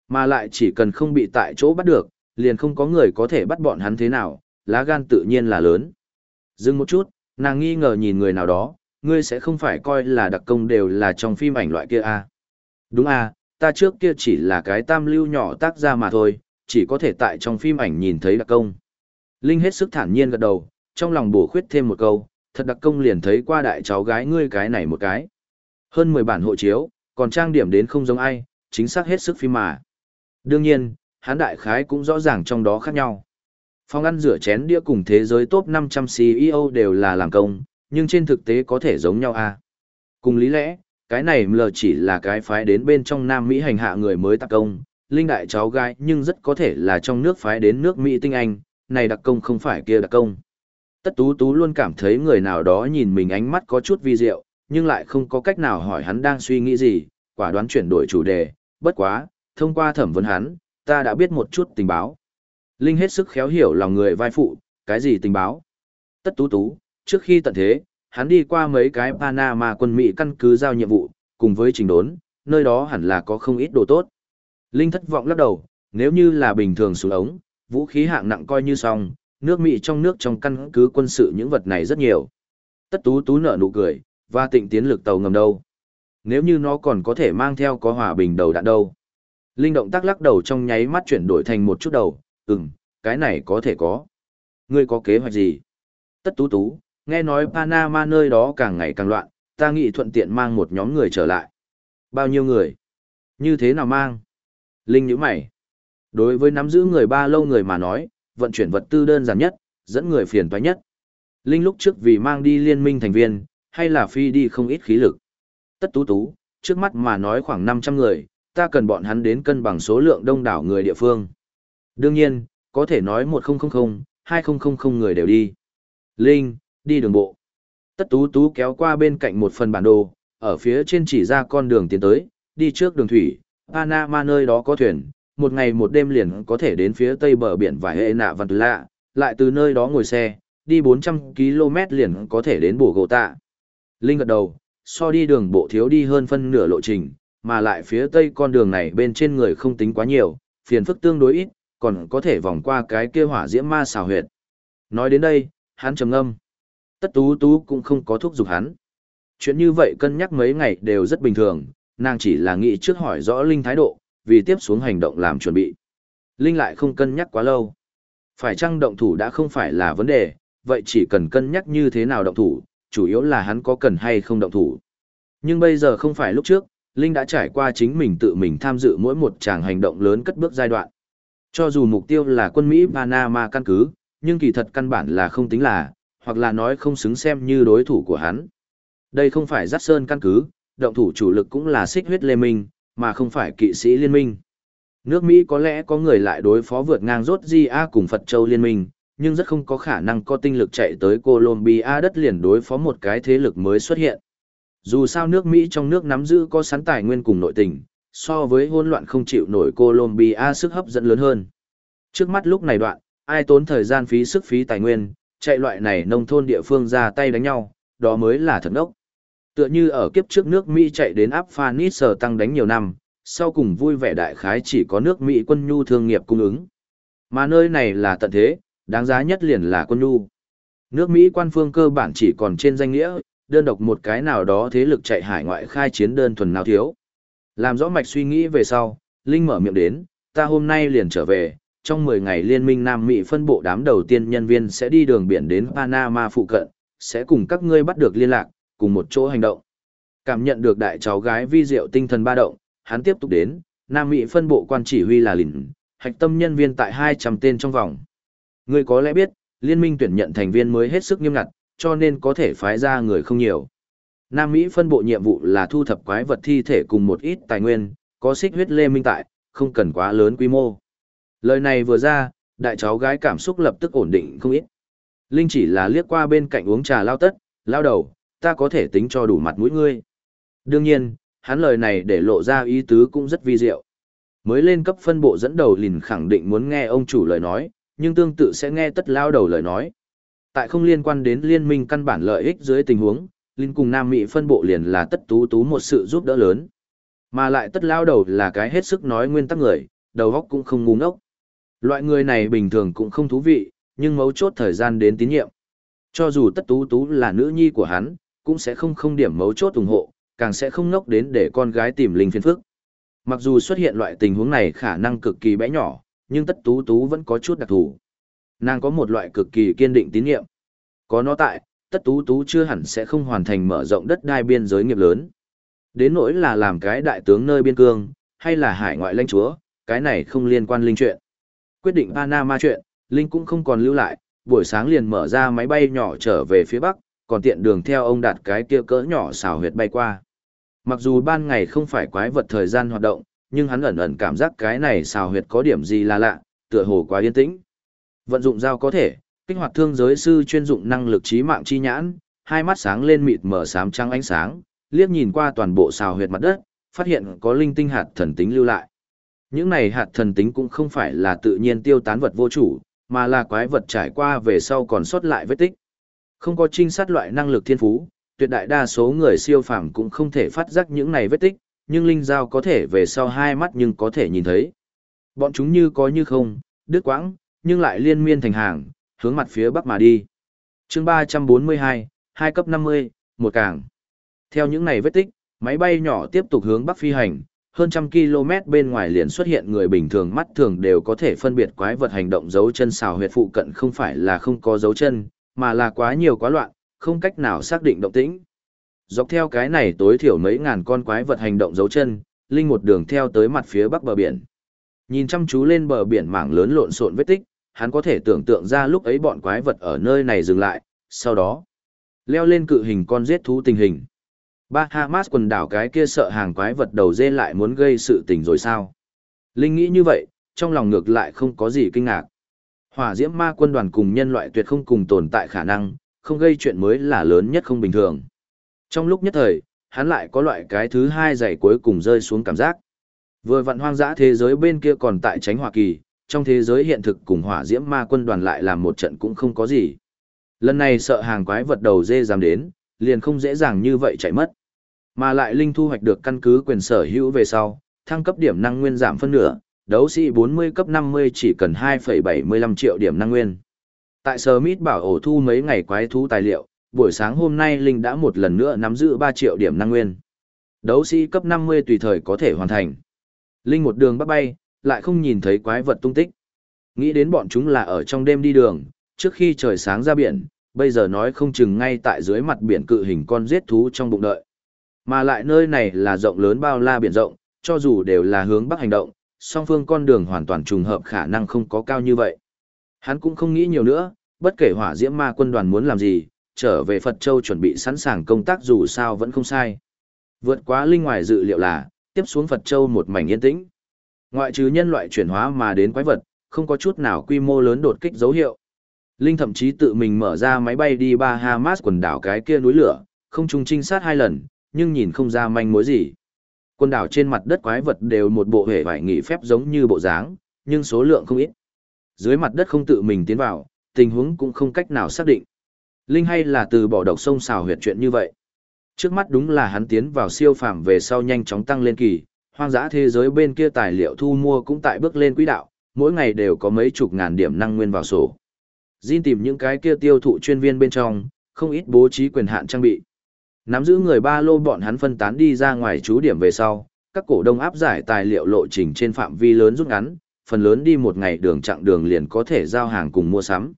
Mà lại chỉ cần không bị tại chỗ bắt được, liền không có người có thể bắt bọn hắn thế nào, lá gan tự nhiên là lớn. Dừng một chút, nàng nghi ngờ nhìn người nào đó, ngươi sẽ không phải coi là đặc công đều là trong phim ảnh loại kia à. Đúng à, ta trước kia chỉ là cái tam lưu nhỏ tác ra mà thôi, chỉ có thể tại trong phim ảnh nhìn thấy đặc công. Linh hết sức thản nhiên gật đầu, trong lòng bổ khuyết thêm một câu, thật đặc công liền thấy qua đại cháu gái ngươi cái này một cái. Hơn 10 bản hộ chiếu, còn trang điểm đến không giống ai, chính xác hết sức phim mà. Đương nhiên, hắn đại khái cũng rõ ràng trong đó khác nhau. Phòng ăn rửa chén đĩa cùng thế giới top 500 CEO đều là làm công, nhưng trên thực tế có thể giống nhau à. Cùng lý lẽ, cái này mờ chỉ là cái phái đến bên trong Nam Mỹ hành hạ người mới tạc công, linh đại cháu gái nhưng rất có thể là trong nước phái đến nước Mỹ tinh Anh, này đặc công không phải kia đặc công. Tất tú tú luôn cảm thấy người nào đó nhìn mình ánh mắt có chút vi diệu, nhưng lại không có cách nào hỏi hắn đang suy nghĩ gì, quả đoán chuyển đổi chủ đề, bất quá, thông qua thẩm vấn hắn, ta đã biết một chút tình báo. Linh hết sức khéo hiểu lòng người vai phụ, cái gì tình báo. Tất tú tú, trước khi tận thế, hắn đi qua mấy cái Panama quân Mỹ căn cứ giao nhiệm vụ, cùng với trình đốn, nơi đó hẳn là có không ít đồ tốt. Linh thất vọng lắc đầu, nếu như là bình thường xuống ống, vũ khí hạng nặng coi như xong, nước Mỹ trong nước trong căn cứ quân sự những vật này rất nhiều. Tất tú tú nở nụ cười, và tịnh tiến lực tàu ngầm đâu. Nếu như nó còn có thể mang theo có hòa bình đầu đạn đâu. Linh động tác lắc đầu trong nháy mắt chuyển đổi thành một chút đầu, ừm, cái này có thể có. Ngươi có kế hoạch gì? Tất tú tú, nghe nói Panama nơi đó càng ngày càng loạn, ta nghĩ thuận tiện mang một nhóm người trở lại. Bao nhiêu người? Như thế nào mang? Linh nhíu mày. Đối với nắm giữ người ba lâu người mà nói, vận chuyển vật tư đơn giản nhất, dẫn người phiền toái nhất. Linh lúc trước vì mang đi liên minh thành viên, hay là phi đi không ít khí lực. Tất tú tú, trước mắt mà nói khoảng 500 người, ta cần bọn hắn đến cân bằng số lượng đông đảo người địa phương. Đương nhiên, có thể nói 1000, 2000 người đều đi. Linh, đi đường bộ. Tất tú tú kéo qua bên cạnh một phần bản đồ, ở phía trên chỉ ra con đường tiến tới, đi trước đường thủy, Panama nơi đó có thuyền, một ngày một đêm liền có thể đến phía tây bờ biển và hệ nạ văn lạ, lại từ nơi đó ngồi xe, đi 400 km liền có thể đến bổ gỗ tạ. Linh gật đầu, so đi đường bộ thiếu đi hơn phân nửa lộ trình, mà lại phía tây con đường này bên trên người không tính quá nhiều, phiền phức tương đối ít, còn có thể vòng qua cái kia hỏa diễm ma xào huyệt. Nói đến đây, hắn trầm ngâm. Tất tú tú cũng không có thúc giục hắn. Chuyện như vậy cân nhắc mấy ngày đều rất bình thường, nàng chỉ là nghĩ trước hỏi rõ Linh thái độ, vì tiếp xuống hành động làm chuẩn bị. Linh lại không cân nhắc quá lâu. Phải chăng động thủ đã không phải là vấn đề, vậy chỉ cần cân nhắc như thế nào động thủ, chủ yếu là hắn có cần hay không động thủ. Nhưng bây giờ không phải lúc trước, Linh đã trải qua chính mình tự mình tham dự mỗi một tràng hành động lớn cất bước giai đoạn. Cho dù mục tiêu là quân Mỹ Panama căn cứ, nhưng kỳ thật căn bản là không tính là, hoặc là nói không xứng xem như đối thủ của hắn. Đây không phải Giác Sơn căn cứ, động thủ chủ lực cũng là xích huyết lê minh, mà không phải kỵ sĩ liên minh. Nước Mỹ có lẽ có người lại đối phó vượt ngang rốt Di A cùng Phật Châu liên minh, nhưng rất không có khả năng có tinh lực chạy tới Colombia đất liền đối phó một cái thế lực mới xuất hiện. Dù sao nước Mỹ trong nước nắm giữ có sẵn tài nguyên cùng nội tình, so với hỗn loạn không chịu nổi Colombia sức hấp dẫn lớn hơn. Trước mắt lúc này đoạn, ai tốn thời gian phí sức phí tài nguyên, chạy loại này nông thôn địa phương ra tay đánh nhau, đó mới là thật ốc. Tựa như ở kiếp trước nước Mỹ chạy đến áp Phanis tăng đánh nhiều năm, sau cùng vui vẻ đại khái chỉ có nước Mỹ quân nhu thương nghiệp cung ứng. Mà nơi này là tận thế, đáng giá nhất liền là quân nhu. Nước Mỹ quan phương cơ bản chỉ còn trên danh nghĩa, đơn độc một cái nào đó thế lực chạy hải ngoại khai chiến đơn thuần nào thiếu. Làm rõ mạch suy nghĩ về sau, Linh mở miệng đến, ta hôm nay liền trở về, trong 10 ngày liên minh Nam Mỹ phân bộ đám đầu tiên nhân viên sẽ đi đường biển đến Panama phụ cận, sẽ cùng các ngươi bắt được liên lạc, cùng một chỗ hành động. Cảm nhận được đại cháu gái vi diệu tinh thần ba động, hắn tiếp tục đến, Nam Mỹ phân bộ quan chỉ huy là lìn, hạch tâm nhân viên tại 200 tên trong vòng. người có lẽ biết, liên minh tuyển nhận thành viên mới hết sức nghiêm ngặt, cho nên có thể phái ra người không nhiều. Nam Mỹ phân bộ nhiệm vụ là thu thập quái vật thi thể cùng một ít tài nguyên, có xích huyết lê minh tại, không cần quá lớn quy mô. Lời này vừa ra, đại cháu gái cảm xúc lập tức ổn định không ít. Linh chỉ là liếc qua bên cạnh uống trà lao tất, lao đầu, ta có thể tính cho đủ mặt mũi ngươi. Đương nhiên, hắn lời này để lộ ra ý tứ cũng rất vi diệu. Mới lên cấp phân bộ dẫn đầu lìn khẳng định muốn nghe ông chủ lời nói, nhưng tương tự sẽ nghe tất lao đầu lời nói. Tại không liên quan đến liên minh căn bản lợi ích dưới tình huống, Linh cùng Nam Mỹ phân bộ liền là tất tú tú một sự giúp đỡ lớn. Mà lại tất lao đầu là cái hết sức nói nguyên tắc người, đầu óc cũng không ngu ngốc. Loại người này bình thường cũng không thú vị, nhưng mấu chốt thời gian đến tín nhiệm. Cho dù tất tú tú là nữ nhi của hắn, cũng sẽ không không điểm mấu chốt ủng hộ, càng sẽ không ngốc đến để con gái tìm linh phiền phức. Mặc dù xuất hiện loại tình huống này khả năng cực kỳ bé nhỏ, nhưng tất tú tú vẫn có chút đặc thù. Nàng có một loại cực kỳ kiên định tín nhiệm. Có nó tại, tất tú tú chưa hẳn sẽ không hoàn thành mở rộng đất đai biên giới nghiệp lớn. Đến nỗi là làm cái đại tướng nơi biên cương, hay là hải ngoại lãnh chúa, cái này không liên quan linh chuyện. Quyết định Panama chuyện, Linh cũng không còn lưu lại, buổi sáng liền mở ra máy bay nhỏ trở về phía Bắc, còn tiện đường theo ông đạt cái kia cỡ nhỏ xào huyệt bay qua. Mặc dù ban ngày không phải quái vật thời gian hoạt động, nhưng hắn ẩn ẩn cảm giác cái này xào huyệt có điểm gì là lạ, tựa hồ quá yên tĩnh. Vận dụng dao có thể, kích hoạt thương giới sư chuyên dụng năng lực trí mạng chi nhãn, hai mắt sáng lên mịt mở xám trắng ánh sáng, liếc nhìn qua toàn bộ xào huyệt mặt đất, phát hiện có linh tinh hạt thần tính lưu lại. Những này hạt thần tính cũng không phải là tự nhiên tiêu tán vật vô chủ, mà là quái vật trải qua về sau còn sót lại vết tích. Không có trinh sát loại năng lực thiên phú, tuyệt đại đa số người siêu phàm cũng không thể phát giác những này vết tích, nhưng linh giao có thể về sau hai mắt nhưng có thể nhìn thấy. Bọn chúng như có như không, đứt quãng, nhưng lại liên miên thành hàng, hướng mặt phía bắc mà đi. chương 342, 2 cấp 50, một cảng. Theo những này vết tích, máy bay nhỏ tiếp tục hướng bắc phi hành, hơn trăm km bên ngoài liền xuất hiện người bình thường mắt thường đều có thể phân biệt quái vật hành động dấu chân xào huyệt phụ cận không phải là không có dấu chân, mà là quá nhiều quá loạn, không cách nào xác định động tĩnh. Dọc theo cái này tối thiểu mấy ngàn con quái vật hành động dấu chân, linh một đường theo tới mặt phía bắc bờ biển. Nhìn chăm chú lên bờ biển mảng lớn lộn xộn vết tích, hắn có thể tưởng tượng ra lúc ấy bọn quái vật ở nơi này dừng lại, sau đó leo lên cự hình con giết thú tình hình. Bahamas quần đảo cái kia sợ hàng quái vật đầu dê lại muốn gây sự tình rồi sao? Linh nghĩ như vậy, trong lòng ngược lại không có gì kinh ngạc. Hỏa diễm ma quân đoàn cùng nhân loại tuyệt không cùng tồn tại khả năng, không gây chuyện mới là lớn nhất không bình thường. Trong lúc nhất thời, hắn lại có loại cái thứ hai giày cuối cùng rơi xuống cảm giác. Vừa vặn hoang dã thế giới bên kia còn tại tránh Hoa Kỳ, trong thế giới hiện thực cùng hỏa diễm ma quân đoàn lại làm một trận cũng không có gì. Lần này sợ hàng quái vật đầu dê dám đến, liền không dễ dàng như vậy chạy mất. Mà lại Linh thu hoạch được căn cứ quyền sở hữu về sau, thăng cấp điểm năng nguyên giảm phân nửa, đấu sĩ 40 cấp 50 chỉ cần 2,75 triệu điểm năng nguyên. Tại Smith bảo ổ thu mấy ngày quái thú tài liệu, buổi sáng hôm nay Linh đã một lần nữa nắm giữ 3 triệu điểm năng nguyên. Đấu sĩ cấp 50 tùy thời có thể hoàn thành. Linh một đường bắt bay, lại không nhìn thấy quái vật tung tích. Nghĩ đến bọn chúng là ở trong đêm đi đường, trước khi trời sáng ra biển, bây giờ nói không chừng ngay tại dưới mặt biển cự hình con giết thú trong bụng đợi. Mà lại nơi này là rộng lớn bao la biển rộng, cho dù đều là hướng bắc hành động, song phương con đường hoàn toàn trùng hợp khả năng không có cao như vậy. Hắn cũng không nghĩ nhiều nữa, bất kể hỏa diễm ma quân đoàn muốn làm gì, trở về Phật Châu chuẩn bị sẵn sàng công tác dù sao vẫn không sai. Vượt quá linh ngoài dự liệu là, tiếp xuống Phật Châu một mảnh yên tĩnh. Ngoại trừ nhân loại chuyển hóa mà đến quái vật, không có chút nào quy mô lớn đột kích dấu hiệu. Linh thậm chí tự mình mở ra máy bay đi Bahamas quần đảo cái kia núi lửa, không trùng trinh sát hai lần, nhưng nhìn không ra manh mối gì. Quần đảo trên mặt đất quái vật đều một bộ hệ vải nghỉ phép giống như bộ dáng, nhưng số lượng không ít. Dưới mặt đất không tự mình tiến vào, tình huống cũng không cách nào xác định. Linh hay là từ bỏ độc sông xào huyệt chuyện như vậy. Trước mắt đúng là hắn tiến vào siêu phàm về sau nhanh chóng tăng lên kỳ, hoang dã thế giới bên kia tài liệu thu mua cũng tại bước lên quỹ đạo, mỗi ngày đều có mấy chục ngàn điểm năng nguyên vào sổ. Jin tìm những cái kia tiêu thụ chuyên viên bên trong, không ít bố trí quyền hạn trang bị. Nắm giữ người ba lô bọn hắn phân tán đi ra ngoài chú điểm về sau, các cổ đông áp giải tài liệu lộ trình trên phạm vi lớn rút ngắn, phần lớn đi một ngày đường chặng đường liền có thể giao hàng cùng mua sắm.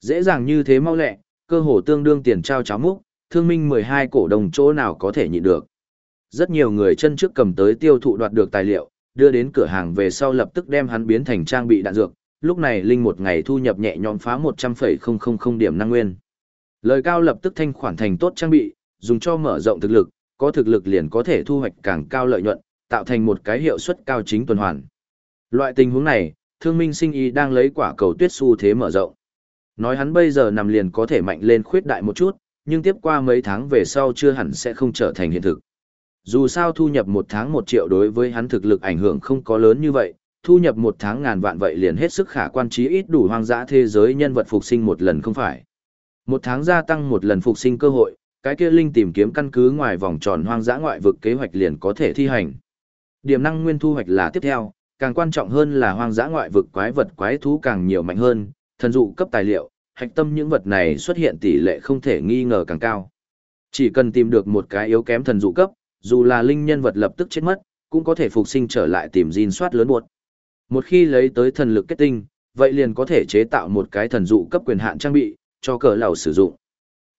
Dễ dàng như thế mau lẹ, cơ hồ tương đương tiền trao cháo múc, thương minh 12 cổ đông chỗ nào có thể nhịn được. Rất nhiều người chân trước cầm tới tiêu thụ đoạt được tài liệu, đưa đến cửa hàng về sau lập tức đem hắn biến thành trang bị đạn dược, lúc này Linh một ngày thu nhập nhẹ nhõm phá 100,000 điểm năng nguyên. Lời cao lập tức thanh khoản thành tốt trang bị, dùng cho mở rộng thực lực, có thực lực liền có thể thu hoạch càng cao lợi nhuận, tạo thành một cái hiệu suất cao chính tuần hoàn. Loại tình huống này, thương minh sinh y đang lấy quả cầu tuyết xu thế mở rộng. Nói hắn bây giờ nằm liền có thể mạnh lên khuyết đại một chút, nhưng tiếp qua mấy tháng về sau chưa hẳn sẽ không trở thành hiện thực. Dù sao thu nhập một tháng một triệu đối với hắn thực lực ảnh hưởng không có lớn như vậy, thu nhập một tháng ngàn vạn vậy liền hết sức khả quan trí ít đủ hoang dã thế giới nhân vật phục sinh một lần không phải. Một tháng gia tăng một lần phục sinh cơ hội, cái kia linh tìm kiếm căn cứ ngoài vòng tròn hoang dã ngoại vực kế hoạch liền có thể thi hành. Điểm năng nguyên thu hoạch là tiếp theo, càng quan trọng hơn là hoang dã ngoại vực quái vật quái thú càng nhiều mạnh hơn, thần dụ cấp tài liệu, hạch tâm những vật này xuất hiện tỷ lệ không thể nghi ngờ càng cao. Chỉ cần tìm được một cái yếu kém thần dụ cấp, dù là linh nhân vật lập tức chết mất, cũng có thể phục sinh trở lại tìm gìn soát lớn buộc. Một khi lấy tới thần lực kết tinh, vậy liền có thể chế tạo một cái thần dụ cấp quyền hạn trang bị, cho cờ lầu sử dụng.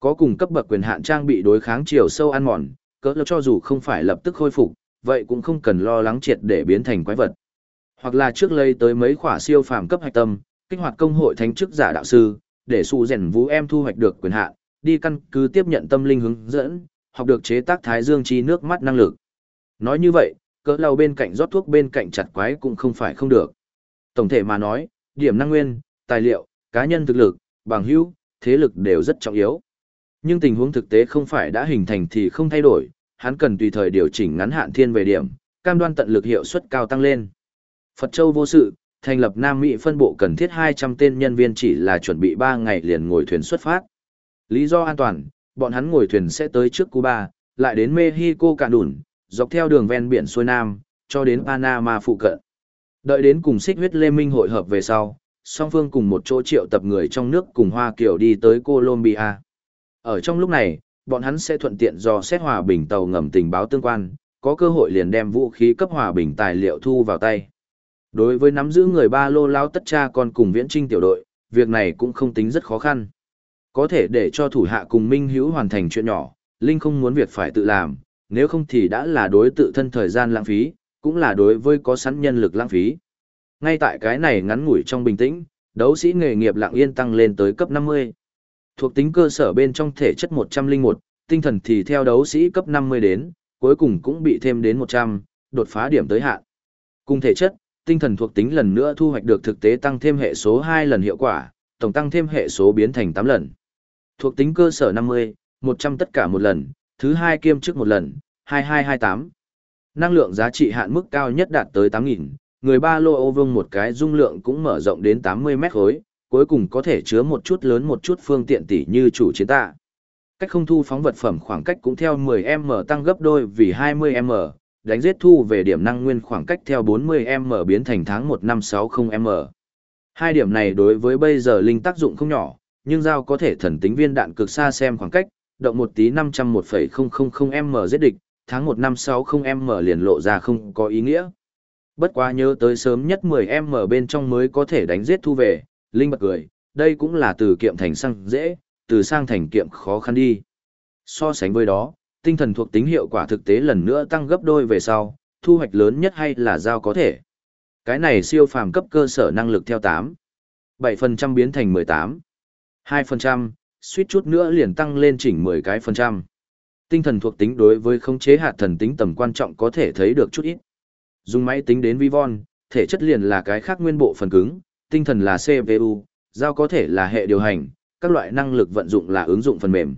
Có cùng cấp bậc quyền hạn trang bị đối kháng chiều sâu ăn mòn, cỡ lầu cho dù không phải lập tức khôi phục, vậy cũng không cần lo lắng triệt để biến thành quái vật. Hoặc là trước lấy tới mấy khỏa siêu phàm cấp hạch tâm, kích hoạt công hội thánh chức giả đạo sư, để su rèn vũ em thu hoạch được quyền hạn, đi căn cứ tiếp nhận tâm linh hướng dẫn, học được chế tác thái dương chi nước mắt năng lực. Nói như vậy, cỡ lâu bên cạnh rót thuốc bên cạnh chặt quái cũng không phải không được. Tổng thể mà nói, điểm năng nguyên, tài liệu, cá nhân thực lực, bằng hữu, thế lực đều rất trọng yếu. Nhưng tình huống thực tế không phải đã hình thành thì không thay đổi, hắn cần tùy thời điều chỉnh ngắn hạn thiên về điểm, cam đoan tận lực hiệu suất cao tăng lên. Phật Châu vô sự, thành lập Nam Mỹ phân bộ cần thiết 200 tên nhân viên chỉ là chuẩn bị 3 ngày liền ngồi thuyền xuất phát. Lý do an toàn, bọn hắn ngồi thuyền sẽ tới trước Cuba, lại đến Mexico cả đủn, dọc theo đường ven biển xuôi Nam, cho đến Panama phụ cận. Đợi đến cùng xích huyết lê minh hội hợp về sau, song phương cùng một chỗ triệu tập người trong nước cùng Hoa Kiều đi tới Colombia. Ở trong lúc này, bọn hắn sẽ thuận tiện do xét hòa bình tàu ngầm tình báo tương quan, có cơ hội liền đem vũ khí cấp hòa bình tài liệu thu vào tay. Đối với nắm giữ người ba lô lao tất cha còn cùng viễn trinh tiểu đội, việc này cũng không tính rất khó khăn. Có thể để cho thủ hạ cùng Minh Hữu hoàn thành chuyện nhỏ, Linh không muốn việc phải tự làm, nếu không thì đã là đối tự thân thời gian lãng phí, cũng là đối với có sẵn nhân lực lãng phí. Ngay tại cái này ngắn ngủi trong bình tĩnh, đấu sĩ nghề nghiệp lặng yên tăng lên tới cấp 50. Thuộc tính cơ sở bên trong thể chất 101, tinh thần thì theo đấu sĩ cấp 50 đến, cuối cùng cũng bị thêm đến 100, đột phá điểm tới hạn. Cùng thể chất, tinh thần thuộc tính lần nữa thu hoạch được thực tế tăng thêm hệ số 2 lần hiệu quả, tổng tăng thêm hệ số biến thành 8 lần. Thuộc tính cơ sở 50, 100 tất cả một lần, thứ hai kiêm trước một lần, 2228. Năng lượng giá trị hạn mức cao nhất đạt tới 8.000, người ba lô ô vương một cái dung lượng cũng mở rộng đến 80 mét khối, cuối cùng có thể chứa một chút lớn một chút phương tiện tỷ như chủ chiến tạ. Cách không thu phóng vật phẩm khoảng cách cũng theo 10m tăng gấp đôi vì 20m, đánh giết thu về điểm năng nguyên khoảng cách theo 40m biến thành tháng 1560m. Hai điểm này đối với bây giờ linh tác dụng không nhỏ, nhưng dao có thể thần tính viên đạn cực xa xem khoảng cách, động một tí 501,000m giết địch, tháng 1560m liền lộ ra không có ý nghĩa. Bất quá nhớ tới sớm nhất 10m bên trong mới có thể đánh giết thu về, Linh bật cười, đây cũng là từ kiệm thành sang dễ, từ sang thành kiệm khó khăn đi. So sánh với đó, tinh thần thuộc tính hiệu quả thực tế lần nữa tăng gấp đôi về sau, thu hoạch lớn nhất hay là giao có thể. Cái này siêu phàm cấp cơ sở năng lực theo 8. 7% biến thành 18. 2%, suýt chút nữa liền tăng lên chỉnh 10 cái phần trăm. Tinh thần thuộc tính đối với khống chế hạt thần tính tầm quan trọng có thể thấy được chút ít. Dùng máy tính đến Vivon, thể chất liền là cái khác nguyên bộ phần cứng, tinh thần là CPU, giao có thể là hệ điều hành, các loại năng lực vận dụng là ứng dụng phần mềm.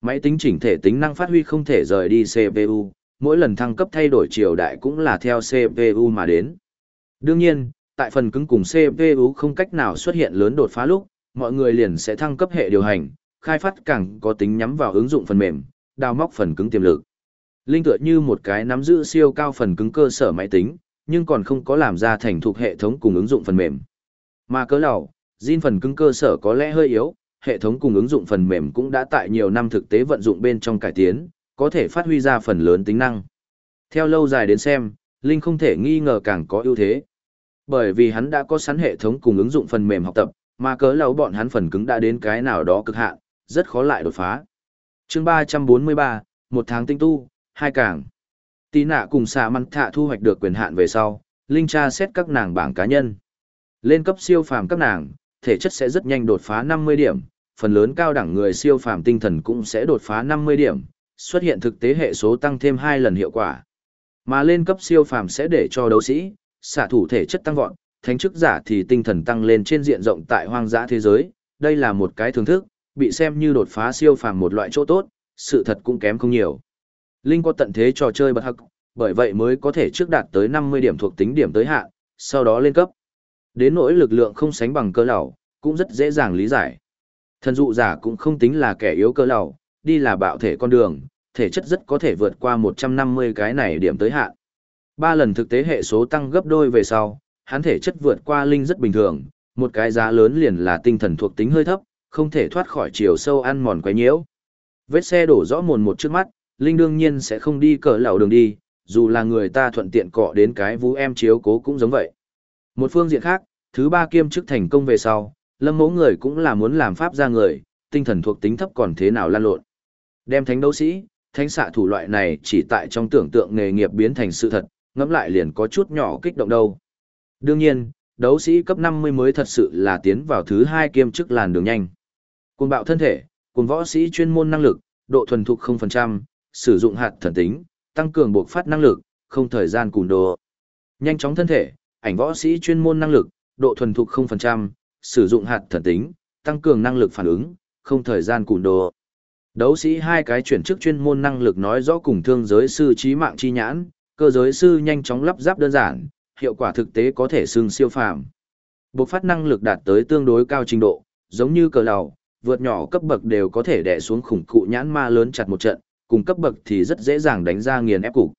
Máy tính chỉnh thể tính năng phát huy không thể rời đi CPU, mỗi lần thăng cấp thay đổi triều đại cũng là theo CPU mà đến. Đương nhiên, tại phần cứng cùng CPU không cách nào xuất hiện lớn đột phá lúc, mọi người liền sẽ thăng cấp hệ điều hành, khai phát càng có tính nhắm vào ứng dụng phần mềm, đào móc phần cứng tiềm lực. Linh tựa như một cái nắm giữ siêu cao phần cứng cơ sở máy tính, nhưng còn không có làm ra thành thuộc hệ thống cùng ứng dụng phần mềm. Mà cớ lầu, Jin phần cứng cơ sở có lẽ hơi yếu, hệ thống cùng ứng dụng phần mềm cũng đã tại nhiều năm thực tế vận dụng bên trong cải tiến, có thể phát huy ra phần lớn tính năng. Theo lâu dài đến xem, Linh không thể nghi ngờ càng có ưu thế. Bởi vì hắn đã có sẵn hệ thống cùng ứng dụng phần mềm học tập, mà cớ lầu bọn hắn phần cứng đã đến cái nào đó cực hạn, rất khó lại đột phá. chương 343, một tháng tinh tu, hai càng. Tí nạ cùng xạ măn thạ thu hoạch được quyền hạn về sau, Linh tra xét các nàng bảng cá nhân. Lên cấp siêu phàm các nàng, thể chất sẽ rất nhanh đột phá 50 điểm, phần lớn cao đẳng người siêu phàm tinh thần cũng sẽ đột phá 50 điểm, xuất hiện thực tế hệ số tăng thêm 2 lần hiệu quả. Mà lên cấp siêu phàm sẽ để cho đấu sĩ, xạ thủ thể chất tăng vọt, thánh chức giả thì tinh thần tăng lên trên diện rộng tại hoang dã thế giới, đây là một cái thưởng thức, bị xem như đột phá siêu phàm một loại chỗ tốt, sự thật cũng kém không nhiều. Linh có tận thế trò chơi bật hắc, bởi vậy mới có thể trước đạt tới 50 điểm thuộc tính điểm tới hạn, sau đó lên cấp. Đến nỗi lực lượng không sánh bằng cơ lão, cũng rất dễ dàng lý giải. Thần dụ giả cũng không tính là kẻ yếu cơ lão, đi là bạo thể con đường, thể chất rất có thể vượt qua 150 cái này điểm tới hạn. Ba lần thực tế hệ số tăng gấp đôi về sau, hắn thể chất vượt qua linh rất bình thường, một cái giá lớn liền là tinh thần thuộc tính hơi thấp, không thể thoát khỏi chiều sâu ăn mòn quấy nhiễu. Vết xe đổ rõ mồn một trước mắt, linh đương nhiên sẽ không đi cỡ lảo đường đi, dù là người ta thuận tiện cọ đến cái vú em chiếu cố cũng giống vậy. Một phương diện khác, thứ ba kiêm chức thành công về sau, lâm mẫu người cũng là muốn làm pháp ra người, tinh thần thuộc tính thấp còn thế nào lan lộn. Đem thánh đấu sĩ, thánh xạ thủ loại này chỉ tại trong tưởng tượng nghề nghiệp biến thành sự thật, ngẫm lại liền có chút nhỏ kích động đâu. Đương nhiên, đấu sĩ cấp 50 mới thật sự là tiến vào thứ hai kiêm chức làn đường nhanh. Cuồng bạo thân thể, cuồng võ sĩ chuyên môn năng lực, độ thuần thục 0%, sử dụng hạt thần tính, tăng cường buộc phát năng lực, không thời gian cùn đồ. Nhanh chóng thân thể, ảnh võ sĩ chuyên môn năng lực, độ thuần thục 0%, sử dụng hạt thần tính, tăng cường năng lực phản ứng, không thời gian cùn đồ. Đấu sĩ hai cái chuyển chức chuyên môn năng lực nói rõ cùng thương giới sư trí mạng chi nhãn, cơ giới sư nhanh chóng lắp ráp đơn giản, hiệu quả thực tế có thể xưng siêu phàm. Bộc phát năng lực đạt tới tương đối cao trình độ, giống như cờ lầu, vượt nhỏ cấp bậc đều có thể đè xuống khủng cụ nhãn ma lớn chặt một trận, cùng cấp bậc thì rất dễ dàng đánh ra nghiền ép cục.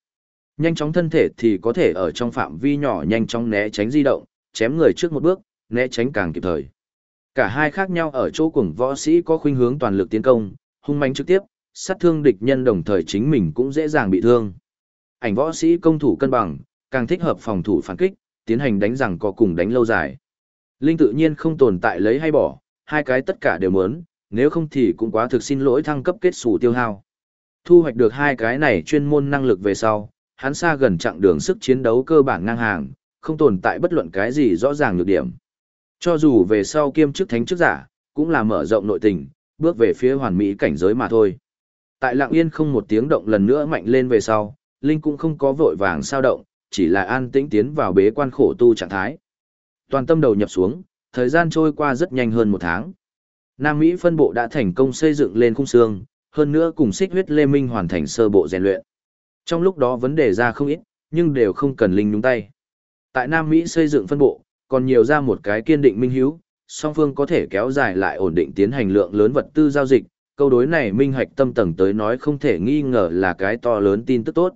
Nhanh chóng thân thể thì có thể ở trong phạm vi nhỏ nhanh chóng né tránh di động, chém người trước một bước, né tránh càng kịp thời. Cả hai khác nhau ở chỗ cùng võ sĩ có khuynh hướng toàn lực tiến công, hung mãnh trực tiếp, sát thương địch nhân đồng thời chính mình cũng dễ dàng bị thương. Ảnh võ sĩ công thủ cân bằng, càng thích hợp phòng thủ phản kích, tiến hành đánh rằng có cùng đánh lâu dài. Linh tự nhiên không tồn tại lấy hay bỏ, hai cái tất cả đều muốn, nếu không thì cũng quá thực xin lỗi thăng cấp kết sủ tiêu hao. Thu hoạch được hai cái này chuyên môn năng lực về sau, hắn xa gần chặng đường sức chiến đấu cơ bản ngang hàng, không tồn tại bất luận cái gì rõ ràng nhược điểm. Cho dù về sau kiêm chức thánh chức giả, cũng là mở rộng nội tình, bước về phía hoàn mỹ cảnh giới mà thôi. Tại lặng yên không một tiếng động lần nữa mạnh lên về sau, Linh cũng không có vội vàng sao động, chỉ là an tĩnh tiến vào bế quan khổ tu trạng thái. Toàn tâm đầu nhập xuống, thời gian trôi qua rất nhanh hơn một tháng. Nam Mỹ phân bộ đã thành công xây dựng lên khung xương, hơn nữa cùng xích huyết lê minh hoàn thành sơ bộ rèn luyện. Trong lúc đó vấn đề ra không ít, nhưng đều không cần Linh nhúng tay. Tại Nam Mỹ xây dựng phân bộ, còn nhiều ra một cái kiên định minh hiếu, song phương có thể kéo dài lại ổn định tiến hành lượng lớn vật tư giao dịch, câu đối này minh hạch tâm tầng tới nói không thể nghi ngờ là cái to lớn tin tức tốt.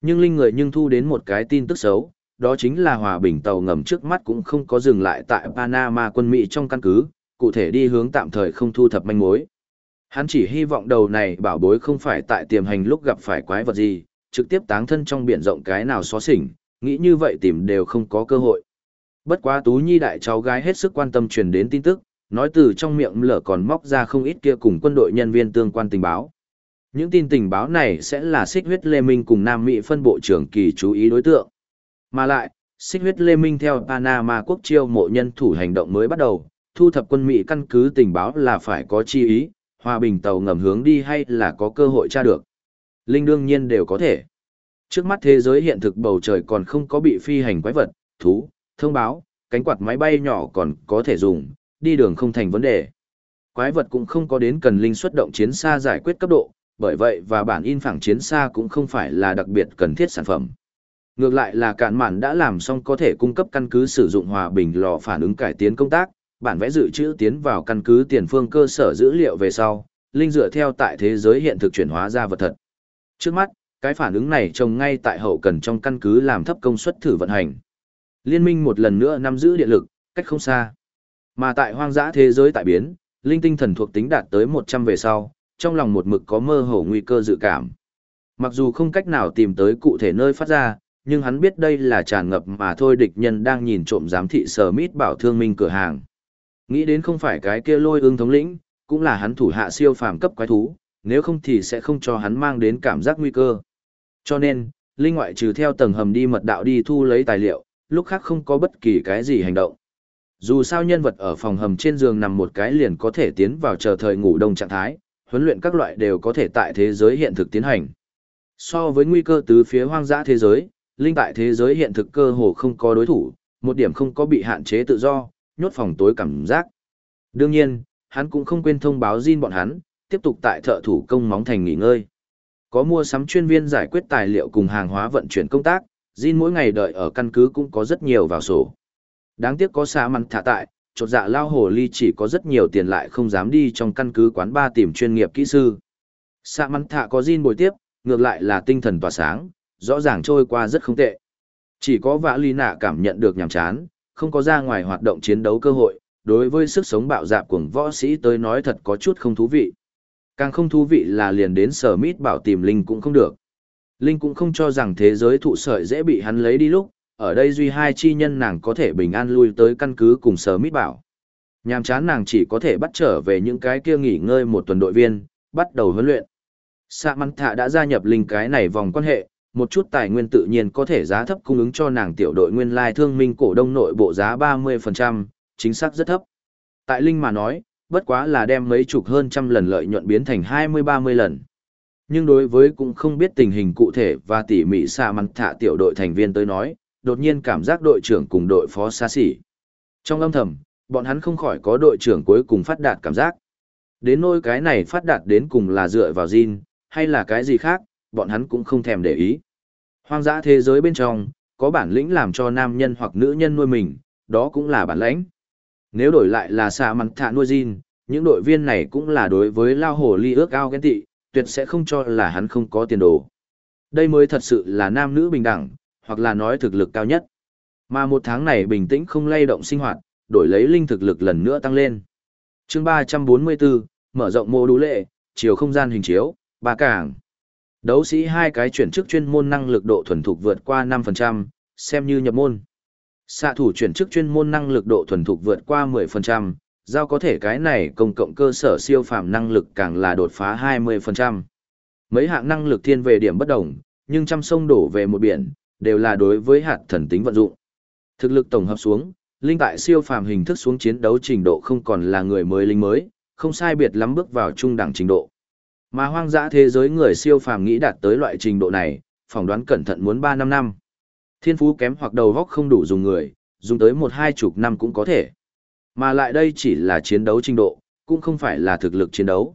Nhưng linh người nhưng thu đến một cái tin tức xấu, đó chính là hòa bình tàu ngầm trước mắt cũng không có dừng lại tại Panama quân Mỹ trong căn cứ, cụ thể đi hướng tạm thời không thu thập manh mối. Hắn chỉ hy vọng đầu này bảo bối không phải tại tiềm hành lúc gặp phải quái vật gì, trực tiếp táng thân trong biển rộng cái nào xóa xỉnh, nghĩ như vậy tìm đều không có cơ hội. Bất quá Tú Nhi đại cháu gái hết sức quan tâm truyền đến tin tức, nói từ trong miệng lở còn móc ra không ít kia cùng quân đội nhân viên tương quan tình báo. Những tin tình báo này sẽ là xích huyết Lê Minh cùng Nam Mỹ phân bộ trưởng kỳ chú ý đối tượng. Mà lại, xích huyết Lê Minh theo Panama quốc chiêu mộ nhân thủ hành động mới bắt đầu, thu thập quân Mỹ căn cứ tình báo là phải có chi ý, hòa bình tàu ngầm hướng đi hay là có cơ hội tra được. Linh đương nhiên đều có thể. Trước mắt thế giới hiện thực bầu trời còn không có bị phi hành quái vật, thú, thông báo, cánh quạt máy bay nhỏ còn có thể dùng, đi đường không thành vấn đề. Quái vật cũng không có đến cần linh xuất động chiến xa giải quyết cấp độ, bởi vậy và bản in phẳng chiến xa cũng không phải là đặc biệt cần thiết sản phẩm. Ngược lại là cạn mạn đã làm xong có thể cung cấp căn cứ sử dụng hòa bình lò phản ứng cải tiến công tác, bản vẽ dự trữ tiến vào căn cứ tiền phương cơ sở dữ liệu về sau, linh dựa theo tại thế giới hiện thực chuyển hóa ra vật thật. Trước mắt, cái phản ứng này trồng ngay tại hậu cần trong căn cứ làm thấp công suất thử vận hành. Liên minh một lần nữa nắm giữ điện lực, cách không xa. Mà tại hoang dã thế giới tại biến, linh tinh thần thuộc tính đạt tới 100 về sau, trong lòng một mực có mơ hồ nguy cơ dự cảm. Mặc dù không cách nào tìm tới cụ thể nơi phát ra, nhưng hắn biết đây là tràn ngập mà thôi địch nhân đang nhìn trộm giám thị sở mít bảo thương minh cửa hàng. Nghĩ đến không phải cái kia lôi ương thống lĩnh, cũng là hắn thủ hạ siêu phàm cấp quái thú, nếu không thì sẽ không cho hắn mang đến cảm giác nguy cơ. Cho nên, linh ngoại trừ theo tầng hầm đi mật đạo đi thu lấy tài liệu, lúc khác không có bất kỳ cái gì hành động. Dù sao nhân vật ở phòng hầm trên giường nằm một cái liền có thể tiến vào chờ thời ngủ đông trạng thái, huấn luyện các loại đều có thể tại thế giới hiện thực tiến hành. So với nguy cơ từ phía hoang dã thế giới, linh tại thế giới hiện thực cơ hồ không có đối thủ, một điểm không có bị hạn chế tự do, nhốt phòng tối cảm giác. Đương nhiên, hắn cũng không quên thông báo Jin bọn hắn, tiếp tục tại thợ thủ công móng thành nghỉ ngơi. Có mua sắm chuyên viên giải quyết tài liệu cùng hàng hóa vận chuyển công tác, Jin mỗi ngày đợi ở căn cứ cũng có rất nhiều vào sổ. Đáng tiếc có xã mặn thả tại, chột dạ lao hồ ly chỉ có rất nhiều tiền lại không dám đi trong căn cứ quán ba tìm chuyên nghiệp kỹ sư. Xã mặn thả có Jin bồi tiếp, ngược lại là tinh thần tỏa sáng, rõ ràng trôi qua rất không tệ. Chỉ có vã ly nạ cảm nhận được nhàm chán, không có ra ngoài hoạt động chiến đấu cơ hội, đối với sức sống bạo dạp của võ sĩ tới nói thật có chút không thú vị. Càng không thú vị là liền đến sở mít bảo tìm Linh cũng không được. Linh cũng không cho rằng thế giới thụ sợi dễ bị hắn lấy đi lúc, ở đây duy hai chi nhân nàng có thể bình an lui tới căn cứ cùng sở mít bảo. Nhàm chán nàng chỉ có thể bắt trở về những cái kia nghỉ ngơi một tuần đội viên, bắt đầu huấn luyện. Sạ mắn thạ đã gia nhập linh cái này vòng quan hệ, một chút tài nguyên tự nhiên có thể giá thấp cung ứng cho nàng tiểu đội nguyên lai thương minh cổ đông nội bộ giá 30%, chính xác rất thấp. Tại Linh mà nói, bất quá là đem mấy chục hơn trăm lần lợi nhuận biến thành 20-30 lần. Nhưng đối với cũng không biết tình hình cụ thể và tỉ mỉ xa mặn thạ tiểu đội thành viên tới nói, đột nhiên cảm giác đội trưởng cùng đội phó xa xỉ. Trong âm thầm, bọn hắn không khỏi có đội trưởng cuối cùng phát đạt cảm giác. Đến nỗi cái này phát đạt đến cùng là dựa vào Jin, hay là cái gì khác, bọn hắn cũng không thèm để ý. Hoang dã thế giới bên trong, có bản lĩnh làm cho nam nhân hoặc nữ nhân nuôi mình, đó cũng là bản lãnh. Nếu đổi lại là xà mặn thạ nuôi Jin, những đội viên này cũng là đối với lao hồ ly ước ao ghen tị, tuyệt sẽ không cho là hắn không có tiền đồ. Đây mới thật sự là nam nữ bình đẳng, hoặc là nói thực lực cao nhất. Mà một tháng này bình tĩnh không lay động sinh hoạt, đổi lấy linh thực lực lần nữa tăng lên. chương 344, mở rộng mô đủ lệ, chiều không gian hình chiếu, ba cảng. Đấu sĩ hai cái chuyển chức chuyên môn năng lực độ thuần thục vượt qua 5%, xem như nhập môn. Xạ thủ chuyển chức chuyên môn năng lực độ thuần thục vượt qua 10%, giao có thể cái này công cộng cơ sở siêu phàm năng lực càng là đột phá 20%. Mấy hạng năng lực thiên về điểm bất đồng, nhưng trăm sông đổ về một biển, đều là đối với hạt thần tính vận dụng. Thực lực tổng hợp xuống, linh tại siêu phàm hình thức xuống chiến đấu trình độ không còn là người mới linh mới, không sai biệt lắm bước vào trung đẳng trình độ. Mà hoang dã thế giới người siêu phàm nghĩ đạt tới loại trình độ này, phỏng đoán cẩn thận muốn 3 năm năm. Thiên phú kém hoặc đầu góc không đủ dùng người, dùng tới một hai chục năm cũng có thể. Mà lại đây chỉ là chiến đấu trình độ, cũng không phải là thực lực chiến đấu.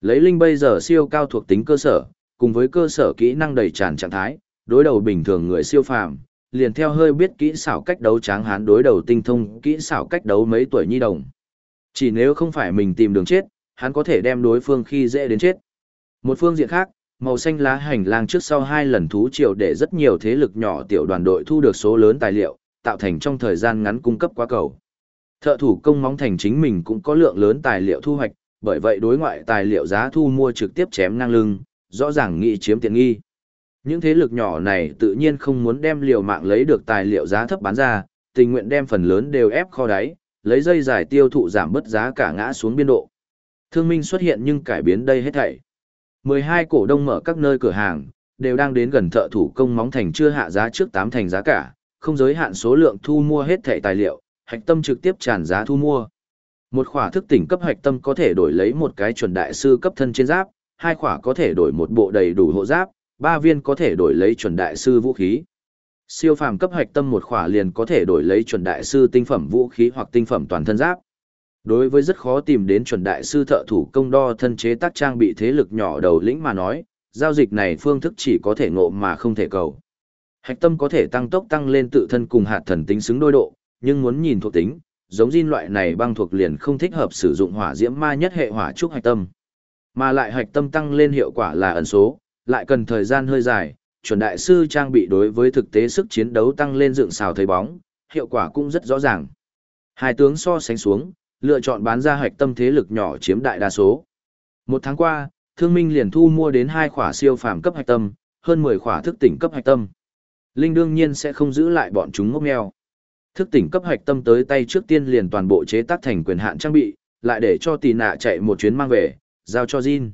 Lấy linh bây giờ siêu cao thuộc tính cơ sở, cùng với cơ sở kỹ năng đầy tràn trạng thái, đối đầu bình thường người siêu phàm, liền theo hơi biết kỹ xảo cách đấu tráng hán đối đầu tinh thông kỹ xảo cách đấu mấy tuổi nhi đồng. Chỉ nếu không phải mình tìm đường chết, hắn có thể đem đối phương khi dễ đến chết. Một phương diện khác, màu xanh lá hành lang trước sau hai lần thú triều để rất nhiều thế lực nhỏ tiểu đoàn đội thu được số lớn tài liệu, tạo thành trong thời gian ngắn cung cấp quá cầu. Thợ thủ công móng thành chính mình cũng có lượng lớn tài liệu thu hoạch, bởi vậy đối ngoại tài liệu giá thu mua trực tiếp chém ngang lưng, rõ ràng nghị chiếm tiện nghi. Những thế lực nhỏ này tự nhiên không muốn đem liều mạng lấy được tài liệu giá thấp bán ra, tình nguyện đem phần lớn đều ép kho đáy, lấy dây giải tiêu thụ giảm bớt giá cả ngã xuống biên độ. Thương minh xuất hiện nhưng cải biến đây hết thảy. 12 cổ đông mở các nơi cửa hàng, đều đang đến gần thợ thủ công móng thành chưa hạ giá trước 8 thành giá cả, không giới hạn số lượng thu mua hết thảy tài liệu, hạch tâm trực tiếp tràn giá thu mua. Một khỏa thức tỉnh cấp hạch tâm có thể đổi lấy một cái chuẩn đại sư cấp thân trên giáp, hai khỏa có thể đổi một bộ đầy đủ hộ giáp, ba viên có thể đổi lấy chuẩn đại sư vũ khí. Siêu phàm cấp hạch tâm một khỏa liền có thể đổi lấy chuẩn đại sư tinh phẩm vũ khí hoặc tinh phẩm toàn thân giáp. Đối với rất khó tìm đến chuẩn đại sư thợ thủ công đo thân chế tác trang bị thế lực nhỏ đầu lĩnh mà nói, giao dịch này phương thức chỉ có thể ngộ mà không thể cầu. Hạch tâm có thể tăng tốc tăng lên tự thân cùng hạt thần tính xứng đôi độ, nhưng muốn nhìn thuộc tính, giống Jin loại này băng thuộc liền không thích hợp sử dụng hỏa diễm ma nhất hệ hỏa trúc hạch tâm. Mà lại hạch tâm tăng lên hiệu quả là ẩn số, lại cần thời gian hơi dài, chuẩn đại sư trang bị đối với thực tế sức chiến đấu tăng lên dựng xào thấy bóng, hiệu quả cũng rất rõ ràng. Hai tướng so sánh xuống, lựa chọn bán ra hạch tâm thế lực nhỏ chiếm đại đa số. Một tháng qua, thương minh liền thu mua đến hai khỏa siêu phàm cấp hạch tâm, hơn 10 khỏa thức tỉnh cấp hạch tâm. Linh đương nhiên sẽ không giữ lại bọn chúng ngốc nghèo. Thức tỉnh cấp hạch tâm tới tay trước tiên liền toàn bộ chế tác thành quyền hạn trang bị, lại để cho tỷ nạ chạy một chuyến mang về, giao cho Jin.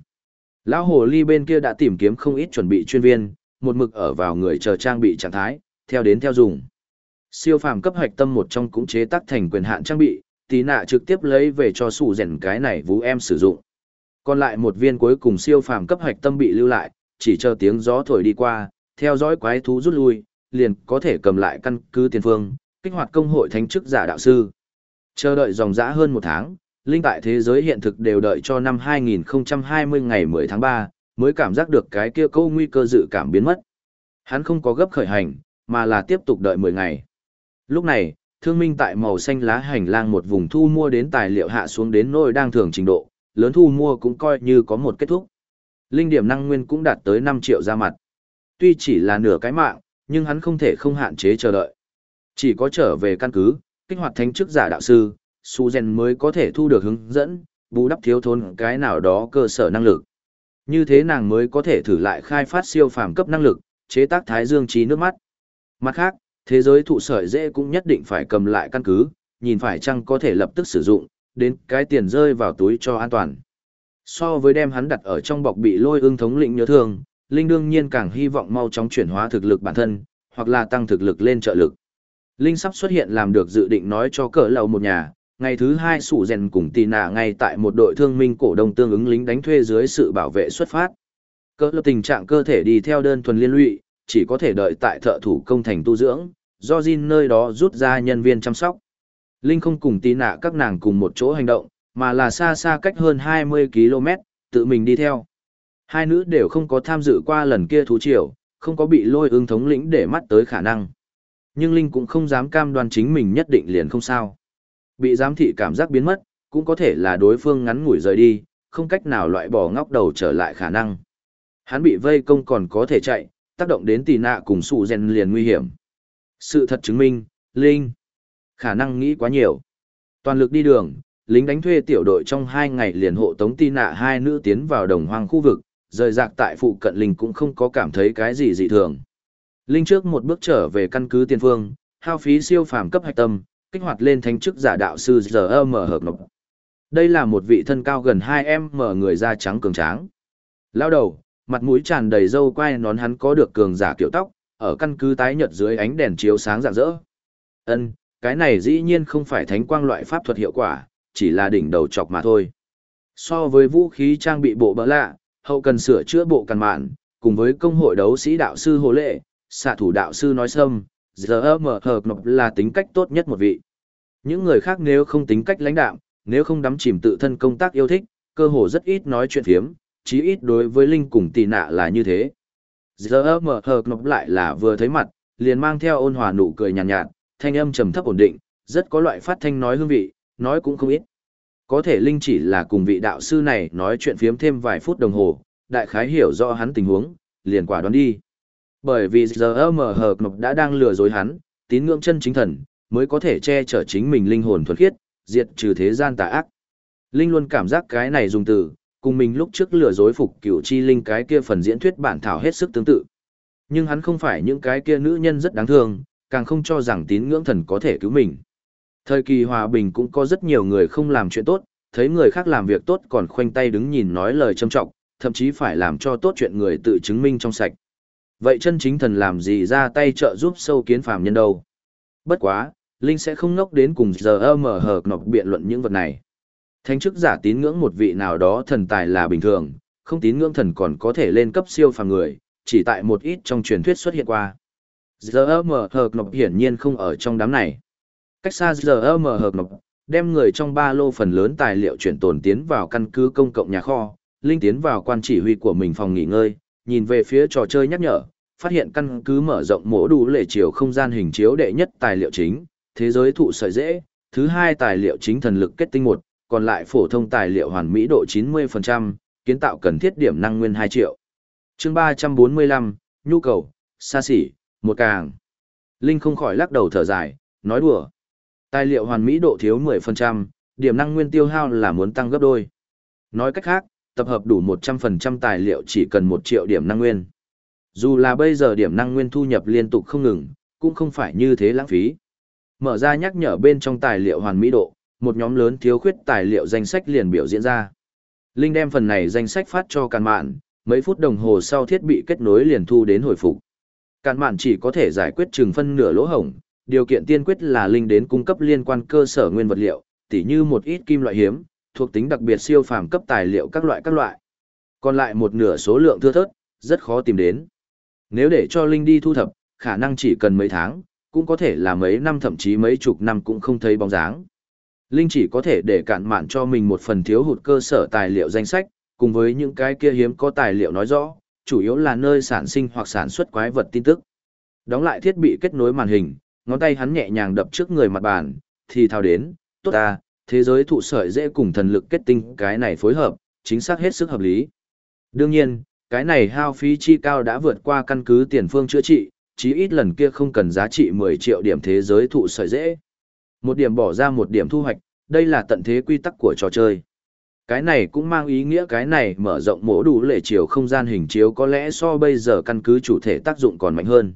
Lão hồ ly bên kia đã tìm kiếm không ít chuẩn bị chuyên viên, một mực ở vào người chờ trang bị trạng thái, theo đến theo dùng. Siêu phàm cấp hạch tâm một trong cũng chế tác thành quyền hạn trang bị, tí nạ trực tiếp lấy về cho sủ rèn cái này vũ em sử dụng. Còn lại một viên cuối cùng siêu phàm cấp hạch tâm bị lưu lại, chỉ chờ tiếng gió thổi đi qua, theo dõi quái thú rút lui, liền có thể cầm lại căn cứ tiền phương, kích hoạt công hội thánh chức giả đạo sư. Chờ đợi dòng dã hơn một tháng, linh tại thế giới hiện thực đều đợi cho năm 2020 ngày 10 tháng 3, mới cảm giác được cái kia câu nguy cơ dự cảm biến mất. Hắn không có gấp khởi hành, mà là tiếp tục đợi 10 ngày. Lúc này, thương minh tại màu xanh lá hành lang một vùng thu mua đến tài liệu hạ xuống đến nỗi đang thường trình độ, lớn thu mua cũng coi như có một kết thúc. Linh điểm năng nguyên cũng đạt tới 5 triệu ra mặt. Tuy chỉ là nửa cái mạng, nhưng hắn không thể không hạn chế chờ đợi. Chỉ có trở về căn cứ, kích hoạt thánh chức giả đạo sư, su gen mới có thể thu được hướng dẫn, bù đắp thiếu thốn cái nào đó cơ sở năng lực. Như thế nàng mới có thể thử lại khai phát siêu phàm cấp năng lực, chế tác thái dương trí nước mắt. Mặt khác, thế giới thụ sợi dễ cũng nhất định phải cầm lại căn cứ, nhìn phải chăng có thể lập tức sử dụng, đến cái tiền rơi vào túi cho an toàn. So với đem hắn đặt ở trong bọc bị lôi ương thống lĩnh nhớ thương, Linh đương nhiên càng hy vọng mau chóng chuyển hóa thực lực bản thân, hoặc là tăng thực lực lên trợ lực. Linh sắp xuất hiện làm được dự định nói cho cỡ lầu một nhà, ngày thứ hai sủ rèn cùng tì nạ ngay tại một đội thương minh cổ đông tương ứng lính đánh thuê dưới sự bảo vệ xuất phát. Cỡ lầu tình trạng cơ thể đi theo đơn thuần liên lụy, chỉ có thể đợi tại thợ thủ công thành tu dưỡng, do Jin nơi đó rút ra nhân viên chăm sóc. Linh không cùng tí nạ các nàng cùng một chỗ hành động, mà là xa xa cách hơn 20 km, tự mình đi theo. Hai nữ đều không có tham dự qua lần kia thú triều, không có bị lôi ương thống lĩnh để mắt tới khả năng. Nhưng Linh cũng không dám cam đoan chính mình nhất định liền không sao. Bị giám thị cảm giác biến mất, cũng có thể là đối phương ngắn ngủi rời đi, không cách nào loại bỏ ngóc đầu trở lại khả năng. Hắn bị vây công còn có thể chạy, tác động đến tì nạ cùng sụ rèn liền nguy hiểm. Sự thật chứng minh, Linh, khả năng nghĩ quá nhiều. Toàn lực đi đường, lính đánh thuê tiểu đội trong hai ngày liền hộ tống tì nạ hai nữ tiến vào đồng hoang khu vực, rời rạc tại phụ cận Linh cũng không có cảm thấy cái gì dị thường. Linh trước một bước trở về căn cứ tiên phương, hao phí siêu phàm cấp hạch tâm, kích hoạt lên thánh chức giả đạo sư giờ mở hợp Ngọc. Đây là một vị thân cao gần 2m người da trắng cường tráng. Lao đầu, mặt mũi tràn đầy râu quai nón hắn có được cường giả kiểu tóc, ở căn cứ tái nhợt dưới ánh đèn chiếu sáng rạng rỡ. Ân, cái này dĩ nhiên không phải thánh quang loại pháp thuật hiệu quả, chỉ là đỉnh đầu chọc mà thôi. So với vũ khí trang bị bộ bỡ lạ, hậu cần sửa chữa bộ cần mạn, cùng với công hội đấu sĩ đạo sư Hồ Lệ, xạ thủ đạo sư nói sâm, giờ mở hợp nộp là tính cách tốt nhất một vị. Những người khác nếu không tính cách lãnh đạm, nếu không đắm chìm tự thân công tác yêu thích, cơ hồ rất ít nói chuyện phiếm, chí ít đối với Linh cùng tì nạ là như thế. Giờ mở hợp nộp lại là vừa thấy mặt, liền mang theo ôn hòa nụ cười nhàn nhạt, nhạt, thanh âm trầm thấp ổn định, rất có loại phát thanh nói hương vị, nói cũng không ít. Có thể Linh chỉ là cùng vị đạo sư này nói chuyện phiếm thêm vài phút đồng hồ, đại khái hiểu rõ hắn tình huống, liền quả đoán đi. Bởi vì giờ mở hờ nộp đã đang lừa dối hắn, tín ngưỡng chân chính thần, mới có thể che chở chính mình linh hồn thuần khiết, diệt trừ thế gian tà ác. Linh luôn cảm giác cái này dùng từ, cùng mình lúc trước lừa dối phục cửu chi linh cái kia phần diễn thuyết bản thảo hết sức tương tự. Nhưng hắn không phải những cái kia nữ nhân rất đáng thương, càng không cho rằng tín ngưỡng thần có thể cứu mình. Thời kỳ hòa bình cũng có rất nhiều người không làm chuyện tốt, thấy người khác làm việc tốt còn khoanh tay đứng nhìn nói lời châm trọng, thậm chí phải làm cho tốt chuyện người tự chứng minh trong sạch. Vậy chân chính thần làm gì ra tay trợ giúp sâu kiến phàm nhân đâu? Bất quá, Linh sẽ không ngốc đến cùng giờ mở hờ nọc biện luận những vật này. Thánh chức giả tín ngưỡng một vị nào đó thần tài là bình thường, không tín ngưỡng thần còn có thể lên cấp siêu phàm người, chỉ tại một ít trong truyền thuyết xuất hiện qua. Giờ mở hờ nọc hiển nhiên không ở trong đám này. Cách xa giờ mở hờ nọc, đem người trong ba lô phần lớn tài liệu chuyển tồn tiến vào căn cứ công cộng nhà kho, Linh tiến vào quan chỉ huy của mình phòng nghỉ ngơi, nhìn về phía trò chơi nhắc nhở, phát hiện căn cứ mở rộng mổ đủ lệ chiều không gian hình chiếu đệ nhất tài liệu chính, thế giới thụ sợi dễ, thứ hai tài liệu chính thần lực kết tinh một, còn lại phổ thông tài liệu hoàn mỹ độ 90%, kiến tạo cần thiết điểm năng nguyên 2 triệu. chương 345, nhu cầu, xa xỉ, một càng. Linh không khỏi lắc đầu thở dài, nói đùa. Tài liệu hoàn mỹ độ thiếu 10%, điểm năng nguyên tiêu hao là muốn tăng gấp đôi. Nói cách khác, tập hợp đủ 100% tài liệu chỉ cần 1 triệu điểm năng nguyên. Dù là bây giờ điểm năng nguyên thu nhập liên tục không ngừng, cũng không phải như thế lãng phí. Mở ra nhắc nhở bên trong tài liệu hoàn mỹ độ, một nhóm lớn thiếu khuyết tài liệu danh sách liền biểu diễn ra. Linh đem phần này danh sách phát cho Càn Mạn, mấy phút đồng hồ sau thiết bị kết nối liền thu đến hồi phục. Càn Mạn chỉ có thể giải quyết chừng phân nửa lỗ hổng, điều kiện tiên quyết là Linh đến cung cấp liên quan cơ sở nguyên vật liệu, tỉ như một ít kim loại hiếm, thuộc tính đặc biệt siêu phàm cấp tài liệu các loại các loại. Còn lại một nửa số lượng thưa thớt, rất khó tìm đến. Nếu để cho Linh đi thu thập, khả năng chỉ cần mấy tháng, cũng có thể là mấy năm thậm chí mấy chục năm cũng không thấy bóng dáng. Linh chỉ có thể để cạn mạn cho mình một phần thiếu hụt cơ sở tài liệu danh sách, cùng với những cái kia hiếm có tài liệu nói rõ, chủ yếu là nơi sản sinh hoặc sản xuất quái vật tin tức. Đóng lại thiết bị kết nối màn hình, ngón tay hắn nhẹ nhàng đập trước người mặt bàn, thì thao đến, tốt ta, thế giới thụ sợi dễ cùng thần lực kết tinh cái này phối hợp, chính xác hết sức hợp lý. Đương nhiên, cái này hao phí chi cao đã vượt qua căn cứ tiền phương chữa trị, chí ít lần kia không cần giá trị 10 triệu điểm thế giới thụ sợi dễ. Một điểm bỏ ra một điểm thu hoạch, đây là tận thế quy tắc của trò chơi. Cái này cũng mang ý nghĩa cái này mở rộng mổ đủ lệ chiều không gian hình chiếu có lẽ so bây giờ căn cứ chủ thể tác dụng còn mạnh hơn.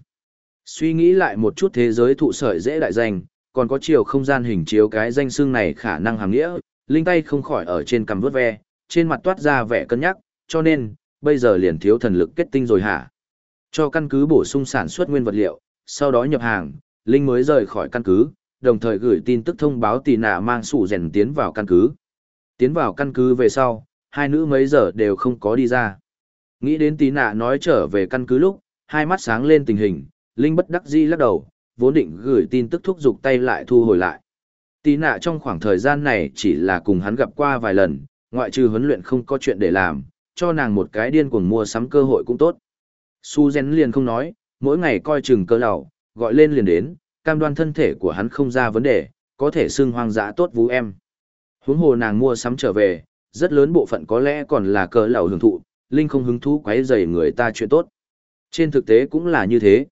Suy nghĩ lại một chút thế giới thụ sợi dễ đại danh, còn có chiều không gian hình chiếu cái danh xương này khả năng hàm nghĩa, linh tay không khỏi ở trên cằm vuốt ve, trên mặt toát ra vẻ cân nhắc, cho nên, bây giờ liền thiếu thần lực kết tinh rồi hả? Cho căn cứ bổ sung sản xuất nguyên vật liệu, sau đó nhập hàng, linh mới rời khỏi căn cứ, đồng thời gửi tin tức thông báo tì nạ mang sủ rèn tiến vào căn cứ. Tiến vào căn cứ về sau, hai nữ mấy giờ đều không có đi ra. Nghĩ đến tì nạ nói trở về căn cứ lúc, hai mắt sáng lên tình hình, linh bất đắc di lắc đầu, vốn định gửi tin tức thúc giục tay lại thu hồi lại. Tì nạ trong khoảng thời gian này chỉ là cùng hắn gặp qua vài lần, ngoại trừ huấn luyện không có chuyện để làm, cho nàng một cái điên cuồng mua sắm cơ hội cũng tốt. Su Rèn liền không nói, mỗi ngày coi chừng cơ lầu, gọi lên liền đến, cam đoan thân thể của hắn không ra vấn đề, có thể xưng hoang dã tốt vũ em. Huống hồ nàng mua sắm trở về, rất lớn bộ phận có lẽ còn là cờ lẩu hưởng thụ, Linh không hứng thú quấy rầy người ta chuyện tốt. Trên thực tế cũng là như thế.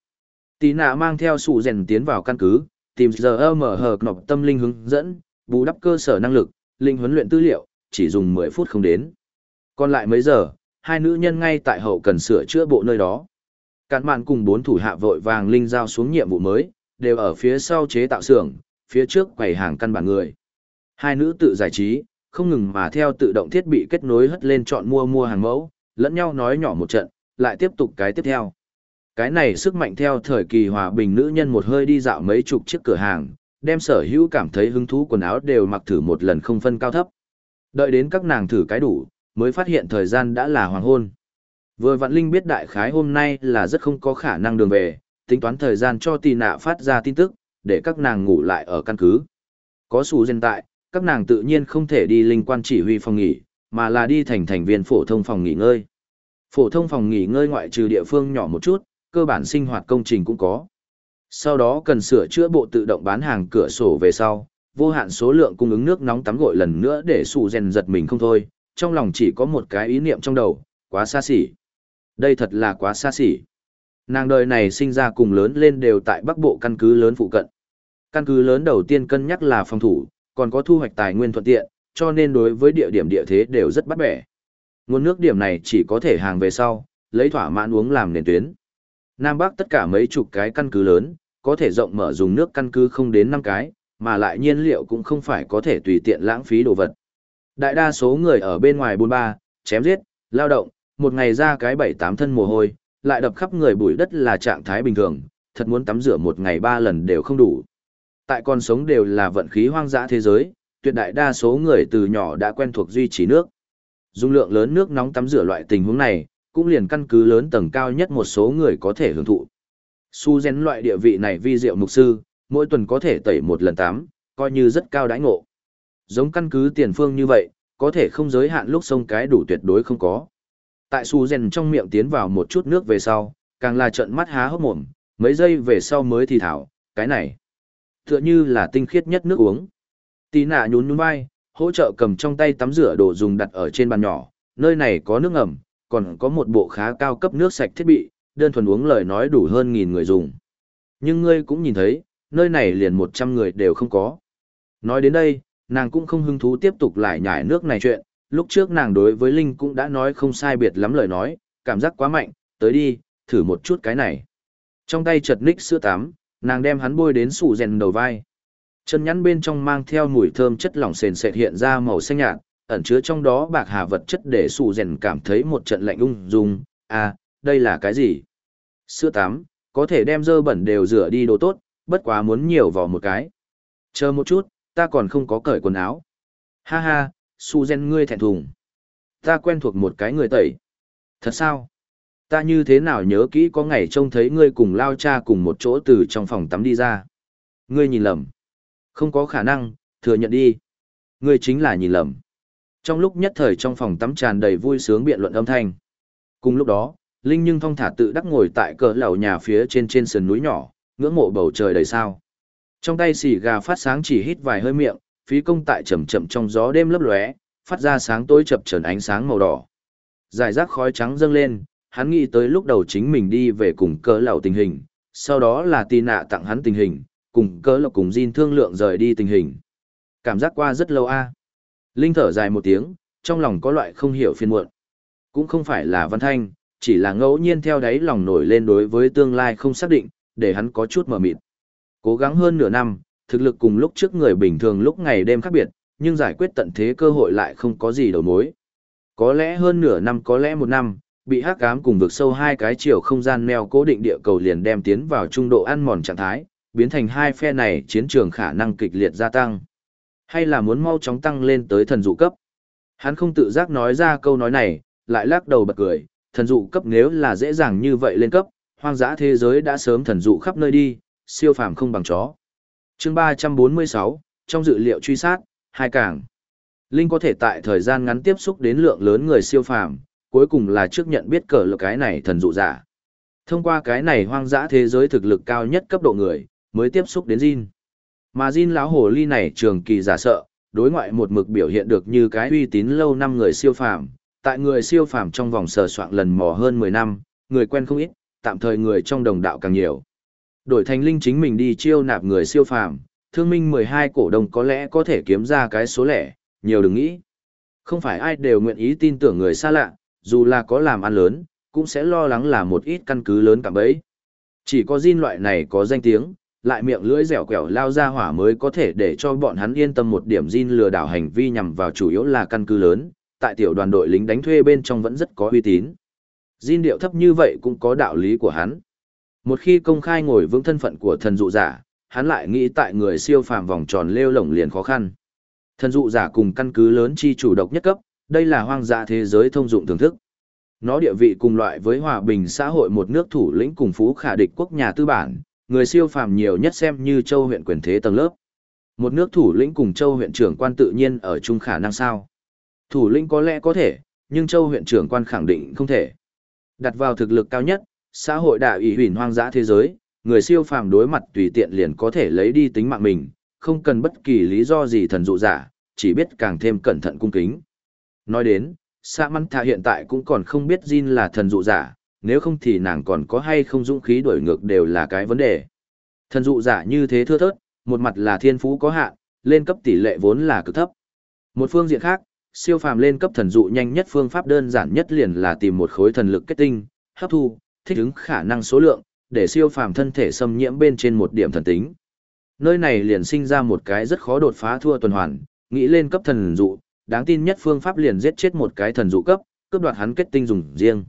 Tí nạ mang theo sụ rèn tiến vào căn cứ, tìm giờ mở hờ nọc tâm linh hướng dẫn, bù đắp cơ sở năng lực, linh huấn luyện tư liệu, chỉ dùng 10 phút không đến. Còn lại mấy giờ, hai nữ nhân ngay tại hậu cần sửa chữa bộ nơi đó. Cạn mạn cùng bốn thủ hạ vội vàng linh giao xuống nhiệm vụ mới, đều ở phía sau chế tạo xưởng, phía trước quầy hàng căn bản người. Hai nữ tự giải trí, không ngừng mà theo tự động thiết bị kết nối hất lên chọn mua mua hàng mẫu, lẫn nhau nói nhỏ một trận, lại tiếp tục cái tiếp theo. Cái này sức mạnh theo thời kỳ hòa bình nữ nhân một hơi đi dạo mấy chục chiếc cửa hàng, đem sở hữu cảm thấy hứng thú quần áo đều mặc thử một lần không phân cao thấp. Đợi đến các nàng thử cái đủ, mới phát hiện thời gian đã là hoàng hôn. Vừa vạn linh biết đại khái hôm nay là rất không có khả năng đường về, tính toán thời gian cho tì nạ phát ra tin tức, để các nàng ngủ lại ở căn cứ. Có sủ dân tại, các nàng tự nhiên không thể đi linh quan chỉ huy phòng nghỉ, mà là đi thành thành viên phổ thông phòng nghỉ ngơi. Phổ thông phòng nghỉ ngơi ngoại trừ địa phương nhỏ một chút, cơ bản sinh hoạt công trình cũng có. Sau đó cần sửa chữa bộ tự động bán hàng cửa sổ về sau, vô hạn số lượng cung ứng nước nóng tắm gội lần nữa để sủ rèn giật mình không thôi, trong lòng chỉ có một cái ý niệm trong đầu, quá xa xỉ. Đây thật là quá xa xỉ. Nàng đời này sinh ra cùng lớn lên đều tại Bắc Bộ căn cứ lớn phụ cận. Căn cứ lớn đầu tiên cân nhắc là phòng thủ, còn có thu hoạch tài nguyên thuận tiện, cho nên đối với địa điểm địa thế đều rất bắt bẻ. Nguồn nước điểm này chỉ có thể hàng về sau, lấy thỏa mãn uống làm nền tuyến. Nam Bắc tất cả mấy chục cái căn cứ lớn, có thể rộng mở dùng nước căn cứ không đến 5 cái, mà lại nhiên liệu cũng không phải có thể tùy tiện lãng phí đồ vật. Đại đa số người ở bên ngoài buôn ba, chém giết, lao động, một ngày ra cái bảy tám thân mồ hôi, lại đập khắp người bụi đất là trạng thái bình thường, thật muốn tắm rửa một ngày ba lần đều không đủ. Tại con sống đều là vận khí hoang dã thế giới, tuyệt đại đa số người từ nhỏ đã quen thuộc duy trì nước. Dung lượng lớn nước nóng tắm rửa loại tình huống này, cũng liền căn cứ lớn tầng cao nhất một số người có thể hưởng thụ. Su gen loại địa vị này vi diệu mục sư, mỗi tuần có thể tẩy một lần tắm, coi như rất cao đãi ngộ. Giống căn cứ tiền phương như vậy, có thể không giới hạn lúc sông cái đủ tuyệt đối không có. Tại su rèn trong miệng tiến vào một chút nước về sau, càng là trận mắt há hốc mồm, mấy giây về sau mới thì thảo, cái này. Tựa như là tinh khiết nhất nước uống. Tí nạ nhún nhún vai, hỗ trợ cầm trong tay tắm rửa đồ dùng đặt ở trên bàn nhỏ, nơi này có nước ngầm, còn có một bộ khá cao cấp nước sạch thiết bị, đơn thuần uống lời nói đủ hơn nghìn người dùng. Nhưng ngươi cũng nhìn thấy, nơi này liền một trăm người đều không có. Nói đến đây, nàng cũng không hứng thú tiếp tục lại nhải nước này chuyện, lúc trước nàng đối với Linh cũng đã nói không sai biệt lắm lời nói, cảm giác quá mạnh, tới đi, thử một chút cái này. Trong tay chật ních sữa tắm, nàng đem hắn bôi đến sủ rèn đầu vai. Chân nhắn bên trong mang theo mùi thơm chất lỏng sền sệt hiện ra màu xanh nhạt, ẩn chứa trong đó bạc hà vật chất để sủ rèn cảm thấy một trận lạnh ung dung. À, đây là cái gì? Sữa tắm, có thể đem dơ bẩn đều rửa đi đồ tốt, bất quá muốn nhiều vào một cái. Chờ một chút, ta còn không có cởi quần áo. Ha ha, su gen ngươi thẹn thùng. Ta quen thuộc một cái người tẩy. Thật sao? Ta như thế nào nhớ kỹ có ngày trông thấy ngươi cùng lao cha cùng một chỗ từ trong phòng tắm đi ra. Ngươi nhìn lầm. Không có khả năng, thừa nhận đi. Ngươi chính là nhìn lầm. Trong lúc nhất thời trong phòng tắm tràn đầy vui sướng biện luận âm thanh. Cùng lúc đó, Linh nhưng thong thả tự đắc ngồi tại cỡ lầu nhà phía trên trên sườn núi nhỏ, ngưỡng mộ bầu trời đầy sao. Trong tay xì gà phát sáng chỉ hít vài hơi miệng, phí công tại chậm chậm trong gió đêm lấp lóe, phát ra sáng tối chập chờn ánh sáng màu đỏ. Giải rác khói trắng dâng lên, hắn nghĩ tới lúc đầu chính mình đi về cùng cỡ lão tình hình, sau đó là tì nạ tặng hắn tình hình, cùng cỡ lầu cùng Jin thương lượng rời đi tình hình. Cảm giác qua rất lâu a. Linh thở dài một tiếng, trong lòng có loại không hiểu phiền muộn. Cũng không phải là văn thanh, chỉ là ngẫu nhiên theo đáy lòng nổi lên đối với tương lai không xác định, để hắn có chút mờ mịt. Cố gắng hơn nửa năm, thực lực cùng lúc trước người bình thường lúc ngày đêm khác biệt, nhưng giải quyết tận thế cơ hội lại không có gì đầu mối. Có lẽ hơn nửa năm có lẽ một năm, bị hắc ám cùng vực sâu hai cái chiều không gian neo cố định địa cầu liền đem tiến vào trung độ ăn mòn trạng thái, biến thành hai phe này chiến trường khả năng kịch liệt gia tăng. Hay là muốn mau chóng tăng lên tới thần dụ cấp. Hắn không tự giác nói ra câu nói này, lại lắc đầu bật cười, thần dụ cấp nếu là dễ dàng như vậy lên cấp, hoang dã thế giới đã sớm thần dụ khắp nơi đi, siêu phàm không bằng chó. Chương 346, trong dự liệu truy sát, hai cảng. Linh có thể tại thời gian ngắn tiếp xúc đến lượng lớn người siêu phàm, cuối cùng là trước nhận biết cờ lực cái này thần dụ giả. Thông qua cái này hoang dã thế giới thực lực cao nhất cấp độ người, mới tiếp xúc đến Jin. Mà Jin lão hồ ly này trường kỳ giả sợ, đối ngoại một mực biểu hiện được như cái uy tín lâu năm người siêu phàm, tại người siêu phàm trong vòng sờ soạn lần mò hơn 10 năm, người quen không ít, tạm thời người trong đồng đạo càng nhiều. Đổi thành linh chính mình đi chiêu nạp người siêu phàm, thương minh 12 cổ đông có lẽ có thể kiếm ra cái số lẻ, nhiều đừng nghĩ. Không phải ai đều nguyện ý tin tưởng người xa lạ, dù là có làm ăn lớn, cũng sẽ lo lắng là một ít căn cứ lớn cả bấy. Chỉ có Jin loại này có danh tiếng, lại miệng lưỡi dẻo quẹo lao ra hỏa mới có thể để cho bọn hắn yên tâm một điểm Jin lừa đảo hành vi nhằm vào chủ yếu là căn cứ lớn, tại tiểu đoàn đội lính đánh thuê bên trong vẫn rất có uy tín. Jin điệu thấp như vậy cũng có đạo lý của hắn. Một khi công khai ngồi vững thân phận của thần dụ giả, hắn lại nghĩ tại người siêu phàm vòng tròn lêu lổng liền khó khăn. Thần dụ giả cùng căn cứ lớn chi chủ độc nhất cấp, đây là hoang dã thế giới thông dụng thưởng thức. Nó địa vị cùng loại với hòa bình xã hội một nước thủ lĩnh cùng phú khả địch quốc nhà tư bản, người siêu phàm nhiều nhất xem như châu huyện quyền thế tầng lớp. Một nước thủ lĩnh cùng châu huyện trưởng quan tự nhiên ở chung khả năng sao. Thủ lĩnh có lẽ có thể, nhưng châu huyện trưởng quan khẳng định không thể. Đặt vào thực lực cao nhất, xã hội đại ủy huỳnh hoang dã thế giới, người siêu phàm đối mặt tùy tiện liền có thể lấy đi tính mạng mình, không cần bất kỳ lý do gì thần dụ giả, chỉ biết càng thêm cẩn thận cung kính. Nói đến, xã Măn Thà hiện tại cũng còn không biết Jin là thần dụ giả, nếu không thì nàng còn có hay không dũng khí đổi ngược đều là cái vấn đề. Thần dụ giả như thế thưa thớt, một mặt là thiên phú có hạn, lên cấp tỷ lệ vốn là cực thấp. Một phương diện khác, siêu phàm lên cấp thần dụ nhanh nhất phương pháp đơn giản nhất liền là tìm một khối thần lực kết tinh, hấp thu, thích ứng khả năng số lượng, để siêu phàm thân thể xâm nhiễm bên trên một điểm thần tính. Nơi này liền sinh ra một cái rất khó đột phá thua tuần hoàn, nghĩ lên cấp thần dụ, đáng tin nhất phương pháp liền giết chết một cái thần dụ cấp, cướp đoạt hắn kết tinh dùng riêng.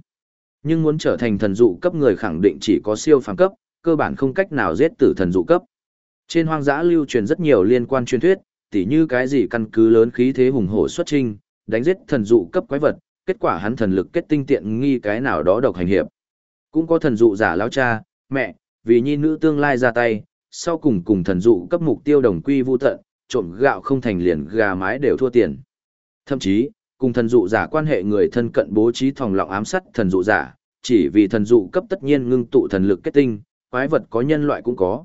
Nhưng muốn trở thành thần dụ cấp người khẳng định chỉ có siêu phàm cấp, cơ bản không cách nào giết tử thần dụ cấp. Trên hoang dã lưu truyền rất nhiều liên quan truyền thuyết, tỉ như cái gì căn cứ lớn khí thế hùng hổ xuất trinh, đánh giết thần dụ cấp quái vật, kết quả hắn thần lực kết tinh tiện nghi cái nào đó độc hành hiệp. Cũng có thần dụ giả lão cha, mẹ, vì nhi nữ tương lai ra tay, sau cùng cùng thần dụ cấp mục tiêu đồng quy vu tận, trộm gạo không thành liền gà mái đều thua tiền. Thậm chí, cùng thần dụ giả quan hệ người thân cận bố trí thòng lọng ám sát thần dụ giả, chỉ vì thần dụ cấp tất nhiên ngưng tụ thần lực kết tinh, quái vật có nhân loại cũng có.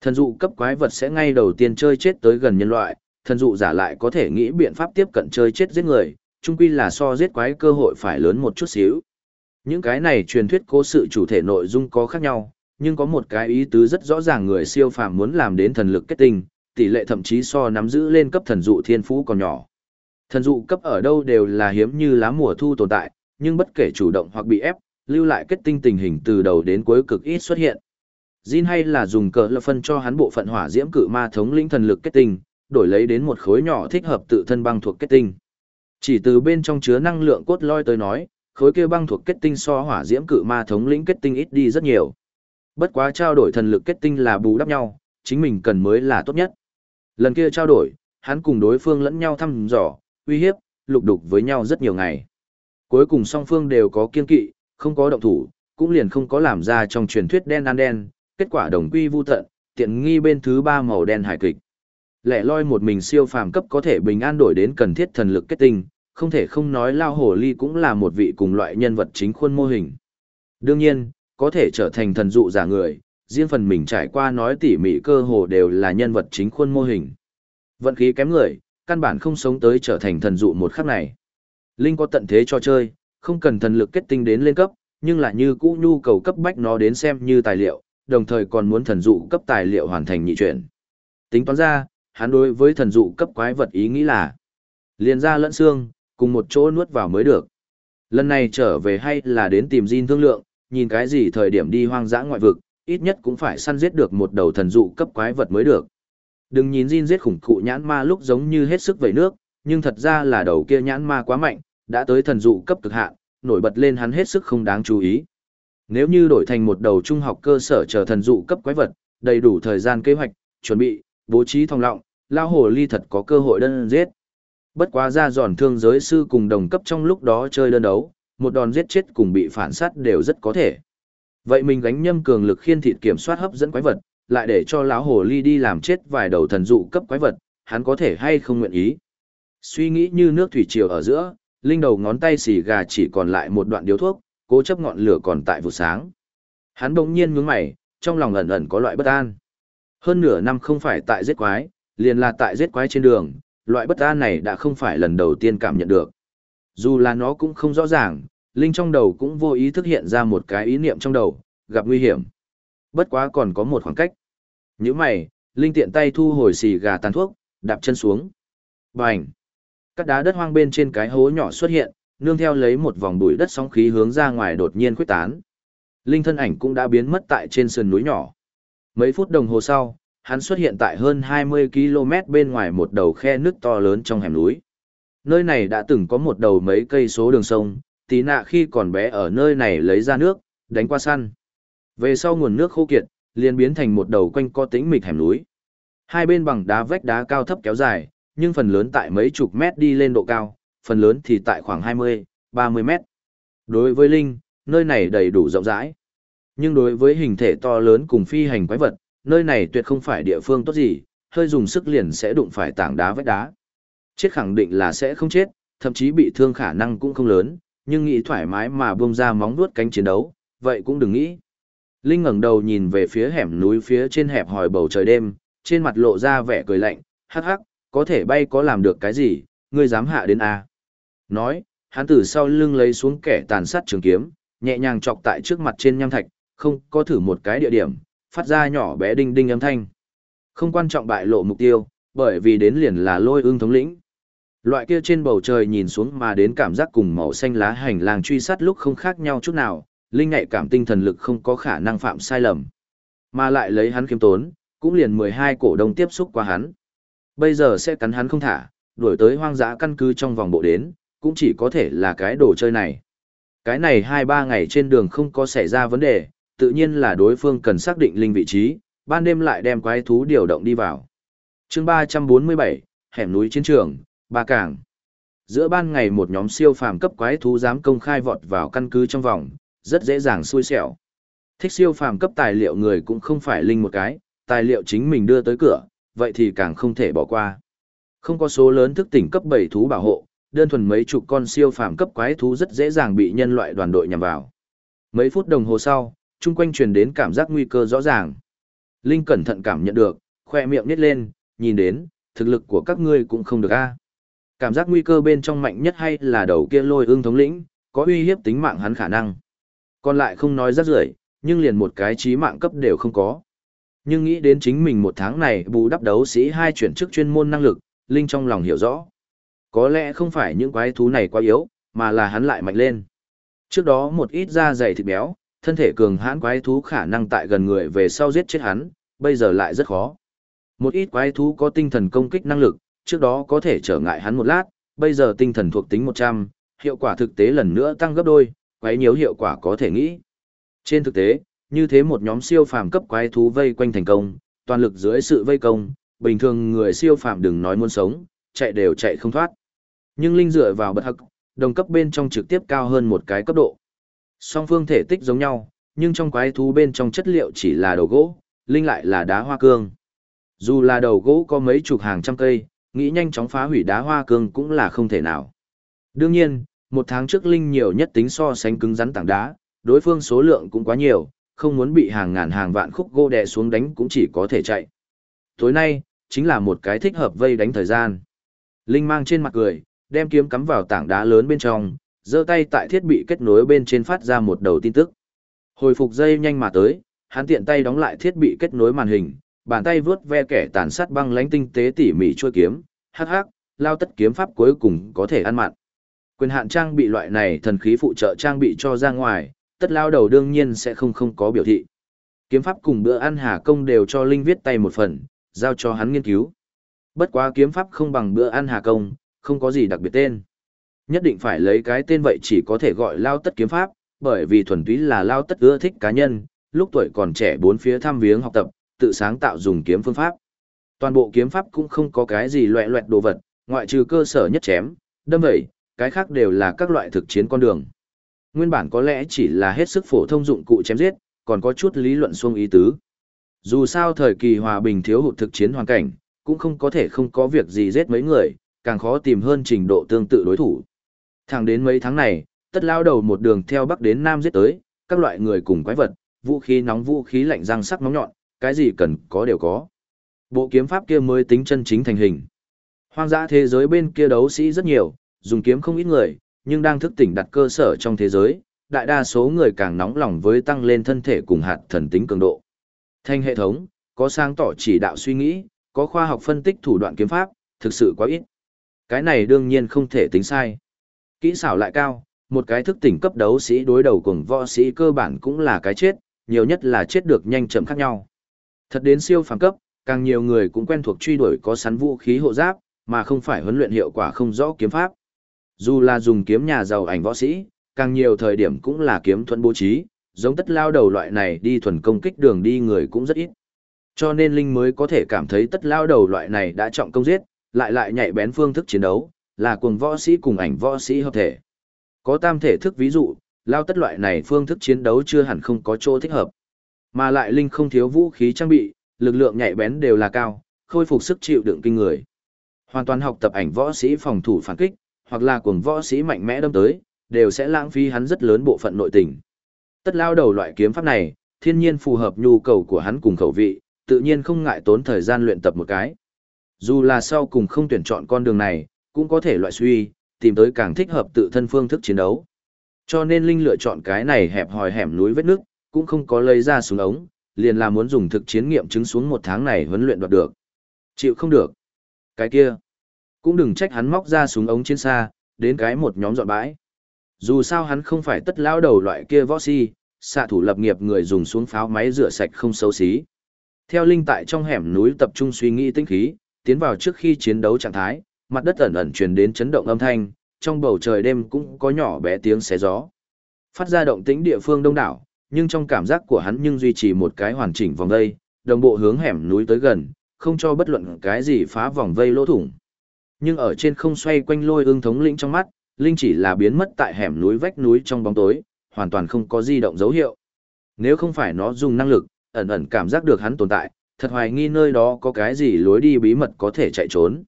Thần dụ cấp quái vật sẽ ngay đầu tiên chơi chết tới gần nhân loại, thần dụ giả lại có thể nghĩ biện pháp tiếp cận chơi chết giết người, chung quy là so giết quái cơ hội phải lớn một chút xíu. Những cái này truyền thuyết cố sự chủ thể nội dung có khác nhau, nhưng có một cái ý tứ rất rõ ràng người siêu phàm muốn làm đến thần lực kết tinh, tỷ lệ thậm chí so nắm giữ lên cấp thần dụ thiên phú còn nhỏ. Thần dụ cấp ở đâu đều là hiếm như lá mùa thu tồn tại, nhưng bất kể chủ động hoặc bị ép, lưu lại kết tinh tình hình từ đầu đến cuối cực ít xuất hiện. Jin hay là dùng cờ lập phân cho hắn bộ phận hỏa diễm cự ma thống lĩnh thần lực kết tinh, đổi lấy đến một khối nhỏ thích hợp tự thân băng thuộc kết tinh. Chỉ từ bên trong chứa năng lượng cốt loi tới nói, khối kia băng thuộc kết tinh so hỏa diễm cự ma thống lĩnh kết tinh ít đi rất nhiều. Bất quá trao đổi thần lực kết tinh là bù đắp nhau, chính mình cần mới là tốt nhất. Lần kia trao đổi, hắn cùng đối phương lẫn nhau thăm dò, uy hiếp, lục đục với nhau rất nhiều ngày. Cuối cùng song phương đều có kiên kỵ, không có động thủ, cũng liền không có làm ra trong truyền thuyết đen ăn đen, kết quả đồng quy vu tận, tiện nghi bên thứ ba màu đen hài kịch. Lẻ loi một mình siêu phàm cấp có thể bình an đổi đến cần thiết thần lực kết tinh, không thể không nói lao hồ ly cũng là một vị cùng loại nhân vật chính khuôn mô hình. Đương nhiên, có thể trở thành thần dụ giả người, riêng phần mình trải qua nói tỉ mỉ cơ hồ đều là nhân vật chính khuôn mô hình. Vận khí kém người, căn bản không sống tới trở thành thần dụ một khắc này. Linh có tận thế cho chơi, không cần thần lực kết tinh đến lên cấp, nhưng lại như cũ nhu cầu cấp bách nó đến xem như tài liệu, đồng thời còn muốn thần dụ cấp tài liệu hoàn thành nhị chuyển. Tính toán ra, hắn đối với thần dụ cấp quái vật ý nghĩ là liền ra lẫn xương, cùng một chỗ nuốt vào mới được. Lần này trở về hay là đến tìm Jin thương lượng, nhìn cái gì thời điểm đi hoang dã ngoại vực, ít nhất cũng phải săn giết được một đầu thần dụ cấp quái vật mới được. Đừng nhìn Jin giết khủng cụ nhãn ma lúc giống như hết sức vẩy nước, nhưng thật ra là đầu kia nhãn ma quá mạnh, đã tới thần dụ cấp cực hạn, nổi bật lên hắn hết sức không đáng chú ý. Nếu như đổi thành một đầu trung học cơ sở chờ thần dụ cấp quái vật, đầy đủ thời gian kế hoạch, chuẩn bị, bố trí thông lọng, lao hồ ly thật có cơ hội đơn giết. Bất quá ra giòn thương giới sư cùng đồng cấp trong lúc đó chơi đơn đấu, một đòn giết chết cùng bị phản sát đều rất có thể. Vậy mình gánh nhâm cường lực khiên thịt kiểm soát hấp dẫn quái vật, lại để cho lão hồ ly đi làm chết vài đầu thần dụ cấp quái vật, hắn có thể hay không nguyện ý. Suy nghĩ như nước thủy triều ở giữa, linh đầu ngón tay xì gà chỉ còn lại một đoạn điếu thuốc, cố chấp ngọn lửa còn tại vụ sáng. Hắn bỗng nhiên nhướng mày, trong lòng ẩn ẩn có loại bất an. Hơn nửa năm không phải tại giết quái, liền là tại giết quái trên đường, loại bất an này đã không phải lần đầu tiên cảm nhận được. Dù là nó cũng không rõ ràng, Linh trong đầu cũng vô ý thức hiện ra một cái ý niệm trong đầu, gặp nguy hiểm. Bất quá còn có một khoảng cách. Như mày, Linh tiện tay thu hồi xì gà tàn thuốc, đạp chân xuống. Bành! Các đá đất hoang bên trên cái hố nhỏ xuất hiện, nương theo lấy một vòng bụi đất sóng khí hướng ra ngoài đột nhiên khuếch tán. Linh thân ảnh cũng đã biến mất tại trên sườn núi nhỏ. Mấy phút đồng hồ sau, hắn xuất hiện tại hơn 20 km bên ngoài một đầu khe nước to lớn trong hẻm núi. Nơi này đã từng có một đầu mấy cây số đường sông, tí nạ khi còn bé ở nơi này lấy ra nước, đánh qua săn. Về sau nguồn nước khô kiệt, liền biến thành một đầu quanh co tĩnh mịch hẻm núi. Hai bên bằng đá vách đá cao thấp kéo dài, nhưng phần lớn tại mấy chục mét đi lên độ cao, phần lớn thì tại khoảng 20, 30 mét. Đối với Linh, nơi này đầy đủ rộng rãi. Nhưng đối với hình thể to lớn cùng phi hành quái vật, nơi này tuyệt không phải địa phương tốt gì, hơi dùng sức liền sẽ đụng phải tảng đá vách đá. Chết khẳng định là sẽ không chết, thậm chí bị thương khả năng cũng không lớn, nhưng nghĩ thoải mái mà buông ra móng vuốt cánh chiến đấu, vậy cũng đừng nghĩ. Linh ngẩng đầu nhìn về phía hẻm núi phía trên hẹp hòi bầu trời đêm, trên mặt lộ ra vẻ cười lạnh, hắc hắc, có thể bay có làm được cái gì, ngươi dám hạ đến a? Nói, hắn từ sau lưng lấy xuống kẻ tàn sát trường kiếm, nhẹ nhàng chọc tại trước mặt trên nham thạch, không có thử một cái địa điểm, phát ra nhỏ bé đinh đinh âm thanh. Không quan trọng bại lộ mục tiêu, bởi vì đến liền là lôi ương thống lĩnh. Loại kia trên bầu trời nhìn xuống mà đến cảm giác cùng màu xanh lá hành lang truy sát lúc không khác nhau chút nào, linh nhạy cảm tinh thần lực không có khả năng phạm sai lầm. Mà lại lấy hắn khiêm tốn, cũng liền 12 cổ đông tiếp xúc qua hắn. Bây giờ sẽ cắn hắn không thả, đuổi tới hoang dã căn cứ trong vòng bộ đến, cũng chỉ có thể là cái đồ chơi này. Cái này 2-3 ngày trên đường không có xảy ra vấn đề, tự nhiên là đối phương cần xác định linh vị trí, ban đêm lại đem quái thú điều động đi vào. chương 347, hẻm núi chiến trường, Ba Cảng. Giữa ban ngày một nhóm siêu phàm cấp quái thú dám công khai vọt vào căn cứ trong vòng, rất dễ dàng xui xẻo. Thích siêu phàm cấp tài liệu người cũng không phải linh một cái, tài liệu chính mình đưa tới cửa, vậy thì càng không thể bỏ qua. Không có số lớn thức tỉnh cấp 7 thú bảo hộ, đơn thuần mấy chục con siêu phàm cấp quái thú rất dễ dàng bị nhân loại đoàn đội nhằm vào. Mấy phút đồng hồ sau, chung quanh truyền đến cảm giác nguy cơ rõ ràng. Linh cẩn thận cảm nhận được, khoe miệng nít lên, nhìn đến, thực lực của các ngươi cũng không được a. Cảm giác nguy cơ bên trong mạnh nhất hay là đầu kia lôi ương thống lĩnh, có uy hiếp tính mạng hắn khả năng. Còn lại không nói rất rưởi, nhưng liền một cái trí mạng cấp đều không có. Nhưng nghĩ đến chính mình một tháng này bù đắp đấu sĩ hai chuyển chức chuyên môn năng lực, Linh trong lòng hiểu rõ. Có lẽ không phải những quái thú này quá yếu, mà là hắn lại mạnh lên. Trước đó một ít da dày thịt béo, thân thể cường hãn quái thú khả năng tại gần người về sau giết chết hắn, bây giờ lại rất khó. Một ít quái thú có tinh thần công kích năng lực, trước đó có thể trở ngại hắn một lát, bây giờ tinh thần thuộc tính 100, hiệu quả thực tế lần nữa tăng gấp đôi, quái nhiều hiệu quả có thể nghĩ. Trên thực tế, như thế một nhóm siêu phàm cấp quái thú vây quanh thành công, toàn lực dưới sự vây công, bình thường người siêu phàm đừng nói muốn sống, chạy đều chạy không thoát. Nhưng linh dựa vào bật hắc, đồng cấp bên trong trực tiếp cao hơn một cái cấp độ. Song phương thể tích giống nhau, nhưng trong quái thú bên trong chất liệu chỉ là đầu gỗ, linh lại là đá hoa cương. Dù là đầu gỗ có mấy chục hàng trăm cây, nghĩ nhanh chóng phá hủy đá hoa cương cũng là không thể nào. Đương nhiên, một tháng trước linh nhiều nhất tính so sánh cứng rắn tảng đá, đối phương số lượng cũng quá nhiều, không muốn bị hàng ngàn hàng vạn khúc gỗ đè xuống đánh cũng chỉ có thể chạy. Tối nay, chính là một cái thích hợp vây đánh thời gian. Linh mang trên mặt cười, đem kiếm cắm vào tảng đá lớn bên trong, giơ tay tại thiết bị kết nối bên trên phát ra một đầu tin tức. Hồi phục dây nhanh mà tới, hắn tiện tay đóng lại thiết bị kết nối màn hình, bàn tay vướt ve kẻ tàn sát băng lãnh tinh tế tỉ mỉ chuôi kiếm, hắc hắc, lao tất kiếm pháp cuối cùng có thể ăn mặn. Quyền hạn trang bị loại này thần khí phụ trợ trang bị cho ra ngoài, tất lao đầu đương nhiên sẽ không không có biểu thị. Kiếm pháp cùng bữa ăn hà công đều cho Linh viết tay một phần, giao cho hắn nghiên cứu. Bất quá kiếm pháp không bằng bữa ăn hà công, không có gì đặc biệt tên. Nhất định phải lấy cái tên vậy chỉ có thể gọi lao tất kiếm pháp, bởi vì thuần túy là lao tất ưa thích cá nhân, lúc tuổi còn trẻ bốn phía thăm viếng học tập, tự sáng tạo dùng kiếm phương pháp. Toàn bộ kiếm pháp cũng không có cái gì loẹ loẹt đồ vật, ngoại trừ cơ sở nhất chém, đâm vậy, cái khác đều là các loại thực chiến con đường. Nguyên bản có lẽ chỉ là hết sức phổ thông dụng cụ chém giết, còn có chút lý luận xuông ý tứ. Dù sao thời kỳ hòa bình thiếu hụt thực chiến hoàn cảnh, cũng không có thể không có việc gì giết mấy người, càng khó tìm hơn trình độ tương tự đối thủ. Thẳng đến mấy tháng này, tất lao đầu một đường theo bắc đến nam giết tới, các loại người cùng quái vật, vũ khí nóng vũ khí lạnh răng sắc nóng nhọn, cái gì cần có đều có. Bộ kiếm pháp kia mới tính chân chính thành hình. Hoang dã thế giới bên kia đấu sĩ rất nhiều, dùng kiếm không ít người, nhưng đang thức tỉnh đặt cơ sở trong thế giới, đại đa số người càng nóng lòng với tăng lên thân thể cùng hạt thần tính cường độ. Thanh hệ thống, có sáng tỏ chỉ đạo suy nghĩ, có khoa học phân tích thủ đoạn kiếm pháp, thực sự quá ít. Cái này đương nhiên không thể tính sai. Kỹ xảo lại cao, một cái thức tỉnh cấp đấu sĩ đối đầu cùng võ sĩ cơ bản cũng là cái chết, nhiều nhất là chết được nhanh chậm khác nhau. Thật đến siêu phàm cấp, càng nhiều người cũng quen thuộc truy đuổi có sắn vũ khí hộ giáp, mà không phải huấn luyện hiệu quả không rõ kiếm pháp. Dù là dùng kiếm nhà giàu ảnh võ sĩ, càng nhiều thời điểm cũng là kiếm thuẫn bố trí, giống tất lao đầu loại này đi thuần công kích đường đi người cũng rất ít. Cho nên Linh mới có thể cảm thấy tất lao đầu loại này đã trọng công giết, lại lại nhạy bén phương thức chiến đấu, là cuồng võ sĩ cùng ảnh võ sĩ hợp thể. Có tam thể thức ví dụ, lao tất loại này phương thức chiến đấu chưa hẳn không có chỗ thích hợp. Mà lại Linh không thiếu vũ khí trang bị, lực lượng nhạy bén đều là cao, khôi phục sức chịu đựng kinh người. Hoàn toàn học tập ảnh võ sĩ phòng thủ phản kích, hoặc là cuồng võ sĩ mạnh mẽ đâm tới, đều sẽ lãng phí hắn rất lớn bộ phận nội tình. Tất lao đầu loại kiếm pháp này, thiên nhiên phù hợp nhu cầu của hắn cùng khẩu vị, tự nhiên không ngại tốn thời gian luyện tập một cái. Dù là sau cùng không tuyển chọn con đường này, cũng có thể loại suy, tìm tới càng thích hợp tự thân phương thức chiến đấu. Cho nên Linh lựa chọn cái này hẹp hòi hẻm núi vết nước, cũng không có lấy ra súng ống, liền là muốn dùng thực chiến nghiệm chứng xuống một tháng này huấn luyện đoạt được. Chịu không được. Cái kia. Cũng đừng trách hắn móc ra súng ống chiến xa, đến cái một nhóm dọn bãi. Dù sao hắn không phải tất lao đầu loại kia võ si, xạ thủ lập nghiệp người dùng xuống pháo máy rửa sạch không xấu xí. Theo linh tại trong hẻm núi tập trung suy nghĩ tinh khí, tiến vào trước khi chiến đấu trạng thái, mặt đất ẩn ẩn truyền đến chấn động âm thanh, trong bầu trời đêm cũng có nhỏ bé tiếng xé gió. Phát ra động tĩnh địa phương đông đảo, nhưng trong cảm giác của hắn nhưng duy trì một cái hoàn chỉnh vòng vây, đồng bộ hướng hẻm núi tới gần, không cho bất luận cái gì phá vòng vây lỗ thủng. Nhưng ở trên không xoay quanh lôi ương thống lĩnh trong mắt, Linh chỉ là biến mất tại hẻm núi vách núi trong bóng tối, hoàn toàn không có di động dấu hiệu. Nếu không phải nó dùng năng lực, ẩn ẩn cảm giác được hắn tồn tại, thật hoài nghi nơi đó có cái gì lối đi bí mật có thể chạy trốn.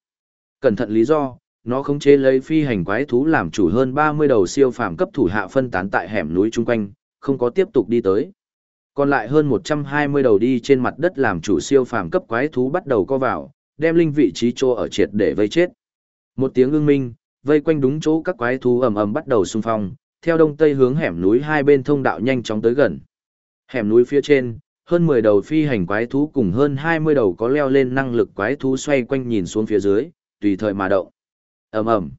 Cẩn thận lý do, nó khống chế lấy phi hành quái thú làm chủ hơn 30 đầu siêu phàm cấp thủ hạ phân tán tại hẻm núi chung quanh, không có tiếp tục đi tới. Còn lại hơn 120 đầu đi trên mặt đất làm chủ siêu phàm cấp quái thú bắt đầu co vào, đem linh vị trí chỗ ở triệt để vây chết. Một tiếng ương minh, vây quanh đúng chỗ các quái thú ầm ầm bắt đầu xung phong, theo đông tây hướng hẻm núi hai bên thông đạo nhanh chóng tới gần. Hẻm núi phía trên, hơn 10 đầu phi hành quái thú cùng hơn 20 đầu có leo lên năng lực quái thú xoay quanh nhìn xuống phía dưới, tùy thời mà động. Ầm ầm.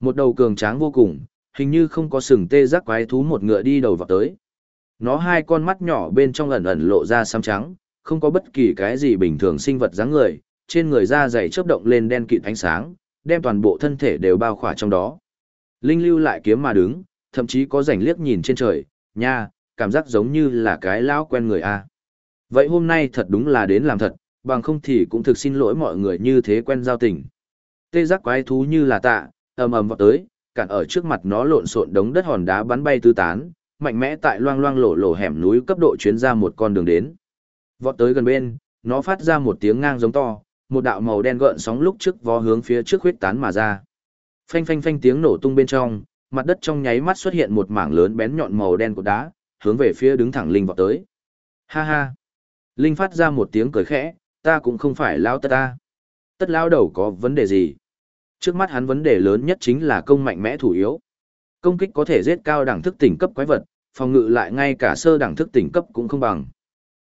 Một đầu cường tráng vô cùng, hình như không có sừng tê giác quái thú một ngựa đi đầu vào tới. Nó hai con mắt nhỏ bên trong ẩn ẩn lộ ra xám trắng, không có bất kỳ cái gì bình thường sinh vật dáng người, trên người da dày chớp động lên đen kịt ánh sáng, đem toàn bộ thân thể đều bao khỏa trong đó. Linh lưu lại kiếm mà đứng, thậm chí có rảnh liếc nhìn trên trời, nha, cảm giác giống như là cái lão quen người a. Vậy hôm nay thật đúng là đến làm thật, bằng không thì cũng thực xin lỗi mọi người như thế quen giao tình. Tê giác quái thú như là tạ, ầm ầm vào tới, cản ở trước mặt nó lộn xộn đống đất hòn đá bắn bay tứ tán, mạnh mẽ tại loang loang lổ lổ hẻm núi cấp độ chuyến ra một con đường đến. Vọt tới gần bên, nó phát ra một tiếng ngang giống to, một đạo màu đen gợn sóng lúc trước vó hướng phía trước huyết tán mà ra. Phanh phanh phanh tiếng nổ tung bên trong, mặt đất trong nháy mắt xuất hiện một mảng lớn bén nhọn màu đen của đá, hướng về phía đứng thẳng Linh vọt tới. Ha ha. Linh phát ra một tiếng cười khẽ, ta cũng không phải lao tất ta. Tất lao đầu có vấn đề gì? Trước mắt hắn vấn đề lớn nhất chính là công mạnh mẽ thủ yếu. Công kích có thể giết cao đẳng thức tỉnh cấp quái vật, phòng ngự lại ngay cả sơ đẳng thức tỉnh cấp cũng không bằng.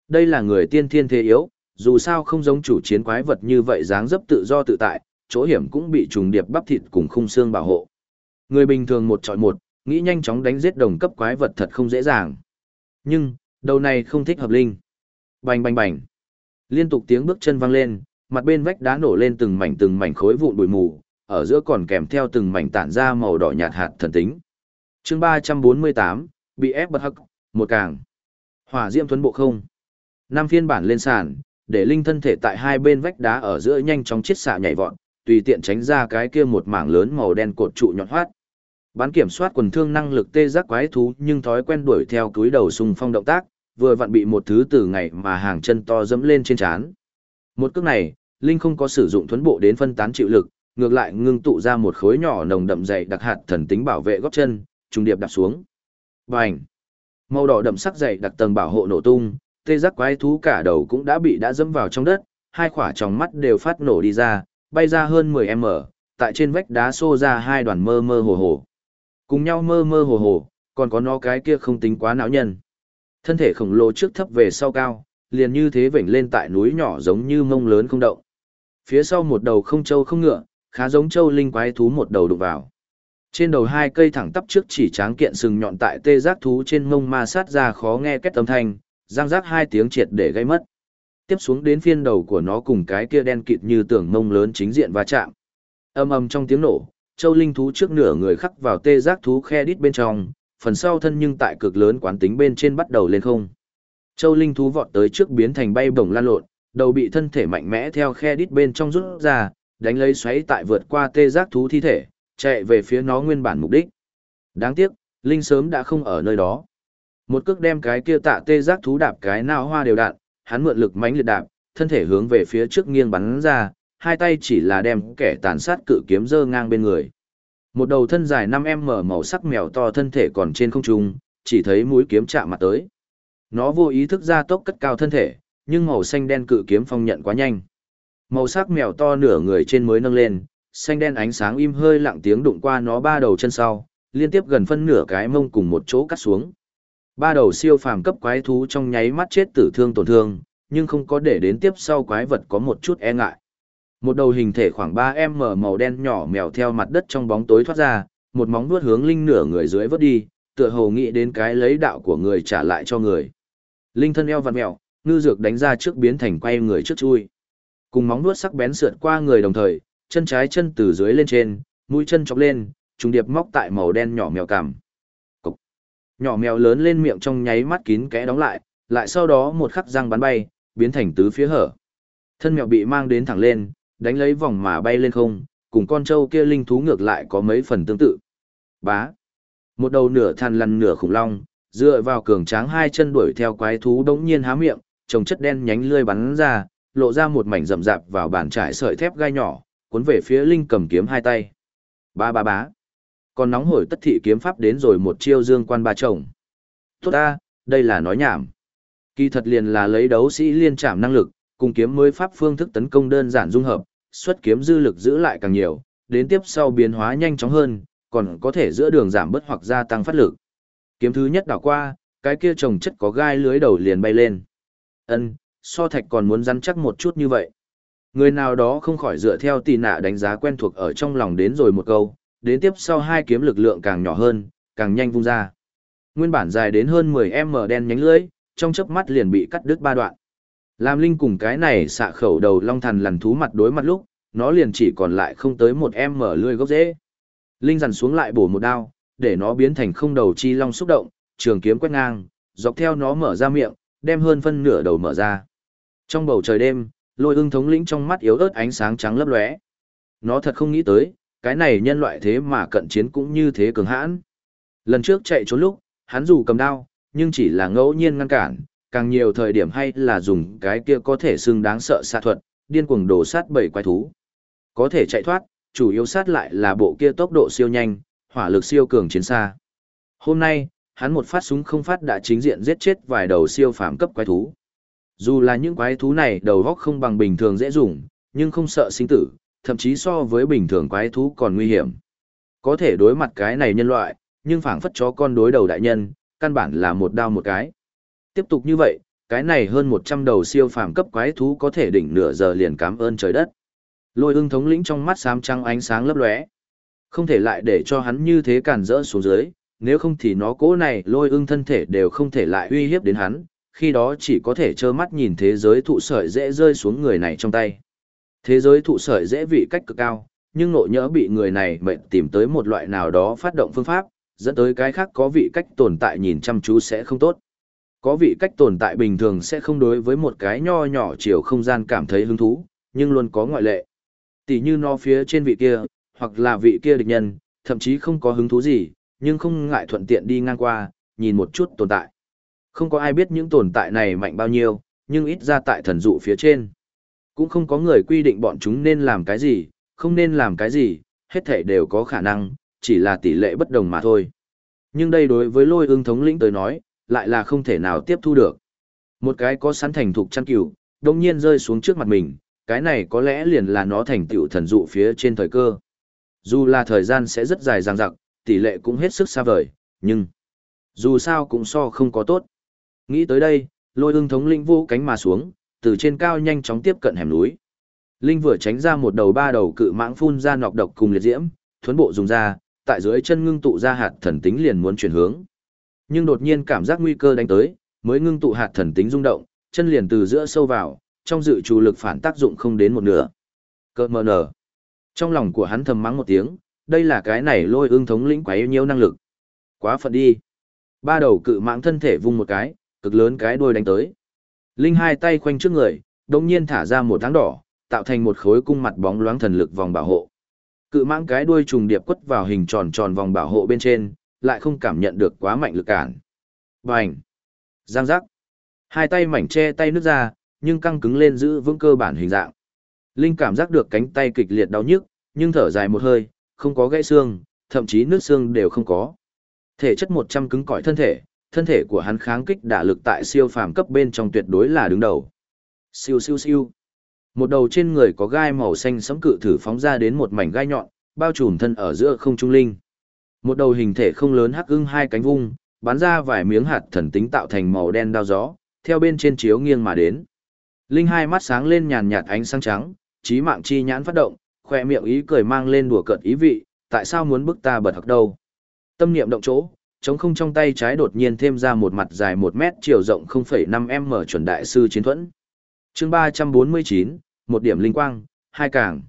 Đây là người tiên thiên thế yếu, dù sao không giống chủ chiến quái vật như vậy dáng dấp tự do tự tại, chỗ hiểm cũng bị trùng điệp bắp thịt cùng khung xương bảo hộ. Người bình thường một chọi một, nghĩ nhanh chóng đánh giết đồng cấp quái vật thật không dễ dàng. Nhưng, đầu này không thích hợp linh. Bành bành bành. Liên tục tiếng bước chân vang lên, mặt bên vách đá nổ lên từng mảnh từng mảnh khối vụn bụi mù, ở giữa còn kèm theo từng mảnh tản ra màu đỏ nhạt hạt thần tính. Chương 348, bị ép bật hắc, một càng. Hỏa diễm thuần bộ không. Năm phiên bản lên sàn, để linh thân thể tại hai bên vách đá ở giữa nhanh chóng chiết xạ nhảy vọt, tùy tiện tránh ra cái kia một mảng lớn màu đen cột trụ nhọn hoắt. Bán kiểm soát quần thương năng lực tê giác quái thú nhưng thói quen đuổi theo túi đầu xung phong động tác, vừa vặn bị một thứ từ ngày mà hàng chân to dẫm lên trên chán. Một cước này, Linh không có sử dụng thuấn bộ đến phân tán chịu lực, ngược lại ngưng tụ ra một khối nhỏ nồng đậm dày đặc hạt thần tính bảo vệ gót chân, trùng điệp đạp xuống. Bành! Màu đỏ đậm sắc dày đặc tầng bảo hộ nổ tung, tê giác quái thú cả đầu cũng đã bị đã dẫm vào trong đất, hai khỏa trong mắt đều phát nổ đi ra, bay ra hơn 10m, tại trên vách đá xô ra hai đoàn mơ mơ hồ hồ. Cùng nhau mơ mơ hồ hồ, còn có nó cái kia không tính quá não nhân. Thân thể khổng lồ trước thấp về sau cao, liền như thế vểnh lên tại núi nhỏ giống như mông lớn không động. Phía sau một đầu không trâu không ngựa, khá giống châu linh quái thú một đầu đụng vào. Trên đầu hai cây thẳng tắp trước chỉ tráng kiện sừng nhọn tại tê giác thú trên mông ma sát ra khó nghe kết âm thanh, răng rác hai tiếng triệt để gây mất. Tiếp xuống đến phiên đầu của nó cùng cái kia đen kịt như tưởng mông lớn chính diện va chạm. Âm ầm trong tiếng nổ, châu linh thú trước nửa người khắc vào tê giác thú khe đít bên trong, phần sau thân nhưng tại cực lớn quán tính bên trên bắt đầu lên không. Châu Linh thú vọt tới trước biến thành bay bổng lan lộn, đầu bị thân thể mạnh mẽ theo khe đít bên trong rút ra, đánh lấy xoáy tại vượt qua tê giác thú thi thể, chạy về phía nó nguyên bản mục đích. Đáng tiếc, Linh sớm đã không ở nơi đó. Một cước đem cái kia tạ tê giác thú đạp cái nào hoa đều đạn, hắn mượn lực mãnh liệt đạp, thân thể hướng về phía trước nghiêng bắn ra, hai tay chỉ là đem kẻ tàn sát cự kiếm dơ ngang bên người. Một đầu thân dài 5m màu sắc mèo to thân thể còn trên không trung, chỉ thấy mũi kiếm chạm mặt tới. Nó vô ý thức ra tốc cất cao thân thể, nhưng màu xanh đen cự kiếm phong nhận quá nhanh. Màu sắc mèo to nửa người trên mới nâng lên, xanh đen ánh sáng im hơi lặng tiếng đụng qua nó ba đầu chân sau, liên tiếp gần phân nửa cái mông cùng một chỗ cắt xuống. Ba đầu siêu phàm cấp quái thú trong nháy mắt chết tử thương tổn thương, nhưng không có để đến tiếp sau quái vật có một chút e ngại. Một đầu hình thể khoảng 3m màu đen nhỏ mèo theo mặt đất trong bóng tối thoát ra, một móng vuốt hướng linh nửa người dưới vớt đi, tựa hồ nghĩ đến cái lấy đạo của người trả lại cho người. Linh thân eo vặn mèo, ngư dược đánh ra trước biến thành quay người trước chui. Cùng móng vuốt sắc bén sượt qua người đồng thời, chân trái chân từ dưới lên trên, mũi chân chọc lên, trùng điệp móc tại màu đen nhỏ mèo cằm. Cục. Nhỏ mèo lớn lên miệng trong nháy mắt kín kẽ đóng lại, lại sau đó một khắc răng bắn bay, biến thành tứ phía hở. Thân mèo bị mang đến thẳng lên, đánh lấy vòng mà bay lên không, cùng con trâu kia linh thú ngược lại có mấy phần tương tự. Bá. Một đầu nửa thằn lằn nửa khủng long, dựa vào cường tráng hai chân đuổi theo quái thú đống nhiên há miệng, trồng chất đen nhánh lươi bắn ra, lộ ra một mảnh rậm rạp vào bàn trải sợi thép gai nhỏ, cuốn về phía linh cầm kiếm hai tay. Ba ba bá. Còn nóng hổi tất thị kiếm pháp đến rồi một chiêu dương quan ba chồng. Tốt ta, đây là nói nhảm. Kỳ thật liền là lấy đấu sĩ liên trảm năng lực, cùng kiếm mới pháp phương thức tấn công đơn giản dung hợp, xuất kiếm dư lực giữ lại càng nhiều, đến tiếp sau biến hóa nhanh chóng hơn, còn có thể giữa đường giảm bớt hoặc gia tăng phát lực. Kiếm thứ nhất đảo qua, cái kia trồng chất có gai lưới đầu liền bay lên. Ân, so thạch còn muốn rắn chắc một chút như vậy. Người nào đó không khỏi dựa theo tì nạ đánh giá quen thuộc ở trong lòng đến rồi một câu, đến tiếp sau hai kiếm lực lượng càng nhỏ hơn, càng nhanh vung ra. Nguyên bản dài đến hơn 10m đen nhánh lưới, trong chớp mắt liền bị cắt đứt ba đoạn. Làm linh cùng cái này xạ khẩu đầu long thần lằn thú mặt đối mặt lúc, nó liền chỉ còn lại không tới một em mở lươi gốc dễ. Linh dằn xuống lại bổ một đao, để nó biến thành không đầu chi long xúc động, trường kiếm quét ngang, dọc theo nó mở ra miệng, đem hơn phân nửa đầu mở ra. Trong bầu trời đêm, lôi ưng thống lĩnh trong mắt yếu ớt ánh sáng trắng lấp lóe. Nó thật không nghĩ tới, cái này nhân loại thế mà cận chiến cũng như thế cường hãn. Lần trước chạy trốn lúc, hắn dù cầm đao, nhưng chỉ là ngẫu nhiên ngăn cản, càng nhiều thời điểm hay là dùng cái kia có thể xưng đáng sợ xạ thuật, điên cuồng đổ sát bảy quái thú. Có thể chạy thoát, chủ yếu sát lại là bộ kia tốc độ siêu nhanh, hỏa lực siêu cường chiến xa. Hôm nay, hắn một phát súng không phát đã chính diện giết chết vài đầu siêu phàm cấp quái thú. Dù là những quái thú này đầu góc không bằng bình thường dễ dùng, nhưng không sợ sinh tử, thậm chí so với bình thường quái thú còn nguy hiểm. Có thể đối mặt cái này nhân loại, nhưng phảng phất chó con đối đầu đại nhân, căn bản là một đao một cái. Tiếp tục như vậy, cái này hơn 100 đầu siêu phàm cấp quái thú có thể đỉnh nửa giờ liền cảm ơn trời đất. Lôi ưng thống lĩnh trong mắt xám trắng ánh sáng lấp lóe. Không thể lại để cho hắn như thế cản rỡ xuống dưới, nếu không thì nó cố này lôi ưng thân thể đều không thể lại uy hiếp đến hắn, khi đó chỉ có thể trơ mắt nhìn thế giới thụ sợi dễ rơi xuống người này trong tay. Thế giới thụ sợi dễ vị cách cực cao, nhưng nội nhỡ bị người này mệnh tìm tới một loại nào đó phát động phương pháp, dẫn tới cái khác có vị cách tồn tại nhìn chăm chú sẽ không tốt. Có vị cách tồn tại bình thường sẽ không đối với một cái nho nhỏ chiều không gian cảm thấy hứng thú, nhưng luôn có ngoại lệ. Tỷ như nó phía trên vị kia, hoặc là vị kia địch nhân, thậm chí không có hứng thú gì, nhưng không ngại thuận tiện đi ngang qua, nhìn một chút tồn tại. Không có ai biết những tồn tại này mạnh bao nhiêu, nhưng ít ra tại thần dụ phía trên. Cũng không có người quy định bọn chúng nên làm cái gì, không nên làm cái gì, hết thể đều có khả năng, chỉ là tỷ lệ bất đồng mà thôi. Nhưng đây đối với lôi ương thống lĩnh tới nói, lại là không thể nào tiếp thu được. Một cái có sẵn thành thục chăn cừu, đồng nhiên rơi xuống trước mặt mình, cái này có lẽ liền là nó thành tựu thần dụ phía trên thời cơ. Dù là thời gian sẽ rất dài dằng dặc, tỷ lệ cũng hết sức xa vời, nhưng dù sao cũng so không có tốt. Nghĩ tới đây, lôi ưng thống linh vô cánh mà xuống, từ trên cao nhanh chóng tiếp cận hẻm núi. Linh vừa tránh ra một đầu ba đầu cự mãng phun ra nọc độc cùng liệt diễm, thuấn bộ dùng ra, tại dưới chân ngưng tụ ra hạt thần tính liền muốn chuyển hướng. Nhưng đột nhiên cảm giác nguy cơ đánh tới, mới ngưng tụ hạt thần tính rung động, chân liền từ giữa sâu vào, trong dự chủ lực phản tác dụng không đến một nửa. Cơ mờ nở. Trong lòng của hắn thầm mắng một tiếng, đây là cái này lôi ương thống lĩnh quá yêu nhiều năng lực. Quá phận đi. Ba đầu cự mãng thân thể vung một cái, cực lớn cái đuôi đánh tới. Linh hai tay khoanh trước người, đồng nhiên thả ra một tháng đỏ, tạo thành một khối cung mặt bóng loáng thần lực vòng bảo hộ. Cự mãng cái đuôi trùng điệp quất vào hình tròn tròn vòng bảo hộ bên trên, lại không cảm nhận được quá mạnh lực cản. Bành! Giang giác! Hai tay mảnh che tay nước ra, nhưng căng cứng lên giữ vững cơ bản hình dạng. Linh cảm giác được cánh tay kịch liệt đau nhức, nhưng thở dài một hơi, không có gãy xương, thậm chí nước xương đều không có. Thể chất 100 cứng cỏi thân thể, thân thể của hắn kháng kích đả lực tại siêu phàm cấp bên trong tuyệt đối là đứng đầu. Siêu siêu siêu. Một đầu trên người có gai màu xanh sẫm cự thử phóng ra đến một mảnh gai nhọn, bao trùm thân ở giữa không trung linh. Một đầu hình thể không lớn hắc ưng hai cánh vung, bắn ra vài miếng hạt thần tính tạo thành màu đen đao gió, theo bên trên chiếu nghiêng mà đến. Linh hai mắt sáng lên nhàn nhạt ánh sáng trắng, trí mạng chi nhãn phát động, khoe miệng ý cười mang lên đùa cợt ý vị, tại sao muốn bức ta bật học đâu. Tâm niệm động chỗ, chống không trong tay trái đột nhiên thêm ra một mặt dài 1 mét chiều rộng 0,5 m chuẩn đại sư chiến thuẫn. chương 349, một điểm linh quang, hai càng.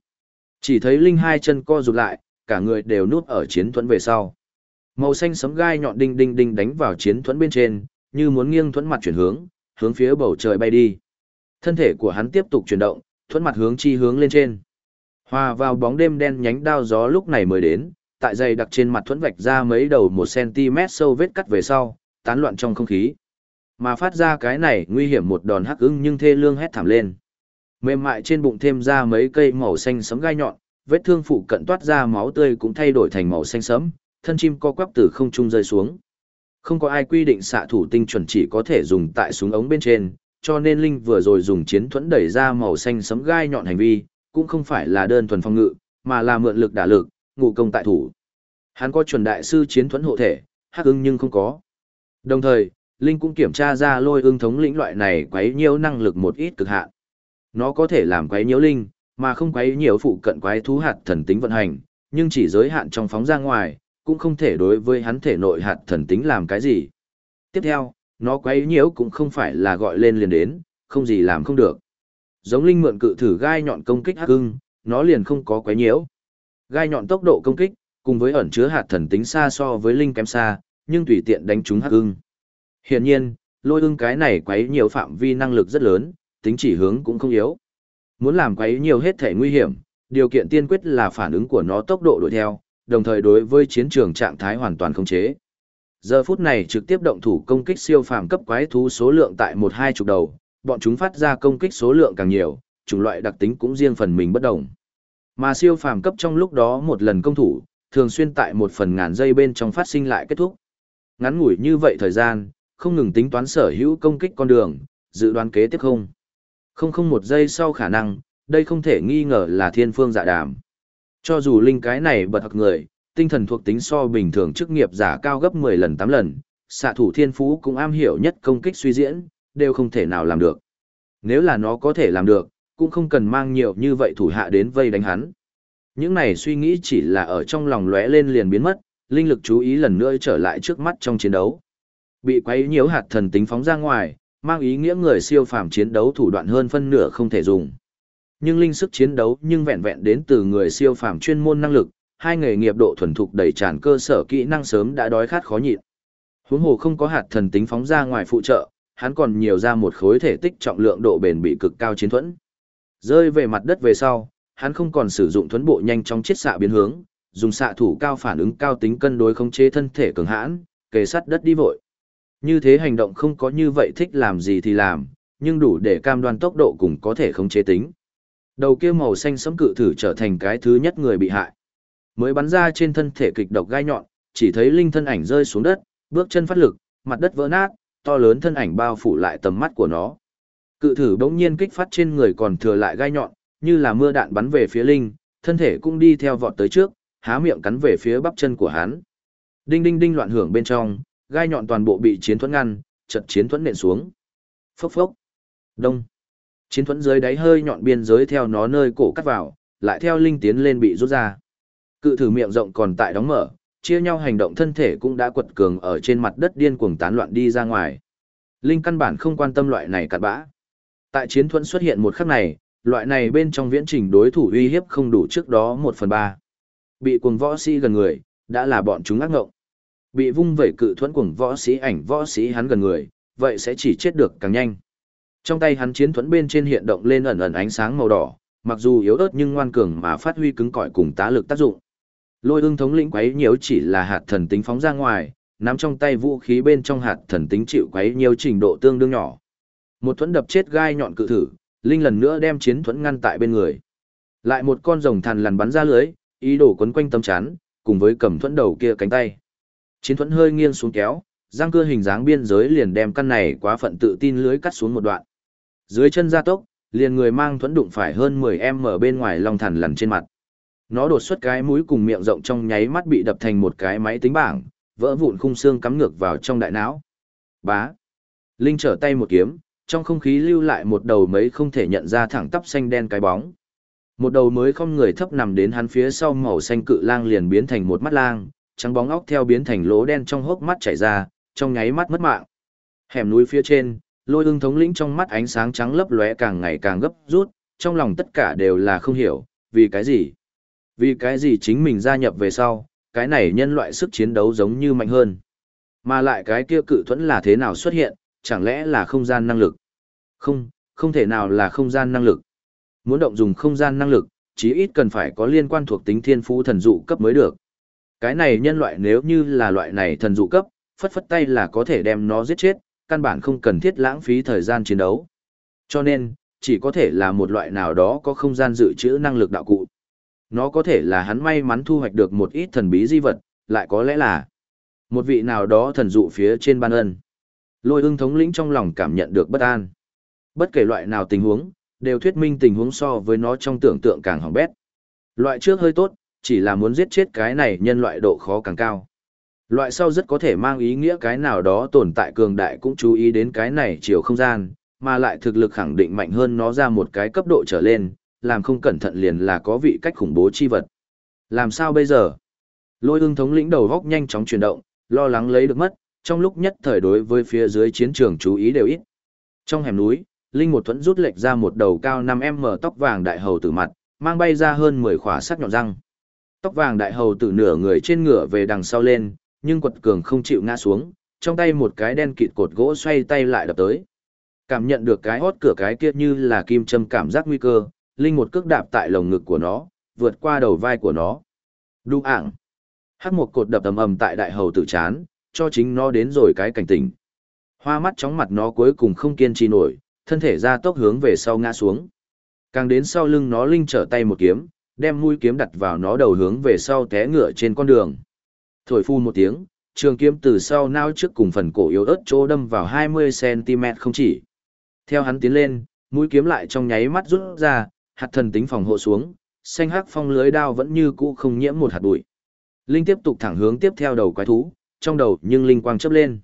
Chỉ thấy linh hai chân co rụt lại, cả người đều núp ở chiến thuẫn về sau. Màu xanh sấm gai nhọn đinh đinh đinh đánh vào chiến thuẫn bên trên, như muốn nghiêng thuẫn mặt chuyển hướng, hướng phía bầu trời bay đi. Thân thể của hắn tiếp tục chuyển động, thuẫn mặt hướng chi hướng lên trên. Hòa vào bóng đêm đen nhánh đao gió lúc này mới đến, tại dày đặc trên mặt thuẫn vạch ra mấy đầu một cm sâu vết cắt về sau, tán loạn trong không khí. Mà phát ra cái này nguy hiểm một đòn hắc ưng nhưng thê lương hét thảm lên. Mềm mại trên bụng thêm ra mấy cây màu xanh sấm gai nhọn, vết thương phụ cận toát ra máu tươi cũng thay đổi thành màu xanh sẫm, thân chim co quắp từ không trung rơi xuống. Không có ai quy định xạ thủ tinh chuẩn chỉ có thể dùng tại súng ống bên trên, cho nên Linh vừa rồi dùng chiến thuẫn đẩy ra màu xanh sấm gai nhọn hành vi, cũng không phải là đơn thuần phòng ngự, mà là mượn lực đả lực, ngụ công tại thủ. Hắn có chuẩn đại sư chiến thuẫn hộ thể, hắc ưng nhưng không có. Đồng thời, Linh cũng kiểm tra ra lôi ưng thống lĩnh loại này quấy nhiễu năng lực một ít cực hạn. Nó có thể làm quấy nhiễu Linh, mà không quấy nhiễu phụ cận quái thú hạt thần tính vận hành, nhưng chỉ giới hạn trong phóng ra ngoài, cũng không thể đối với hắn thể nội hạt thần tính làm cái gì. Tiếp theo, nó quấy nhiễu cũng không phải là gọi lên liền đến, không gì làm không được. Giống linh mượn cự thử gai nhọn công kích hắc ưng, nó liền không có quấy nhiễu. Gai nhọn tốc độ công kích, cùng với ẩn chứa hạt thần tính xa so với linh kém xa, nhưng tùy tiện đánh trúng hắc ưng. Hiển nhiên, lôi ưng cái này quấy nhiều phạm vi năng lực rất lớn, tính chỉ hướng cũng không yếu. Muốn làm quấy nhiều hết thể nguy hiểm, điều kiện tiên quyết là phản ứng của nó tốc độ đuổi theo, đồng thời đối với chiến trường trạng thái hoàn toàn không chế. Giờ phút này trực tiếp động thủ công kích siêu phàm cấp quái thú số lượng tại một hai chục đầu, bọn chúng phát ra công kích số lượng càng nhiều, chủng loại đặc tính cũng riêng phần mình bất đồng. Mà siêu phàm cấp trong lúc đó một lần công thủ, thường xuyên tại một phần ngàn giây bên trong phát sinh lại kết thúc. Ngắn ngủi như vậy thời gian, không ngừng tính toán sở hữu công kích con đường, dự đoán kế tiếp không. Không không một giây sau khả năng, đây không thể nghi ngờ là thiên phương dạ đàm. Cho dù linh cái này bật học người, tinh thần thuộc tính so bình thường chức nghiệp giả cao gấp 10 lần 8 lần, xạ thủ thiên phú cũng am hiểu nhất công kích suy diễn, đều không thể nào làm được. Nếu là nó có thể làm được, cũng không cần mang nhiều như vậy thủ hạ đến vây đánh hắn. Những này suy nghĩ chỉ là ở trong lòng lóe lên liền biến mất, linh lực chú ý lần nữa trở lại trước mắt trong chiến đấu. Bị quấy nhiễu hạt thần tính phóng ra ngoài, mang ý nghĩa người siêu phàm chiến đấu thủ đoạn hơn phân nửa không thể dùng. Nhưng linh sức chiến đấu nhưng vẹn vẹn đến từ người siêu phàm chuyên môn năng lực, hai nghề nghiệp độ thuần thục đầy tràn cơ sở kỹ năng sớm đã đói khát khó nhịn. Huống hồ không có hạt thần tính phóng ra ngoài phụ trợ, hắn còn nhiều ra một khối thể tích trọng lượng độ bền bị cực cao chiến thuẫn. Rơi về mặt đất về sau, hắn không còn sử dụng thuấn bộ nhanh chóng chiết xạ biến hướng, dùng xạ thủ cao phản ứng cao tính cân đối khống chế thân thể cường hãn, kề sát đất đi vội. Như thế hành động không có như vậy thích làm gì thì làm, nhưng đủ để cam đoan tốc độ cùng có thể khống chế tính. Đầu kia màu xanh sẫm cự thử trở thành cái thứ nhất người bị hại. Mới bắn ra trên thân thể kịch độc gai nhọn, chỉ thấy linh thân ảnh rơi xuống đất, bước chân phát lực, mặt đất vỡ nát, to lớn thân ảnh bao phủ lại tầm mắt của nó. Cự thử bỗng nhiên kích phát trên người còn thừa lại gai nhọn, như là mưa đạn bắn về phía linh, thân thể cũng đi theo vọt tới trước, há miệng cắn về phía bắp chân của hắn. Đinh đinh đinh loạn hưởng bên trong, gai nhọn toàn bộ bị chiến thuẫn ngăn, chật chiến thuẫn nện xuống. Phốc phốc. Đông. Chiến thuẫn dưới đáy hơi nhọn biên giới theo nó nơi cổ cắt vào, lại theo linh tiến lên bị rút ra. Cự thử miệng rộng còn tại đóng mở, chia nhau hành động thân thể cũng đã quật cường ở trên mặt đất điên cuồng tán loạn đi ra ngoài. Linh căn bản không quan tâm loại này cặn bã. Tại chiến thuẫn xuất hiện một khắc này, loại này bên trong viễn trình đối thủ uy hiếp không đủ trước đó một phần ba. Bị cuồng võ sĩ gần người, đã là bọn chúng ác ngộng. Bị vung vẩy cự thuẫn cuồng võ sĩ ảnh võ sĩ hắn gần người, vậy sẽ chỉ chết được càng nhanh. Trong tay hắn chiến thuẫn bên trên hiện động lên ẩn ẩn ánh sáng màu đỏ, mặc dù yếu ớt nhưng ngoan cường mà phát huy cứng cỏi cùng tá lực tác dụng. Lôi ương thống lĩnh quấy nhiễu chỉ là hạt thần tính phóng ra ngoài, nắm trong tay vũ khí bên trong hạt thần tính chịu quấy nhiều trình độ tương đương nhỏ. Một thuẫn đập chết gai nhọn cự thử, linh lần nữa đem chiến thuẫn ngăn tại bên người. Lại một con rồng thần lằn bắn ra lưới, ý đồ quấn quanh tâm chán, cùng với cầm thuẫn đầu kia cánh tay. Chiến thuẫn hơi nghiêng xuống kéo, răng cưa hình dáng biên giới liền đem căn này quá phận tự tin lưới cắt xuống một đoạn. Dưới chân gia tốc, liền người mang thuẫn đụng phải hơn 10m bên ngoài long thần lằn trên mặt. Nó đột xuất cái mũi cùng miệng rộng trong nháy mắt bị đập thành một cái máy tính bảng, vỡ vụn khung xương cắm ngược vào trong đại não. Bá. Linh trở tay một kiếm, trong không khí lưu lại một đầu mấy không thể nhận ra thẳng tắp xanh đen cái bóng. Một đầu mới không người thấp nằm đến hắn phía sau màu xanh cự lang liền biến thành một mắt lang, trắng bóng óc theo biến thành lỗ đen trong hốc mắt chảy ra, trong nháy mắt mất mạng. Hẻm núi phía trên, lôi ưng thống lĩnh trong mắt ánh sáng trắng lấp lóe càng ngày càng gấp rút, trong lòng tất cả đều là không hiểu, vì cái gì? Vì cái gì chính mình gia nhập về sau, cái này nhân loại sức chiến đấu giống như mạnh hơn. Mà lại cái kia cự thuẫn là thế nào xuất hiện, chẳng lẽ là không gian năng lực? Không, không thể nào là không gian năng lực. Muốn động dùng không gian năng lực, chí ít cần phải có liên quan thuộc tính thiên phú thần dụ cấp mới được. Cái này nhân loại nếu như là loại này thần dụ cấp, phất phất tay là có thể đem nó giết chết, căn bản không cần thiết lãng phí thời gian chiến đấu. Cho nên, chỉ có thể là một loại nào đó có không gian dự trữ năng lực đạo cụ. Nó có thể là hắn may mắn thu hoạch được một ít thần bí di vật, lại có lẽ là một vị nào đó thần dụ phía trên ban ân. Lôi ưng thống lĩnh trong lòng cảm nhận được bất an. Bất kể loại nào tình huống, đều thuyết minh tình huống so với nó trong tưởng tượng càng hỏng bét. Loại trước hơi tốt, chỉ là muốn giết chết cái này nhân loại độ khó càng cao. Loại sau rất có thể mang ý nghĩa cái nào đó tồn tại cường đại cũng chú ý đến cái này chiều không gian, mà lại thực lực khẳng định mạnh hơn nó ra một cái cấp độ trở lên, làm không cẩn thận liền là có vị cách khủng bố chi vật. Làm sao bây giờ? Lôi ưng thống lĩnh đầu góc nhanh chóng chuyển động, lo lắng lấy được mất, trong lúc nhất thời đối với phía dưới chiến trường chú ý đều ít. Trong hẻm núi, Linh một thuẫn rút lệch ra một đầu cao 5m tóc vàng đại hầu tử mặt, mang bay ra hơn 10 khỏa sắc nhọn răng. Tóc vàng đại hầu tử nửa người trên ngựa về đằng sau lên, nhưng quật cường không chịu ngã xuống, trong tay một cái đen kịt cột gỗ xoay tay lại đập tới. Cảm nhận được cái hót cửa cái kia như là kim châm cảm giác nguy cơ, Linh một cước đạp tại lồng ngực của nó, vượt qua đầu vai của nó. Đu ảng. Hắc một cột đập ầm ầm tại đại hầu tử chán, cho chính nó đến rồi cái cảnh tỉnh. Hoa mắt chóng mặt nó cuối cùng không kiên trì nổi, thân thể ra tốc hướng về sau ngã xuống. Càng đến sau lưng nó linh trở tay một kiếm, đem mũi kiếm đặt vào nó đầu hướng về sau té ngựa trên con đường. Thổi phu một tiếng, trường kiếm từ sau nao trước cùng phần cổ yếu ớt chỗ đâm vào 20cm không chỉ. Theo hắn tiến lên, mũi kiếm lại trong nháy mắt rút ra, hạt thần tính phòng hộ xuống, xanh hắc phong lưới đao vẫn như cũ không nhiễm một hạt bụi. Linh tiếp tục thẳng hướng tiếp theo đầu quái thú, trong đầu nhưng linh quang chớp lên.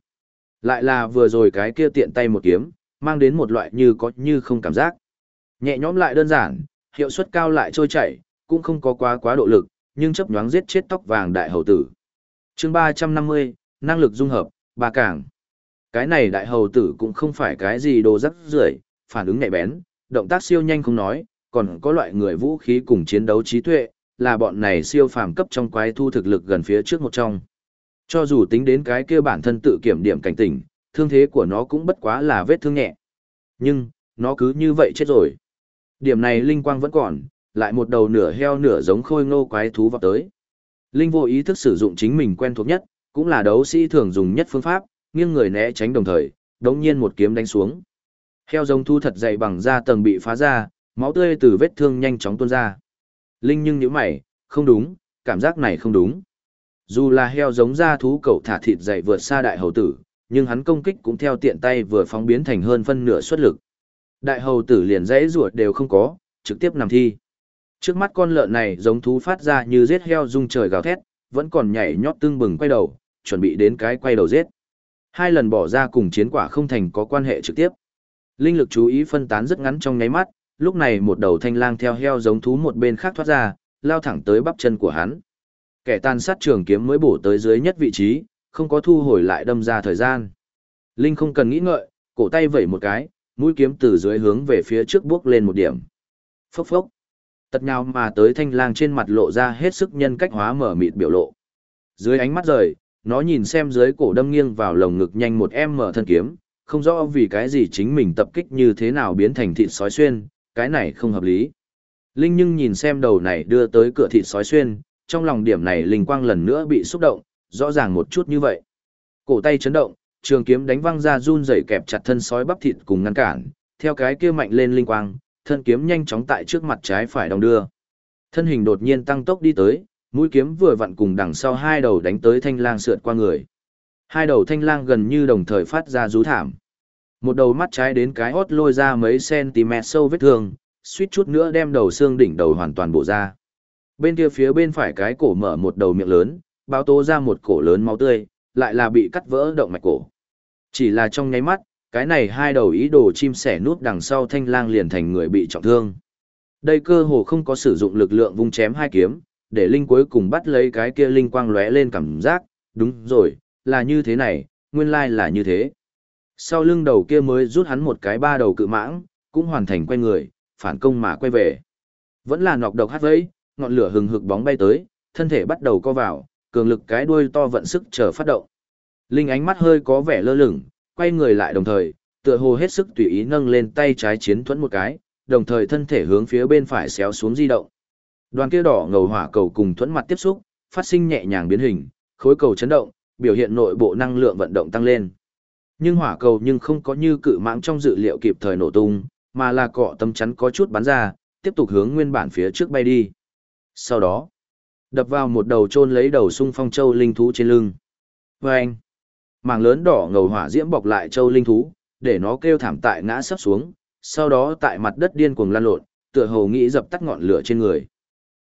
Lại là vừa rồi cái kia tiện tay một kiếm, mang đến một loại như có như không cảm giác. Nhẹ nhõm lại đơn giản, hiệu suất cao lại trôi chảy, cũng không có quá quá độ lực, nhưng chấp nhoáng giết chết tóc vàng đại hầu tử. chương 350, năng lực dung hợp, ba cảng. Cái này đại hầu tử cũng không phải cái gì đồ rắc rưởi phản ứng nhạy bén, động tác siêu nhanh không nói, còn có loại người vũ khí cùng chiến đấu trí tuệ, là bọn này siêu phàm cấp trong quái thu thực lực gần phía trước một trong. Cho dù tính đến cái kia bản thân tự kiểm điểm cảnh tỉnh, thương thế của nó cũng bất quá là vết thương nhẹ. Nhưng, nó cứ như vậy chết rồi. Điểm này linh quang vẫn còn, lại một đầu nửa heo nửa giống khôi ngô quái thú vào tới. Linh vô ý thức sử dụng chính mình quen thuộc nhất, cũng là đấu sĩ thường dùng nhất phương pháp, nghiêng người né tránh đồng thời, đống nhiên một kiếm đánh xuống. Heo giống thu thật dày bằng da tầng bị phá ra, máu tươi từ vết thương nhanh chóng tuôn ra. Linh nhưng nhíu mày, không đúng, cảm giác này không đúng. Dù là heo giống da thú cậu thả thịt dày vượt xa đại hầu tử, nhưng hắn công kích cũng theo tiện tay vừa phóng biến thành hơn phân nửa xuất lực. Đại hầu tử liền dãy ruột đều không có, trực tiếp nằm thi. Trước mắt con lợn này giống thú phát ra như giết heo rung trời gào thét, vẫn còn nhảy nhót tương bừng quay đầu, chuẩn bị đến cái quay đầu giết. Hai lần bỏ ra cùng chiến quả không thành có quan hệ trực tiếp. Linh lực chú ý phân tán rất ngắn trong nháy mắt, lúc này một đầu thanh lang theo heo giống thú một bên khác thoát ra, lao thẳng tới bắp chân của hắn. Kẻ tàn sát trường kiếm mới bổ tới dưới nhất vị trí, không có thu hồi lại đâm ra thời gian. Linh không cần nghĩ ngợi, cổ tay vẩy một cái, mũi kiếm từ dưới hướng về phía trước bước lên một điểm. Phốc phốc. Tật nhau mà tới thanh lang trên mặt lộ ra hết sức nhân cách hóa mở mịt biểu lộ. Dưới ánh mắt rời, nó nhìn xem dưới cổ đâm nghiêng vào lồng ngực nhanh một em mở thân kiếm, không rõ vì cái gì chính mình tập kích như thế nào biến thành thịt sói xuyên, cái này không hợp lý. Linh nhưng nhìn xem đầu này đưa tới cửa thịt sói xuyên, trong lòng điểm này linh quang lần nữa bị xúc động, rõ ràng một chút như vậy. Cổ tay chấn động, trường kiếm đánh văng ra run rẩy kẹp chặt thân sói bắp thịt cùng ngăn cản, theo cái kia mạnh lên linh quang, thân kiếm nhanh chóng tại trước mặt trái phải đồng đưa. Thân hình đột nhiên tăng tốc đi tới, mũi kiếm vừa vặn cùng đằng sau hai đầu đánh tới thanh lang sượt qua người. Hai đầu thanh lang gần như đồng thời phát ra rú thảm. Một đầu mắt trái đến cái hót lôi ra mấy cm sâu vết thương, suýt chút nữa đem đầu xương đỉnh đầu hoàn toàn bộ ra. Bên kia phía bên phải cái cổ mở một đầu miệng lớn, báo tố ra một cổ lớn máu tươi, lại là bị cắt vỡ động mạch cổ. Chỉ là trong nháy mắt, cái này hai đầu ý đồ chim sẻ nút đằng sau thanh lang liền thành người bị trọng thương. Đây cơ hồ không có sử dụng lực lượng vung chém hai kiếm, để linh cuối cùng bắt lấy cái kia linh quang lóe lên cảm giác, đúng rồi, là như thế này, nguyên lai là như thế. Sau lưng đầu kia mới rút hắn một cái ba đầu cự mãng, cũng hoàn thành quay người, phản công mà quay về. Vẫn là nọc độc hát vẫy, ngọn lửa hừng hực bóng bay tới, thân thể bắt đầu co vào, cường lực cái đuôi to vận sức chờ phát động. Linh ánh mắt hơi có vẻ lơ lửng, quay người lại đồng thời, tựa hồ hết sức tùy ý nâng lên tay trái chiến thuẫn một cái, đồng thời thân thể hướng phía bên phải xéo xuống di động. Đoàn kia đỏ ngầu hỏa cầu cùng thuẫn mặt tiếp xúc, phát sinh nhẹ nhàng biến hình, khối cầu chấn động, biểu hiện nội bộ năng lượng vận động tăng lên. Nhưng hỏa cầu nhưng không có như cự mãng trong dự liệu kịp thời nổ tung, mà là cọ tâm chắn có chút bắn ra, tiếp tục hướng nguyên bản phía trước bay đi. Sau đó, đập vào một đầu chôn lấy đầu sung phong châu linh thú trên lưng. Vâng! Mảng lớn đỏ ngầu hỏa diễm bọc lại châu linh thú, để nó kêu thảm tại ngã sấp xuống, sau đó tại mặt đất điên cuồng lan lộn, tựa hồ nghĩ dập tắt ngọn lửa trên người.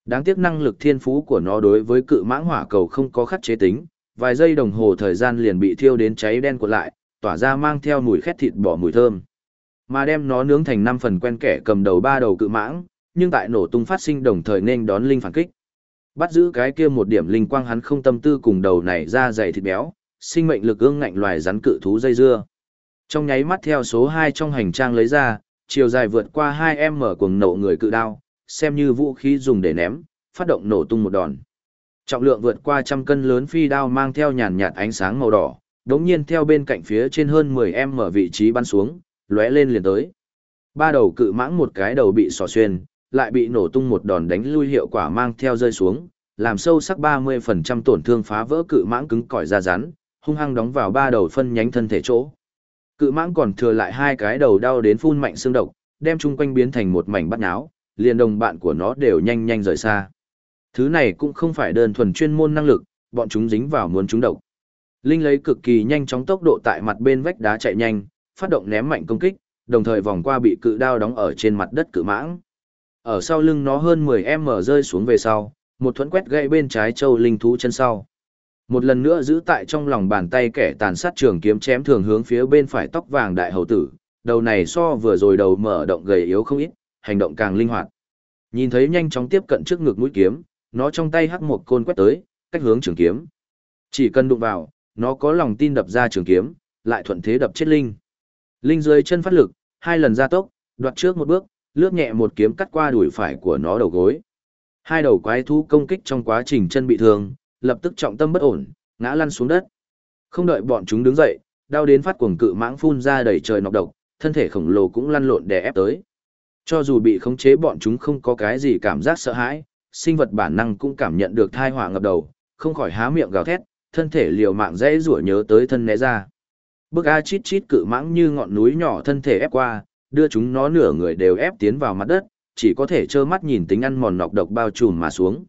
Đáng tiếc năng lực thiên phú của nó đối với cự mãng hỏa cầu không có khắc chế tính, vài giây đồng hồ thời gian liền bị thiêu đến cháy đen cuộn lại, tỏa ra mang theo mùi khét thịt bỏ mùi thơm. Mà đem nó nướng thành năm phần quen kẻ cầm đầu ba đầu cự mãng, nhưng tại nổ tung phát sinh đồng thời nên đón linh phản kích. Bắt giữ cái kia một điểm linh quang hắn không tâm tư cùng đầu này ra dày thịt béo, sinh mệnh lực ương ngạnh loài rắn cự thú dây dưa. Trong nháy mắt theo số 2 trong hành trang lấy ra, chiều dài vượt qua 2 em mở cuồng nổ người cự đao, xem như vũ khí dùng để ném, phát động nổ tung một đòn. Trọng lượng vượt qua trăm cân lớn phi đao mang theo nhàn nhạt ánh sáng màu đỏ, đống nhiên theo bên cạnh phía trên hơn 10 em mở vị trí bắn xuống, lóe lên liền tới. Ba đầu cự mãng một cái đầu bị xỏ xuyên, lại bị nổ tung một đòn đánh lui hiệu quả mang theo rơi xuống, làm sâu sắc 30% tổn thương phá vỡ cự mãng cứng cỏi ra rắn, hung hăng đóng vào ba đầu phân nhánh thân thể chỗ. Cự mãng còn thừa lại hai cái đầu đau đến phun mạnh xương độc, đem chung quanh biến thành một mảnh bắt nháo, liền đồng bạn của nó đều nhanh nhanh rời xa. Thứ này cũng không phải đơn thuần chuyên môn năng lực, bọn chúng dính vào muốn chúng độc. Linh lấy cực kỳ nhanh chóng tốc độ tại mặt bên vách đá chạy nhanh, phát động ném mạnh công kích, đồng thời vòng qua bị cự đao đóng ở trên mặt đất cự mãng. Ở sau lưng nó hơn 10m rơi xuống về sau, một thuẫn quét gãy bên trái châu linh thú chân sau. Một lần nữa giữ tại trong lòng bàn tay kẻ tàn sát trường kiếm chém thường hướng phía bên phải tóc vàng đại hầu tử, đầu này so vừa rồi đầu mở động gầy yếu không ít, hành động càng linh hoạt. Nhìn thấy nhanh chóng tiếp cận trước ngực mũi kiếm, nó trong tay hắc một côn quét tới, cách hướng trường kiếm. Chỉ cần đụng vào, nó có lòng tin đập ra trường kiếm, lại thuận thế đập chết linh. Linh dưới chân phát lực, hai lần ra tốc, đoạt trước một bước, lướt nhẹ một kiếm cắt qua đùi phải của nó đầu gối. Hai đầu quái thú công kích trong quá trình chân bị thương, lập tức trọng tâm bất ổn, ngã lăn xuống đất. Không đợi bọn chúng đứng dậy, đau đến phát cuồng cự mãng phun ra đầy trời nọc độc, thân thể khổng lồ cũng lăn lộn đè ép tới. Cho dù bị khống chế bọn chúng không có cái gì cảm giác sợ hãi, sinh vật bản năng cũng cảm nhận được thai họa ngập đầu, không khỏi há miệng gào thét, thân thể liều mạng dễ rủa nhớ tới thân né ra. Bức A chít chít cự mãng như ngọn núi nhỏ thân thể ép qua, đưa chúng nó nửa người đều ép tiến vào mặt đất, chỉ có thể trơ mắt nhìn tính ăn mòn nọc độc bao trùm mà xuống.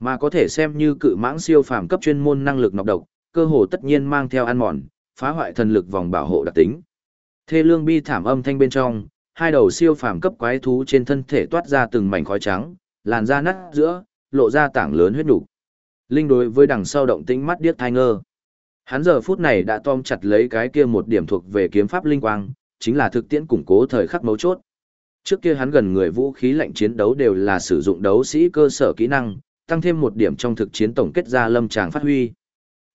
Mà có thể xem như cự mãng siêu phàm cấp chuyên môn năng lực nọc độc, cơ hồ tất nhiên mang theo ăn mòn, phá hoại thần lực vòng bảo hộ đặc tính. Thê lương bi thảm âm thanh bên trong, hai đầu siêu phàm cấp quái thú trên thân thể toát ra từng mảnh khói trắng, làn da nát giữa, lộ ra tảng lớn huyết nục. Linh đối với đằng sau động tĩnh mắt điếc thai ngơ. Hắn giờ phút này đã tom chặt lấy cái kia một điểm thuộc về kiếm pháp linh quang, chính là thực tiễn củng cố thời khắc mấu chốt. Trước kia hắn gần người vũ khí lạnh chiến đấu đều là sử dụng đấu sĩ cơ sở kỹ năng, tăng thêm một điểm trong thực chiến tổng kết ra lâm tràng phát huy.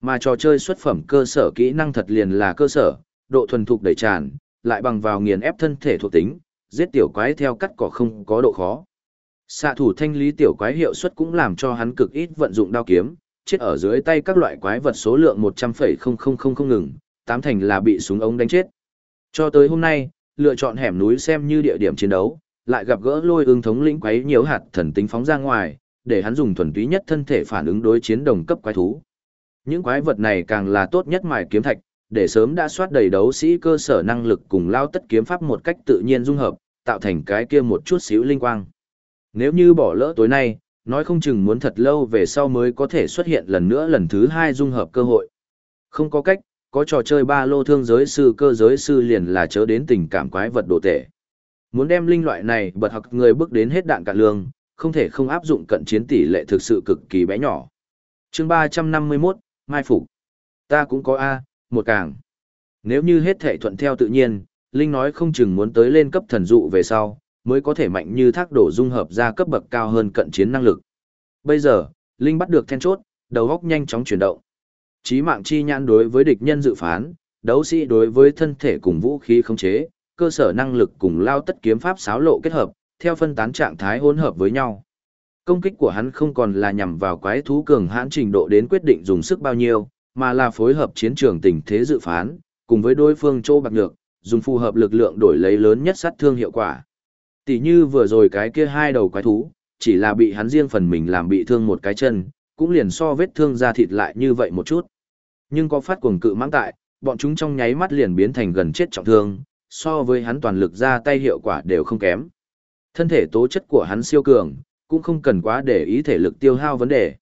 Mà trò chơi xuất phẩm cơ sở kỹ năng thật liền là cơ sở, độ thuần thục đầy tràn, lại bằng vào nghiền ép thân thể thuộc tính, giết tiểu quái theo cắt cỏ không có độ khó. Xạ thủ thanh lý tiểu quái hiệu suất cũng làm cho hắn cực ít vận dụng đao kiếm, chết ở dưới tay các loại quái vật số lượng 100,000 không ngừng, tám thành là bị súng ống đánh chết. Cho tới hôm nay, lựa chọn hẻm núi xem như địa điểm chiến đấu, lại gặp gỡ lôi ương thống lĩnh quấy nhiều hạt thần tính phóng ra ngoài, để hắn dùng thuần túy nhất thân thể phản ứng đối chiến đồng cấp quái thú. Những quái vật này càng là tốt nhất mài kiếm thạch, để sớm đã soát đầy đấu sĩ cơ sở năng lực cùng lao tất kiếm pháp một cách tự nhiên dung hợp, tạo thành cái kia một chút xíu linh quang. Nếu như bỏ lỡ tối nay, nói không chừng muốn thật lâu về sau mới có thể xuất hiện lần nữa lần thứ hai dung hợp cơ hội. Không có cách, có trò chơi ba lô thương giới sư cơ giới sư liền là chớ đến tình cảm quái vật đồ tệ. Muốn đem linh loại này bật học người bước đến hết đạn cả lương, không thể không áp dụng cận chiến tỷ lệ thực sự cực kỳ bé nhỏ. chương 351, Mai Phục. Ta cũng có A, một càng. Nếu như hết thể thuận theo tự nhiên, Linh nói không chừng muốn tới lên cấp thần dụ về sau, mới có thể mạnh như thác đổ dung hợp ra cấp bậc cao hơn cận chiến năng lực. Bây giờ, Linh bắt được then chốt, đầu góc nhanh chóng chuyển động. Chí mạng chi nhãn đối với địch nhân dự phán, đấu sĩ đối với thân thể cùng vũ khí khống chế, cơ sở năng lực cùng lao tất kiếm pháp xáo lộ kết hợp, theo phân tán trạng thái hỗn hợp với nhau. Công kích của hắn không còn là nhằm vào quái thú cường hãn trình độ đến quyết định dùng sức bao nhiêu, mà là phối hợp chiến trường tình thế dự phán, cùng với đối phương chỗ bạc nhược, dùng phù hợp lực lượng đổi lấy lớn nhất sát thương hiệu quả. Tỷ như vừa rồi cái kia hai đầu quái thú, chỉ là bị hắn riêng phần mình làm bị thương một cái chân, cũng liền so vết thương ra thịt lại như vậy một chút. Nhưng có phát cuồng cự mãng tại, bọn chúng trong nháy mắt liền biến thành gần chết trọng thương, so với hắn toàn lực ra tay hiệu quả đều không kém. Thân thể tố chất của hắn siêu cường, cũng không cần quá để ý thể lực tiêu hao vấn đề.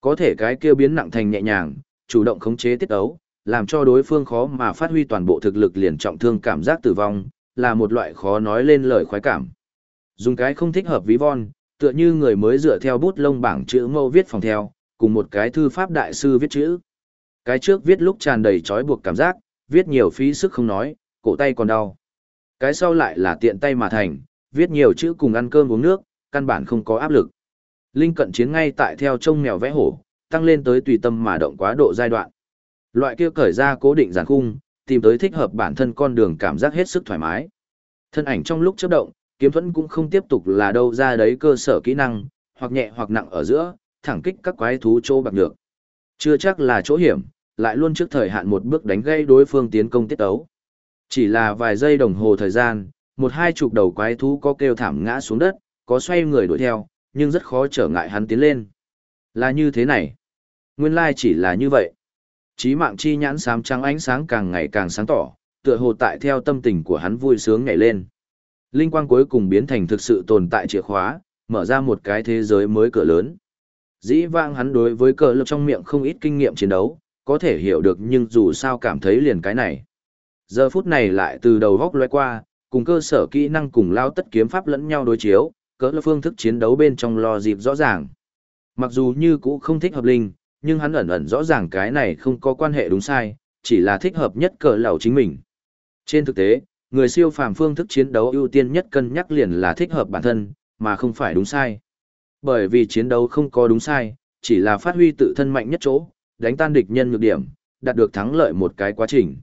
Có thể cái kia biến nặng thành nhẹ nhàng, chủ động khống chế tiết ấu, làm cho đối phương khó mà phát huy toàn bộ thực lực liền trọng thương cảm giác tử vong, là một loại khó nói lên lời khoái cảm. Dùng cái không thích hợp ví von, tựa như người mới dựa theo bút lông bảng chữ mâu viết phòng theo, cùng một cái thư pháp đại sư viết chữ. Cái trước viết lúc tràn đầy trói buộc cảm giác, viết nhiều phí sức không nói, cổ tay còn đau. Cái sau lại là tiện tay mà thành, viết nhiều chữ cùng ăn cơm uống nước, căn bản không có áp lực. Linh cận chiến ngay tại theo trông mèo vẽ hổ, tăng lên tới tùy tâm mà động quá độ giai đoạn. Loại kia cởi ra cố định giàn khung, tìm tới thích hợp bản thân con đường cảm giác hết sức thoải mái. Thân ảnh trong lúc chấp động, kiếm thuẫn cũng không tiếp tục là đâu ra đấy cơ sở kỹ năng, hoặc nhẹ hoặc nặng ở giữa, thẳng kích các quái thú chỗ bạc được. Chưa chắc là chỗ hiểm, lại luôn trước thời hạn một bước đánh gây đối phương tiến công tiết tấu. Chỉ là vài giây đồng hồ thời gian, một hai chục đầu quái thú có kêu thảm ngã xuống đất, có xoay người đuổi theo, nhưng rất khó trở ngại hắn tiến lên. Là như thế này. Nguyên lai chỉ là như vậy. Chí mạng chi nhãn xám trắng ánh sáng càng ngày càng sáng tỏ, tựa hồ tại theo tâm tình của hắn vui sướng nhảy lên. Linh quang cuối cùng biến thành thực sự tồn tại chìa khóa, mở ra một cái thế giới mới cửa lớn. Dĩ vãng hắn đối với cờ lực trong miệng không ít kinh nghiệm chiến đấu, có thể hiểu được nhưng dù sao cảm thấy liền cái này. Giờ phút này lại từ đầu góc loe qua, cùng cơ sở kỹ năng cùng lao tất kiếm pháp lẫn nhau đối chiếu, cỡ là phương thức chiến đấu bên trong lo dịp rõ ràng. Mặc dù như cũ không thích hợp linh, nhưng hắn ẩn ẩn rõ ràng cái này không có quan hệ đúng sai, chỉ là thích hợp nhất cỡ lầu chính mình. Trên thực tế, người siêu phàm phương thức chiến đấu ưu tiên nhất cân nhắc liền là thích hợp bản thân, mà không phải đúng sai. Bởi vì chiến đấu không có đúng sai, chỉ là phát huy tự thân mạnh nhất chỗ, đánh tan địch nhân nhược điểm, đạt được thắng lợi một cái quá trình.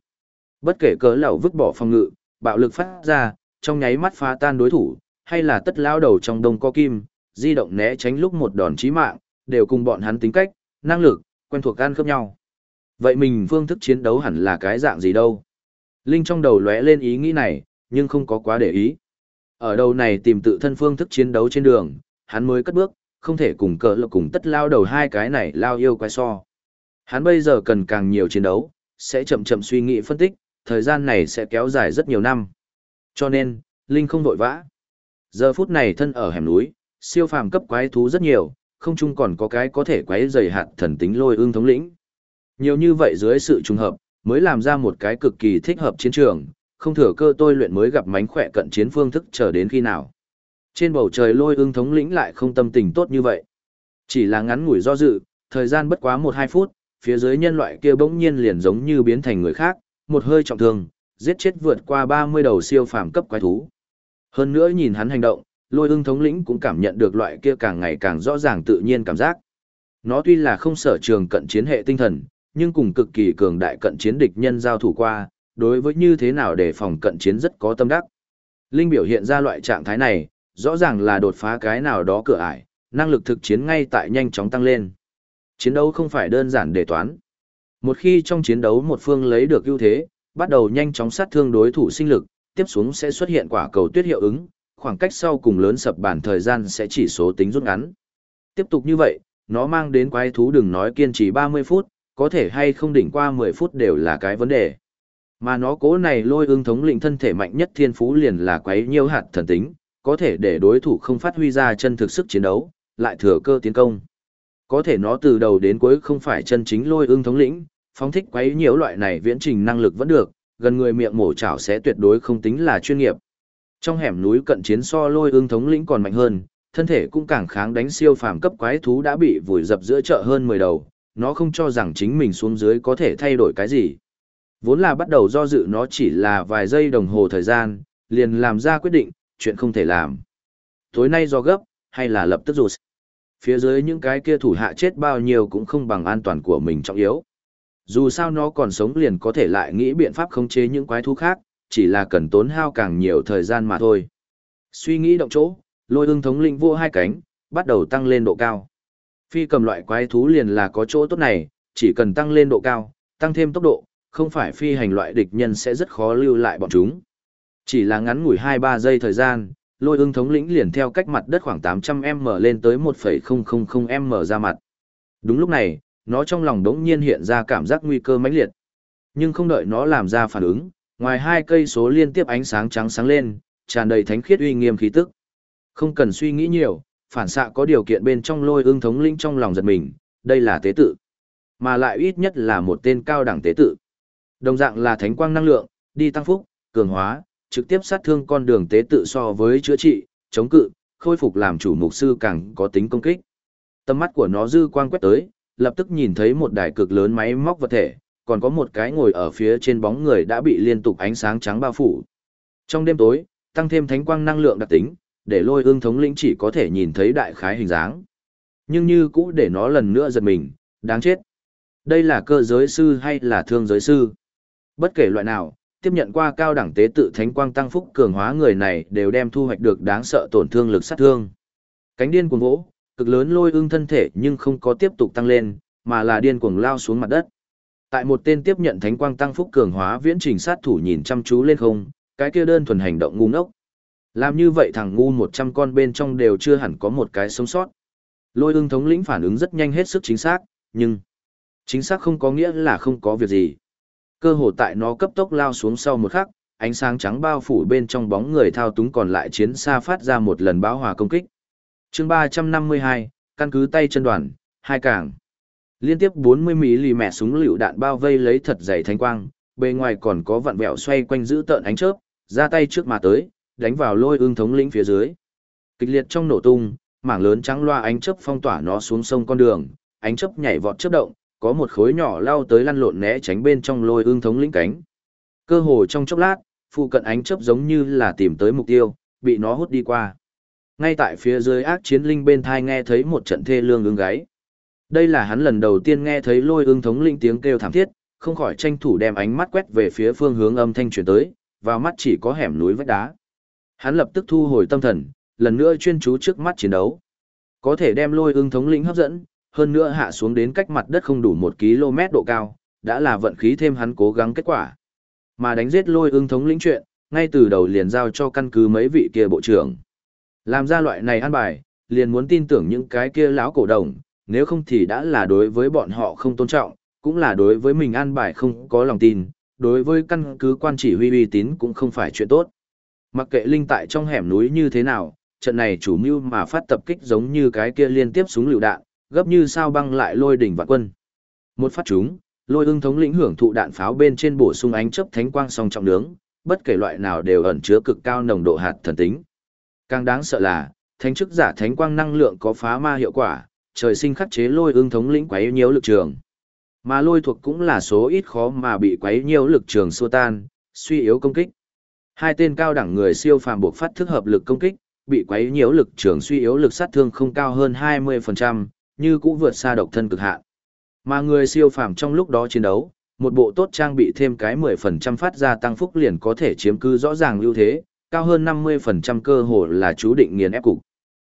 Bất kể cỡ lẩu vứt bỏ phòng ngự, bạo lực phát ra, trong nháy mắt phá tan đối thủ, hay là tất lao đầu trong đông co kim, di động né tránh lúc một đòn chí mạng, đều cùng bọn hắn tính cách, năng lực, quen thuộc gan khớp nhau. Vậy mình phương thức chiến đấu hẳn là cái dạng gì đâu? Linh trong đầu lóe lên ý nghĩ này, nhưng không có quá để ý. Ở đầu này tìm tự thân phương thức chiến đấu trên đường, hắn mới cất bước, không thể cùng cỡ lực cùng tất lao đầu hai cái này lao yêu quái so. Hắn bây giờ cần càng nhiều chiến đấu, sẽ chậm chậm suy nghĩ phân tích, thời gian này sẽ kéo dài rất nhiều năm. Cho nên, Linh không vội vã. Giờ phút này thân ở hẻm núi, siêu phàm cấp quái thú rất nhiều, không chung còn có cái có thể quái dày hạt thần tính lôi ương thống lĩnh. Nhiều như vậy dưới sự trùng hợp, mới làm ra một cái cực kỳ thích hợp chiến trường, không thừa cơ tôi luyện mới gặp mánh khỏe cận chiến phương thức chờ đến khi nào. Trên bầu trời lôi ương thống lĩnh lại không tâm tình tốt như vậy. Chỉ là ngắn ngủi do dự, thời gian bất quá 1-2 phút, phía dưới nhân loại kia bỗng nhiên liền giống như biến thành người khác, một hơi trọng thương, giết chết vượt qua 30 đầu siêu phàm cấp quái thú. Hơn nữa nhìn hắn hành động, lôi ưng thống lĩnh cũng cảm nhận được loại kia càng ngày càng rõ ràng tự nhiên cảm giác. Nó tuy là không sở trường cận chiến hệ tinh thần, nhưng cùng cực kỳ cường đại cận chiến địch nhân giao thủ qua, đối với như thế nào để phòng cận chiến rất có tâm đắc. Linh biểu hiện ra loại trạng thái này, rõ ràng là đột phá cái nào đó cửa ải, năng lực thực chiến ngay tại nhanh chóng tăng lên. Chiến đấu không phải đơn giản để toán. Một khi trong chiến đấu một phương lấy được ưu thế, bắt đầu nhanh chóng sát thương đối thủ sinh lực, tiếp xuống sẽ xuất hiện quả cầu tuyết hiệu ứng, khoảng cách sau cùng lớn sập bản thời gian sẽ chỉ số tính rút ngắn. Tiếp tục như vậy, nó mang đến quái thú đừng nói kiên trì 30 phút, có thể hay không đỉnh qua 10 phút đều là cái vấn đề. Mà nó cố này lôi ương thống lĩnh thân thể mạnh nhất thiên phú liền là quái nhiêu hạt thần tính, có thể để đối thủ không phát huy ra chân thực sức chiến đấu, lại thừa cơ tiến công. Có thể nó từ đầu đến cuối không phải chân chính lôi ương thống lĩnh, phóng thích quấy nhiễu loại này viễn trình năng lực vẫn được, gần người miệng mổ chảo sẽ tuyệt đối không tính là chuyên nghiệp. Trong hẻm núi cận chiến so lôi ương thống lĩnh còn mạnh hơn, thân thể cũng càng kháng đánh siêu phàm cấp quái thú đã bị vùi dập giữa chợ hơn 10 đầu, nó không cho rằng chính mình xuống dưới có thể thay đổi cái gì. Vốn là bắt đầu do dự nó chỉ là vài giây đồng hồ thời gian, liền làm ra quyết định, chuyện không thể làm. Tối nay do gấp, hay là lập tức rụt. Phía dưới những cái kia thủ hạ chết bao nhiêu cũng không bằng an toàn của mình trọng yếu. Dù sao nó còn sống liền có thể lại nghĩ biện pháp khống chế những quái thú khác, chỉ là cần tốn hao càng nhiều thời gian mà thôi. Suy nghĩ động chỗ, lôi ưng thống linh vua hai cánh, bắt đầu tăng lên độ cao. Phi cầm loại quái thú liền là có chỗ tốt này, chỉ cần tăng lên độ cao, tăng thêm tốc độ, không phải phi hành loại địch nhân sẽ rất khó lưu lại bọn chúng. Chỉ là ngắn ngủi 2-3 giây thời gian, lôi ưng thống lĩnh liền theo cách mặt đất khoảng 800m lên tới 1,000m ra mặt. Đúng lúc này, nó trong lòng đống nhiên hiện ra cảm giác nguy cơ mãnh liệt. Nhưng không đợi nó làm ra phản ứng, ngoài hai cây số liên tiếp ánh sáng trắng sáng lên, tràn đầy thánh khiết uy nghiêm khí tức. Không cần suy nghĩ nhiều, phản xạ có điều kiện bên trong lôi ưng thống lĩnh trong lòng giật mình, đây là tế tự. Mà lại ít nhất là một tên cao đẳng tế tự. Đồng dạng là thánh quang năng lượng, đi tăng phúc, cường hóa, trực tiếp sát thương con đường tế tự so với chữa trị, chống cự, khôi phục làm chủ mục sư càng có tính công kích. Tầm mắt của nó dư quang quét tới, lập tức nhìn thấy một đài cực lớn máy móc vật thể, còn có một cái ngồi ở phía trên bóng người đã bị liên tục ánh sáng trắng bao phủ. Trong đêm tối, tăng thêm thánh quang năng lượng đặc tính, để lôi ương thống lĩnh chỉ có thể nhìn thấy đại khái hình dáng. Nhưng như cũ để nó lần nữa giật mình, đáng chết. Đây là cơ giới sư hay là thương giới sư? Bất kể loại nào, tiếp nhận qua cao đẳng tế tự thánh quang tăng phúc cường hóa người này đều đem thu hoạch được đáng sợ tổn thương lực sát thương. Cánh điên cuồng vỗ, cực lớn lôi ương thân thể nhưng không có tiếp tục tăng lên, mà là điên cuồng lao xuống mặt đất. Tại một tên tiếp nhận thánh quang tăng phúc cường hóa viễn trình sát thủ nhìn chăm chú lên không, cái kia đơn thuần hành động ngu ngốc. Làm như vậy thằng ngu 100 con bên trong đều chưa hẳn có một cái sống sót. Lôi ương thống lĩnh phản ứng rất nhanh hết sức chính xác, nhưng chính xác không có nghĩa là không có việc gì. Cơ hồ tại nó cấp tốc lao xuống sau một khắc, ánh sáng trắng bao phủ bên trong bóng người thao túng còn lại chiến xa phát ra một lần báo hòa công kích. chương 352, căn cứ tay chân đoàn, hai càng. Liên tiếp 40mm súng lựu đạn bao vây lấy thật dày thanh quang, bề ngoài còn có vặn vẹo xoay quanh giữ tợn ánh chớp, ra tay trước mà tới, đánh vào lôi ương thống lĩnh phía dưới. Kịch liệt trong nổ tung, mảng lớn trắng loa ánh chớp phong tỏa nó xuống sông con đường, ánh chớp nhảy vọt chớp động, có một khối nhỏ lao tới lăn lộn né tránh bên trong lôi ương thống lĩnh cánh. Cơ hồ trong chốc lát, phụ cận ánh chớp giống như là tìm tới mục tiêu, bị nó hút đi qua. Ngay tại phía dưới ác chiến linh bên thai nghe thấy một trận thê lương ương gáy. Đây là hắn lần đầu tiên nghe thấy lôi ương thống lĩnh tiếng kêu thảm thiết, không khỏi tranh thủ đem ánh mắt quét về phía phương hướng âm thanh truyền tới, vào mắt chỉ có hẻm núi vách đá. Hắn lập tức thu hồi tâm thần, lần nữa chuyên chú trước mắt chiến đấu. Có thể đem lôi ương thống lĩnh hấp dẫn, hơn nữa hạ xuống đến cách mặt đất không đủ một km độ cao, đã là vận khí thêm hắn cố gắng kết quả. Mà đánh giết lôi ương thống lĩnh chuyện, ngay từ đầu liền giao cho căn cứ mấy vị kia bộ trưởng. Làm ra loại này ăn bài, liền muốn tin tưởng những cái kia lão cổ đồng, nếu không thì đã là đối với bọn họ không tôn trọng, cũng là đối với mình ăn bài không có lòng tin, đối với căn cứ quan chỉ huy uy tín cũng không phải chuyện tốt. Mặc kệ linh tại trong hẻm núi như thế nào, trận này chủ mưu mà phát tập kích giống như cái kia liên tiếp súng lựu đạn, gấp như sao băng lại lôi đỉnh vạn quân. Một phát chúng, lôi ưng thống lĩnh hưởng thụ đạn pháo bên trên bổ sung ánh chớp thánh quang song trọng nướng, bất kể loại nào đều ẩn chứa cực cao nồng độ hạt thần tính. Càng đáng sợ là, thánh chức giả thánh quang năng lượng có phá ma hiệu quả, trời sinh khắc chế lôi ưng thống lĩnh quấy nhiễu lực trường. Mà lôi thuộc cũng là số ít khó mà bị quấy nhiễu lực trường xua tan, suy yếu công kích. Hai tên cao đẳng người siêu phàm buộc phát thức hợp lực công kích, bị quấy nhiễu lực trường suy yếu lực sát thương không cao hơn 20%, như cũng vượt xa độc thân cực hạn. Mà người siêu phàm trong lúc đó chiến đấu, một bộ tốt trang bị thêm cái 10% phát ra tăng phúc liền có thể chiếm cư rõ ràng ưu thế, cao hơn 50% cơ hội là chú định nghiền ép cục.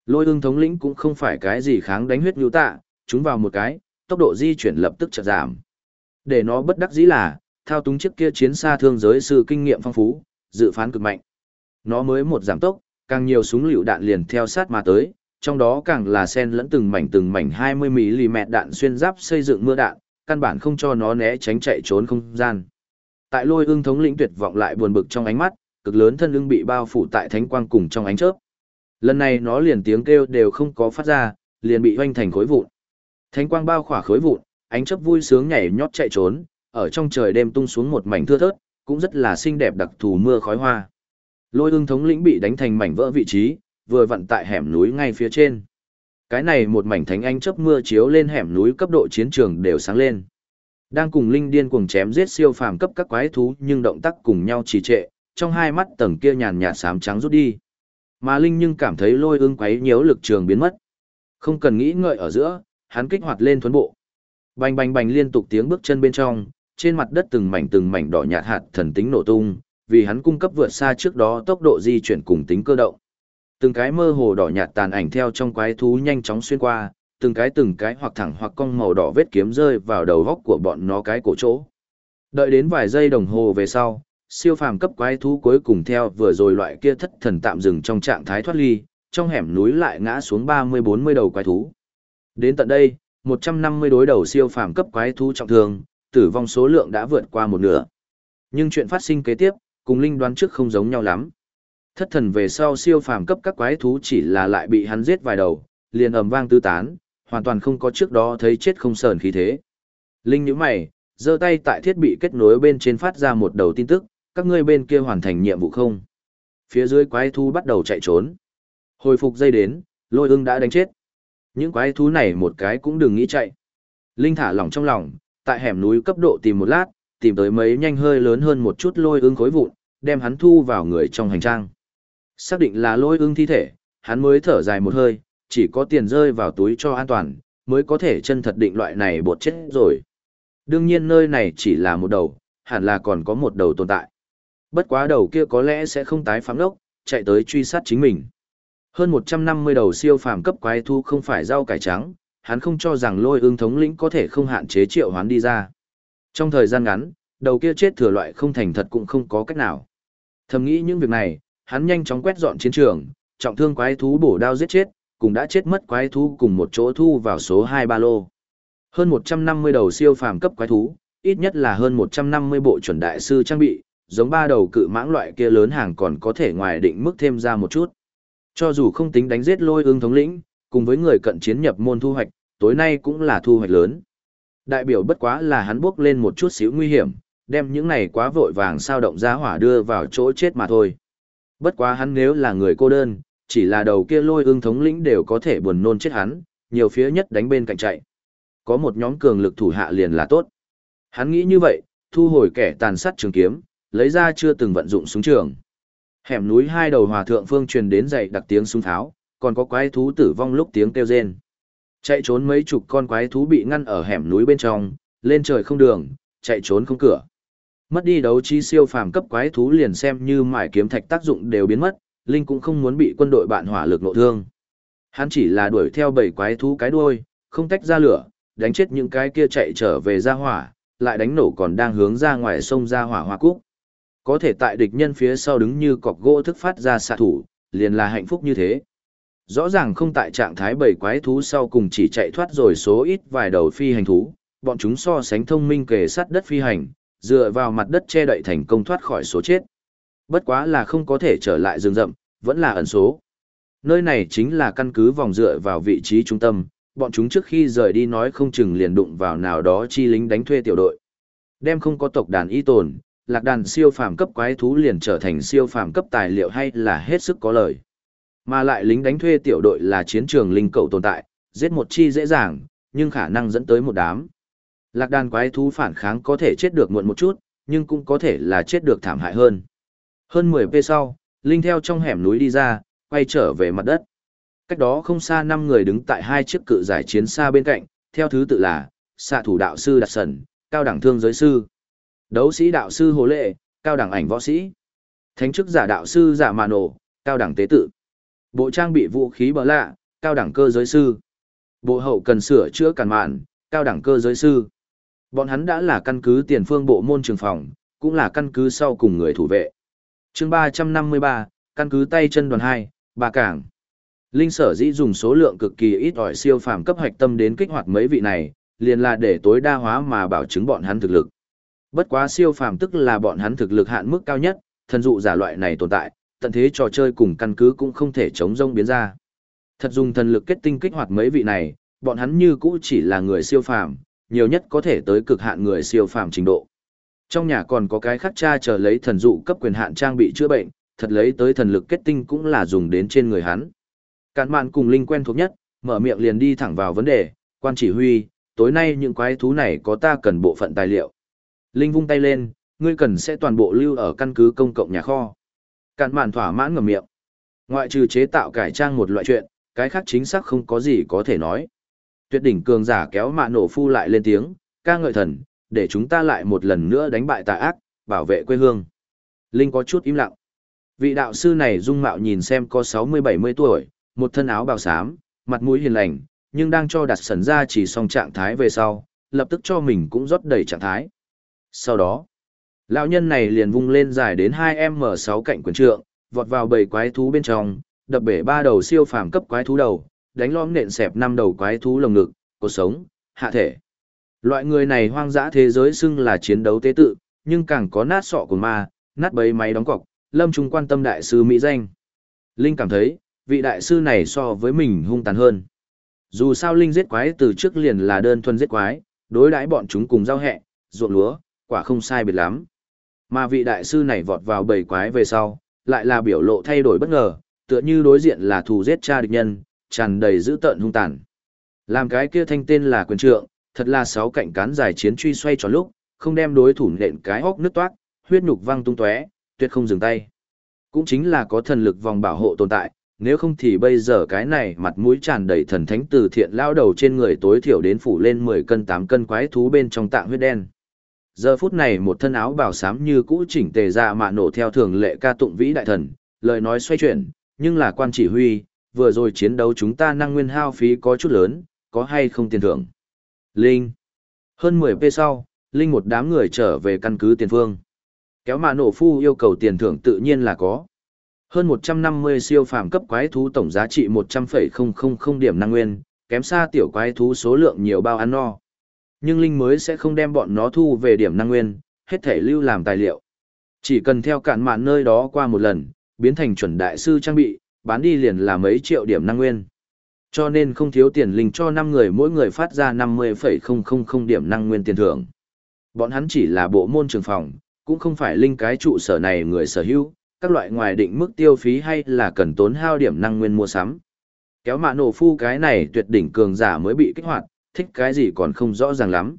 Lôi ương thống lĩnh cũng không phải cái gì kháng đánh huyết nhu tạ, chúng vào một cái, tốc độ di chuyển lập tức chợt giảm. Để nó bất đắc dĩ là, thao túng chiếc kia chiến xa thương giới sư kinh nghiệm phong phú, dự phán cực mạnh. Nó mới một giảm tốc, càng nhiều súng lựu đạn liền theo sát mà tới, trong đó càng là sen lẫn từng mảnh từng mảnh 20mm đạn xuyên giáp xây dựng mưa đạn, căn bản không cho nó né tránh chạy trốn không gian. Tại lôi ương thống lĩnh tuyệt vọng lại buồn bực trong ánh mắt, cực lớn thân ưng bị bao phủ tại thánh quang cùng trong ánh chớp. Lần này nó liền tiếng kêu đều không có phát ra, liền bị hoanh thành khối vụn. Thánh quang bao khỏa khối vụn, ánh chớp vui sướng nhảy nhót chạy trốn, ở trong trời đêm tung xuống một mảnh thưa thớt, cũng rất là xinh đẹp đặc thù mưa khói hoa. Lôi ương thống lĩnh bị đánh thành mảnh vỡ vị trí, vừa vặn tại hẻm núi ngay phía trên. Cái này một mảnh thánh anh chớp mưa chiếu lên hẻm núi cấp độ chiến trường đều sáng lên. Đang cùng linh điên cuồng chém giết siêu phàm cấp các quái thú nhưng động tác cùng nhau trì trệ, trong hai mắt tầng kia nhàn nhạt xám trắng rút đi. Mà linh nhưng cảm thấy lôi ương quấy nhiễu lực trường biến mất. Không cần nghĩ ngợi ở giữa, hắn kích hoạt lên thuấn bộ. Bành bành bành liên tục tiếng bước chân bên trong, trên mặt đất từng mảnh từng mảnh đỏ nhạt hạt thần tính nổ tung, vì hắn cung cấp vượt xa trước đó tốc độ di chuyển cùng tính cơ động. Từng cái mơ hồ đỏ nhạt tàn ảnh theo trong quái thú nhanh chóng xuyên qua, từng cái từng cái hoặc thẳng hoặc cong màu đỏ vết kiếm rơi vào đầu góc của bọn nó cái cổ chỗ. Đợi đến vài giây đồng hồ về sau, siêu phàm cấp quái thú cuối cùng theo vừa rồi loại kia thất thần tạm dừng trong trạng thái thoát ly, trong hẻm núi lại ngã xuống 30-40 đầu quái thú. Đến tận đây, 150 đối đầu siêu phàm cấp quái thú trọng thương, tử vong số lượng đã vượt qua một nửa. Nhưng chuyện phát sinh kế tiếp, cùng linh đoán trước không giống nhau lắm. Thất thần về sau siêu phàm cấp các quái thú chỉ là lại bị hắn giết vài đầu, liền ầm vang tứ tán, hoàn toàn không có trước đó thấy chết không sờn khí thế. Linh nhíu mày, giơ tay tại thiết bị kết nối bên trên phát ra một đầu tin tức, các ngươi bên kia hoàn thành nhiệm vụ không? Phía dưới quái thú bắt đầu chạy trốn. Hồi phục dây đến, lôi ưng đã đánh chết. Những quái thú này một cái cũng đừng nghĩ chạy. Linh thả lỏng trong lòng, tại hẻm núi cấp độ tìm một lát, tìm tới mấy nhanh hơi lớn hơn một chút lôi ưng khối vụn, đem hắn thu vào người trong hành trang. Xác định là lôi ưng thi thể, hắn mới thở dài một hơi, chỉ có tiền rơi vào túi cho an toàn, mới có thể chân thật định loại này bột chết rồi. Đương nhiên nơi này chỉ là một đầu, hẳn là còn có một đầu tồn tại. Bất quá đầu kia có lẽ sẽ không tái phám đốc, chạy tới truy sát chính mình. Hơn 150 đầu siêu phàm cấp quái thu không phải rau cải trắng, hắn không cho rằng lôi ương thống lĩnh có thể không hạn chế triệu hoán đi ra. Trong thời gian ngắn, đầu kia chết thừa loại không thành thật cũng không có cách nào. Thầm nghĩ những việc này, hắn nhanh chóng quét dọn chiến trường, trọng thương quái thú bổ đao giết chết, cùng đã chết mất quái thú cùng một chỗ thu vào số 2 ba lô. Hơn 150 đầu siêu phàm cấp quái thú, ít nhất là hơn 150 bộ chuẩn đại sư trang bị, giống ba đầu cự mãng loại kia lớn hàng còn có thể ngoài định mức thêm ra một chút. Cho dù không tính đánh giết lôi ương thống lĩnh, cùng với người cận chiến nhập môn thu hoạch, tối nay cũng là thu hoạch lớn. Đại biểu bất quá là hắn bước lên một chút xíu nguy hiểm, đem những này quá vội vàng sao động ra hỏa đưa vào chỗ chết mà thôi. Bất quá hắn nếu là người cô đơn, chỉ là đầu kia lôi ương thống lĩnh đều có thể buồn nôn chết hắn, nhiều phía nhất đánh bên cạnh chạy. Có một nhóm cường lực thủ hạ liền là tốt. Hắn nghĩ như vậy, thu hồi kẻ tàn sát trường kiếm, lấy ra chưa từng vận dụng súng trường. Hẻm núi hai đầu hòa thượng phương truyền đến dậy đặc tiếng súng tháo, còn có quái thú tử vong lúc tiếng kêu rên. Chạy trốn mấy chục con quái thú bị ngăn ở hẻm núi bên trong, lên trời không đường, chạy trốn không cửa. Mất đi đấu trí siêu phàm cấp quái thú liền xem như mải kiếm thạch tác dụng đều biến mất, Linh cũng không muốn bị quân đội bạn hỏa lực nộ thương. Hắn chỉ là đuổi theo bảy quái thú cái đuôi, không tách ra lửa, đánh chết những cái kia chạy trở về ra hỏa, lại đánh nổ còn đang hướng ra ngoài sông ra hỏa hoa cúc. Có thể tại địch nhân phía sau đứng như cọc gỗ thức phát ra xạ thủ, liền là hạnh phúc như thế. Rõ ràng không tại trạng thái bảy quái thú sau cùng chỉ chạy thoát rồi số ít vài đầu phi hành thú, bọn chúng so sánh thông minh kề sát đất phi hành, dựa vào mặt đất che đậy thành công thoát khỏi số chết. Bất quá là không có thể trở lại rừng rậm, vẫn là ẩn số. Nơi này chính là căn cứ vòng dựa vào vị trí trung tâm, bọn chúng trước khi rời đi nói không chừng liền đụng vào nào đó chi lính đánh thuê tiểu đội. Đem không có tộc đàn y tồn, lạc đàn siêu phàm cấp quái thú liền trở thành siêu phàm cấp tài liệu hay là hết sức có lời. Mà lại lính đánh thuê tiểu đội là chiến trường linh cầu tồn tại, giết một chi dễ dàng, nhưng khả năng dẫn tới một đám. Lạc đàn quái thú phản kháng có thể chết được muộn một chút, nhưng cũng có thể là chết được thảm hại hơn. Hơn 10 p sau, Linh theo trong hẻm núi đi ra, quay trở về mặt đất. Cách đó không xa năm người đứng tại hai chiếc cự giải chiến xa bên cạnh, theo thứ tự là, xạ thủ đạo sư Đạt Sẩn, cao đẳng thương giới sư, đấu sĩ đạo sư Hồ Lệ, cao đẳng ảnh võ sĩ, thánh chức giả đạo sư Giả Mạ Nổ, cao đẳng tế tự, bộ trang bị vũ khí bờ lạ, cao đẳng cơ giới sư, bộ hậu cần sửa chữa càn mạn, cao đẳng cơ giới sư. Bọn hắn đã là căn cứ tiền phương bộ môn trường phòng, cũng là căn cứ sau cùng người thủ vệ. chương 353, căn cứ tay chân đoàn 2, Bà Cảng. Linh sở dĩ dùng số lượng cực kỳ ít ỏi siêu phàm cấp hoạch tâm đến kích hoạt mấy vị này, liền là để tối đa hóa mà bảo chứng bọn hắn thực lực. Bất quá siêu phàm tức là bọn hắn thực lực hạn mức cao nhất, thần dụ giả loại này tồn tại, tận thế trò chơi cùng căn cứ cũng không thể chống rông biến ra. Thật dùng thần lực kết tinh kích hoạt mấy vị này, bọn hắn như cũ chỉ là người siêu phàm, nhiều nhất có thể tới cực hạn người siêu phàm trình độ. Trong nhà còn có cái khắc cha chờ lấy thần dụ cấp quyền hạn trang bị chữa bệnh, thật lấy tới thần lực kết tinh cũng là dùng đến trên người hắn. Cản mạn cùng Linh quen thuộc nhất, mở miệng liền đi thẳng vào vấn đề, quan chỉ huy, tối nay những quái thú này có ta cần bộ phận tài liệu. Linh vung tay lên, ngươi cần sẽ toàn bộ lưu ở căn cứ công cộng nhà kho. Cản mạn thỏa mãn ngầm miệng. Ngoại trừ chế tạo cải trang một loại chuyện, cái khác chính xác không có gì có thể nói. Tuyệt đỉnh cường giả kéo mạ nổ phu lại lên tiếng, ca ngợi thần, để chúng ta lại một lần nữa đánh bại tà ác, bảo vệ quê hương. Linh có chút im lặng. Vị đạo sư này dung mạo nhìn xem có 60-70 tuổi, một thân áo bào xám, mặt mũi hiền lành, nhưng đang cho đặt sần ra chỉ xong trạng thái về sau, lập tức cho mình cũng rót đầy trạng thái. Sau đó, lão nhân này liền vung lên dài đến hai m sáu cạnh quyền trượng, vọt vào bầy quái thú bên trong, đập bể ba đầu siêu phàm cấp quái thú đầu, đánh lõm nện xẹp năm đầu quái thú lồng ngực, cuộc sống, hạ thể. Loại người này hoang dã thế giới xưng là chiến đấu tế tự, nhưng càng có nát sọ của ma, nát bấy máy đóng cọc, lâm trung quan tâm đại sư Mỹ danh. Linh cảm thấy, vị đại sư này so với mình hung tàn hơn. Dù sao Linh giết quái từ trước liền là đơn thuần giết quái, đối đãi bọn chúng cùng giao hẹ, ruộng lúa, quả không sai biệt lắm. Mà vị đại sư này vọt vào bầy quái về sau, lại là biểu lộ thay đổi bất ngờ, tựa như đối diện là thù giết cha địch nhân, tràn đầy dữ tợn hung tàn. Làm cái kia thanh tên là quyền trượng, thật là sáu cạnh cán dài chiến truy xoay tròn lúc, không đem đối thủ nện cái hốc nước toát, huyết nhục văng tung tóe, tuyệt không dừng tay. Cũng chính là có thần lực vòng bảo hộ tồn tại, nếu không thì bây giờ cái này mặt mũi tràn đầy thần thánh từ thiện lao đầu trên người tối thiểu đến phủ lên 10 cân 8 cân quái thú bên trong tạng huyết đen. Giờ phút này một thân áo bào xám như cũ chỉnh tề dạ ra mà nổ theo thường lệ ca tụng vĩ đại thần, lời nói xoay chuyển, nhưng là quan chỉ huy, vừa rồi chiến đấu chúng ta năng nguyên hao phí có chút lớn, có hay không tiền thưởng. Linh. Hơn 10 p sau, Linh một đám người trở về căn cứ tiền phương. Kéo mạ nổ phu yêu cầu tiền thưởng tự nhiên là có. Hơn 150 siêu phàm cấp quái thú tổng giá trị 100,000 điểm năng nguyên, kém xa tiểu quái thú số lượng nhiều bao ăn no. Nhưng Linh mới sẽ không đem bọn nó thu về điểm năng nguyên, hết thể lưu làm tài liệu. Chỉ cần theo cạn mạn nơi đó qua một lần, biến thành chuẩn đại sư trang bị, bán đi liền là mấy triệu điểm năng nguyên. Cho nên không thiếu tiền linh cho 5 người mỗi người phát ra 50,000 điểm năng nguyên tiền thưởng. Bọn hắn chỉ là bộ môn trường phòng, cũng không phải linh cái trụ sở này người sở hữu, các loại ngoài định mức tiêu phí hay là cần tốn hao điểm năng nguyên mua sắm. Kéo mạ nổ phu cái này tuyệt đỉnh cường giả mới bị kích hoạt, thích cái gì còn không rõ ràng lắm.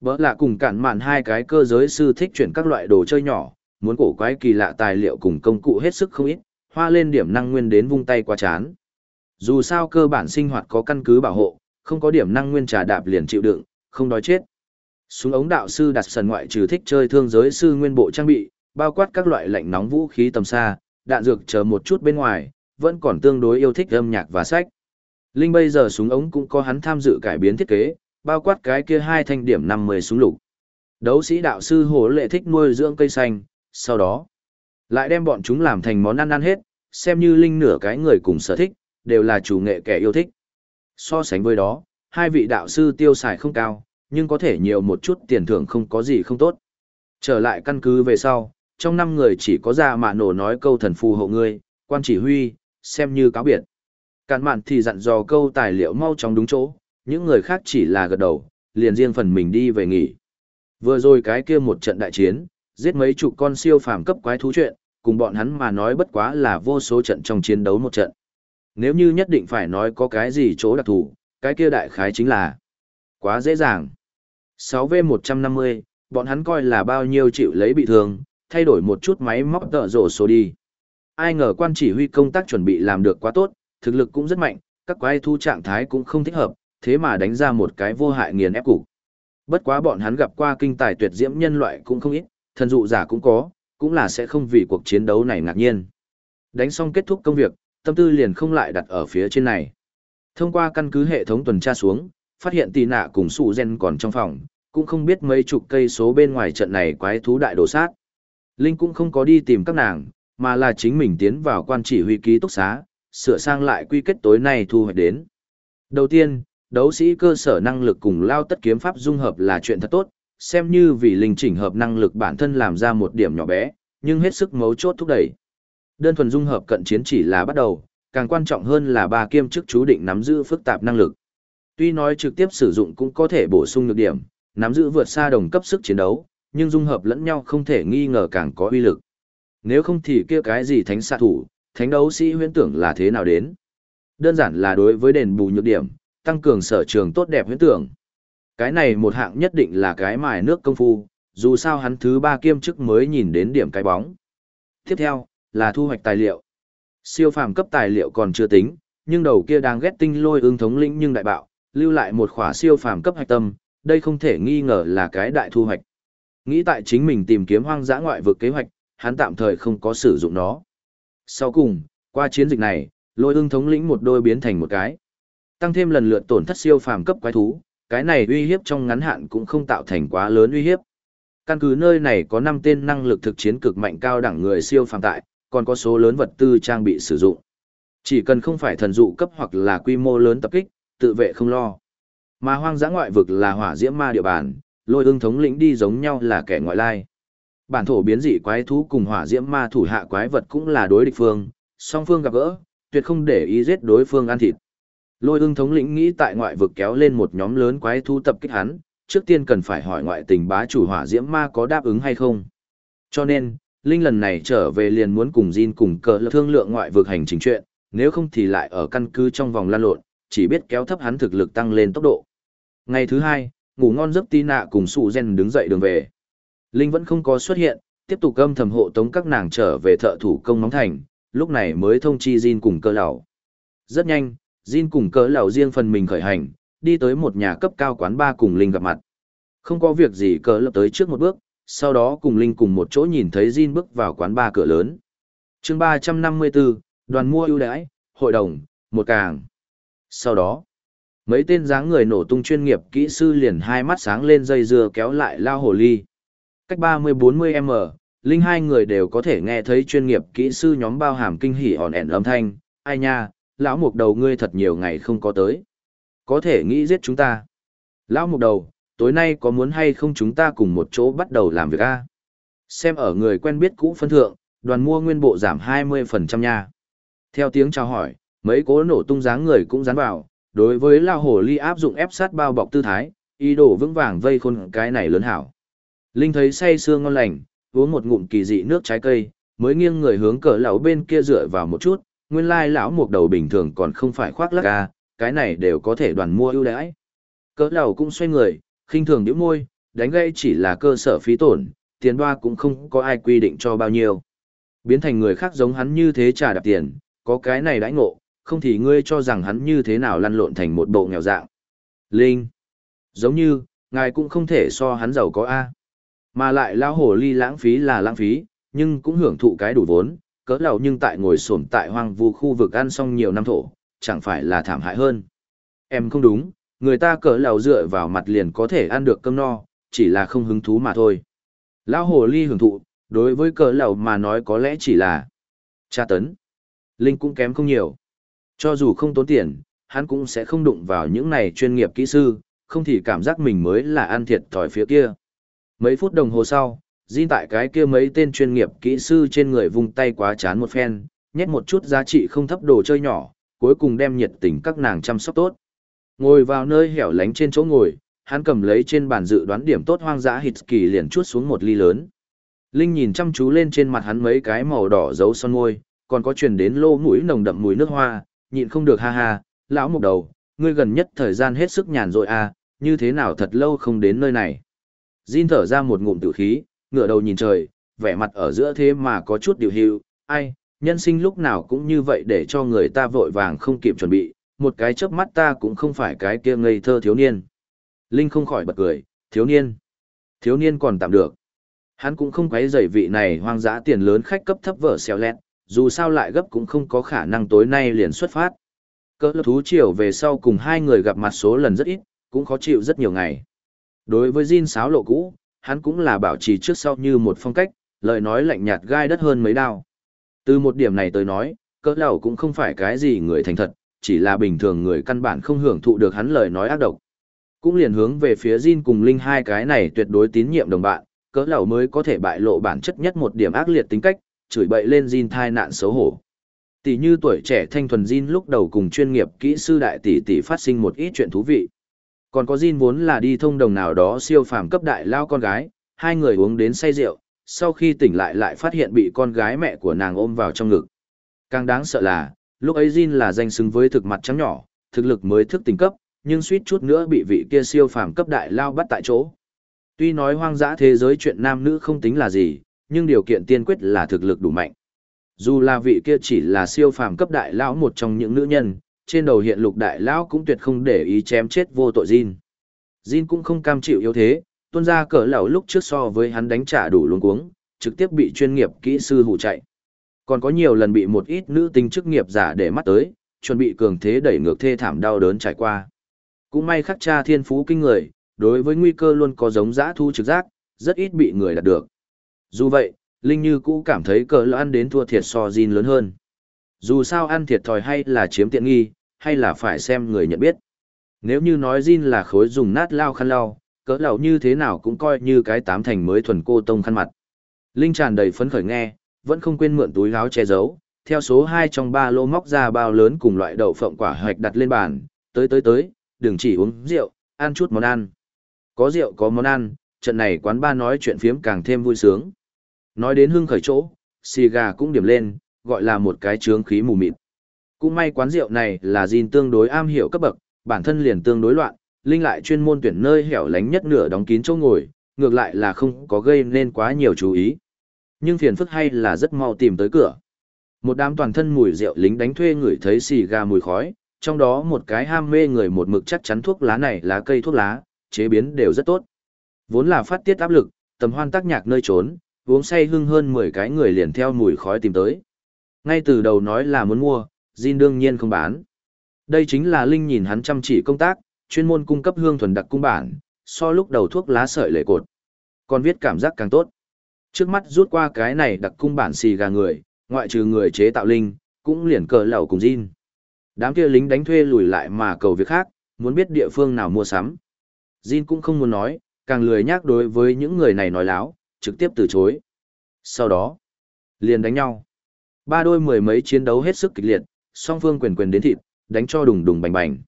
Bỡ lạ cùng cản mạn hai cái cơ giới sư thích chuyển các loại đồ chơi nhỏ, muốn cổ quái kỳ lạ tài liệu cùng công cụ hết sức không ít, hoa lên điểm năng nguyên đến vung tay qua chán. Dù sao cơ bản sinh hoạt có căn cứ bảo hộ, không có điểm năng nguyên trà đạp liền chịu đựng, không đói chết. Súng ống đạo sư đặt sần ngoại trừ thích chơi thương giới sư nguyên bộ trang bị, bao quát các loại lạnh nóng vũ khí tầm xa, đạn dược chờ một chút bên ngoài, vẫn còn tương đối yêu thích âm nhạc và sách. Linh bây giờ súng ống cũng có hắn tham dự cải biến thiết kế, bao quát cái kia hai thanh điểm 50 súng lục. Đấu sĩ đạo sư hồ lệ thích nuôi dưỡng cây xanh, sau đó lại đem bọn chúng làm thành món ăn ăn hết, xem như Linh nửa cái người cùng sở thích, đều là chủ nghệ kẻ yêu thích. So sánh với đó, hai vị đạo sư tiêu xài không cao, nhưng có thể nhiều một chút tiền thưởng không có gì không tốt. Trở lại căn cứ về sau, trong năm người chỉ có ra mạ nổ nói câu thần phù hộ ngươi, quan chỉ huy, xem như cáo biệt. Cản mạn thì dặn dò câu tài liệu mau chóng đúng chỗ, những người khác chỉ là gật đầu, liền riêng phần mình đi về nghỉ. Vừa rồi cái kia một trận đại chiến, giết mấy chục con siêu phàm cấp quái thú chuyện, cùng bọn hắn mà nói bất quá là vô số trận trong chiến đấu một trận. Nếu như nhất định phải nói có cái gì chỗ đặc thù, cái kia đại khái chính là quá dễ dàng. 6V150, bọn hắn coi là bao nhiêu chịu lấy bị thương, thay đổi một chút máy móc tợ rổ số đi. Ai ngờ quan chỉ huy công tác chuẩn bị làm được quá tốt, thực lực cũng rất mạnh, các quái thu trạng thái cũng không thích hợp, thế mà đánh ra một cái vô hại nghiền ép cục. Bất quá bọn hắn gặp qua kinh tài tuyệt diễm nhân loại cũng không ít, thần dụ giả cũng có, cũng là sẽ không vì cuộc chiến đấu này ngạc nhiên. Đánh xong kết thúc công việc, tâm tư liền không lại đặt ở phía trên này. Thông qua căn cứ hệ thống tuần tra xuống, phát hiện tì nạ cùng sụ gen còn trong phòng, cũng không biết mấy chục cây số bên ngoài trận này quái thú đại đồ sát. Linh cũng không có đi tìm các nàng, mà là chính mình tiến vào quan chỉ huy ký túc xá, sửa sang lại quy kết tối nay thu hoạch đến. Đầu tiên, đấu sĩ cơ sở năng lực cùng lao tất kiếm pháp dung hợp là chuyện thật tốt, xem như vì linh chỉnh hợp năng lực bản thân làm ra một điểm nhỏ bé, nhưng hết sức mấu chốt thúc đẩy. Đơn thuần dung hợp cận chiến chỉ là bắt đầu, càng quan trọng hơn là ba kiêm chức chú định nắm giữ phức tạp năng lực. Tuy nói trực tiếp sử dụng cũng có thể bổ sung nhược điểm, nắm giữ vượt xa đồng cấp sức chiến đấu, nhưng dung hợp lẫn nhau không thể nghi ngờ càng có uy lực. Nếu không thì kia cái gì thánh xạ thủ, thánh đấu sĩ huyễn tưởng là thế nào đến? Đơn giản là đối với đền bù nhược điểm, tăng cường sở trường tốt đẹp huyễn tưởng. Cái này một hạng nhất định là cái mài nước công phu, dù sao hắn thứ ba kiêm chức mới nhìn đến điểm cái bóng. Tiếp theo, là thu hoạch tài liệu. Siêu phàm cấp tài liệu còn chưa tính, nhưng đầu kia đang ghét tinh lôi ương thống lĩnh nhưng đại bạo, lưu lại một khỏa siêu phàm cấp hạch tâm, đây không thể nghi ngờ là cái đại thu hoạch. Nghĩ tại chính mình tìm kiếm hoang dã ngoại vực kế hoạch, hắn tạm thời không có sử dụng nó. Sau cùng, qua chiến dịch này, lôi ương thống lĩnh một đôi biến thành một cái. Tăng thêm lần lượt tổn thất siêu phàm cấp quái thú, cái này uy hiếp trong ngắn hạn cũng không tạo thành quá lớn uy hiếp. Căn cứ nơi này có 5 tên năng lực thực chiến cực mạnh cao đẳng người siêu phàm tại, còn có số lớn vật tư trang bị sử dụng. Chỉ cần không phải thần dụ cấp hoặc là quy mô lớn tập kích, tự vệ không lo. Mà hoang dã ngoại vực là hỏa diễm ma địa bàn, lôi ương thống lĩnh đi giống nhau là kẻ ngoại lai. Bản thổ biến dị quái thú cùng hỏa diễm ma thủ hạ quái vật cũng là đối địch phương, song phương gặp gỡ, tuyệt không để ý giết đối phương ăn thịt. Lôi ưng thống lĩnh nghĩ tại ngoại vực kéo lên một nhóm lớn quái thu tập kích hắn, trước tiên cần phải hỏi ngoại tình bá chủ hỏa diễm ma có đáp ứng hay không. Cho nên, Linh lần này trở về liền muốn cùng Jin cùng cờ thương lượng ngoại vực hành trình chuyện, nếu không thì lại ở căn cứ trong vòng lan lộn, chỉ biết kéo thấp hắn thực lực tăng lên tốc độ. Ngày thứ hai, ngủ ngon giấc tí nạ cùng sụ gen đứng dậy đường về. Linh vẫn không có xuất hiện, tiếp tục âm thầm hộ tống các nàng trở về thợ thủ công nóng thành, lúc này mới thông chi Jin cùng cơ lão. Rất nhanh, Jin cùng cỡ lão riêng phần mình khởi hành, đi tới một nhà cấp cao quán ba cùng Linh gặp mặt. Không có việc gì cỡ lập tới trước một bước, sau đó cùng Linh cùng một chỗ nhìn thấy Jin bước vào quán ba cửa lớn. chương 354, đoàn mua ưu đãi, hội đồng, một càng. Sau đó, mấy tên dáng người nổ tung chuyên nghiệp kỹ sư liền hai mắt sáng lên dây dưa kéo lại lao hồ ly. Cách 30-40m, Linh hai người đều có thể nghe thấy chuyên nghiệp kỹ sư nhóm bao hàm kinh hỉ hòn ẻn âm thanh, ai nha, lão mục đầu ngươi thật nhiều ngày không có tới. Có thể nghĩ giết chúng ta. Lão mục đầu, tối nay có muốn hay không chúng ta cùng một chỗ bắt đầu làm việc a? Xem ở người quen biết cũ phân thượng, đoàn mua nguyên bộ giảm 20% nha. Theo tiếng chào hỏi, mấy cố nổ tung dáng người cũng dán vào, đối với lao hồ ly áp dụng ép sát bao bọc tư thái, ý đồ vững vàng vây khôn cái này lớn hảo. Linh thấy say sương ngon lành, uống một ngụm kỳ dị nước trái cây, mới nghiêng người hướng cờ lão bên kia dựa vào một chút, nguyên lai lão một đầu bình thường còn không phải khoác lắc ca, cái này đều có thể đoàn mua ưu đãi. Cỡ lão cũng xoay người, khinh thường nhíu môi, đánh gây chỉ là cơ sở phí tổn, tiền đoa cũng không có ai quy định cho bao nhiêu. Biến thành người khác giống hắn như thế trả đạp tiền, có cái này đãi ngộ, không thì ngươi cho rằng hắn như thế nào lăn lộn thành một bộ nghèo dạng. Linh. Giống như, ngài cũng không thể so hắn giàu có A. Mà lại lao hổ ly lãng phí là lãng phí, nhưng cũng hưởng thụ cái đủ vốn, cỡ lầu nhưng tại ngồi sổm tại hoang vu khu vực ăn xong nhiều năm thổ, chẳng phải là thảm hại hơn. Em không đúng, người ta cỡ lầu dựa vào mặt liền có thể ăn được cơm no, chỉ là không hứng thú mà thôi. Lão hồ ly hưởng thụ, đối với cỡ lầu mà nói có lẽ chỉ là tra tấn. Linh cũng kém không nhiều. Cho dù không tốn tiền, hắn cũng sẽ không đụng vào những này chuyên nghiệp kỹ sư, không thì cảm giác mình mới là ăn thiệt thòi phía kia. Mấy phút đồng hồ sau, Jin tại cái kia mấy tên chuyên nghiệp kỹ sư trên người vung tay quá chán một phen, nhét một chút giá trị không thấp đồ chơi nhỏ, cuối cùng đem nhiệt tình các nàng chăm sóc tốt. Ngồi vào nơi hẻo lánh trên chỗ ngồi, hắn cầm lấy trên bàn dự đoán điểm tốt hoang dã hịt kỳ liền chuốt xuống một ly lớn. Linh nhìn chăm chú lên trên mặt hắn mấy cái màu đỏ dấu son môi, còn có truyền đến lô mũi nồng đậm mùi nước hoa, nhịn không được ha ha, lão mục đầu, ngươi gần nhất thời gian hết sức nhàn rỗi à, như thế nào thật lâu không đến nơi này. Jin thở ra một ngụm tự khí, ngửa đầu nhìn trời, vẻ mặt ở giữa thế mà có chút điều hiệu, ai, nhân sinh lúc nào cũng như vậy để cho người ta vội vàng không kịp chuẩn bị, một cái chớp mắt ta cũng không phải cái kia ngây thơ thiếu niên. Linh không khỏi bật cười, thiếu niên. Thiếu niên còn tạm được. Hắn cũng không quấy rầy vị này hoang dã tiền lớn khách cấp thấp vợ xèo lẹt, dù sao lại gấp cũng không có khả năng tối nay liền xuất phát. Cỡ thú chiều về sau cùng hai người gặp mặt số lần rất ít, cũng khó chịu rất nhiều ngày. Đối với Jin sáo lộ cũ, hắn cũng là bảo trì trước sau như một phong cách, lời nói lạnh nhạt gai đất hơn mấy đao. Từ một điểm này tới nói, cỡ lầu cũng không phải cái gì người thành thật, chỉ là bình thường người căn bản không hưởng thụ được hắn lời nói ác độc. Cũng liền hướng về phía Jin cùng Linh hai cái này tuyệt đối tín nhiệm đồng bạn, cỡ lầu mới có thể bại lộ bản chất nhất một điểm ác liệt tính cách, chửi bậy lên Jin thai nạn xấu hổ. Tỷ như tuổi trẻ thanh thuần Jin lúc đầu cùng chuyên nghiệp kỹ sư đại tỷ tỷ phát sinh một ít chuyện thú vị. Còn có Jin vốn là đi thông đồng nào đó siêu phàm cấp đại lao con gái, hai người uống đến say rượu, sau khi tỉnh lại lại phát hiện bị con gái mẹ của nàng ôm vào trong ngực. Càng đáng sợ là, lúc ấy Jin là danh xứng với thực mặt trắng nhỏ, thực lực mới thức tỉnh cấp, nhưng suýt chút nữa bị vị kia siêu phàm cấp đại lao bắt tại chỗ. Tuy nói hoang dã thế giới chuyện nam nữ không tính là gì, nhưng điều kiện tiên quyết là thực lực đủ mạnh. Dù là vị kia chỉ là siêu phàm cấp đại lão một trong những nữ nhân, trên đầu hiện lục đại lão cũng tuyệt không để ý chém chết vô tội Jin. Jin cũng không cam chịu yếu thế, tuôn ra cỡ lão lúc trước so với hắn đánh trả đủ luống cuống, trực tiếp bị chuyên nghiệp kỹ sư hù chạy. Còn có nhiều lần bị một ít nữ tinh chức nghiệp giả để mắt tới, chuẩn bị cường thế đẩy ngược thê thảm đau đớn trải qua. Cũng may khắc cha thiên phú kinh người, đối với nguy cơ luôn có giống dã thu trực giác, rất ít bị người đạt được. Dù vậy, Linh như cũ cảm thấy cỡ lão ăn đến thua thiệt so Jin lớn hơn. Dù sao ăn thiệt thòi hay là chiếm tiện nghi, hay là phải xem người nhận biết. Nếu như nói Jin là khối dùng nát lao khăn lau, cỡ lão như thế nào cũng coi như cái tám thành mới thuần cô tông khăn mặt. Linh tràn đầy phấn khởi nghe, vẫn không quên mượn túi áo che giấu, theo số 2 trong ba lô móc ra bao lớn cùng loại đậu phộng quả hạch đặt lên bàn, tới tới tới, đừng chỉ uống rượu, ăn chút món ăn. Có rượu có món ăn, trận này quán ba nói chuyện phiếm càng thêm vui sướng. Nói đến hương khởi chỗ, xì gà cũng điểm lên, gọi là một cái trướng khí mù mịt. Cũng may quán rượu này là gìn tương đối am hiểu cấp bậc, bản thân liền tương đối loạn, Linh lại chuyên môn tuyển nơi hẻo lánh nhất nửa đóng kín chỗ ngồi, ngược lại là không có gây nên quá nhiều chú ý. Nhưng phiền phức hay là rất mau tìm tới cửa. Một đám toàn thân mùi rượu lính đánh thuê người thấy xì gà mùi khói, trong đó một cái ham mê người một mực chắc chắn thuốc lá này là cây thuốc lá, chế biến đều rất tốt. Vốn là phát tiết áp lực, tầm hoan tác nhạc nơi trốn, uống say hưng hơn 10 cái người liền theo mùi khói tìm tới. Ngay từ đầu nói là muốn mua, Jin đương nhiên không bán. Đây chính là Linh nhìn hắn chăm chỉ công tác, chuyên môn cung cấp hương thuần đặc cung bản, so lúc đầu thuốc lá sợi lệ cột. Còn viết cảm giác càng tốt. Trước mắt rút qua cái này đặc cung bản xì gà người, ngoại trừ người chế tạo Linh, cũng liền cờ lẩu cùng Jin. Đám kia lính đánh thuê lùi lại mà cầu việc khác, muốn biết địa phương nào mua sắm. Jin cũng không muốn nói, càng lười nhác đối với những người này nói láo, trực tiếp từ chối. Sau đó, liền đánh nhau. Ba đôi mười mấy chiến đấu hết sức kịch liệt, song phương quyền quyền đến thịt, đánh cho đùng đùng bành bành.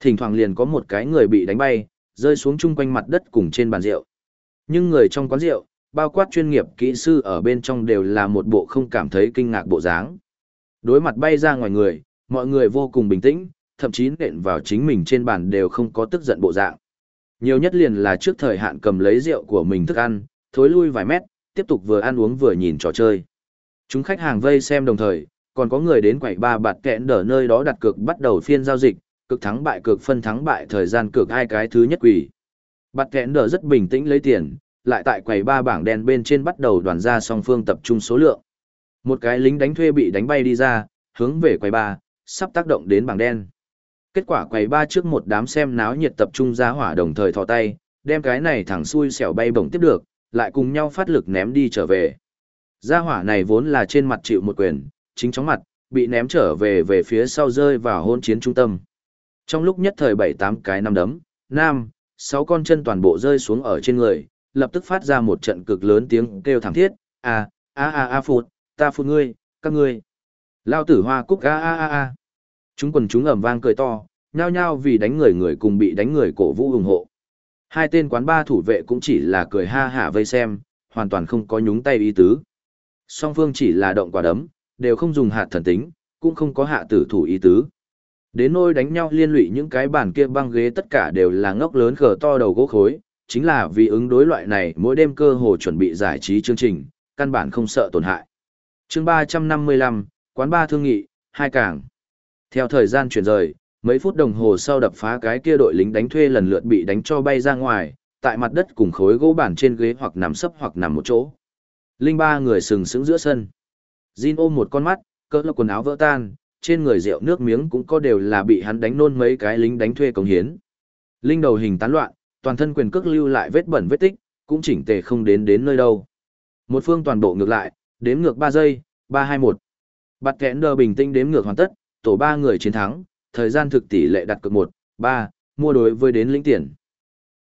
Thỉnh thoảng liền có một cái người bị đánh bay, rơi xuống chung quanh mặt đất cùng trên bàn rượu. Nhưng người trong quán rượu, bao quát chuyên nghiệp kỹ sư ở bên trong đều là một bộ không cảm thấy kinh ngạc bộ dáng. Đối mặt bay ra ngoài người, mọi người vô cùng bình tĩnh, thậm chí nện vào chính mình trên bàn đều không có tức giận bộ dạng. Nhiều nhất liền là trước thời hạn cầm lấy rượu của mình thức ăn, thối lui vài mét, tiếp tục vừa ăn uống vừa nhìn trò chơi. Chúng khách hàng vây xem đồng thời, còn có người đến quầy ba bạt kẹn đỡ nơi đó đặt cược bắt đầu phiên giao dịch, cực thắng bại cực phân thắng bại thời gian cược hai cái thứ nhất quỷ. Bạt kẹn đỡ rất bình tĩnh lấy tiền, lại tại quầy ba bảng đen bên trên bắt đầu đoàn ra song phương tập trung số lượng. Một cái lính đánh thuê bị đánh bay đi ra, hướng về quầy ba, sắp tác động đến bảng đen. Kết quả quầy ba trước một đám xem náo nhiệt tập trung ra hỏa đồng thời thò tay, đem cái này thẳng xuôi xẻo bay bổng tiếp được, lại cùng nhau phát lực ném đi trở về. Gia hỏa này vốn là trên mặt chịu một quyền, chính chóng mặt, bị ném trở về về phía sau rơi vào hôn chiến trung tâm. Trong lúc nhất thời bảy tám cái năm đấm, nam, sáu con chân toàn bộ rơi xuống ở trên người, lập tức phát ra một trận cực lớn tiếng kêu thảm thiết, a a a a phụt, ta phụt ngươi, các ngươi. Lao tử hoa cúc a a a a. Chúng quần chúng ầm vang cười to, nhao nhao vì đánh người người cùng bị đánh người cổ vũ ủng hộ. Hai tên quán ba thủ vệ cũng chỉ là cười ha hả vây xem, hoàn toàn không có nhúng tay ý tứ. Song phương chỉ là động quả đấm, đều không dùng hạt thần tính, cũng không có hạ tử thủ ý tứ. Đến nôi đánh nhau liên lụy những cái bàn kia băng ghế tất cả đều là ngốc lớn khờ to đầu gỗ khối, chính là vì ứng đối loại này mỗi đêm cơ hồ chuẩn bị giải trí chương trình, căn bản không sợ tổn hại. chương 355, quán ba thương nghị, hai cảng. Theo thời gian chuyển rời, mấy phút đồng hồ sau đập phá cái kia đội lính đánh thuê lần lượt bị đánh cho bay ra ngoài, tại mặt đất cùng khối gỗ bản trên ghế hoặc nằm sấp hoặc nằm một chỗ. Linh ba người sừng sững giữa sân. Jin ôm một con mắt, cỡ là quần áo vỡ tan, trên người rượu nước miếng cũng có đều là bị hắn đánh nôn mấy cái lính đánh thuê cống hiến. Linh đầu hình tán loạn, toàn thân quyền cước lưu lại vết bẩn vết tích, cũng chỉnh tề không đến đến nơi đâu. Một phương toàn bộ ngược lại, đếm ngược 3 giây, 321. Bạt kẽn đờ bình tĩnh đếm ngược hoàn tất, tổ 3 người chiến thắng, thời gian thực tỷ lệ đặt cược 1, 3, mua đối với đến lĩnh tiền.